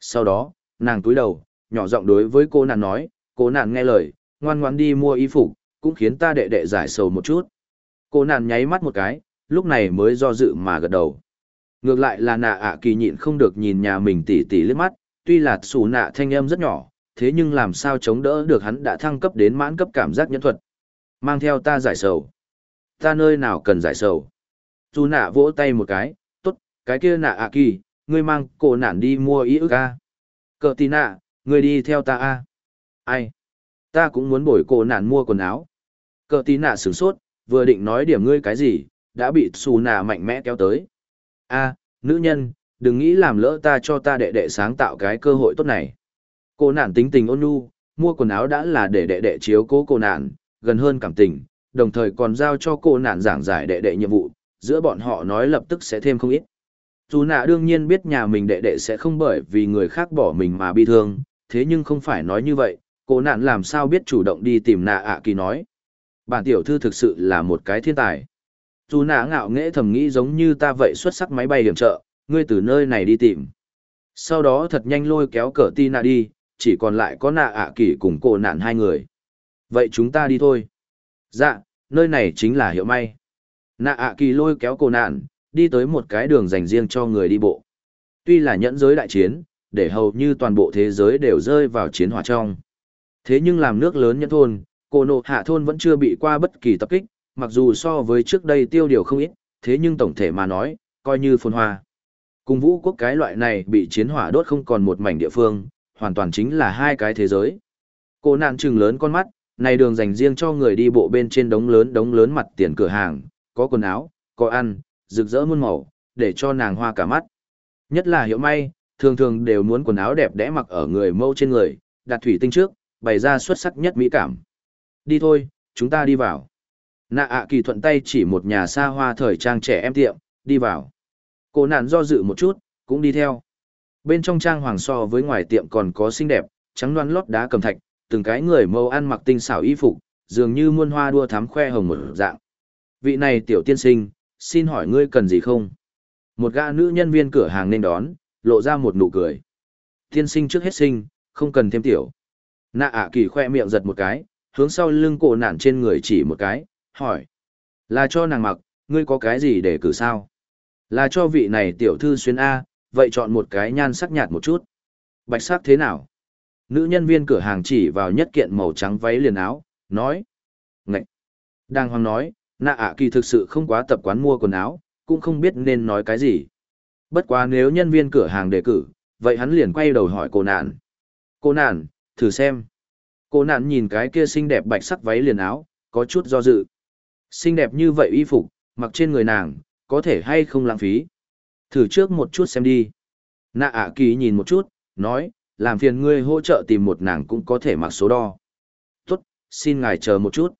Sau đó, nàng túi đầu, nhỏ giọng đối với cô nàng nói, cô nàng nghe lời, ngoan ngoan đi mua y phục, cũng khiến ta đệ đệ giải sầu một chút. Cô nàng nháy mắt một cái, lúc này mới do dự mà gật đầu. Ngược lại là nạ ạ kỳ nhịn không được nhìn nhà mình tỉ tỉ liếc mắt, tuy là xù nạ thanh âm rất nhỏ, thế nhưng làm sao chống đỡ được hắn đã thăng cấp đến mãn cấp cảm giác nhân thuật. Mang theo ta giải sầu. Ta nơi nào cần giải sầu. Dù nạ vỗ tay một cái, tốt, cái kia nạ ạ kỳ, ngươi mang cổ nản đi mua ý ức a. Cờ tì nạ, ngươi đi theo ta a. Ai? Ta cũng muốn bổi cổ nản mua quần áo. Cờ tì nạ sửng sốt, vừa định nói điểm ngươi cái gì, đã bị xù nạ mạnh mẽ kéo tới. A, nữ nhân, đừng nghĩ làm lỡ ta cho ta đệ đệ sáng tạo cái cơ hội tốt này. Cô nạn tính tình ôn nhu, mua quần áo đã là để đệ đệ chiếu cố cô nạn, gần hơn cảm tình, đồng thời còn giao cho cô nạn giảng giải đệ đệ nhiệm vụ, giữa bọn họ nói lập tức sẽ thêm không ít. Dù nạ đương nhiên biết nhà mình đệ đệ sẽ không bởi vì người khác bỏ mình mà bị thương, thế nhưng không phải nói như vậy, cô nạn làm sao biết chủ động đi tìm nạ ạ kỳ nói. Bản tiểu thư thực sự là một cái thiên tài. Dù nạ ngạo nghễ thầm nghĩ giống như ta vậy xuất sắc máy bay hiểm trợ, ngươi từ nơi này đi tìm. Sau đó thật nhanh lôi kéo cờ ti nạ đi, chỉ còn lại có nạ ạ kỳ cùng cô nạn hai người. Vậy chúng ta đi thôi. Dạ, nơi này chính là hiệu may. Nạ ạ kỳ lôi kéo cô nạn, đi tới một cái đường dành riêng cho người đi bộ. Tuy là nhẫn giới đại chiến, để hầu như toàn bộ thế giới đều rơi vào chiến hỏa trong. Thế nhưng làm nước lớn nhẫn thôn, cô nộ hạ thôn vẫn chưa bị qua bất kỳ tập kích, mặc dù so với trước đây tiêu điều không ít, thế nhưng tổng thể mà nói, coi như phồn hoa. Cùng vũ quốc cái loại này bị chiến hỏa đốt không còn một mảnh địa phương, hoàn toàn chính là hai cái thế giới. Cô nạn chừng lớn con mắt, này đường dành riêng cho người đi bộ bên trên đống lớn đống lớn mặt tiền cửa hàng, có quần áo, có ăn, rực rỡ muôn màu, để cho nàng hoa cả mắt. Nhất là hiệu may, thường thường đều muốn quần áo đẹp đẽ mặc ở người mâu trên người, đặt thủy tinh trước, bày ra xuất sắc nhất mỹ cảm. Đi thôi, chúng ta đi vào. Nạ ạ kỳ thuận tay chỉ một nhà xa hoa thời trang trẻ em tiệm, đi vào. Cô nạn do dự một chút, cũng đi theo. Bên trong trang hoàng so với ngoài tiệm còn có xinh đẹp, trắng loan lót đá cầm thạch, từng cái người mâu ăn mặc tinh xảo y phục, dường như muôn hoa đua thắm khoe hồng một dạng. Vị này tiểu tiên sinh, xin hỏi ngươi cần gì không? Một gã nữ nhân viên cửa hàng nên đón, lộ ra một nụ cười. Tiên sinh trước hết sinh, không cần thêm tiểu. Nạ ạ kỳ khoe miệng giật một cái, hướng sau lưng cổ nản trên người chỉ một cái, hỏi. Là cho nàng mặc, ngươi có cái gì để cử sao? Là cho vị này tiểu thư xuyên A, vậy chọn một cái nhan sắc nhạt một chút. Bạch sắc thế nào? Nữ nhân viên cửa hàng chỉ vào nhất kiện màu trắng váy liền áo, nói. Ngậy! Đang hoàng nói, nạ ạ kỳ thực sự không quá tập quán mua quần áo, cũng không biết nên nói cái gì. Bất quá nếu nhân viên cửa hàng đề cử, vậy hắn liền quay đầu hỏi cô nạn. Cô nạn, thử xem. Cô nạn nhìn cái kia xinh đẹp bạch sắc váy liền áo, có chút do dự. Xinh đẹp như vậy y phục, mặc trên người nàng, có thể hay không lãng phí. Thử trước một chút xem đi. Nạ ạ kỳ nhìn một chút, nói, làm phiền ngươi hỗ trợ tìm một nàng cũng có thể mặc số đo. Tốt, xin ngài chờ một chút.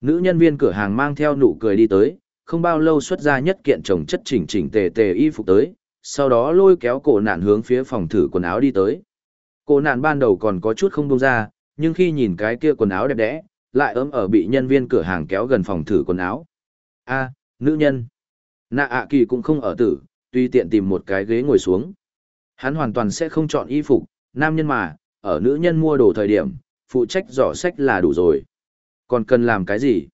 Nữ nhân viên cửa hàng mang theo nụ cười đi tới, không bao lâu xuất ra nhất kiện chồng chất chỉnh chỉnh tề tề y phục tới, sau đó lôi kéo cổ nạn hướng phía phòng thử quần áo đi tới. Cổ nạn ban đầu còn có chút không buông ra, nhưng khi nhìn cái kia quần áo đẹp đẽ, lại ấm ở bị nhân viên cửa hàng kéo gần phòng thử quần áo. A, nữ nhân. Nạ ạ kỳ cũng không ở tử, tuy tiện tìm một cái ghế ngồi xuống. Hắn hoàn toàn sẽ không chọn y phục, nam nhân mà, ở nữ nhân mua đồ thời điểm, phụ trách giỏ sách là đủ rồi. Còn cần làm cái gì?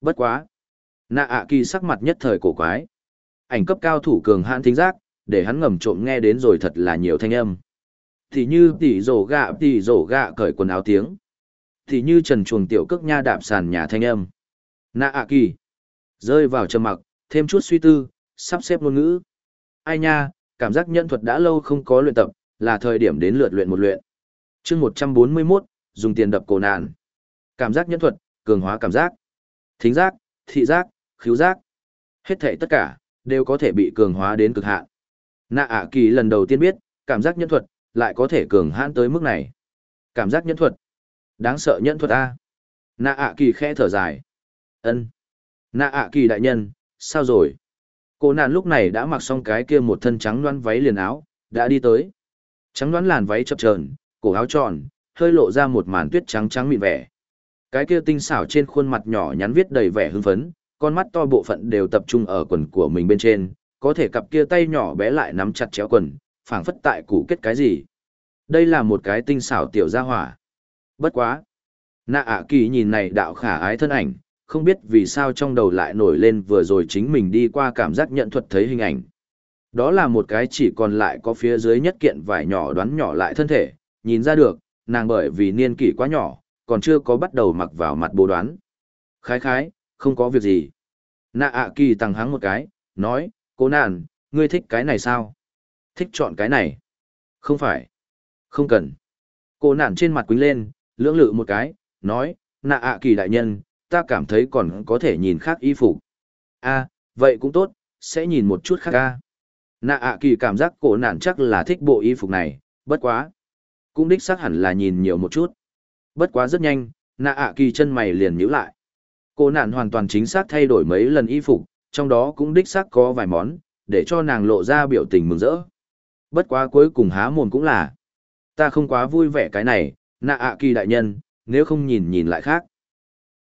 Bất quá. Nạ ạ kỳ sắc mặt nhất thời cổ quái. Ảnh cấp cao thủ cường hãn thính giác, để hắn ngầm trộm nghe đến rồi thật là nhiều thanh âm. Thì như tỉ rổ gạ tỉ rổ gạ cởi quần áo tiếng. Thì như trần chuồng tiểu cước nha đạp sàn nhà thanh âm. Nạ ạ kỳ. Rơi vào trầm mặc, thêm chút suy tư, sắp xếp ngôn ngữ. Ai nha, cảm giác nhân thuật đã lâu không có luyện tập, là thời điểm đến lượt luyện một luyện. chương 141, dùng tiền đập cổ nạn. Cảm giác nhân thuật, cường hóa cảm giác. Thính giác, thị giác, khứu giác. Hết thảy tất cả, đều có thể bị cường hóa đến cực hạn. Nạ ạ kỳ lần đầu tiên biết, cảm giác nhân thuật, lại có thể cường hãn tới mức này. Cảm giác nhân thuật. Đáng sợ nhân thuật A. Nạ ạ kỳ khẽ thở dài. ân Nạ ạ kỳ đại nhân, sao rồi? Cô nạn lúc này đã mặc xong cái kia một thân trắng đoán váy liền áo, đã đi tới. Trắng đoán làn váy chập chờn, cổ áo tròn, hơi lộ ra một màn tuyết trắng trắng mịn vẻ. Cái kia tinh xảo trên khuôn mặt nhỏ nhắn viết đầy vẻ hưng phấn, con mắt to bộ phận đều tập trung ở quần của mình bên trên, có thể cặp kia tay nhỏ bé lại nắm chặt chéo quần, phảng phất tại cụ kết cái gì. Đây là một cái tinh xảo tiểu gia hỏa. Bất quá. Nạ ạ kỳ nhìn này đạo khả ái thân ảnh, không biết vì sao trong đầu lại nổi lên vừa rồi chính mình đi qua cảm giác nhận thuật thấy hình ảnh. Đó là một cái chỉ còn lại có phía dưới nhất kiện vải nhỏ đoán nhỏ lại thân thể, nhìn ra được, nàng bởi vì niên kỷ quá nhỏ, còn chưa có bắt đầu mặc vào mặt bố đoán. Khái khái, không có việc gì. Nạ ạ kỳ tăng hắng một cái, nói, cô nàn, ngươi thích cái này sao? Thích chọn cái này. Không phải. Không cần. Cô nàn trên mặt quính lên, lưỡng lự một cái, nói, nạ ạ kỳ đại nhân, ta cảm thấy còn có thể nhìn khác y phục. a vậy cũng tốt, sẽ nhìn một chút khác a Nạ ạ kỳ cảm giác cổ nạn chắc là thích bộ y phục này, bất quá. Cũng đích xác hẳn là nhìn nhiều một chút. Bất quá rất nhanh, nạ ạ kỳ chân mày liền nhíu lại. Cô nạn hoàn toàn chính xác thay đổi mấy lần y phục, trong đó cũng đích xác có vài món, để cho nàng lộ ra biểu tình mừng rỡ. Bất quá cuối cùng há mồm cũng là. Ta không quá vui vẻ cái này, nạ ạ kỳ đại nhân, nếu không nhìn nhìn lại khác.